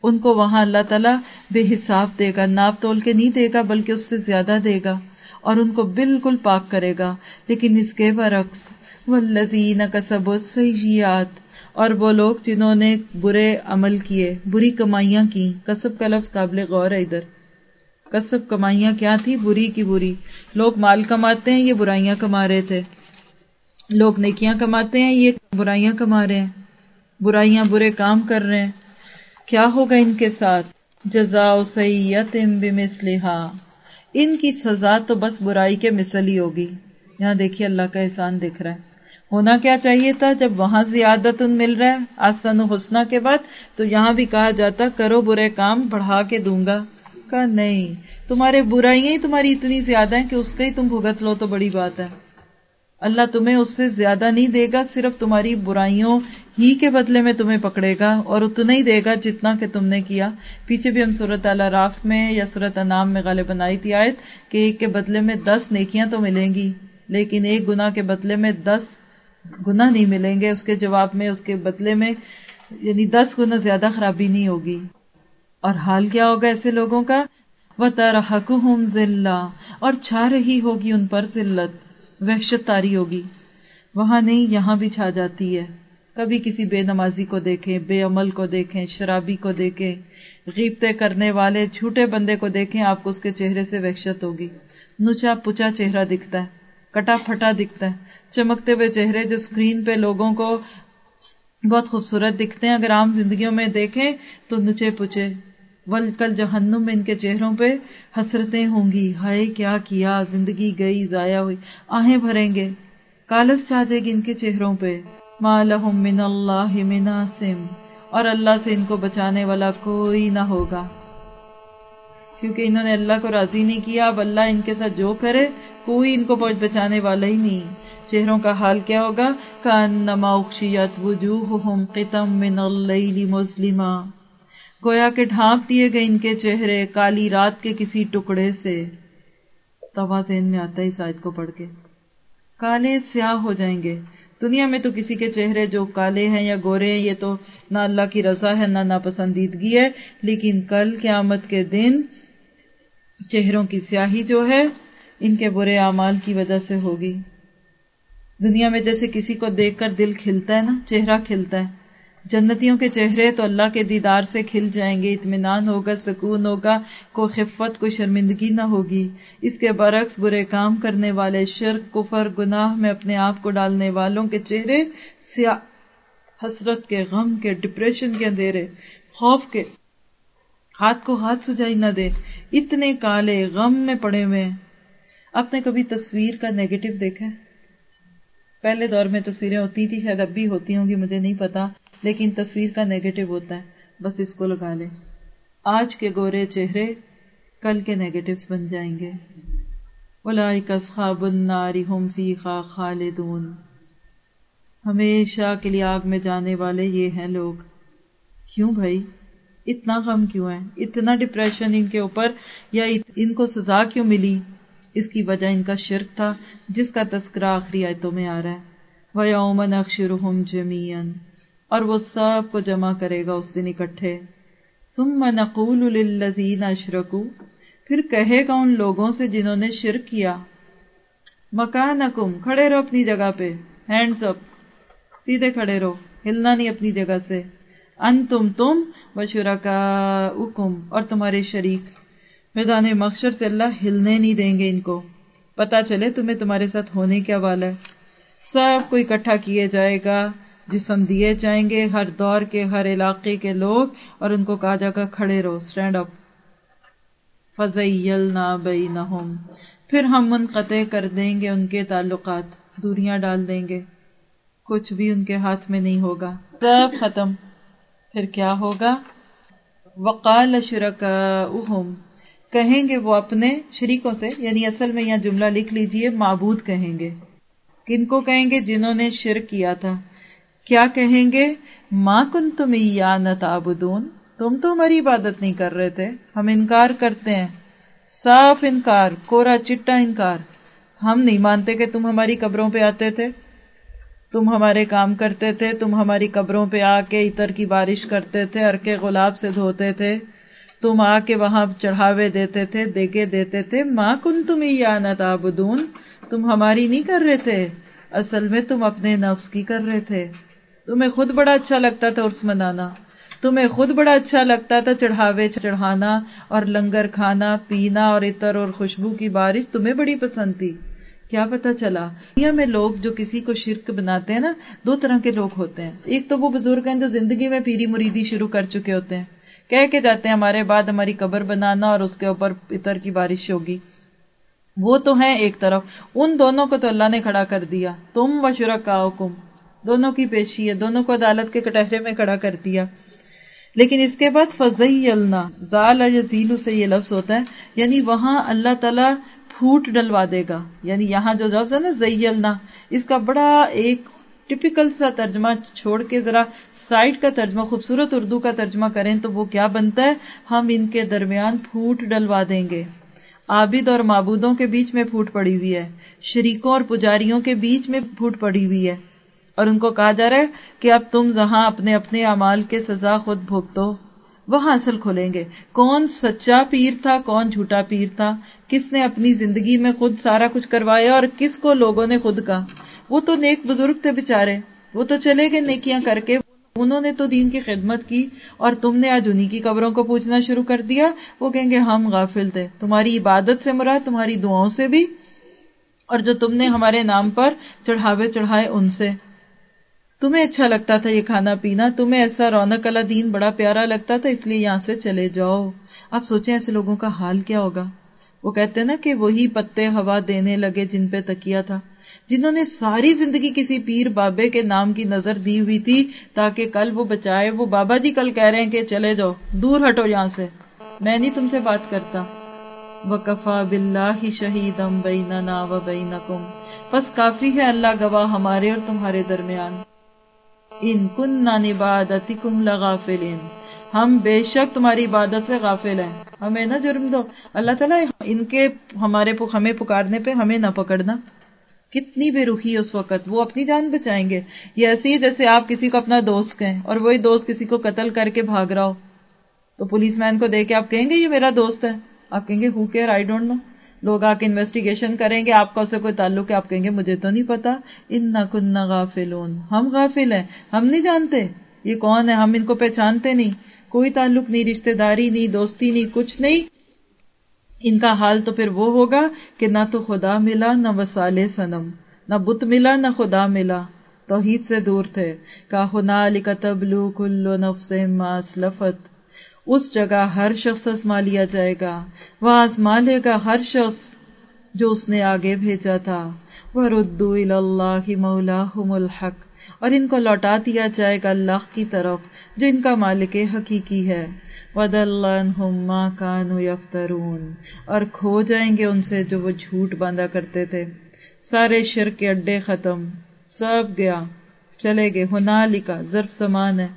ان کو وہاں اللہ تعالیٰ بے حساب دے گا، ناپ تول کے نہیں دے گا، بلکہ اس سے زیادہ دے گا۔ اور ان کو بالکل پاک کرے گا۔ لیکن اس کے برعکس والذین کسبوا السیئات اور وہ لوگ جنہوں نے برے عمل کیے، بری کمائیاں کی۔ کسب کا لفظ قابل غور ہے ادھر۔ کسب کمائیاں کیا تھی بری کی بری۔ لوگ مال کماتے ہیں، یہ برائیاں کما رہے تھے۔ لوگ نیکیاں کماتے ہیں، یہ برائیاں کما رہے ہیں۔ برائیاں برے کام کر رہے ہیں۔ کیا ہوگا ان کے ساتھ؟ جزا سیت بمثلہا۔ ان کی سزا تو بس برائی کے مثل ہی ہوگی۔ یہاں دیکھیے اللہ کا احسان دکھ رہا ہے۔ ہونا کیا چاہیے تھا؟ جب وہاں زیادت مل رہا ہے، آسن و حسنہ کے بعد تو یہاں بھی کہا جاتا، کرو برے کام، بڑھا کے دوں گا۔ کہا، نہیں، تمہارے برائیاں ہی تمہاری اتنی زیادہ ہیں کہ اس کا ہی تم بھگت لو تو بڑی بات ہے۔ اللہ تمہیں اس سے زیادہ نہیں دے گا، صرف تمہاری برائیوں ہی کے بدلے میں تمہیں پکڑے گا اور اتنا ہی دے گا جتنا کہ تم نے کیا۔ پیچھے بھی ہم صورت اللہ راف میں یا صورت انعام میں غالب بنائی تھی آیت کہ ایک کے بدلے میں دس نیکیاں تو ملیں گی، لیکن ایک گنا کے بدلے میں دس گنا نہیں ملیں گے۔ اس کے جواب میں، اس کے بدلے میں یعنی دس گنا زیادہ خرابی نہیں ہوگی۔ اور حال کیا ہوگا ایسے لوگوں کا؟ وہ ترحک ذلہ اور چھا رہی ہوگی ان پر ذلت وحشت تاری ہوگی۔ وہاں نہیں، یہاں بھی چھا جاتی ہے۔ کبھی کسی بے نمازی کو دیکھیں، بے عمل کو دیکھیں، شرابی کو دیکھیں غیبتے کرنے والے، جھوٹے بندے کو دیکھیں، آپ کو اس کے چہرے سے وحشت ہوگی۔ نوچا پچا چہرہ دکھتا ہے، کٹا پھٹا دکھتا ہے، چمکتے ہوئے چہرے جو اسکرین پہ لوگوں کو بہت خوبصورت دکھتے ہیں۔ اگر عام زندگیوں میں دیکھیں تو نچے پچے ول کل جہنم میں ان کے چہروں پہ حسرتیں ہوں گی۔ ہائے، کیا کیا؟ زندگی گئی، ضائع ہوئی، آہیں بھریں گے۔ کالس چھا جائے گی ان کے چہروں پہ۔ مالہم من اللہ من عاصم اور اللہ سے ان کو بچانے والا کوئی نہ ہوگا۔ کیونکہ انہوں نے اللہ کو راضی نہیں کیا، اب اللہ ان کے ساتھ جو کرے، کوئی ان کو بچانے والا ہی نہیں۔ چہروں کا حال کیا ہوگا؟ کانما اخشیت وجوہہم قطم من اللیل مظلما گویا کہ ڈھانپ دیے گئے ان کے چہرے کالی رات کے کسی ٹکڑے سے۔ توا ذہن میں آتا ہے اس آیت کو پڑھ کے۔ کالے سیاہ ہو جائیں گے۔ دنیا میں تو کسی کے چہرے جو کالے ہیں یا گورے ہیں، یہ تو نہ اللہ کی رضا ہے، نہ ناپسندیدگی ہے۔ لیکن کل قیامت کے دن چہروں کی سیاہی جو ہے، ان کے برے اعمال کی وجہ سے ہوگی۔ دنیا میں جیسے کسی کو دیکھ کر دل کھلتا ہے نا، چہرہ کھلتا ہے۔ جنتیوں کے چہرے تو اللہ کے دیدار سے کھل جائیں گے، اطمینان ہوگا، سکون ہوگا، کوئی خفت، کوئی شرمندگی نہ ہوگی۔ اس کے برعکس برے کام کرنے والے، شرک، کفر، گناہ میں اپنے آپ کو ڈالنے والوں کے چہرے سیاہ، حسرت کے غم کے ڈپریشن کے اندھیرے، خوف کے ہاتھ کو ہاتھ سجائی نہ دے۔ اتنے کالے غم میں پڑے ہوئے ہیں۔ آپ نے کبھی تصویر کا نیگیٹو دیکھا پہلے دور میں تصویریں ہوتی تھی شاید اب بھی ہوتی ہوں گی، مجھے نہیں پتا۔ لیکن تصویر کا نیگیٹو ہوتا ہے۔ بس اس کو لگا لیں۔ آج کے گورے چہرے کل کے نیگیٹوز بن جائیں گے۔ اصحاب النار هم خالدون۔ ہمیشہ کے لیے آگ میں جانے والے یہ ہیں لوگ۔ کیوں بھائی؟ اتنا غم کیوں ہے؟ اتنا ڈپریشن ان کے اوپر یا ان کو سزا کیوں ملی؟ اس کی وجہ ان کا شرک تھا، جس کا تذکرہ آخری آیتوں میں آ رہا ہے۔ وَيَوْمَ نَخْشِرُهُمْ جَمِيعًا۔ اور وہ سب کو جمع کرے گا اس دن اکٹھے۔ ثُمَّ نَقُولُ لِلَّذِينَ أَشْرَكُوا پھر کہے گا ان لوگوں سے جنہوں نے شرک کیا، مکانکم، کھڑے رہو اپنی جگہ پہ ہینڈز اپ سیدھے کھڑے رہو، ہلنا نہیں اپنی جگہ سے۔ ان تم تم وشرکاؤکم اور تمہارے شریک۔ میدان مخشر سے اللہ ہلنے نہیں دیں گے ان کو۔ پتا چلے تمہیں تمہارے ساتھ ہونے کیا والا ہے۔ سب کو اکٹھا کیے جائے گا۔ جسم دیے جائیں گے، ہر دور کے، ہر علاقے کے لوگ، اور ان کو کہا جائے گا کھڑے رہو اسٹینڈ اپ فضیل نہ بئی نہ پھر ہم منقطع کر دیں گے ان کے تعلقات، دوریاں ڈال دیں گے۔ کچھ بھی ان کے ہاتھ میں نہیں ہوگا۔ سب ختم۔ پھر کیا ہوگا؟ وقال شرکاؤہم کہیں گے وہ اپنے شریکوں سے یعنی اصل میں یہاں جملہ لکھ لیجیے، معبود کہیں گے۔ کن کو کہیں گے؟ جنہوں نے شرک کیا تھا۔ کیا کہیں گے؟ ماں کن تم یا تعبدون تم تو ہماری عبادت نہیں کر رہے تھے۔ ہم انکار کرتے ہیں۔ صاف انکار کوڑا چٹا انکار۔ ہم نہیں مانتے کہ تم ہماری قبروں پہ آتے تھے۔ تم ہمارے کام کرتے تھے۔ تم ہماری قبروں پہ آ کے اتر کی بارش کرتے تھے ارکے گلاب سے دھوتے تھے۔ تم آ کے وہاں چڑھاوے دیتے تھے، دیگے دیتے تھے۔ ماں کن تم یا نہ تابدون تم ہماری نہیں کر رہے تھے۔ اصل میں تم اپنے نفس کی کر رہے تھے۔ تمہیں خود بڑا اچھا لگتا تھا عرس منانا۔ تمہیں خود بڑا اچھا لگتا تھا چڑھاوے چڑھانا اور لنگر کھانا، پینا اور عطر اور خوشبو کی بارش تمہیں بڑی پسند تھی۔ کیا پتا چلا؟ دنیا میں لوگ جو کسی کو شرک بناتے ہیں نا، دو طرح کے لوگ ہوتے ہیں۔ ایک تو وہ بزرگ ہیں جو زندگی میں پیری مریدی شروع کر چکے ہوتے ہیں۔ کہہ کے جاتے ہیں، ہمارے بعد ہماری قبر بنانا اور اس کے اوپر پتر کی بارش ہوگی۔ وہ تو ہیں ایک طرف۔ ان دونوں کو تو اللہ نے کھڑا کر دیا۔ تم و شرکا دونوں کی پیشی ہے، دونوں کو عدالت کے کٹہرے میں کھڑا کر دیا۔ لیکن اس کے بعد فضی اللہ زال اور یزیلو سے یہ لفظ ہوتا ہے یعنی وہاں اللہ تعالیٰ پھوٹ ڈلوا دے گا۔ یعنی یہاں جو لفظ ہے نا زی اللہ اس کا بڑا ایک ٹپکل سا ترجمہ چھوڑ کے ذرا سائٹ کا ترجمہ، خوبصورت اردو کا ترجمہ کریں تو وہ کیا بنتا ہے؟ ہم ان کے درمیان پھوٹ ڈلوا دیں گے۔ عابد اور معبودوں کے بیچ میں پھوٹ پڑی ہوئی ہے، شریکوں اور پجاریوں کے بیچ میں پھوٹ پڑی ہوئی ہے۔ اور ان کو کہا جا رہا ہے کہ اب تم جہاں اپنے اپنے اعمال کے سزا خود بھوگتو۔ وہاں اصل کھولیں گے۔ کون سچا پیر تھا، کون جھوٹا پیر تھا؟ کس نے اپنی زندگی میں خود سارا کچھ کروایا اور کس کو لوگوں نے خود کہا؟ وہ تو نیک بزرگ تھے بےچارے وہ تو چلے گئے نیکیاں کر کے۔ انہوں نے تو دین کی خدمت کی اور تم نے آج انہیں کی قبروں کو پوچھنا شروع کر دیا۔ وہ کہیں گے، ہم غافل تھے۔ تمہاری عبادت سے مراد، تمہاری دعاؤں سے بھی۔ اور جو تم نے ہمارے نام پر چڑھاوے چڑھائے ان سے۔ تمہیں اچھا لگتا تھا یہ کھانا پینا؟ تمہیں ایسا رونق والا دین بڑا پیارا لگتا تھا، اس لیے یہاں سے چلے جاؤ۔ اب سوچیں ایسے لوگوں کا حال کیا ہوگا۔ وہ کہتے نا کہ وہی پتے ہوا دینے لگے جن پہ تکیا تھا، جنہوں نے ساری زندگی کسی پیر بابے کے نام کی نظر دی ہوئی تھی تاکہ کل وہ بچائے۔ وہ بابا جی کل کہہ رہے ہیں کہ چلے جاؤ، دور ہٹو یہاں سے۔ میں نہیں تم سے بات کرتا۔ وکفا بلّہ ہی شہید ام و بین بس کافی ہے اللہ گواہ ہمارے اور تمہارے درمیان۔ ان کن نبادتی کم لغافل ہم بے شک تمہاری عبادت سے غافل ہیں۔ ہمیں نہ جرم دو۔ اللہ تعالیٰ ان کے ہمارے ہمیں پکارنے پہ ہمیں نہ پکڑنا۔ کتنی بے رخی اس وقت، وہ اپنی جان بچائیں گے۔ یہ ایسی جیسے آپ کسی کو اپنا دوست کہیں اور وہی دوست کسی کو قتل کر کے بھاگ رہا ہو۔ تو پولیس مین کو دیکھ کے آپ کہیں گے یہ میرا دوست ہے؟ آپ کہیں گے، ہو کیئر؟ آئی ڈونٹ نو لوگ آ کے انویسٹیگیشن کریں گے، آپ کا اسے کوئی تعلق ہے؟ آپ کہیں گے، مجھے تو نہیں پتا۔ ان نہ کن نہ غافل ہم غافل ہیں، ہم نہیں جانتے۔ یہ کون ہے؟ ہم ان کو پہچانتے نہیں۔ کوئی تعلق نہیں رشتے داری نہیں، دوستی نہیں، کچھ نہیں۔ ان کا حال تو پھر وہ ہوگا کہ نہ تو خدا ملا، نہ وسال سنم نہ بت ملا، نہ خدا ملا۔ توحید سے دور تھے۔ کا ہنا لکتبلو کلو نفس لفت اس جگہ ہر شخص آزما لیا جائے گا۔ وہ آزما لے گا ہر شخص جو اس نے آگے بھیجا تھا۔ وہ ردو اللہ مولا الحق۔ اور ان کو لوٹا دیا جائے گا اللہ کی طرف، جو ان کا مالک حقیقی ہے۔ ود اللہ کانو یفترون اور کھو جائیں گے ان سے جو وہ جھوٹ باندھا کرتے تھے۔ سارے شر کے اڈے ختم۔ سب گیا۔ چلے گئے۔ ہونا لکھا ضرف سمان ہے۔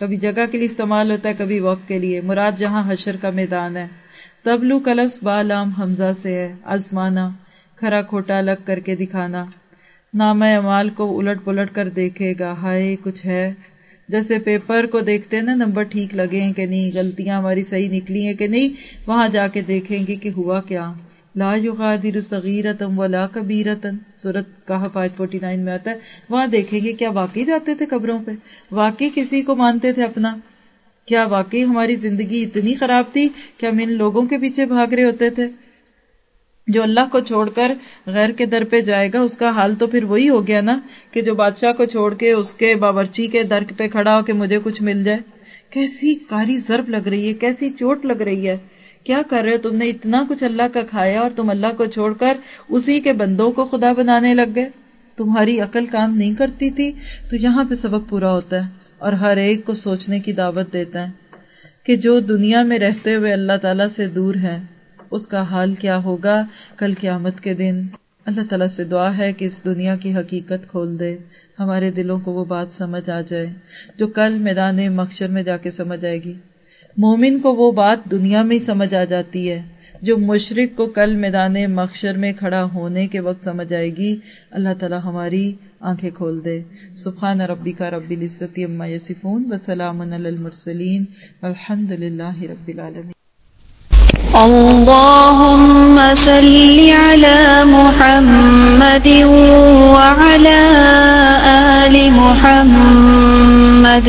کبھی جگہ کے لیے استعمال ہوتا ہے، کبھی وقت کے لیے۔ مراد جہاں حشر کا میدان ہے۔ تبلو کلفس بالام حمزہ سے ہے، آزمانا، کھرا کھوٹا الگ کر کے دکھانا۔ نام امال کو الٹ پلٹ کر دیکھے گا، ہائے کچھ ہے۔ جیسے پیپر کو دیکھتے ہیں نا، نمبر ٹھیک لگے ہیں کہ نہیں، غلطیاں ہماری صحیح نکلی ہیں کہ نہیں، وہاں جا کے دیکھیں گے کہ ہوا کیا۔ لا یغادر صغیرتم ولا کبیرتن سورت کہا فائد فورٹی نائن میں آتا ہے۔ وہاں دیکھیں گے کیا واقعی جاتے تھے قبروں پہ۔ واقعی کسی کو مانتے تھے اپنا؟ کیا واقعی ہماری زندگی اتنی خراب تھی؟ کہ ہم ان لوگوں کے پیچھے بھاگ رہے ہوتے تھے؟ جو اللہ کو چھوڑ کر غیر کے در پہ جائے گا، اس کا حال تو پھر وہی ہو گیا نا کہ جو بادشاہ کو چھوڑ کے اس کے باورچی کے در پہ کھڑا ہو کہ مجھے کچھ مل جائے۔ کیسی کاری ضرب لگ رہی ہے، کیسی چوٹ لگ رہی ہے۔ کیا کر رہے ہو؟ تم نے اتنا کچھ اللہ کا کھایا اور تم اللہ کو چھوڑ کر اسی کے بندوں کو خدا بنانے لگ گئے۔ تمہاری عقل کام نہیں کرتی تھی، تو یہاں پہ سبق پورا ہوتا ہے اور ہر ایک کو سوچنے کی دعوت دیتا ہے کہ جو دنیا میں رہتے ہوئے اللہ تعالیٰ سے دور ہے، اس کا حال کیا ہوگا کل قیامت کے دن؟ اللہ تعالیٰ سے دعا ہے کہ اس دنیا کی حقیقت کھول دے، ہمارے دلوں کو وہ بات سمجھ آ جائے جو کل میدان مکشر میں جا کے سمجھ آئے گی۔ مومن کو وہ بات دنیا میں ہی سمجھ آ جاتی ہے جو مشرق کو کل میدان مخشر میں کھڑا ہونے کے وقت سمجھ آئے گی۔ اللہ تعالی ہماری آنکھیں کھول دے۔ سبحان ربی کا رب العزت اما یسفون وسلام المرسلین۔ الحمد للہ رب العالمین۔ اللهم صل على محمد وعلى آل محمد۔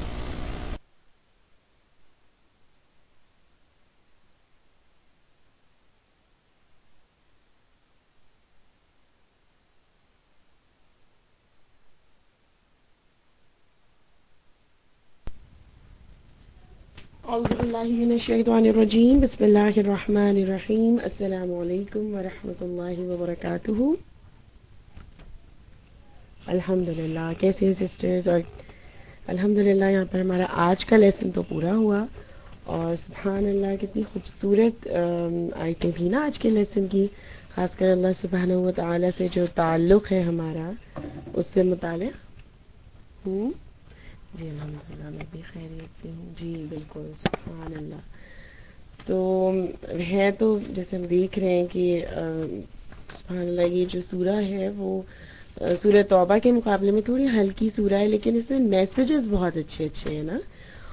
من الشیطان الرجیم، بسم اللہ الرحمن الرحیم، السلام علیکم ورحمۃ اللہ وبرکاتہ۔ الحمد للہ کیسے ہیں سسٹرز اور الحمد للہ یہاں پر ہمارا آج کا لیسن تو پورا ہوا۔ اور سبحان اللہ کتنی خوبصورت آیتیں تھیں نا آج کے لیسن کی۔ خاص کر اللہ سبحانہ و تعالیٰ سے جو تعلق ہے ہمارا، اس سے متعلق۔ ہوں؟ جی الحمد للہ میں بھی خیریت سے ہوں۔ جی بالکل، سبحان اللہ۔ تو ہے تو جیسے ہم دیکھ رہے ہیں کہ سبحان اللہ، یہ جو سورہ ہے وہ سورہ توبہ کے مقابلے میں تھوڑی ہلکی سورہ ہے، لیکن اس میں میسیجز بہت اچھے اچھے ہیں نا۔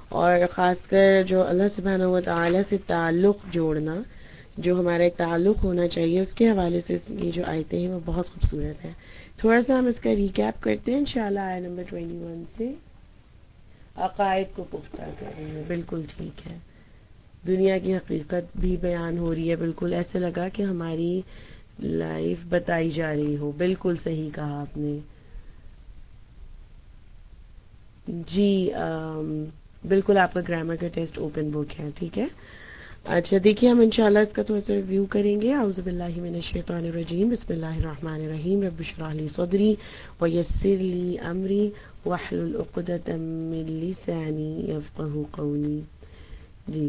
اور خاص کر جو اللہ سبحانہ و تعالیٰ سے تعلق جوڑنا، جو ہمارا ایک تعلق ہونا چاہیے، اس کے حوالے سے یہ جو آیتیں ہیں وہ بہت خوبصورت ہے تھوڑا سا ہم اس کا ریکیپ کرتے ہیں، انشاءاللہ آیا نمبر 21 سے۔ عقائد کو پختہ کر رہے ہیں۔ بالکل ٹھیک ہے۔ دنیا کی حقیقت بھی بیان ہو رہی ہے۔ بالکل ایسے لگا کہ ہماری لائف بتائی جا رہی ہو۔ بالکل صحیح کہا آپ نے۔ جی بالکل آپ کا گرامر کا ٹیسٹ اوپن بک ہے، ٹھیک ہے؟ اچھا دیکھیں ہم انشاءاللہ اس کا تھوڑا سا ریویو کریں گے اعوذ باللہ من الشیطان الرجیم بسم اللہ الرحمن الرحیم رب اشرح لی صدری ویسر لی امری واحلل عقدۃ من لسانی یفقهوا قولی جی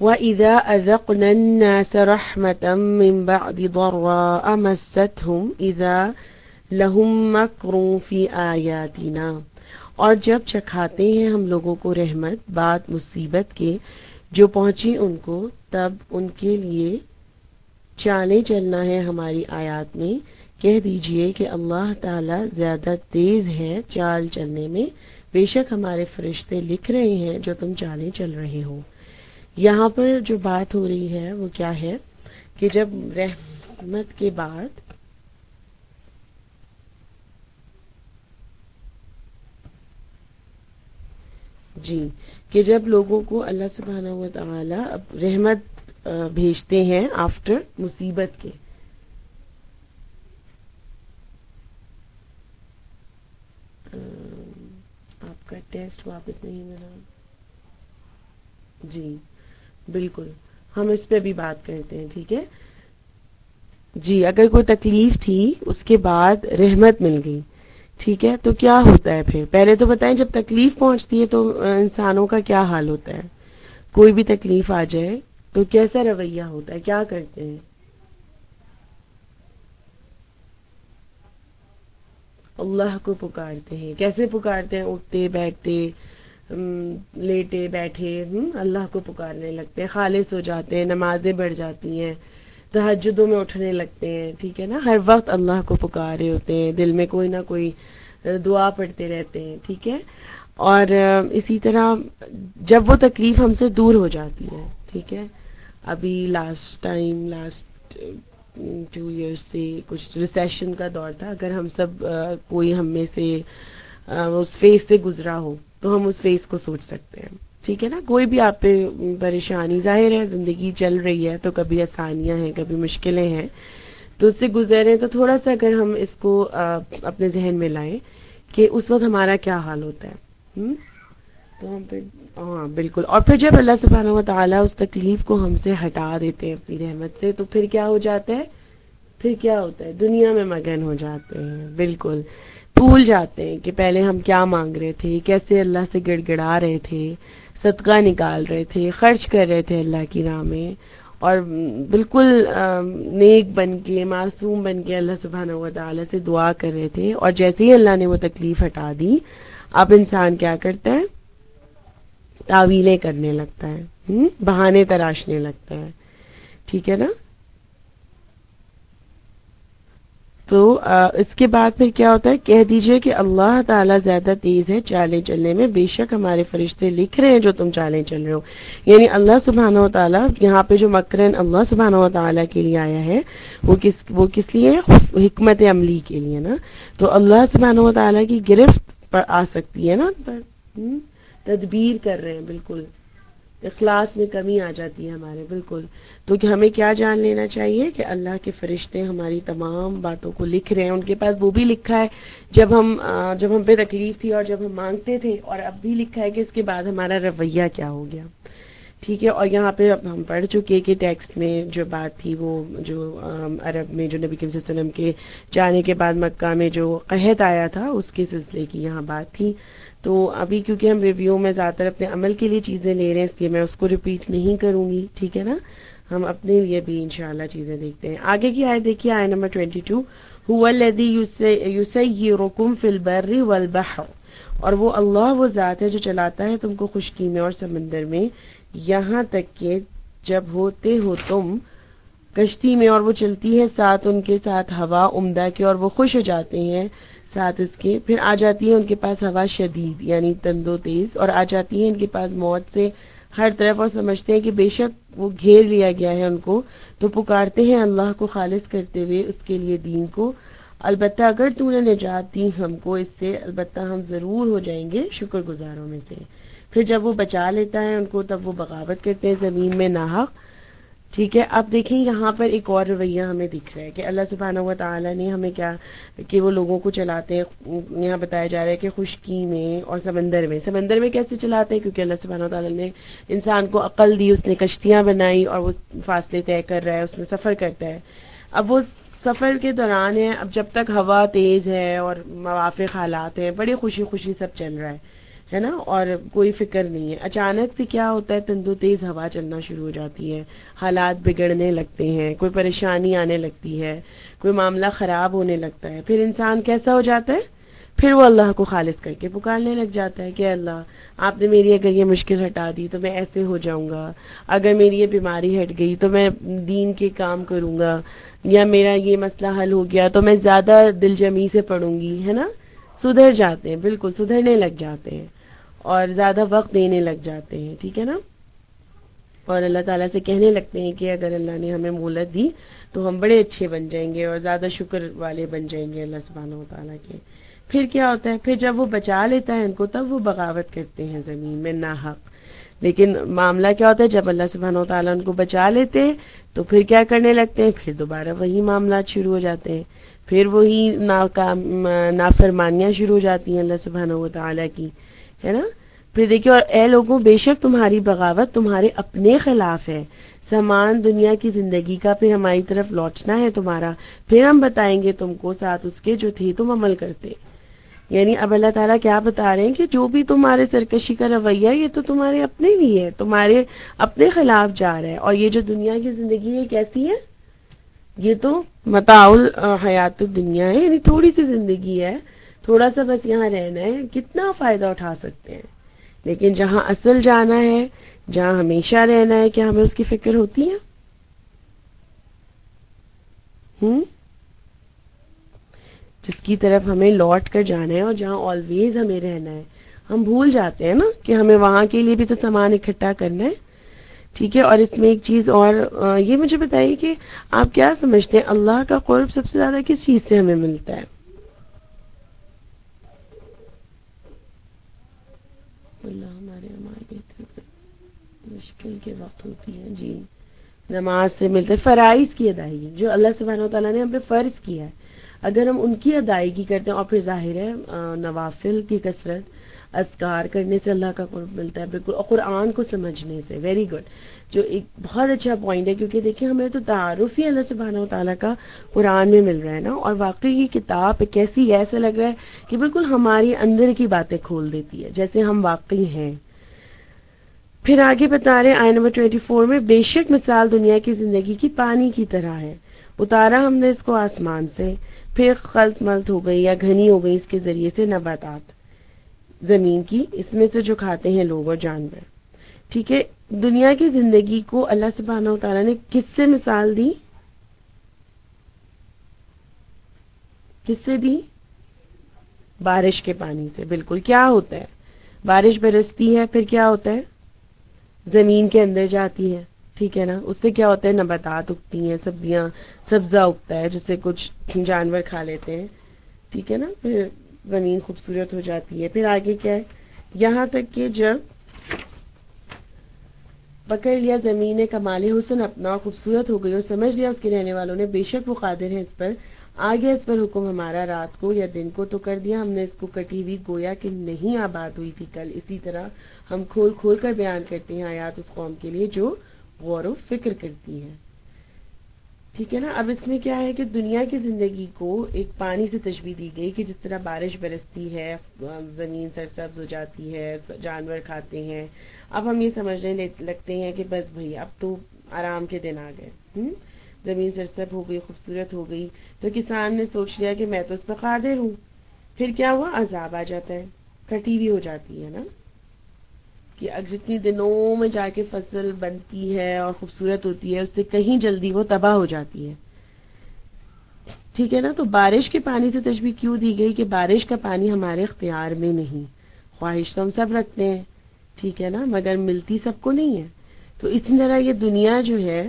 واذا اذقنا الناس رحمه من بعد ضراء مستهم اذا لهم مكر في اياتنا اور جب چکھاتے ہیں ہم لوگوں کو رحمت بعد مصیبت کے جو پہنچی ان کو، تب ان کے لیے چالیں چلنا ہے ہماری آیات میں۔ کہہ دیجیے کہ اللہ تعالی زیادہ تیز ہے چال چلنے میں۔ بے شک ہمارے فرشتے لکھ رہے ہیں جو تم چالیں چل رہے ہو۔ یہاں پر جو بات ہو رہی ہے وہ کیا ہے؟ کہ جب رحمت کے بعد جی کہ جب لوگوں کو اللہ سبحانہ و تعالی اب رحمت بھیجتے ہیں آفٹر مصیبت کے۔ آپ کا ٹیسٹ واپس نہیں ملا۔ جی بالکل۔ ہم اس پہ بھی بات کرتے ہیں، ٹھیک ہے؟ جی اگر کوئی تکلیف تھی، اس کے بعد رحمت مل گئی۔ ٹھیک ہے؟ تو کیا ہوتا ہے پھر؟ پہلے تو بتائیں، جب تکلیف پہنچتی ہے تو انسانوں کا کیا حال ہوتا ہے؟ کوئی بھی تکلیف آ جائے تو کیسا رویہ ہوتا ہے؟ کیا کرتے ہیں؟ اللہ کو پکارتے ہیں۔ کیسے پکارتے ہیں؟ اٹھتے، بیٹھتے لیٹے، بیٹھے اللہ کو پکارنے لگتے ہیں۔ خالص ہو جاتے ہیں، نمازیں بڑھ جاتی ہیں۔ تحجدوں میں اٹھنے لگتے ہیں، ٹھیک ہے نا؟ ہر وقت اللہ کو پکارے ہوتے ہیں، دل میں کوئی نہ کوئی دعا پڑھتے رہتے ہیں، ٹھیک ہے؟ اور اسی طرح جب وہ تکلیف ہم سے دور ہو جاتی ہے، ٹھیک ہے؟ ابھی last time last two years سے کچھ ریسیشن کا دور تھا، اگر ہم سب کوئی ہم میں سے اس فیس سے گزرا ہو، تو ہم اس فیس کو سوچ سکتے ہیں۔ ٹھیک ہے نا؟ کوئی بھی آپ پہ پریشانی، ظاہر ہے زندگی چل رہی ہے تو کبھی آسانیاں ہیں، کبھی مشکلیں ہیں۔ تو اس سے گزرے تو تھوڑا سا اگر ہم اس کو اپنے ذہن میں لائیں کہ اس وقت ہمارا کیا حال ہوتا ہے۔ تو ہم پھر ہاں بالکل۔ اور پھر جب اللہ سبحانہ و تعالیٰ اس تکلیف کو ہم سے ہٹا دیتے ہیں اپنی رحمت سے، تو پھر کیا ہو جاتا ہے؟ پھر کیا ہوتا ہے؟ دنیا میں مگن ہو جاتے ہیں، بالکل۔ بھول جاتے ہیں کہ پہلے ہم کیا مانگ رہے تھے، کیسے اللہ سے گڑ گڑا رہے تھے۔ صدقہ نکال رہے تھے، خرچ کر رہے تھے اللہ کی راہ میں۔ اور بالکل نیک بن کے، معصوم بن کے اللہ سبحانہ و تعالیٰ سے دعا کر رہے تھے۔ اور جیسے ہی اللہ نے وہ تکلیف ہٹا دی، اب انسان کیا کرتا ہے؟ تعویلیں کرنے لگتا ہے بہانے تراشنے لگتا ہے۔ ٹھیک ہے نا؟ تو اس کے بعد پھر کیا ہوتا ہے؟ کہہ دیجیے کہ اللہ تعالیٰ زیادہ تیز ہے چالیں چلنے میں۔ بے شک ہمارے فرشتے لکھ رہے ہیں جو تم چالیں چل رہے ہو۔ یعنی اللہ سبحانہ و تعالیٰ یہاں پہ جو مکرن اللہ سبحانہ و تعالیٰ کے لیے آیا ہے، وہ کس وہ کس لیے حکمت عملی کے لیے نا۔ تو اللہ سبحانہ و تعالیٰ کی گرفت پر آ سکتی ہے نا۔ تدبیر کر رہے ہیں، بالکل۔ اخلاص میں کمی آ جاتی ہے ہمارے، بالکل۔ تو کہ ہمیں کیا جان لینا چاہیے؟ کہ اللہ کے فرشتے ہماری تمام باتوں کو لکھ رہے ہیں۔ ان کے پاس وہ بھی لکھا ہے، جب ہم جب ہم پہ تکلیف تھی اور جب ہم مانگتے تھے۔ اور اب بھی لکھا ہے کہ اس کے بعد ہمارا رویہ کیا ہو گیا۔ ٹھیک ہے؟ اور یہاں پہ ہم پڑھ چکے کہ ٹیکسٹ میں جو بات تھی، وہ جو عرب میں جو نبی صلی اللہ علیہ وسلم کے جانے کے بعد مکہ میں جو قحط آیا تھا، اس کے سلسلے کی یہاں بات تھی۔ تو ابھی کیونکہ ہم ریویو میں زیادہ تر اپنے عمل کے لیے چیزیں لے رہے ہیں، اس لیے میں اس کو ریپیٹ نہیں کروں گی، ٹھیک ہے نا؟ ہم اپنے لیے بھی انشاءاللہ چیزیں دیکھتے ہیں۔ آگے کی آئے دیکھیے آئے نمبر ٹوینٹی ٹو البر والبحر۔ اور وہ اللہ وہ ذات ہے جو چلاتا ہے تم کو خشکی میں اور سمندر میں۔ یہاں تک کہ جب ہوتے ہو تم، کشتی میں اور وہ چلتی ہے، ساتھ ان کے ساتھ ہوا عمدہ کے اور وہ خوش ہو جاتے ہیں۔ ساتھ اس کے۔ پھر آ جاتی ہے ان کے پاس ہوا شدید یعنی تندو تیز، اور آ جاتی ہے ان کے پاس موت سے ہر طرف، اور سمجھتے ہیں کہ بے شک وہ گھیر لیا گیا ہے ان کو۔ تو پکارتے ہیں اللہ کو خالص کرتے ہوئے اس کے لیے دین کو۔ البتہ اگر تو نے نجات دی ہم کو، اس سے البتہ ہم ضرور ہو جائیں گے شکر گزاروں میں سے۔ پھر جب وہ بچا لیتا ہے ان کو، تب وہ بغاوت کرتے ہیں زمین میں ناحق۔ ٹھیک ہے؟ اب دیکھیں یہاں پر ایک اور رویہ ہمیں دکھ رہا ہے کہ اللہ سبحانہ و تعالیٰ نے ہمیں کیا کہ وہ لوگوں کو چلاتے ہیں، یہاں بتایا جا رہا ہے کہ خشکی میں اور سمندر میں۔ سمندر میں کیسے چلاتے ہیں؟ کیونکہ اللہ سبحانہ و تعالیٰ نے انسان کو عقل دی، اس نے کشتیاں بنائی اور وہ فاصلے طے کر رہا ہے، اس میں سفر کرتا ہے۔ اب وہ سفر کے دوران ہے، اب جب تک ہوا تیز ہے اور موافق حالات ہیں، بڑی خوشی خوشی سب چل رہا ہے۔ ہے نا؟ اور کوئی فکر نہیں ہے۔ اچانک سے کیا ہوتا ہے؟ تندو تیز ہوا چلنا شروع ہو جاتی ہے۔ حالات بگڑنے لگتے ہیں۔ کوئی پریشانی آنے لگتی ہے۔ کوئی معاملہ خراب ہونے لگتا ہے۔ پھر انسان کیسا ہو جاتا ہے؟ پھر وہ اللہ کو خالص کر کے پکارنے لگ جاتا ہے کہ اللہ، آپ نے میری اگر یہ مشکل ہٹا دی تو میں ایسے ہو جاؤں گا۔ اگر میری یہ بیماری ہٹ گئی تو میں دین کے کام کروں گا۔ یا میرا یہ مسئلہ حل ہو گیا تو میں زیادہ دل جمی سے پڑھوں گی، ہے نا؟ سدھر جاتے ہیں، بالکل سدھرنے لگ جاتے ہیں۔ اور زیادہ وقت دینے لگ جاتے ہیں، ٹھیک ہے نا؟ اور اللہ تعالیٰ سے کہنے لگتے ہیں کہ اگر اللہ نے ہمیں مہلت دی تو ہم بڑے اچھے بن جائیں گے اور زیادہ شکر والے بن جائیں گے اللہ سبحانہ و تعالیٰ کے۔ پھر کیا ہوتا ہے؟ پھر جب وہ بچا لیتا ہے ان کو، تب وہ بغاوت کرتے ہیں زمین میں، ناحق۔ لیکن معاملہ کیا ہوتا ہے؟ جب اللہ سبحانہ و تعالیٰ ان کو بچا لیتے تو پھر کیا کرنے لگتے ہیں؟ پھر دوبارہ وہی معاملات شروع ہو جاتے ہیں۔ پھر وہی نافرمانیاں شروع ہو جاتی ہیں اللہ سبحانہ و تعالیٰ کی۔ ہے نا؟ پھر دیکھیے، اور اے لوگوں، بے شک تمہاری بغاوت تمہارے اپنے خلاف ہے۔ سامان دنیا کی زندگی کا پھر ہماری طرف لوٹنا ہے تمہارا۔ پھر ہم بتائیں گے تم کو ساتھ اس کے جو تھے تم عمل کرتے۔ یعنی اب اللہ تعالیٰ کیا بتا رہے ہیں کہ جو بھی تمہارے سرکشی کا رویہ یہ تو تمہارے اپنے لیے ہے، تمہارے اپنے خلاف جا رہا ہے۔ اور یہ جو دنیا کی زندگی ہے کیسی ہے؟ یہ تو متاول حیات دنیا ہے یعنی تھوڑی سی زندگی ہے۔ تھوڑا سا بس یہاں رہنا ہے، کتنا فائدہ اٹھا سکتے ہیں؟ لیکن جہاں اصل جانا ہے، جہاں ہمیشہ رہنا ہے، کیا ہمیں اس کی فکر ہوتی ہے؟ ہوں جس کی طرف ہمیں لوٹ کر جانا ہے اور جہاں آلویز ہمیں رہنا ہے۔ ہم بھول جاتے ہیں نا کہ ہمیں وہاں کے لیے بھی تو سامان اکٹھا کرنا ہے۔ ٹھیک ہے، اور اس میں ایک چیز اور یہ مجھے بتائیے کہ آپ کیا سمجھتے ہیں؟ اللہ کا قرب سب سے زیادہ کس چیز سے ہمیں ملتا ہے؟ اللہ ہمارے ہمارے مشکل کے وقت ہوتی ہے جی۔ نماز سے ملتے فرائض کی ادائیگی، جو اللہ سبحانہ و تعالیٰ نے ہم پہ فرض کیا ہے۔ اگر ہم ان کی ادائیگی کرتے ہیں اور پھر ظاہر ہے نوافل کی کثرت اذکار کرنے سے اللہ کا قرب ملتا ہے، بالکل۔ اور قرآن کو سمجھنے سے۔ ویری گڈ جو ایک بہت اچھا پوائنٹ ہے، کیونکہ دیکھیں ہمیں تو تعارف ہی اللہ سبحانہ و تعالیٰ کا قرآن میں مل رہا ہے نا۔ اور واقعی یہ کتاب ایک ایسی ایسا لگ رہا ہے کہ بالکل ہماری اندر کی باتیں کھول دیتی ہے، جیسے ہم واقعی ہیں۔ پھر آگے بتا رہے آئی نمبر ٹوینٹی فور میں بے شک مثال دنیا کی زندگی کی پانی کی طرح ہے۔ اتارا ہم نے اس کو آسمان سے، پھر خلط ملت ہو گئی یا گھنی ہو گئی اس کے ذریعے سے نباتات۔ زمین کی، اس میں سے جو کھاتے ہیں لوگ اور جانور۔ ٹھیک ہے؟ دنیا کی زندگی کو اللہ سبحانہ و تعالیٰ نے کس سے مثال دی؟ کس سے دی؟ بارش کے پانی سے۔ بالکل، کیا ہوتا ہے؟ بارش برستی ہے، پھر کیا ہوتا ہے؟ زمین کے اندر جاتی ہے۔ ٹھیک ہے نا؟ اس سے کیا ہوتا ہے؟ نباتات اگتی ہیں، سبزیاں، سبزہ اگتا ہے جسے کچھ جانور کھا لیتے ہیں۔ ٹھیک ہے نا؟ پھر زمین خوبصورت ہو جاتی ہے۔ پھر آگے کیا ہے؟ یہاں تک کہ جب پکڑ لیا زمین نے، کمال حسن اپنا اور خوبصورت ہو گئی اور سمجھ لیا اس کے رہنے والوں نے، بے شک وہ قادر ہے اس پر۔ آگے اس پر حکم ہمارا، رات کو یا دن کو تو کر دیا۔ ہم نے اس کو کٹی ہوئی گویا کہ نہیں آباد ہوئی تھی کل۔ اسی طرح ہم کھول کھول کر بیان کرتے ہیں آیات اس قوم کے لیے جو غور و فکر کرتی ہے ٹھیک ہے نا؟ اب اس میں کیا ہے کہ دنیا کی زندگی کو ایک پانی سے تشبیح دی گئی کہ جس طرح بارش برستی ہے، زمین سرسبز ہو جاتی ہے، جانور کھاتے ہیں۔ اب ہم یہ سمجھنے لگتے ہیں کہ بس بھائی، اب تو آرام کے دن آ گئے۔ زمین سرسب ہو گئی، خوبصورت ہو گئی۔ تو کسان نے سوچ لیا کہ میں تو اس پر قادر ہوں۔ پھر کیا ہوا؟ عذاب آ جاتا ہے، کٹی ہوئی ہو جاتی ہے نا؟ کہ جتنی دنوں میں جا کے فصل بنتی ہے اور خوبصورت ہوتی ہے، اس سے کہیں جلدی وہ تباہ ہو جاتی ہے۔ ٹھیک ہے نا؟ تو بارش کے پانی سے تشبیح کیوں دی گئی کہ بارش کا پانی ہمارے اختیار میں نہیں؟ خواہش تو ہم سب رکھتے ہیں۔ ٹھیک ہے نا؟ مگر ملتی سب کو نہیں ہے۔ تو اسی طرح یہ دنیا جو ہے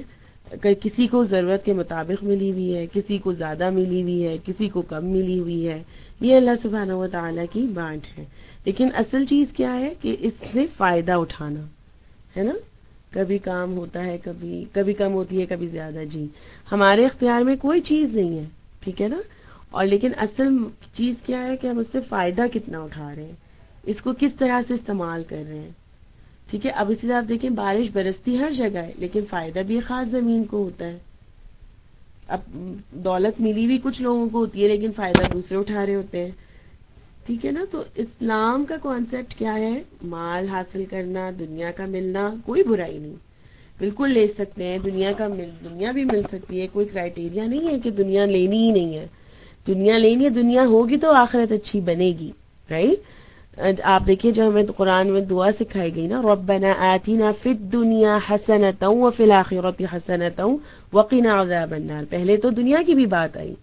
کسی کو ضرورت کے مطابق ملی ہوئی ہے، کسی کو زیادہ ملی ہوئی ہے، کسی کو کم ملی ہوئی ہے، یہ اللہ سبحانہ و تعالیٰ کی بانٹ ہے۔ لیکن اصل چیز کیا ہے کہ اس سے فائدہ اٹھانا، ہے نا؟ کبھی کام ہوتا ہے، کبھی کبھی کم ہوتی ہے، کبھی زیادہ جی۔ ہمارے اختیار میں کوئی چیز نہیں ہے، ٹھیک ہے نا؟ اور لیکن اصل چیز کیا ہے کہ ہم اس سے فائدہ کتنا اٹھا رہے ہیں؟ اس کو کس طرح سے استعمال کر رہے ہیں؟ ٹھیک ہے؟ اب اس لیے آپ دیکھیں، بارش برستی ہر جگہ ہے، لیکن فائدہ بھی خاص زمین کو ہوتا ہے۔ اب دولت ملی بھی کچھ لوگوں کو ہوتی ہے، لیکن فائدہ دوسرے اٹھا رہے ہوتے ہیں۔ ٹھیک ہے نا؟ تو اسلام کا کانسیپٹ کیا ہے؟ مال حاصل کرنا، دنیا کا ملنا، کوئی برائی نہیں۔ بالکل لے سکتے ہیں، دنیا کا مل، دنیا بھی مل سکتی ہے۔ کوئی کرائٹیریا نہیں ہے کہ دنیا لینی ہی نہیں ہے۔ دنیا لینی ہے، دنیا ہوگی تو آخرت اچھی بنے گی رائٹ آپ دیکھیے جب ہمیں قرآن میں دعا سکھائی گئی نا، ربنا آتینا فی الدنیا حسنتا وفی الاخرت حسنتا وقنا عذاب النار۔ پہلے تو دنیا کی بھی بات آئی۔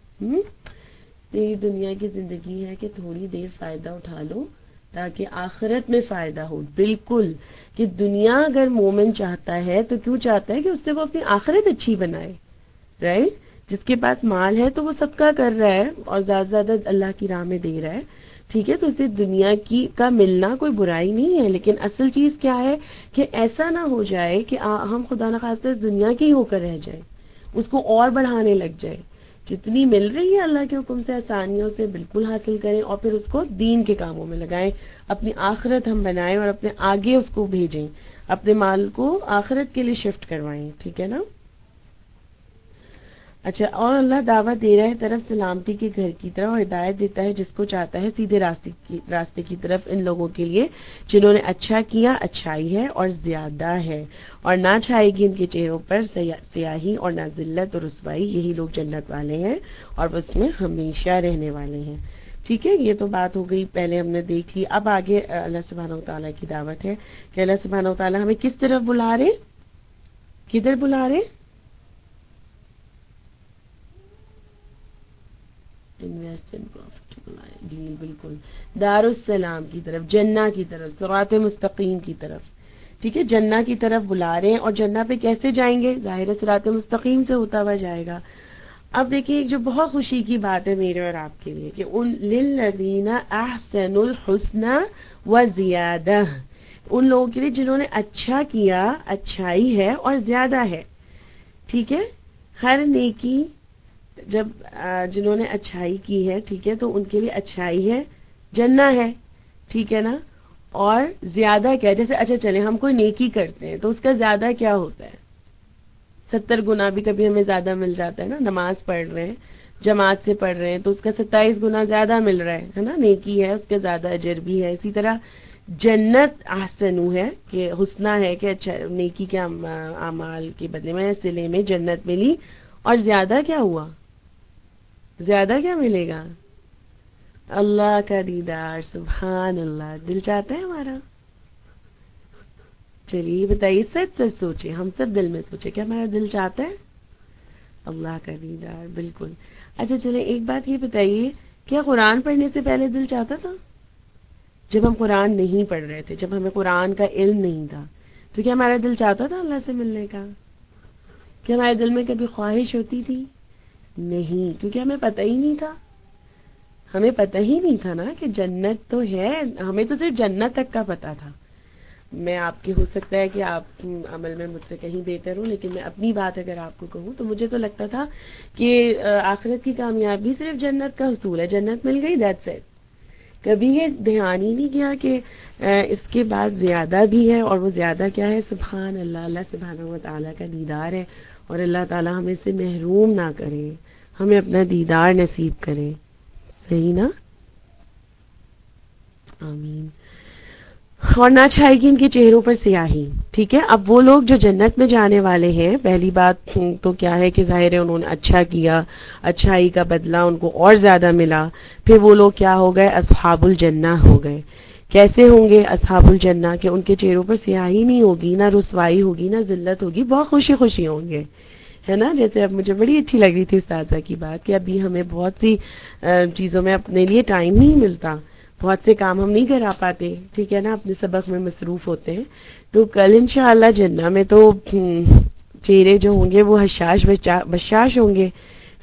تیری دنیا کی زندگی ہے کہ تھوڑی دیر فائدہ اٹھا لو تاکہ آخرت میں فائدہ ہو۔ بالکل۔ کہ دنیا اگر مومن چاہتا ہے تو کیوں چاہتا ہے کہ اس سے وہ اپنی آخرت اچھی بنائے؟ رائٹ جس کے پاس مال ہے تو وہ صدقہ کر رہا ہے اور زیادہ زیادہ اللہ کی راہ میں دے رہا ہے۔ ٹھیک ہے، تو اسے دنیا کی کا ملنا کوئی برائی نہیں ہے، لیکن اصل چیز کیا ہے کہ ایسا نہ ہو جائے کہ ہم خدا نخواستہ اس دنیا کی ہو کر رہ جائیں۔ اس کو اور بڑھانے لگ جائے جتنی مل رہی ہے اللہ کے حکم سے، آسانیوں سے بالکل حاصل کریں اور پھر اس کو دین کے کاموں میں لگائیں۔ اپنی آخرت ہم بنائیں اور اپنے آگے اس کو بھیجیں۔ اپنے مال کو آخرت کے لیے شفٹ کروائیں، ٹھیک ہے نا؟ اچھا اور اللہ دعوت دے رہا ہے طرف سلامتی کے گھر کی طرف اور ہدایت دیتا ہے جس کو چاہتا ہے سیدھے راستے کی راستے کی طرف ان لوگوں کے لیے جنہوں نے اچھا کیا، اچھائی ہے اور زیادہ ہے۔ اور نہ چھائے گی ان کے چہروں پر سیاہی اور نہ ذلت اور رسوائی، یہی لوگ جنت والے ہیں اور اس میں ہمیشہ رہنے والے ہیں۔ ٹھیک ہے، یہ تو بات ہو گئی، پہلے ہم نے دیکھ لی۔ اب آگے اللہ سبحانہ و تعالیٰ کی دعوت ہے کہ اللہ سبحانہ و تعالیٰ ہمیں کس طرف بلا رہے کدھر بلا رہے انویسٹ ان پروفیٹیبل ڈیل بالکل. دار السلام کی طرف جنا کی طرف سرات مستقیم کی طرف. ٹھیک ہے؟ جنا کی طرف بلا رہے ہیں اور جنا پہ کیسے جائیں گے؟ ظاہر سرات مستقیم سے ہوتا ہوا جائے گا. اب دیکھیے ایک جو بہت خوشی کی بات ہے میرے اور آپ کے لیے کہ ان للذین احسن الحسن و زیادہ ان لوگوں کے لیے جنہوں نے اچھا کیا، اچھائی ہے اور زیادہ ہے. ٹھیک ہے؟ ہر نیکی جب جنہوں نے اچھائی کی ہے، ٹھیک ہے، تو ان کے لیے اچھائی ہے جننا ہے، ٹھیک ہے نا؟ اور زیادہ کیا جیسے اچھا چلے ہم کوئی نیکی کرتے ہیں، تو اس کا زیادہ کیا ہوتا ہے؟ ستر گنا بھی کبھی ہمیں زیادہ مل جاتا ہے نا؟ نماز پڑھ رہے ہیں، جماعت سے پڑھ رہے ہیں، تو اس کا ستائیس گنا زیادہ مل رہا ہے نا؟ نیکی ہے، اس کا زیادہ اجر بھی ہے، اسی طرح جنت آسنو ہے کہ حسنہ ہے کہ اچھا نیکی کے اعمال کے بدلے میں، سلے میں جنت ملی، اور زیادہ کیا ہوا؟ زیادہ کیا ملے گا؟ اللہ کا دیدار، سبحان اللہ۔ دل چاہتا ہے ہمارا؟ چلیے بتائیے، سچ سچ سوچے، ہم سب دل میں سوچے، کیا ہمارا دل چاہتا ہے؟ اللہ کا دیدار، بالکل۔ اچھا چلے ایک بات یہ بتائیے، کیا قرآن پڑھنے سے پہلے دل چاہتا تھا؟ جب ہم قرآن نہیں پڑھ رہے تھے، جب ہمیں قرآن کا علم نہیں تھا، تو کیا ہمارا دل چاہتا تھا اللہ سے ملنے کا؟ کیا ہمارے دل میں کبھی خواہش ہوتی تھی؟ نہیں، کیونکہ ہمیں پتہ ہی نہیں تھا۔ ہمیں پتہ ہی نہیں تھا نا کہ جنت تو ہے، ہمیں تو صرف جنت تک کا پتا تھا۔ میں آپ کی، ہو سکتا ہے کہ آپ عمل میں مجھ سے کہیں بہتر ہوں، لیکن میں اپنی بات اگر آپ کو کہوں تو مجھے تو لگتا تھا کہ آخرت کی کامیابی صرف جنت کا حصول ہے، جنت مل گئی دیٹ سیٹ کبھی یہ دھیان ہی نہیں کیا کہ اس کے بعد زیادہ بھی ہے اور وہ زیادہ کیا ہے؟ سبحان اللہ اللہ سبحانہ و تعالیٰ کا دیدار ہے اور اللہ تعالیٰ ہمیں سے محروم نہ کرے۔ ہمیں اپنا دیدار نصیب کرے صحیح نا؟ آمین۔ اور نہ چھائے گی ان کے چہروں پر سیاہی، ٹھیک ہے؟ اب وہ لوگ جو جنت میں جانے والے ہیں، پہلی بات تو کیا ہے کہ ظاہر ہے انہوں نے اچھا کیا، اچھائی کا بدلہ ان کو اور زیادہ ملا۔ پھر وہ لوگ کیا ہو گئے؟ اصحاب الجنہ ہو گئے۔ کیسے ہوں گے اصحاب الجنہ کہ ان کے چہروں پر سیاہی نہیں ہوگی، نہ رسوائی ہوگی، نہ ذلت ہوگی، بہت خوشی خوشی ہوں گے۔ ہے نا؟ جیسے اب مجھے بڑی اچھی لگ رہی تھی استاذہ کی بات کہ ابھی ہمیں بہت سی چیزوں میں اپنے لیے ٹائم نہیں ملتا۔ بہت سے کام ہم نہیں کرا پاتے، ٹھیک ہے نا؟ اپنے سبق میں مصروف ہوتے ہیں۔ تو کل انشاءاللہ شاء جنہ میں تو چہرے جو ہوں گے وہ حشاش بشاش ہوں گے،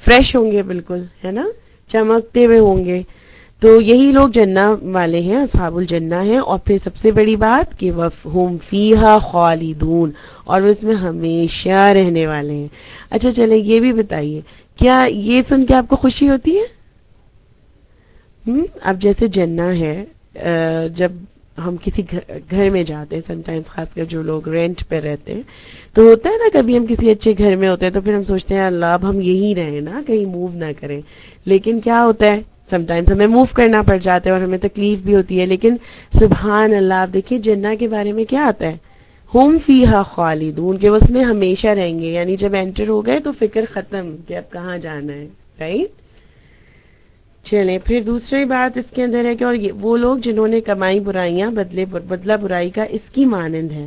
فریش ہوں گے بالکل، ہے نا؟ چمکتے ہوئے ہوں گے۔ تو یہی لوگ جنہ والے ہیں، اصحاب الجنہ ہیں۔ اور پھر سب سے بڑی بات کہ وہ ہوم فیحا خالدون، اور وہ اس میں ہمیشہ رہنے والے ہیں۔ اچھا چلے یہ بھی بتائیے، کیا یہ سن کے آپ کو خوشی ہوتی ہے؟ اب جیسے جنہ ہے جب ہم کسی گھر میں جاتے ہیں سم ٹائمس خاص کر جو لوگ رینٹ پہ رہتے ہیں، تو ہوتا ہے نا، کبھی ہم کسی اچھے گھر میں ہوتے ہیں تو پھر ہم سوچتے ہیں، اللہ، اب ہم یہی رہیں نا، کہیں موو نہ کریں۔ لیکن کیا ہوتا ہے؟ سم ٹائمس ہمیں موو کرنا پڑ جاتا ہے اور ہمیں تکلیف بھی ہوتی ہے، لیکن سبحان اللہ آپ دیکھیے جنا کے بارے میں کیا آتا ہے؟ ہوم فی ہا خالدون کے اس میں ہمیشہ رہیں گے یعنی جب انٹر ہو گئے تو فکر ختم کہ اب کہاں جانا ہے رائٹ چلیں، پھر دوسری بات اس کے اندر ہے کہ اور وہ لوگ جنہوں نے کمائی برائیاں، بدلے بدلہ برائی کا اس کی مانند ہے۔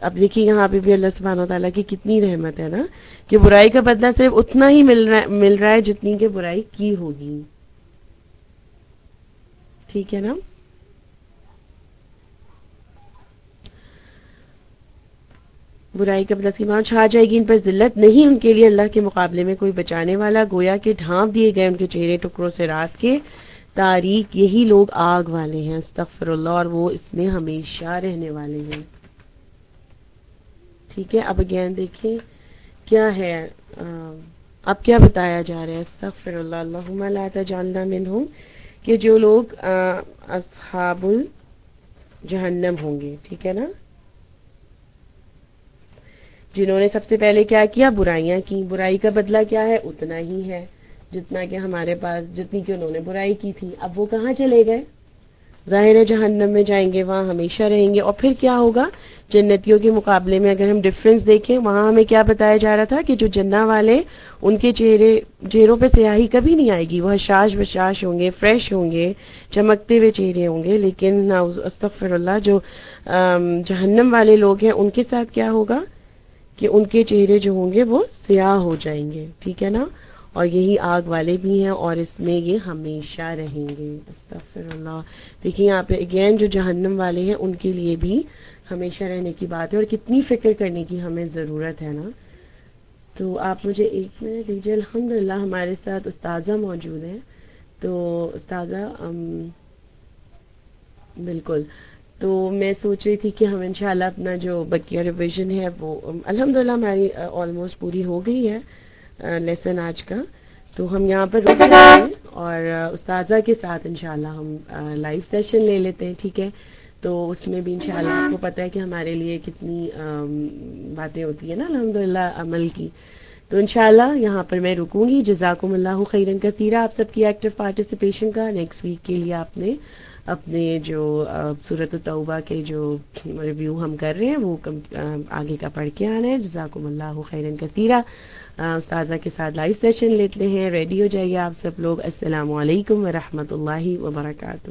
اب دیکھیے یہاں پہ بھی اللہ سبحانہ تعالیٰ کی کتنی رحمت ہے نا، کہ برائی کا بدلہ صرف اتنا ہی مل رہا مل رہا ہے جتنی کہ برائی کی ہوگی۔ ٹھیک ہے نا؟ برائی کا بدلا سیما چھا جائے گی، ان پر ذلت نہیں ان کے لیے۔ اللہ کے مقابلے میں کوئی بچانے والا، گویا کے ڈھانپ دیے گئے ان کے چہرے ٹکڑوں سے رات کے۔ تاریخ یہی لوگ آگ والے ہیں، استغفر اللہ، اور وہ اس میں ہمیشہ رہنے والے ہیں۔ ٹھیک ہے، اب اگین دیکھیں کیا ہے۔ اب کیا بتایا جا رہا ہے؟ استغفر اللہ، اللہم لا تجعلنا منہم۔ کہ جو لوگ اصحاب جہنم ہوں گے، ٹھیک ہے نا؟ جنہوں نے سب سے پہلے کیا کیا؟ برائیاں کی۔ برائی کا بدلہ کیا ہے؟ اتنا ہی ہے۔ جتنا کہ ہمارے پاس، جتنی کہ انہوں نے برائی کی تھی۔ اب وہ کہاں چلے گئے؟ ظاہر جہنم میں جائیں گے، وہاں ہمیشہ رہیں گے۔ اور پھر کیا ہوگا؟ جنتیوں کے مقابلے میں اگر ہم ڈفرنس دیکھیں، وہاں ہمیں کیا بتایا جا رہا تھا کہ جو جنا والے، ان کے چہرے، چہروں پہ سیاہی کبھی نہیں آئے گی۔ وہ حشاش بشاش ہوں گے فریش ہوں گے، چمکتے ہوئے چہرے ہوں گے۔ لیکن استغفر اللہ جو جہنم والے لوگ ہیں، ان کے ساتھ کیا ہوگا؟ کہ ان کے چہرے جو ہوں گے، وہ سیاہ ہو جائیں گے۔ ٹھیک ہے نا؟ اور یہی آگ والے بھی ہیں اور اس میں یہ ہمیشہ رہیں گے۔ استغفر اللہ دیکھیے یہاں پہ اگین جو جہنم والے ہیں، ان کے لیے بھی ہمیشہ رہنے کی بات ہے اور کتنی فکر کرنے کی ہمیں ضرورت ہے نا۔ تو آپ مجھے ایک منٹ دیجیے الحمد للہ ہمارے ساتھ استاذہ موجود ہیں۔ تو استاذہ بالکل۔ تو میں سوچ رہی تھی کہ ہم انشاءاللہ اپنا جو بکیا ریویژن ہے وہ، الحمدللہ ہماری آلموسٹ پوری ہو گئی ہے۔ لیسن آج کا۔ تو ہم یہاں پر رک جاتے ہیں اور استاذہ کے ساتھ انشاءاللہ ہم لائیو سیشن لے لیتے ہیں ٹھیک ہے؟ تو اس میں بھی انشاءاللہ آپ کو پتہ ہے کہ ہمارے لیے کتنی باتیں ہوتی ہیں نا الحمدللہ عمل کی۔ تو انشاءاللہ یہاں پر میں رکوں گی۔ جزاکم اللہ خیرن کثیرہ آپ سب کی ایکٹیو پارٹیسپیشن کا۔ نیکسٹ ویک کے لیے آپ نے اپنے جو صورت الطبہ کے جو ریویو ہم کر رہے ہیں، وہ آگے کا پڑھ کے آنا ہے۔ جزاکم اللہ خیرن کثیرہ۔ استاذہ کے ساتھ لائیو سیشن لیتے ہیں۔ ریڈی ہو جائیے آپ سب لوگ۔ السلام علیکم ورحمۃ اللہ وبرکاتہ۔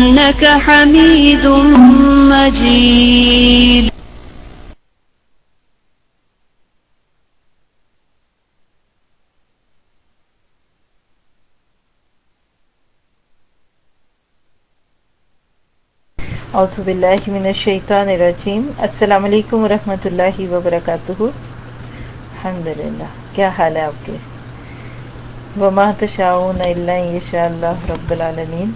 إنك حميد مجيد. اعوذ باللہ من الشیطان الرجیم السلام علیکم ورحمۃ اللہ وبرکاتہ الحمد للہ کیا حال ہے آپ کے؟ وما تشاؤون الا ان شاء اللہ رب العالمین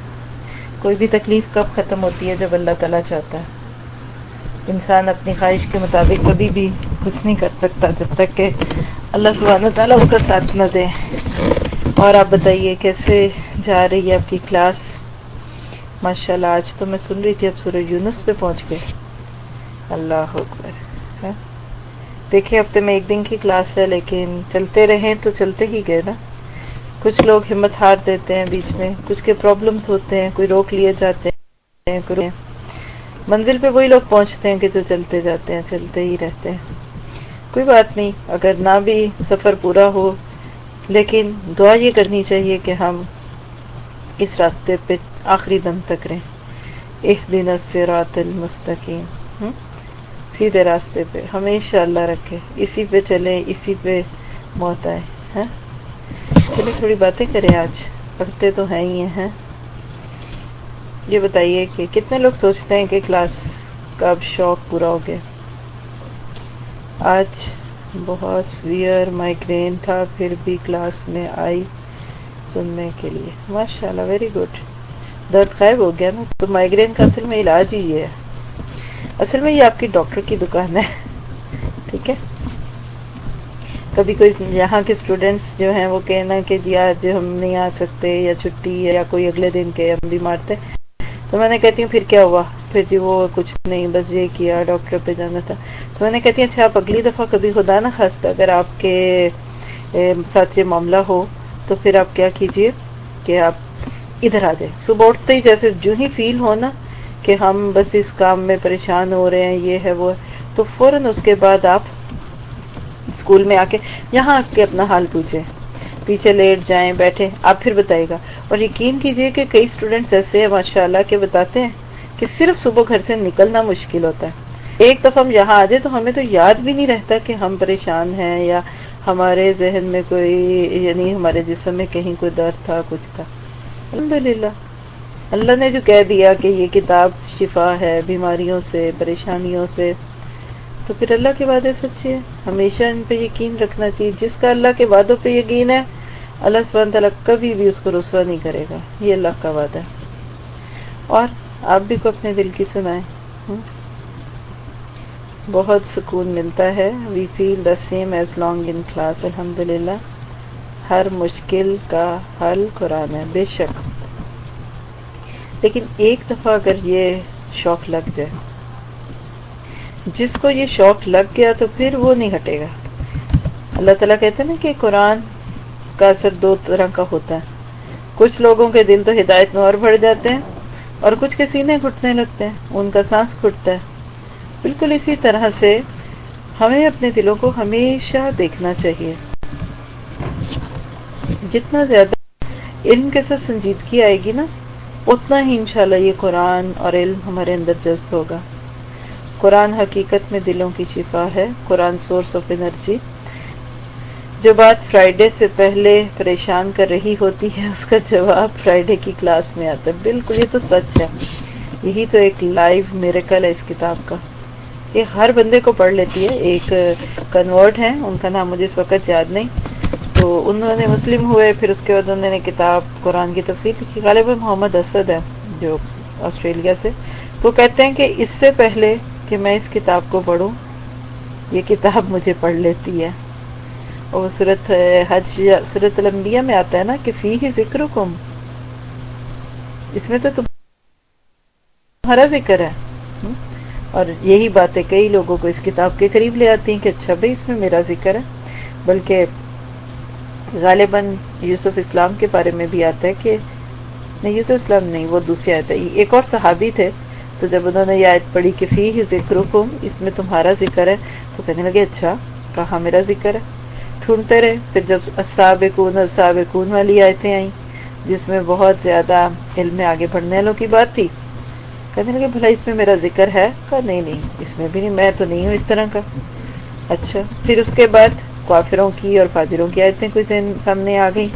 کوئی بھی تکلیف کب ختم ہوتی ہے جب اللہ تعالیٰ چاہتا ہے؟ انسان اپنی خواہش کے مطابق کبھی بھی کچھ نہیں کر سکتا جب تک کہ اللہ سبحانہ تعالیٰ اس کا ساتھ نہ دے۔ اور آپ بتائیے کیسے جا رہی ہے آپ کی کلاس؟ ماشاء اللہ آج تو میں سن رہی تھی اب سورہ یونس پہ پہنچ گئے۔ اللہ اکبر ہاں؟ دیکھیں، ہفتے میں ایک دن کی کلاس ہے، لیکن چلتے رہیں تو چلتے ہی گئے نا؟ کچھ لوگ ہمت ہار دیتے ہیں بیچ میں، کچھ کے پرابلمس ہوتے ہیں، کوئی روک لیے جاتے ہیں، کوئی منزل پہ وہی لوگ پہنچتے ہیں کہ جو چلتے جاتے ہیں، چلتے ہی رہتے ہیں۔ کوئی بات نہیں، اگر نہ بھی سفر پورا ہو، لیکن دعا یہ کرنی چاہیے کہ ہم اس راستے پہ آخری دم تک رہیں۔ ایک دن سے رات المستقیم سیدھے راستے پہ، ہمیشہ اللہ رکھے۔ اسی پہ چلے اسی پہ موت آئے۔ ہاں؟ اچھا، چلیے تھوڑی باتیں کریں، آج پڑھتے تو ہیں ہی ہیں۔ یہ بتائیے کہ کتنے لوگ سوچتے ہیں کہ کلاس کا اب شوق پورا ہو گیا؟ آج بہت سویئر مائگرین تھا، پھر بھی کلاس میں آئی سننے کے لیے۔ ماشاء اللہ ویری گڈ درد غائب ہو گیا نا؟ تو مائگرین کا اصل میں علاج ہی یہ ہے۔ اصل میں یہ آپ کی ڈاکٹر کی دکان ہے، ٹھیک ہے؟ کبھی کوئی یہاں کے اسٹوڈینٹس جو ہیں وہ کہنا کہ جی آج ہم نہیں آ سکتے یا چھٹی یا کوئی اگلے دن کے ہم بھی مارتے تو میں نے کہتی ہوں، پھر کیا ہوا؟ پھر جی وہ کچھ نہیں، بس یہ کیا ڈاکٹر پہ جانا تھا۔ تو میں نے کہتی ہوں اچھا آپ اگلی دفعہ کبھی خدا نہ خاصتا اگر آپ کے ساتھ یہ معاملہ ہو، تو پھر آپ کیا کیجیے کہ آپ ادھر آ جائیں۔ صبح اٹھتے ہی جیسے جو ہی فیل ہو نا کہ ہم بس اس کام میں پریشان ہو رہے ہیں، یہ ہے، وہ ہے۔ تو فوراً اس کے بعد آپ اسکول میں آ کے یہاں آ کے اپنا حال پوچھیں پیچھے لیٹ جائیں، بیٹھے، آپ پھر بتائے گا۔ اور یقین کیجیے کہ کئی اسٹوڈینٹس ایسے ہیں ماشاء اللہ کے بتاتے ہیں کہ صرف صبح گھر سے نکلنا مشکل ہوتا ہے۔ ایک دفعہ ہم یہاں آ جائیں تو ہمیں تو یاد بھی نہیں رہتا کہ ہم پریشان ہیں یا ہمارے ذہن میں کوئی یعنی ہمارے جسم میں کہیں کوئی درد تھا، کچھ تھا۔ الحمدللہ۔ اللہ نے جو کہہ دیا کہ یہ کتاب شفا ہے بیماریوں سے، پریشانیوں سے۔ تو پھر اللہ کے وعدے سچے ہیں۔ ہمیشہ ان پہ یقین رکھنا چاہیے۔ جس کا اللہ کے وعدوں پہ یقین ہے، اللہ سبحانہ تعالیٰ کبھی بھی اس کو رسوا نہیں کرے گا۔ یہ اللہ کا وعدہ ہے۔ اور آپ بھی کو اپنے دل کی سنائیں۔ بہت سکون ملتا ہے۔ We feel the same as long in class الحمد للہ ہر مشکل کا حل قرآن ہے، بے شک۔ لیکن ایک دفعہ اگر یہ شوق لگ جائے جس کو یہ شوق لگ گیا تو پھر وہ نہیں ہٹے گا۔ اللہ تعالیٰ کہتے ہیں نا کہ قرآن کا اثر دو طرح کا ہوتا ہے۔ کچھ لوگوں کے دل تو ہدایت میں اور بڑھ جاتے ہیں اور کچھ کے سینے گھٹنے لگتے ہیں، ان کا سانس گھٹتا ہے۔ بالکل اسی طرح سے ہمیں اپنے دلوں کو ہمیشہ دیکھنا چاہیے۔ جتنا زیادہ علم کے ساتھ سنجیدگی آئے گی نا، اتنا ہی انشاءاللہ یہ قرآن اور علم ہمارے اندر جذب ہوگا۔ قرآن حقیقت میں دلوں کی شفا ہے، قرآن سورس آف انرجی جو بات فرائیڈے سے پہلے پریشان کر رہی ہوتی ہے، اس کا جواب فرائیڈے کی کلاس میں آتا ہے۔ بالکل، یہ تو سچ ہے۔ یہی تو ایک لائیو میریکل ہے اس کتاب کا۔ یہ ہر بندے کو پڑھ لیتی ہے۔ ایک کنورٹ ہے ان کا نام مجھے اس وقت یاد نہیں۔ تو انہوں نے مسلم ہوئے، پھر اس کے بعد انہوں نے کتاب قرآن کی تفصیل لکھی۔ غالباً محمد اسد ہے جو آسٹریلیا سے۔ تو کہتے ہیں کہ اس سے پہلے کہ میں اس کتاب کو پڑھوں۔ یہ کتاب مجھے پڑھ لیتی ہے۔ اور صورت حج صورت الانبیاء میں آتا ہے نا کہ فی ہی ذکر کم اس میں تو تمہارا ذکر ہے۔ اور یہی باتیں کئی لوگوں کو اس کتاب کے قریب لے آتی ہیں کہ اچھا بھائی، اس میں میرا ذکر ہے۔ بلکہ غالباً یوسف اسلام کے بارے میں بھی آتا ہے کہ نہیں، یوسف اسلام نہیں، وہ دوسری آیت ہے۔ ایک اور صحابی تھے۔ تو جب انہوں نے یہ آیت پڑھی کہ فی ہی ذکر اس میں تمہارا ذکر ہے، تو کہنے لگے اچھا کہاں میرا ذکر ہے؟ ڈھونڈتے رہے۔ پھر جب السابقون السابقون والی آیتیں آئیں، جس میں بہت زیادہ علم میں آگے بڑھنے والوں کی بات تھی، کہنے لگے، بھلا اس میں میرا ذکر ہے؟ کہا، نہیں نہیں، اس میں بھی نہیں، میں تو نہیں ہوں اس طرح کا۔ اچھا پھر اس کے بعد کافروں کی اور فاجروں کی آیتیں کوئی سامنے آ گئی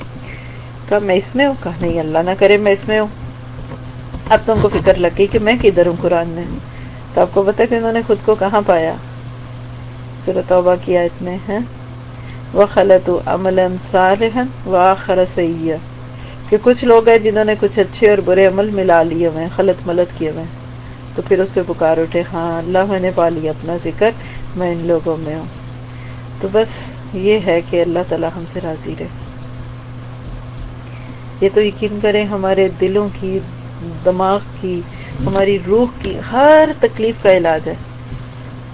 کہا، میں اس میں ہوں؟ کہا، نہیں، اللہ نہ کرے، میں اس میں ہوں۔ اب تم کو فکر لگ گئی کہ میں کدھر ہوں قرآن میں۔ تو آپ کو پتا کہ انہوں نے خود کو کہاں پایا۔ سورت توبہ کی آیت میں ہے۔ وہ خلط عمل و آخر سیاح کہ کچھ لوگ ہیں جنہوں نے کچھ اچھے اور برے عمل ملا لیے ہوئے ہیں، خلط ملت کیے ہوئے ہیں۔ تو پھر اس پہ پکار اٹھے ہاں اللہ میں نے پا لیا اپنا ذکر، میں ان لوگوں میں ہوں۔ تو بس یہ ہے کہ اللہ تعالیٰ ہم سے راضی رہے۔ یہ تو یقین کریں ہمارے دلوں کی دماغ کی، ہماری روح کی ہر تکلیف کا علاج ہے۔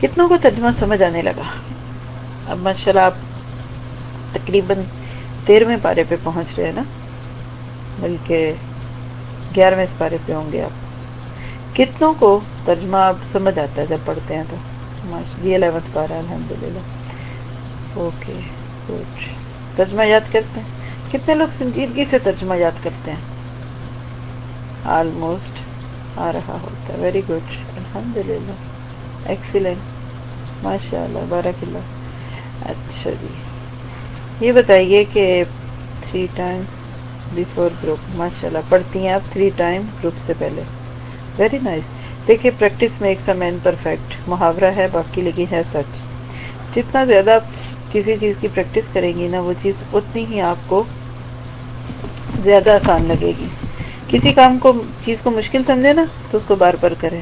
کتنوں کو ترجمہ سمجھ آنے لگا؟ اب ماشاء اللہ آپ تقریباً تیرہویں پارے پہ پہنچ رہے ہیں نا؟ بلکہ گیارہویں پارے پہ ہوں گے آپ۔ کتنوں کو ترجمہ آپ سمجھ آتا ہے جب پڑھتے ہیں تو؟ یہ الیونتھ پارا الحمد للہ اوکے، گڈ۔ ترجمہ یاد کرتے ہیں؟ کتنے لوگ سنجیدگی سے ترجمہ یاد کرتے ہیں؟ آلموسٹ آ رہا ہوتا ہے ویری گڈ الحمد للہ ایکسیلنٹ ماشاء اللہ بارہ اللہ اچھا جی یہ بتائیے کہ تھری ٹائمس بفور گروپ ماشاء اللہ پڑھتی ہیں آپ تھری ٹائم گروپ سے پہلے ویری نائس دیکھیے پریکٹس میں ایک سا مین پرفیکٹ محاورہ ہے باقی لیکن ہے سچ جتنا زیادہ کسی چیز کی پریکٹس کریں گی نا وہ چیز اتنی ہی آپ کو زیادہ آسان لگے گی کسی کام کو، چیز کو مشکل سمجھے نا، تو اس کو بار بار کریں۔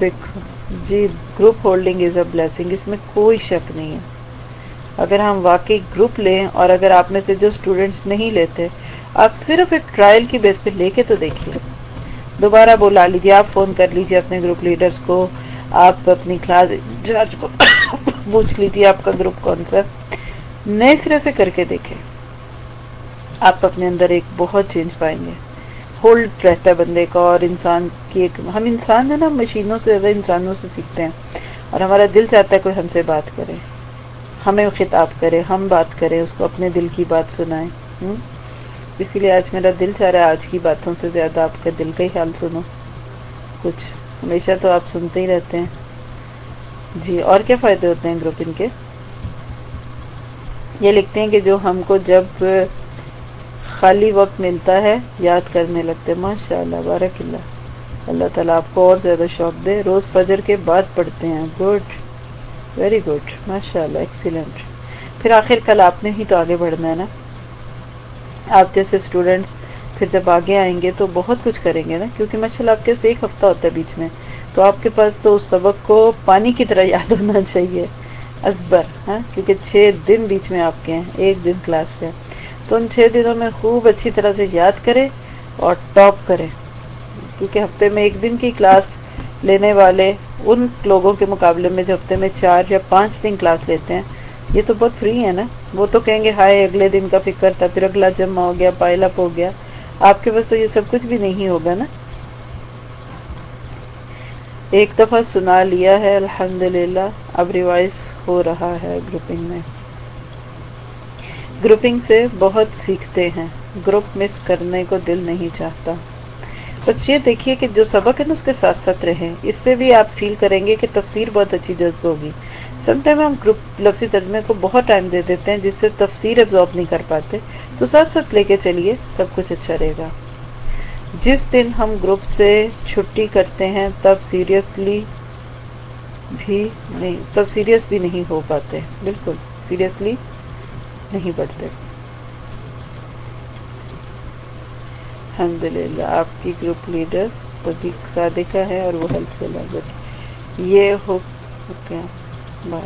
دیکھو جی group holding is a blessing اس میں کوئی شک نہیں ہے۔ اگر ہم واقعی گروپ لیں اور اگر آپ میں سے جو اسٹوڈینٹس نہیں لیتے، آپ صرف ایک ٹرائل کی بیس پہ لے کے تو دیکھیے۔ دوبارہ بلا لیجیے، آپ فون کر لیجیے اپنے گروپ لیڈرز کو، آپ اپنی کلاس انچارج کو پوچھ لیجیے آپ کا گروپ کون سا۔ نئے سرے سے کر کے دیکھیں۔ آپ اپنے اندر ایک بہت چینج پائیں گے۔ ہولڈ رہتا ہے بندے کا اور انسان کی ایک ہم انسان ہیں نا مشینوں سے زیادہ انسانوں سے سیکھتے ہیں۔ اور ہمارا دل چاہتا ہے کوئی ہم سے بات کرے۔ ہمیں خطاب کرے، ہم بات کریں اس کو اپنے دل کی بات سنائیں اسی لیے آج میرا دل چاہ رہا ہے آج کی باتوں سے زیادہ آپ کا دل کا ہی حال سنو کچھ۔ ہمیشہ تو آپ سنتے ہی رہتے ہیں۔ جی اور کیا فائدے ہوتے ہیں گروپ ان کے؟ یہ لکھتے ہیں کہ جو ہم کو جب خالی وقت ملتا ہے، یاد کرنے لگتے ماشاء اللہ بارک اللہ۔ اللہ تعالیٰ آپ کو اور زیادہ شوق دے۔ روز فجر کے بعد پڑھتے ہیں۔ Good, very good. ماشاء اللہ ایکسیلنٹ پھر آخر کل آپ نے ہی تو آگے بڑھنا ہے نا۔ آپ جیسے اسٹوڈینٹس پھر جب آگے آئیں گے تو بہت کچھ کریں گے نا۔ کیونکہ ماشاء اللہ آپ کے ایک ہفتہ ہوتا ہے بیچ میں۔ تو آپ کے پاس تو اس سبق کو پانی کی طرح یاد ہونا چاہیے۔ ازبر ہاں؟ کیونکہ چھ دن بیچ میں آپ کے ہیں۔ ایک دن کلاس کے تو ان چھ دنوں میں خوب اچھی طرح سے یاد کرے اور ٹاپ کرے۔ کیونکہ ہفتے میں ایک دن کی کلاس لینے والے ان لوگوں کے مقابلے میں جو ہفتے میں چار یا پانچ دن کلاس لیتے ہیں، یہ تو بہت فری ہے نا۔ وہ تو کہیں گے، ہائے، اگلے دن کا فکر تھا، پھر اگلا جمع ہو گیا پائل اپ ہو گیا۔ آپ کے پاس تو یہ سب کچھ بھی نہیں ہوگا نا۔ ایک دفعہ سنا لیا ہے الحمد للہ اب ریوائز ہو رہا ہے گروپنگ میں۔ گروپنگ سے بہت سیکھتے ہیں۔ گروپ مس کرنے کو دل نہیں چاہتا۔ بس یہ دیکھیے کہ جو سبق ہے نا اس کے ساتھ ساتھ رہیں اس سے بھی آپ فیل کریں گے کہ تفسیر بہت اچھی جذب ہوگی۔ سم ٹائم ہم گروپ لفظی ترجمے کو بہت ٹائم دے دیتے ہیں جس سے تفسیر ابزارو نہیں کر پاتے۔ تو ساتھ ساتھ لے کے چلیے، سب کچھ اچھا رہے گا۔ جس دن ہم گروپ سے چھٹی کرتے ہیں تب سیریسلی بھی نہیں، تب سیریس بھی نہیں ہو پاتے۔ بالکل سیریسلی نہیں پڑھتے الحمد للہ آپ کی گروپ لیڈر صدیق صادقہ ہے اور وہ ہیلپ فل ہے۔ یہ ہو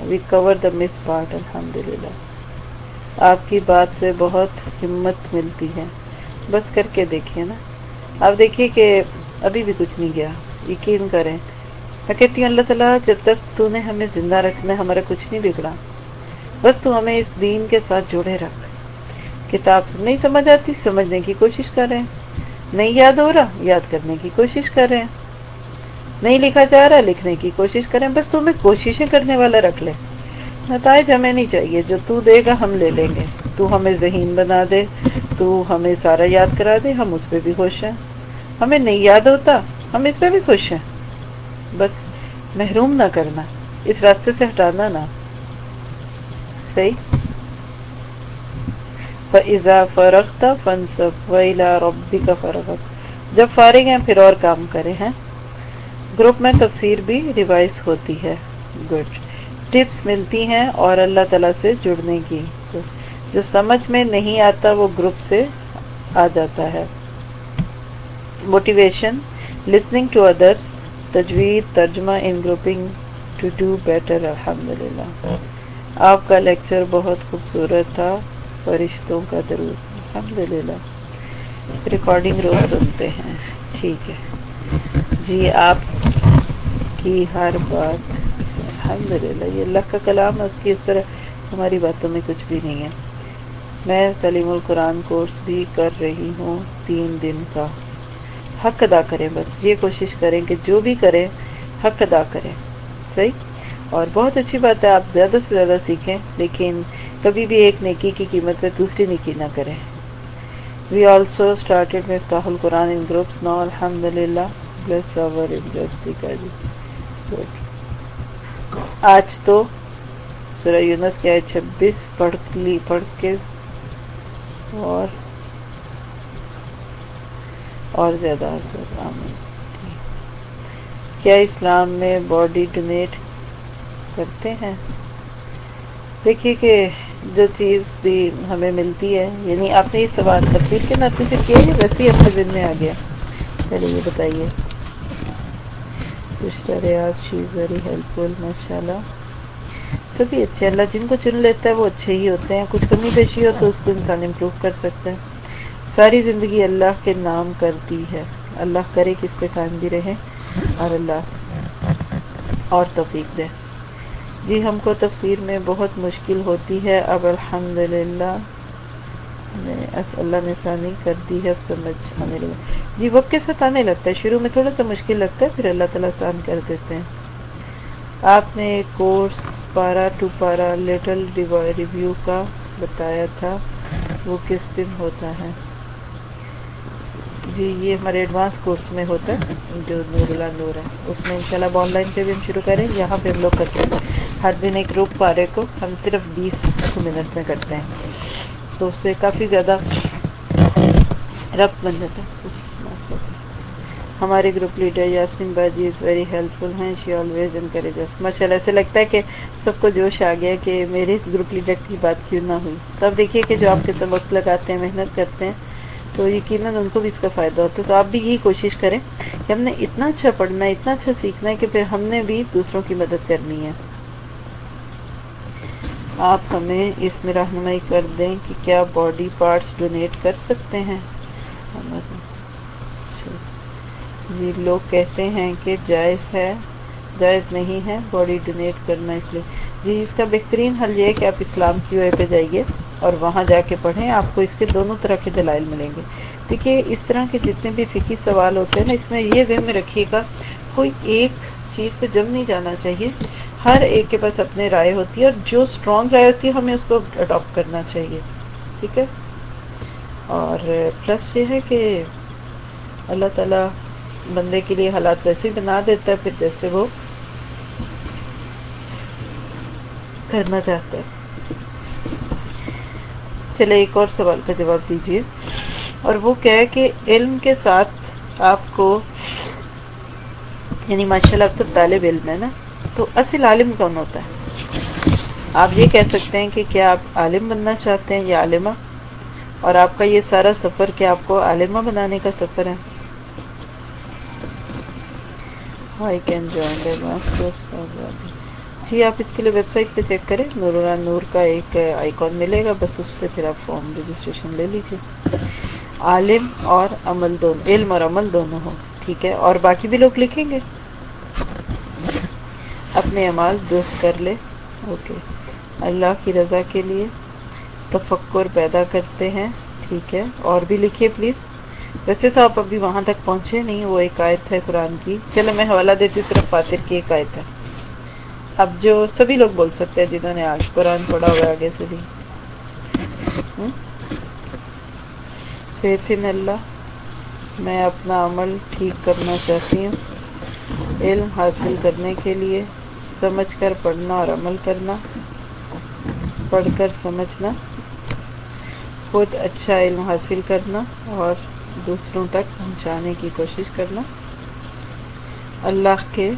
وی کور دا مس پارٹ الحمد للہ آپ کی بات سے بہت ہمت ملتی ہے۔ بس کر کے دیکھیے نا۔ آپ دیکھیے کہ ابھی بھی کچھ نہیں گیا۔ یقین کریں۔ میں کہتی ہوں اللہ تعالیٰ جب تک تو نے ہمیں زندہ رکھنا ہمارا کچھ نہیں بگڑا۔ بس تو ہمیں اس دین کے ساتھ جوڑے رکھ۔ کتاب نہیں سمجھ آتی، سمجھنے کی کوشش کر رہے ہیں۔ نہیں یاد ہو رہا، یاد کرنے کی کوشش کر رہے ہیں۔ نہیں لکھا جا رہا، لکھنے کی کوشش کریں۔ بس تمہیں کوششیں کرنے والا رکھ لے۔ نتائج ہمیں نہیں چاہیے، جو تو دے گا ہم لے لیں گے۔ تو ہمیں ذہین بنا دے، تو ہمیں سارا یاد کرا دے، ہم اس پہ بھی خوش ہیں۔ ہمیں نہیں یاد ہوتا، ہم اس پہ بھی خوش ہیں۔ بس محروم نہ کرنا، اس راستے سے ہٹانا نہ۔ صحیح فضا فرخت فنصف ویلا ربی کا فرغت جب فارغ ہیں پھر اور کام کرے، ہیں؟ گروپ میں تفسیر بھی ریوائز ہوتی ہے. گڈ ٹپس ملتی ہیں اور اللہ تعالیٰ سے جڑنے کی. جو سمجھ میں نہیں آتا وہ گروپ سے آ جاتا ہے. موٹیویشن لسننگ ٹو ادرس تجوید، ترجمہ in grouping to do better الحمد للہ آپ کا لیکچر بہت خوبصورت تھا، فرشتوں کا درود الحمد للہ ریکارڈنگ روز سنتے ہیں۔ ٹھیک ہے۔ جی آپ کی ہر بات۔ الحمد للہ یہ اللہ کا کلام ہے، اس کی اس طرح ہماری باتوں میں کچھ بھی نہیں ہے۔ میں تعلیم القرآن کورس بھی کر رہی ہوں تین دن کا۔ حق ادا کریں بس، یہ کوشش کریں کہ جو بھی کریں، حق ادا کریں۔ صحیح؟ اور بہت اچھی بات ہے، آپ زیادہ سے زیادہ سیکھیں، لیکن کبھی بھی ایک نیکی کی قیمت پہ دوسری نیکی نہ کریں۔ وی آلسو اسٹارٹیڈ میں تاح القرآن ان گروپس نو الحمد للہ بلس اوور جی آج تو سورہ یونس کے چھبیس پڑھ لی، پڑھ کے اور اور زیادہ اثر کیا اسلام میں باڈی ڈونیٹ کرتے ہیں۔ دیکھیے کہ جو چیز بھی ہمیں ملتی ہے یعنی آپ نے یہ سوال تفصیل کے ناطے سے کیا ہے ویسے ہی اپنے دن میں آ گیا؟ پہلے یہ بتائیے۔ ریاض، شی از ویری ہیلپ فل ماشاء اللہ سبھی اچھے اللہ جن کو چن لیتا ہے وہ اچھے ہی ہوتے ہیں۔ کچھ کمی بیشی ہو تو اس کو انسان امپروو کر سکتا ہے۔ ساری زندگی اللہ کے نام کرتی ہے۔ اللہ کرے کہ اس پہ قائم بھی رہے اور اللہ اور توفیق دے۔ جی ہم کو تفسیر میں بہت مشکل ہوتی ہے۔ اب الحمد للہ اللہ نے ثانی کر دی ہے، اب سمجھ آنے لگا۔ جی وقت کے ساتھ آنے لگتا ہے۔ شروع میں تھوڑا سا مشکل لگتا ہے، پھر اللہ تعالیٰ آسان کر دیتے ہیں۔ آپ نے کورس پارا ٹو پارا لٹل ریویو کا بتایا تھا، وہ کس دن ہوتا ہے؟ جی یہ ہمارے ایڈوانس کورس میں ہوتا ہے، جو نور اللہ نور ہے۔ اس میں انشاءاللہ آن لائن پہ بھی ہم شروع کریں، یہاں پہ ہم لوگ کرتے ہیں۔ ہر دن ایک گروپ پارے کو ہم صرف بیس منٹ میں کرتے ہیں۔ تو اس سے کافی زیادہ ربط بن جاتا ہے۔ ہمارے گروپ لیڈر یاسمین باجی از ویری ہیلپ فل ہیں۔ شی آلویز انکریجز ماشاء اللہ ایسے لگتا ہے کہ سب کو جوش آ گیا کہ میرے گروپ لیڈر کی بات کیوں نہ ہوئی۔ تو اب دیکھیے کہ جو آپ کے سب وقت لگاتے ہیں، محنت کرتے ہیں تو یقیناً ان کو بھی اس کا فائدہ ہوتا ہے۔ تو آپ بھی یہی کوشش کریں کہ ہم نے اتنا اچھا پڑھنا ہے، اتنا اچھا سیکھنا ہے کہ پھر ہم نے بھی دوسروں کی مدد کرنی ہے۔ آپ ہمیں اس میں رہنمائی کر دیں کہ کیا باڈی پارٹس ڈونیٹ کر سکتے ہیں۔ جی لوگ کہتے ہیں کہ جائز ہے، جائز نہیں ہے باڈی ڈونیٹ کرنا اس لیے۔ جی اس کا بہترین حل یہ ہے کہ آپ اسلام کی وے پہ جائیے اور وہاں جا کے پڑھیں، آپ کو اس کے دونوں طرح کے دلائل ملیں گے۔ دیکھیے، اس طرح کے جتنے بھی فکی سوال ہوتے ہیں نا، اس میں یہ ذہن میں رکھیے گا، کوئی ایک چیز پہ جم نہیں جانا چاہیے۔ ہر ایک کے پاس اپنے رائے ہوتی ہے اور جو اسٹرانگ رائے ہوتی ہے، ہمیں اس کو اڈاپٹ کرنا چاہیے۔ ٹھیک ہے؟ اور پلس یہ ہے کہ اللہ تعالی بندے کے لیے حالات ویسے بنا دیتا ہے، پھر جیسے وہ کرنا چاہتا ہے چلے، ایک اور سوال کا جواب دیجیے اور وہ کیا ہے کہ علم کے ساتھ آپ کو یعنی ماشاء اللہ آپ سب طالب علم ہے نا، تو اصل عالم کون ہوتا ہے؟ آپ یہ کہہ سکتے ہیں کہ کیا آپ عالم بننا چاہتے ہیں یا عالمہ؟ اور آپ کا یہ سارا سفر کیا آپ کو عالمہ بنانے کا سفر ہے؟ آئی کین جوائن جی آپ اس کے لیے ویب سائٹ پہ چیک کریں۔ نور نور کا ایک آئیکن ملے گا، بس اس سے پھر آپ فارم رجسٹریشن لے لیجیے عالم اور عمل دونوں، علم اور عمل دونوں ہو ٹھیک ہے؟ اور باقی بھی لوگ لکھیں گے؟ اپنے اعمال درست کر لے اوکے۔ اللہ کی رضا کے لیے تفکر پیدا کرتے ہیں، ٹھیک ہے؟ اور بھی لکھیے پلیز۔ ویسے تو آپ ابھی وہاں تک پہنچے نہیں، وہ ایک آیت ہے قرآن کی۔ چلو، میں حوالہ دیتی صرف فاتر کی ایک آیت ہے۔ اب جو سبھی لوگ بول سکتے ہیں جنہوں نے آج قرآن پڑھا ہوا آگے سے بھی۔ فیتھ ان اللہ، میں اپنا عمل ٹھیک کرنا چاہتی ہوں۔ علم حاصل کرنے کے لیے سمجھ کر پڑھنا اور عمل کرنا، پڑھ کر سمجھنا، خود اچھا علم حاصل کرنا اور دوسروں تک پہنچانے کی کوشش کرنا۔ اللہ کے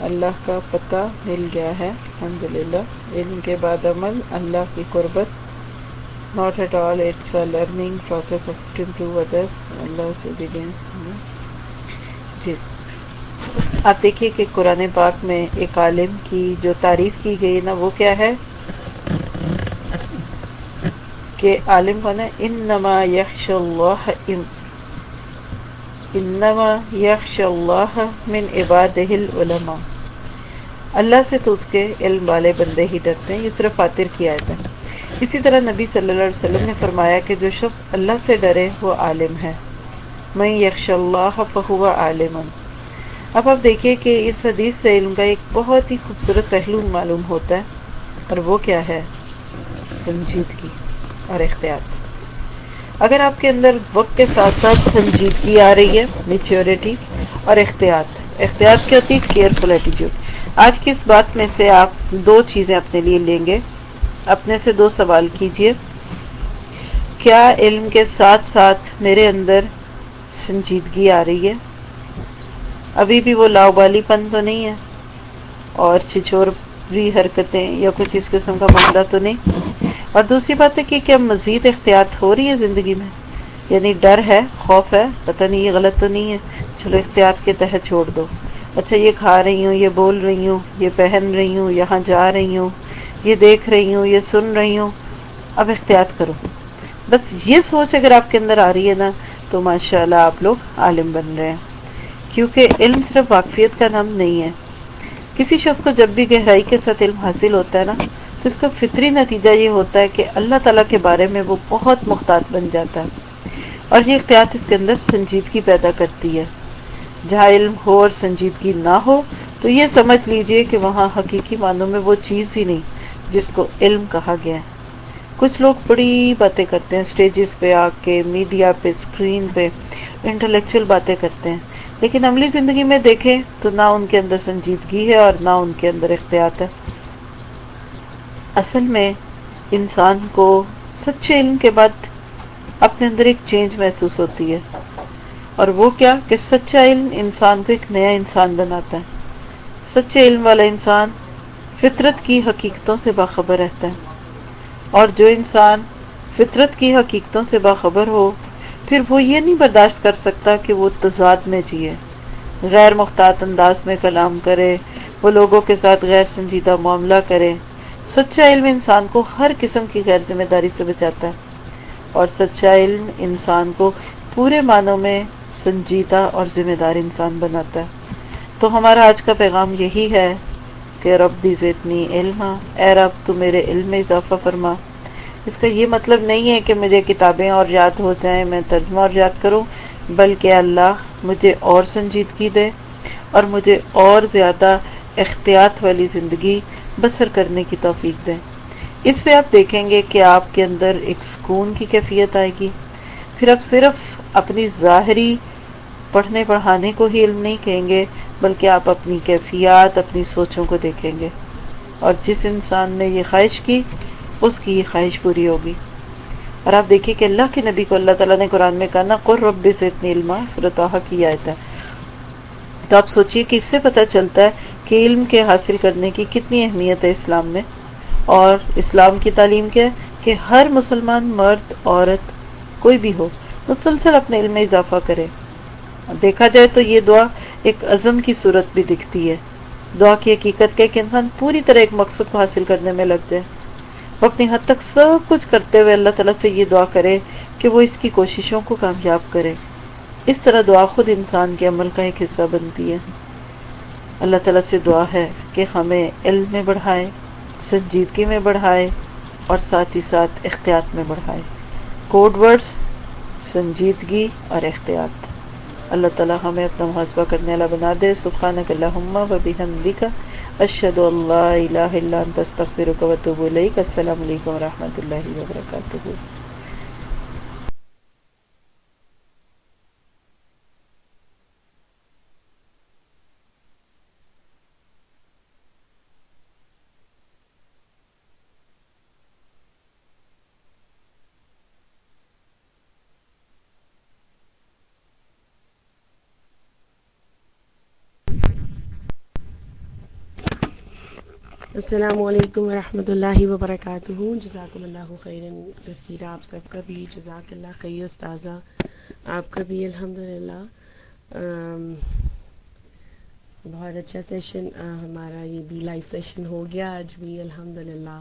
اللہ کا پتہ مل گیا ہے، الحمدللہ۔ علم کے بعد عمل، اللہ کی قربت۔ Not at all it's a learning process of to others اللہ سے جی۔ آپ دیکھیے کہ قرآن پاک میں ایک عالم کی جو تعریف کی گئی نا، وہ کیا ہے؟ کہ عالم کو نا ان نما یکش اللہ انما یکش اللہ من عباد العلماء۔ اللہ سے تو اس کے علم والے بندے ہی ڈرتے ہیں، یہ صرف فاتر کی آیت ہے۔ اسی طرح نبی صلی اللہ علیہ وسلم نے فرمایا کہ جو شخص اللہ سے ڈرے، وہ عالم ہے۔ میں یکش اللہ فہو عالم اب آپ دیکھیے کہ اس حدیث سے علم کا ایک بہت ہی خوبصورت پہلو معلوم ہوتا ہے، اور وہ کیا ہے؟ سنجیدگی اور احتیاط اگر آپ کے اندر وقت کے ساتھ ساتھ سنجیدگی آ رہی ہے میچیورٹی اور احتیاط احتیاط کی ہوتی ہے؟ کیئرفل ایٹیٹیوڈ آج کی اس بات میں سے آپ دو چیزیں اپنے لیے لیں گے۔ اپنے سے دو سوال کیجیے۔ کیا علم کے ساتھ ساتھ میرے اندر سنجیدگی آ رہی ہے؟ ابھی بھی وہ لاؤبالی پن تو نہیں ہے اور چھچور بھی حرکتیں یا کچھ اس قسم کا معاملہ تو نہیں؟ اور دوسری بات ہے کہ کیا مزید احتیاط ہو رہی ہے زندگی میں؟ یعنی ڈر ہے، خوف ہے، پتہ نہیں، یہ غلط تو نہیں ہے۔ چلو احتیاط کے تحت چھوڑ دو۔ اچھا یہ کھا رہی ہوں، یہ بول رہی ہوں، یہ پہن رہی ہوں، یہاں جا رہی ہوں، یہ دیکھ رہی ہوں، یہ سن رہی ہوں۔ اب احتیاط کرو۔ بس یہ سوچ اگر آپ کے اندر آ رہی ہے نا، تو ماشاء اللہ آپ لوگ عالم بن رہے ہیں۔ کیونکہ علم صرف واقفیت کا نام نہیں ہے۔ کسی شخص کو جب بھی گہرائی کے ساتھ علم حاصل ہوتا ہے نا تو اس کا فطری نتیجہ یہ ہوتا ہے کہ اللہ تعالیٰ کے بارے میں وہ بہت محتاط بن جاتا ہے اور یہ اختیار اس کے اندر سنجیدگی پیدا کرتی ہے۔ جہاں علم ہو اور سنجیدگی نہ ہو، تو یہ سمجھ لیجیے کہ وہاں حقیقی معنوں میں وہ چیز ہی نہیں جس کو علم کہا گیا ہے۔ کچھ لوگ بڑی باتیں کرتے ہیں اسٹیجز پہ آ کے، میڈیا پہ اسکرین پہ انٹلیکچل باتیں کرتے ہیں۔ لیکن عملی زندگی میں دیکھیں تو نہ ان کے اندر سنجیدگی ہے اور نہ ان کے اندر اختیار ہے اصل میں انسان کو سچے علم کے بعد اپنے اندر ایک چینج محسوس ہوتی ہے۔ اور وہ کیا کہ سچا علم انسان کو ایک نیا انسان بناتا ہے۔ سچے علم والا انسان فطرت کی حقیقتوں سے باخبر رہتا ہے۔ اور جو انسان فطرت کی حقیقتوں سے باخبر ہو، پھر وہ یہ نہیں برداشت کر سکتا کہ وہ تضاد میں جیے۔ غیر مختات انداز میں کلام کرے، وہ لوگوں کے ساتھ غیر سنجیدہ معاملہ کرے۔ سچا علم انسان کو ہر قسم کی غیر ذمہ داری سے بچاتا ہے اور سچا علم انسان کو پورے معنوں میں سنجیدہ اور ذمہ دار انسان بناتا ہے۔ تو ہمارا آج کا پیغام یہی ہے کہ رب دی زیتنی علم اے رب، تو میرے علم میں اضافہ فرما۔ اس کا یہ مطلب نہیں ہے کہ مجھے کتابیں اور یاد ہو جائیں، میں ترجمہ اور یاد کروں، بلکہ اللہ مجھے اور سنجیدگی دے اور مجھے اور زیادہ احتیاط والی زندگی بسر کرنے کی توفیق دے اس سے آپ دیکھیں گے کہ آپ کے اندر ایک سکون کی کیفیت آئے گی۔ پھر آپ صرف اپنی ظاہری پڑھنے پڑھانے کو ہی علم نہیں کہیں گے، بلکہ آپ اپنی کیفیات، اپنی سوچوں کو دیکھیں گے۔ اور جس انسان نے یہ خواہش کی، اس کی یہ خواہش پوری ہوگی۔ اور آپ دیکھیں کہ اللہ کے نبی کو اللہ تعالیٰ نے قرآن میں کہا نا قر رب سے اتنی علما صورتحا کی آیت ہے۔ تو آپ سوچئے کہ اس سے پتہ چلتا ہے کہ علم کے حاصل کرنے کی کتنی اہمیت ہے اسلام میں اور اسلام کی تعلیم کیا ہے کہ ہر مسلمان مرد، عورت، کوئی بھی ہو، مسلسل اپنے علم میں اضافہ کرے۔ دیکھا جائے تو یہ دعا ایک عزم کی صورت بھی دکھتی ہے۔ دعا کی حقیقت کہ ایک انسان پوری طرح ایک مقصد کو حاصل کرنے میں لگ جائے۔ وہ اپنی حد تک سب کچھ کرتے ہوئے اللہ تعالیٰ سے یہ دعا کرے کہ وہ اس کی کوششوں کو کامیاب کرے۔ اس طرح دعا خود انسان کے عمل کا ایک حصہ بنتی ہے۔ اللہ تعالیٰ سے دعا ہے کہ ہمیں علم میں بڑھائے، سنجیدگی میں بڑھائے اور ساتھ ہی ساتھ احتیاط میں بڑھائے۔ کوڈ ورڈز سنجیدگی اور احتیاط۔ اللہ تعالیٰ ہمیں اپنا محاسبہ کرنے والا بنا دے۔ سبحانک اللہم و بحمدک اشہد اللہ الہ الا انت، استغفرک و اتوب الیک۔ السلام علیکم و اللہ وبرکاتہ۔ السلام علیکم ورحمۃ اللہ وبرکاتہ۔ جزاکم اللہ خیر کثیر آپ سب کا بھی، جزاک اللہ خیر استاذہ آپ کا بھی الحمد للہ بہت اچھا سیشن ہمارا یہ بھی لائیو سیشن ہو گیا آج بھی الحمد للہ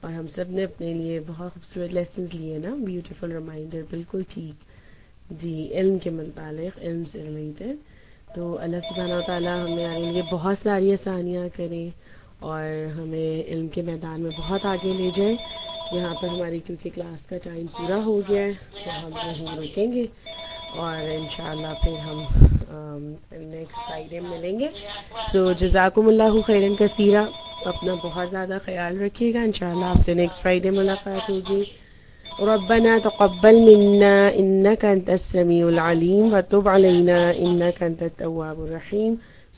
اور ہم سب نے اپنے لیے بہت خوبصورت لیسنز لیے نا بیوٹیفل ریمائنڈر بالکل ٹھیک۔ جی علم کے متعلق، علم سے ریلیٹڈ تو اللہ سبحانہ و تعالیٰ ہمارے لیے بہت ساری آسانیاں کریں اور ہمیں علم کے میدان میں بہت آگے لے جائیں۔ یہاں پر ہماری کیونکہ کلاس کا ٹائم پورا ہو گیا ہے، تو ہم یہیں رکیں گے اور انشاءاللہ پھر ہم نیکسٹ فرائیڈے ملیں گے۔ تو جزاکم اللہ خیرن کثیرہ۔ اپنا بہت زیادہ خیال رکھیے گا۔ انشاءاللہ آپ سے نیکسٹ فرائیڈے ملاقات ہوگی۔ ربنا تقبل منا انك انت السميع العليم وتب علينا انك انت التواب الرحيم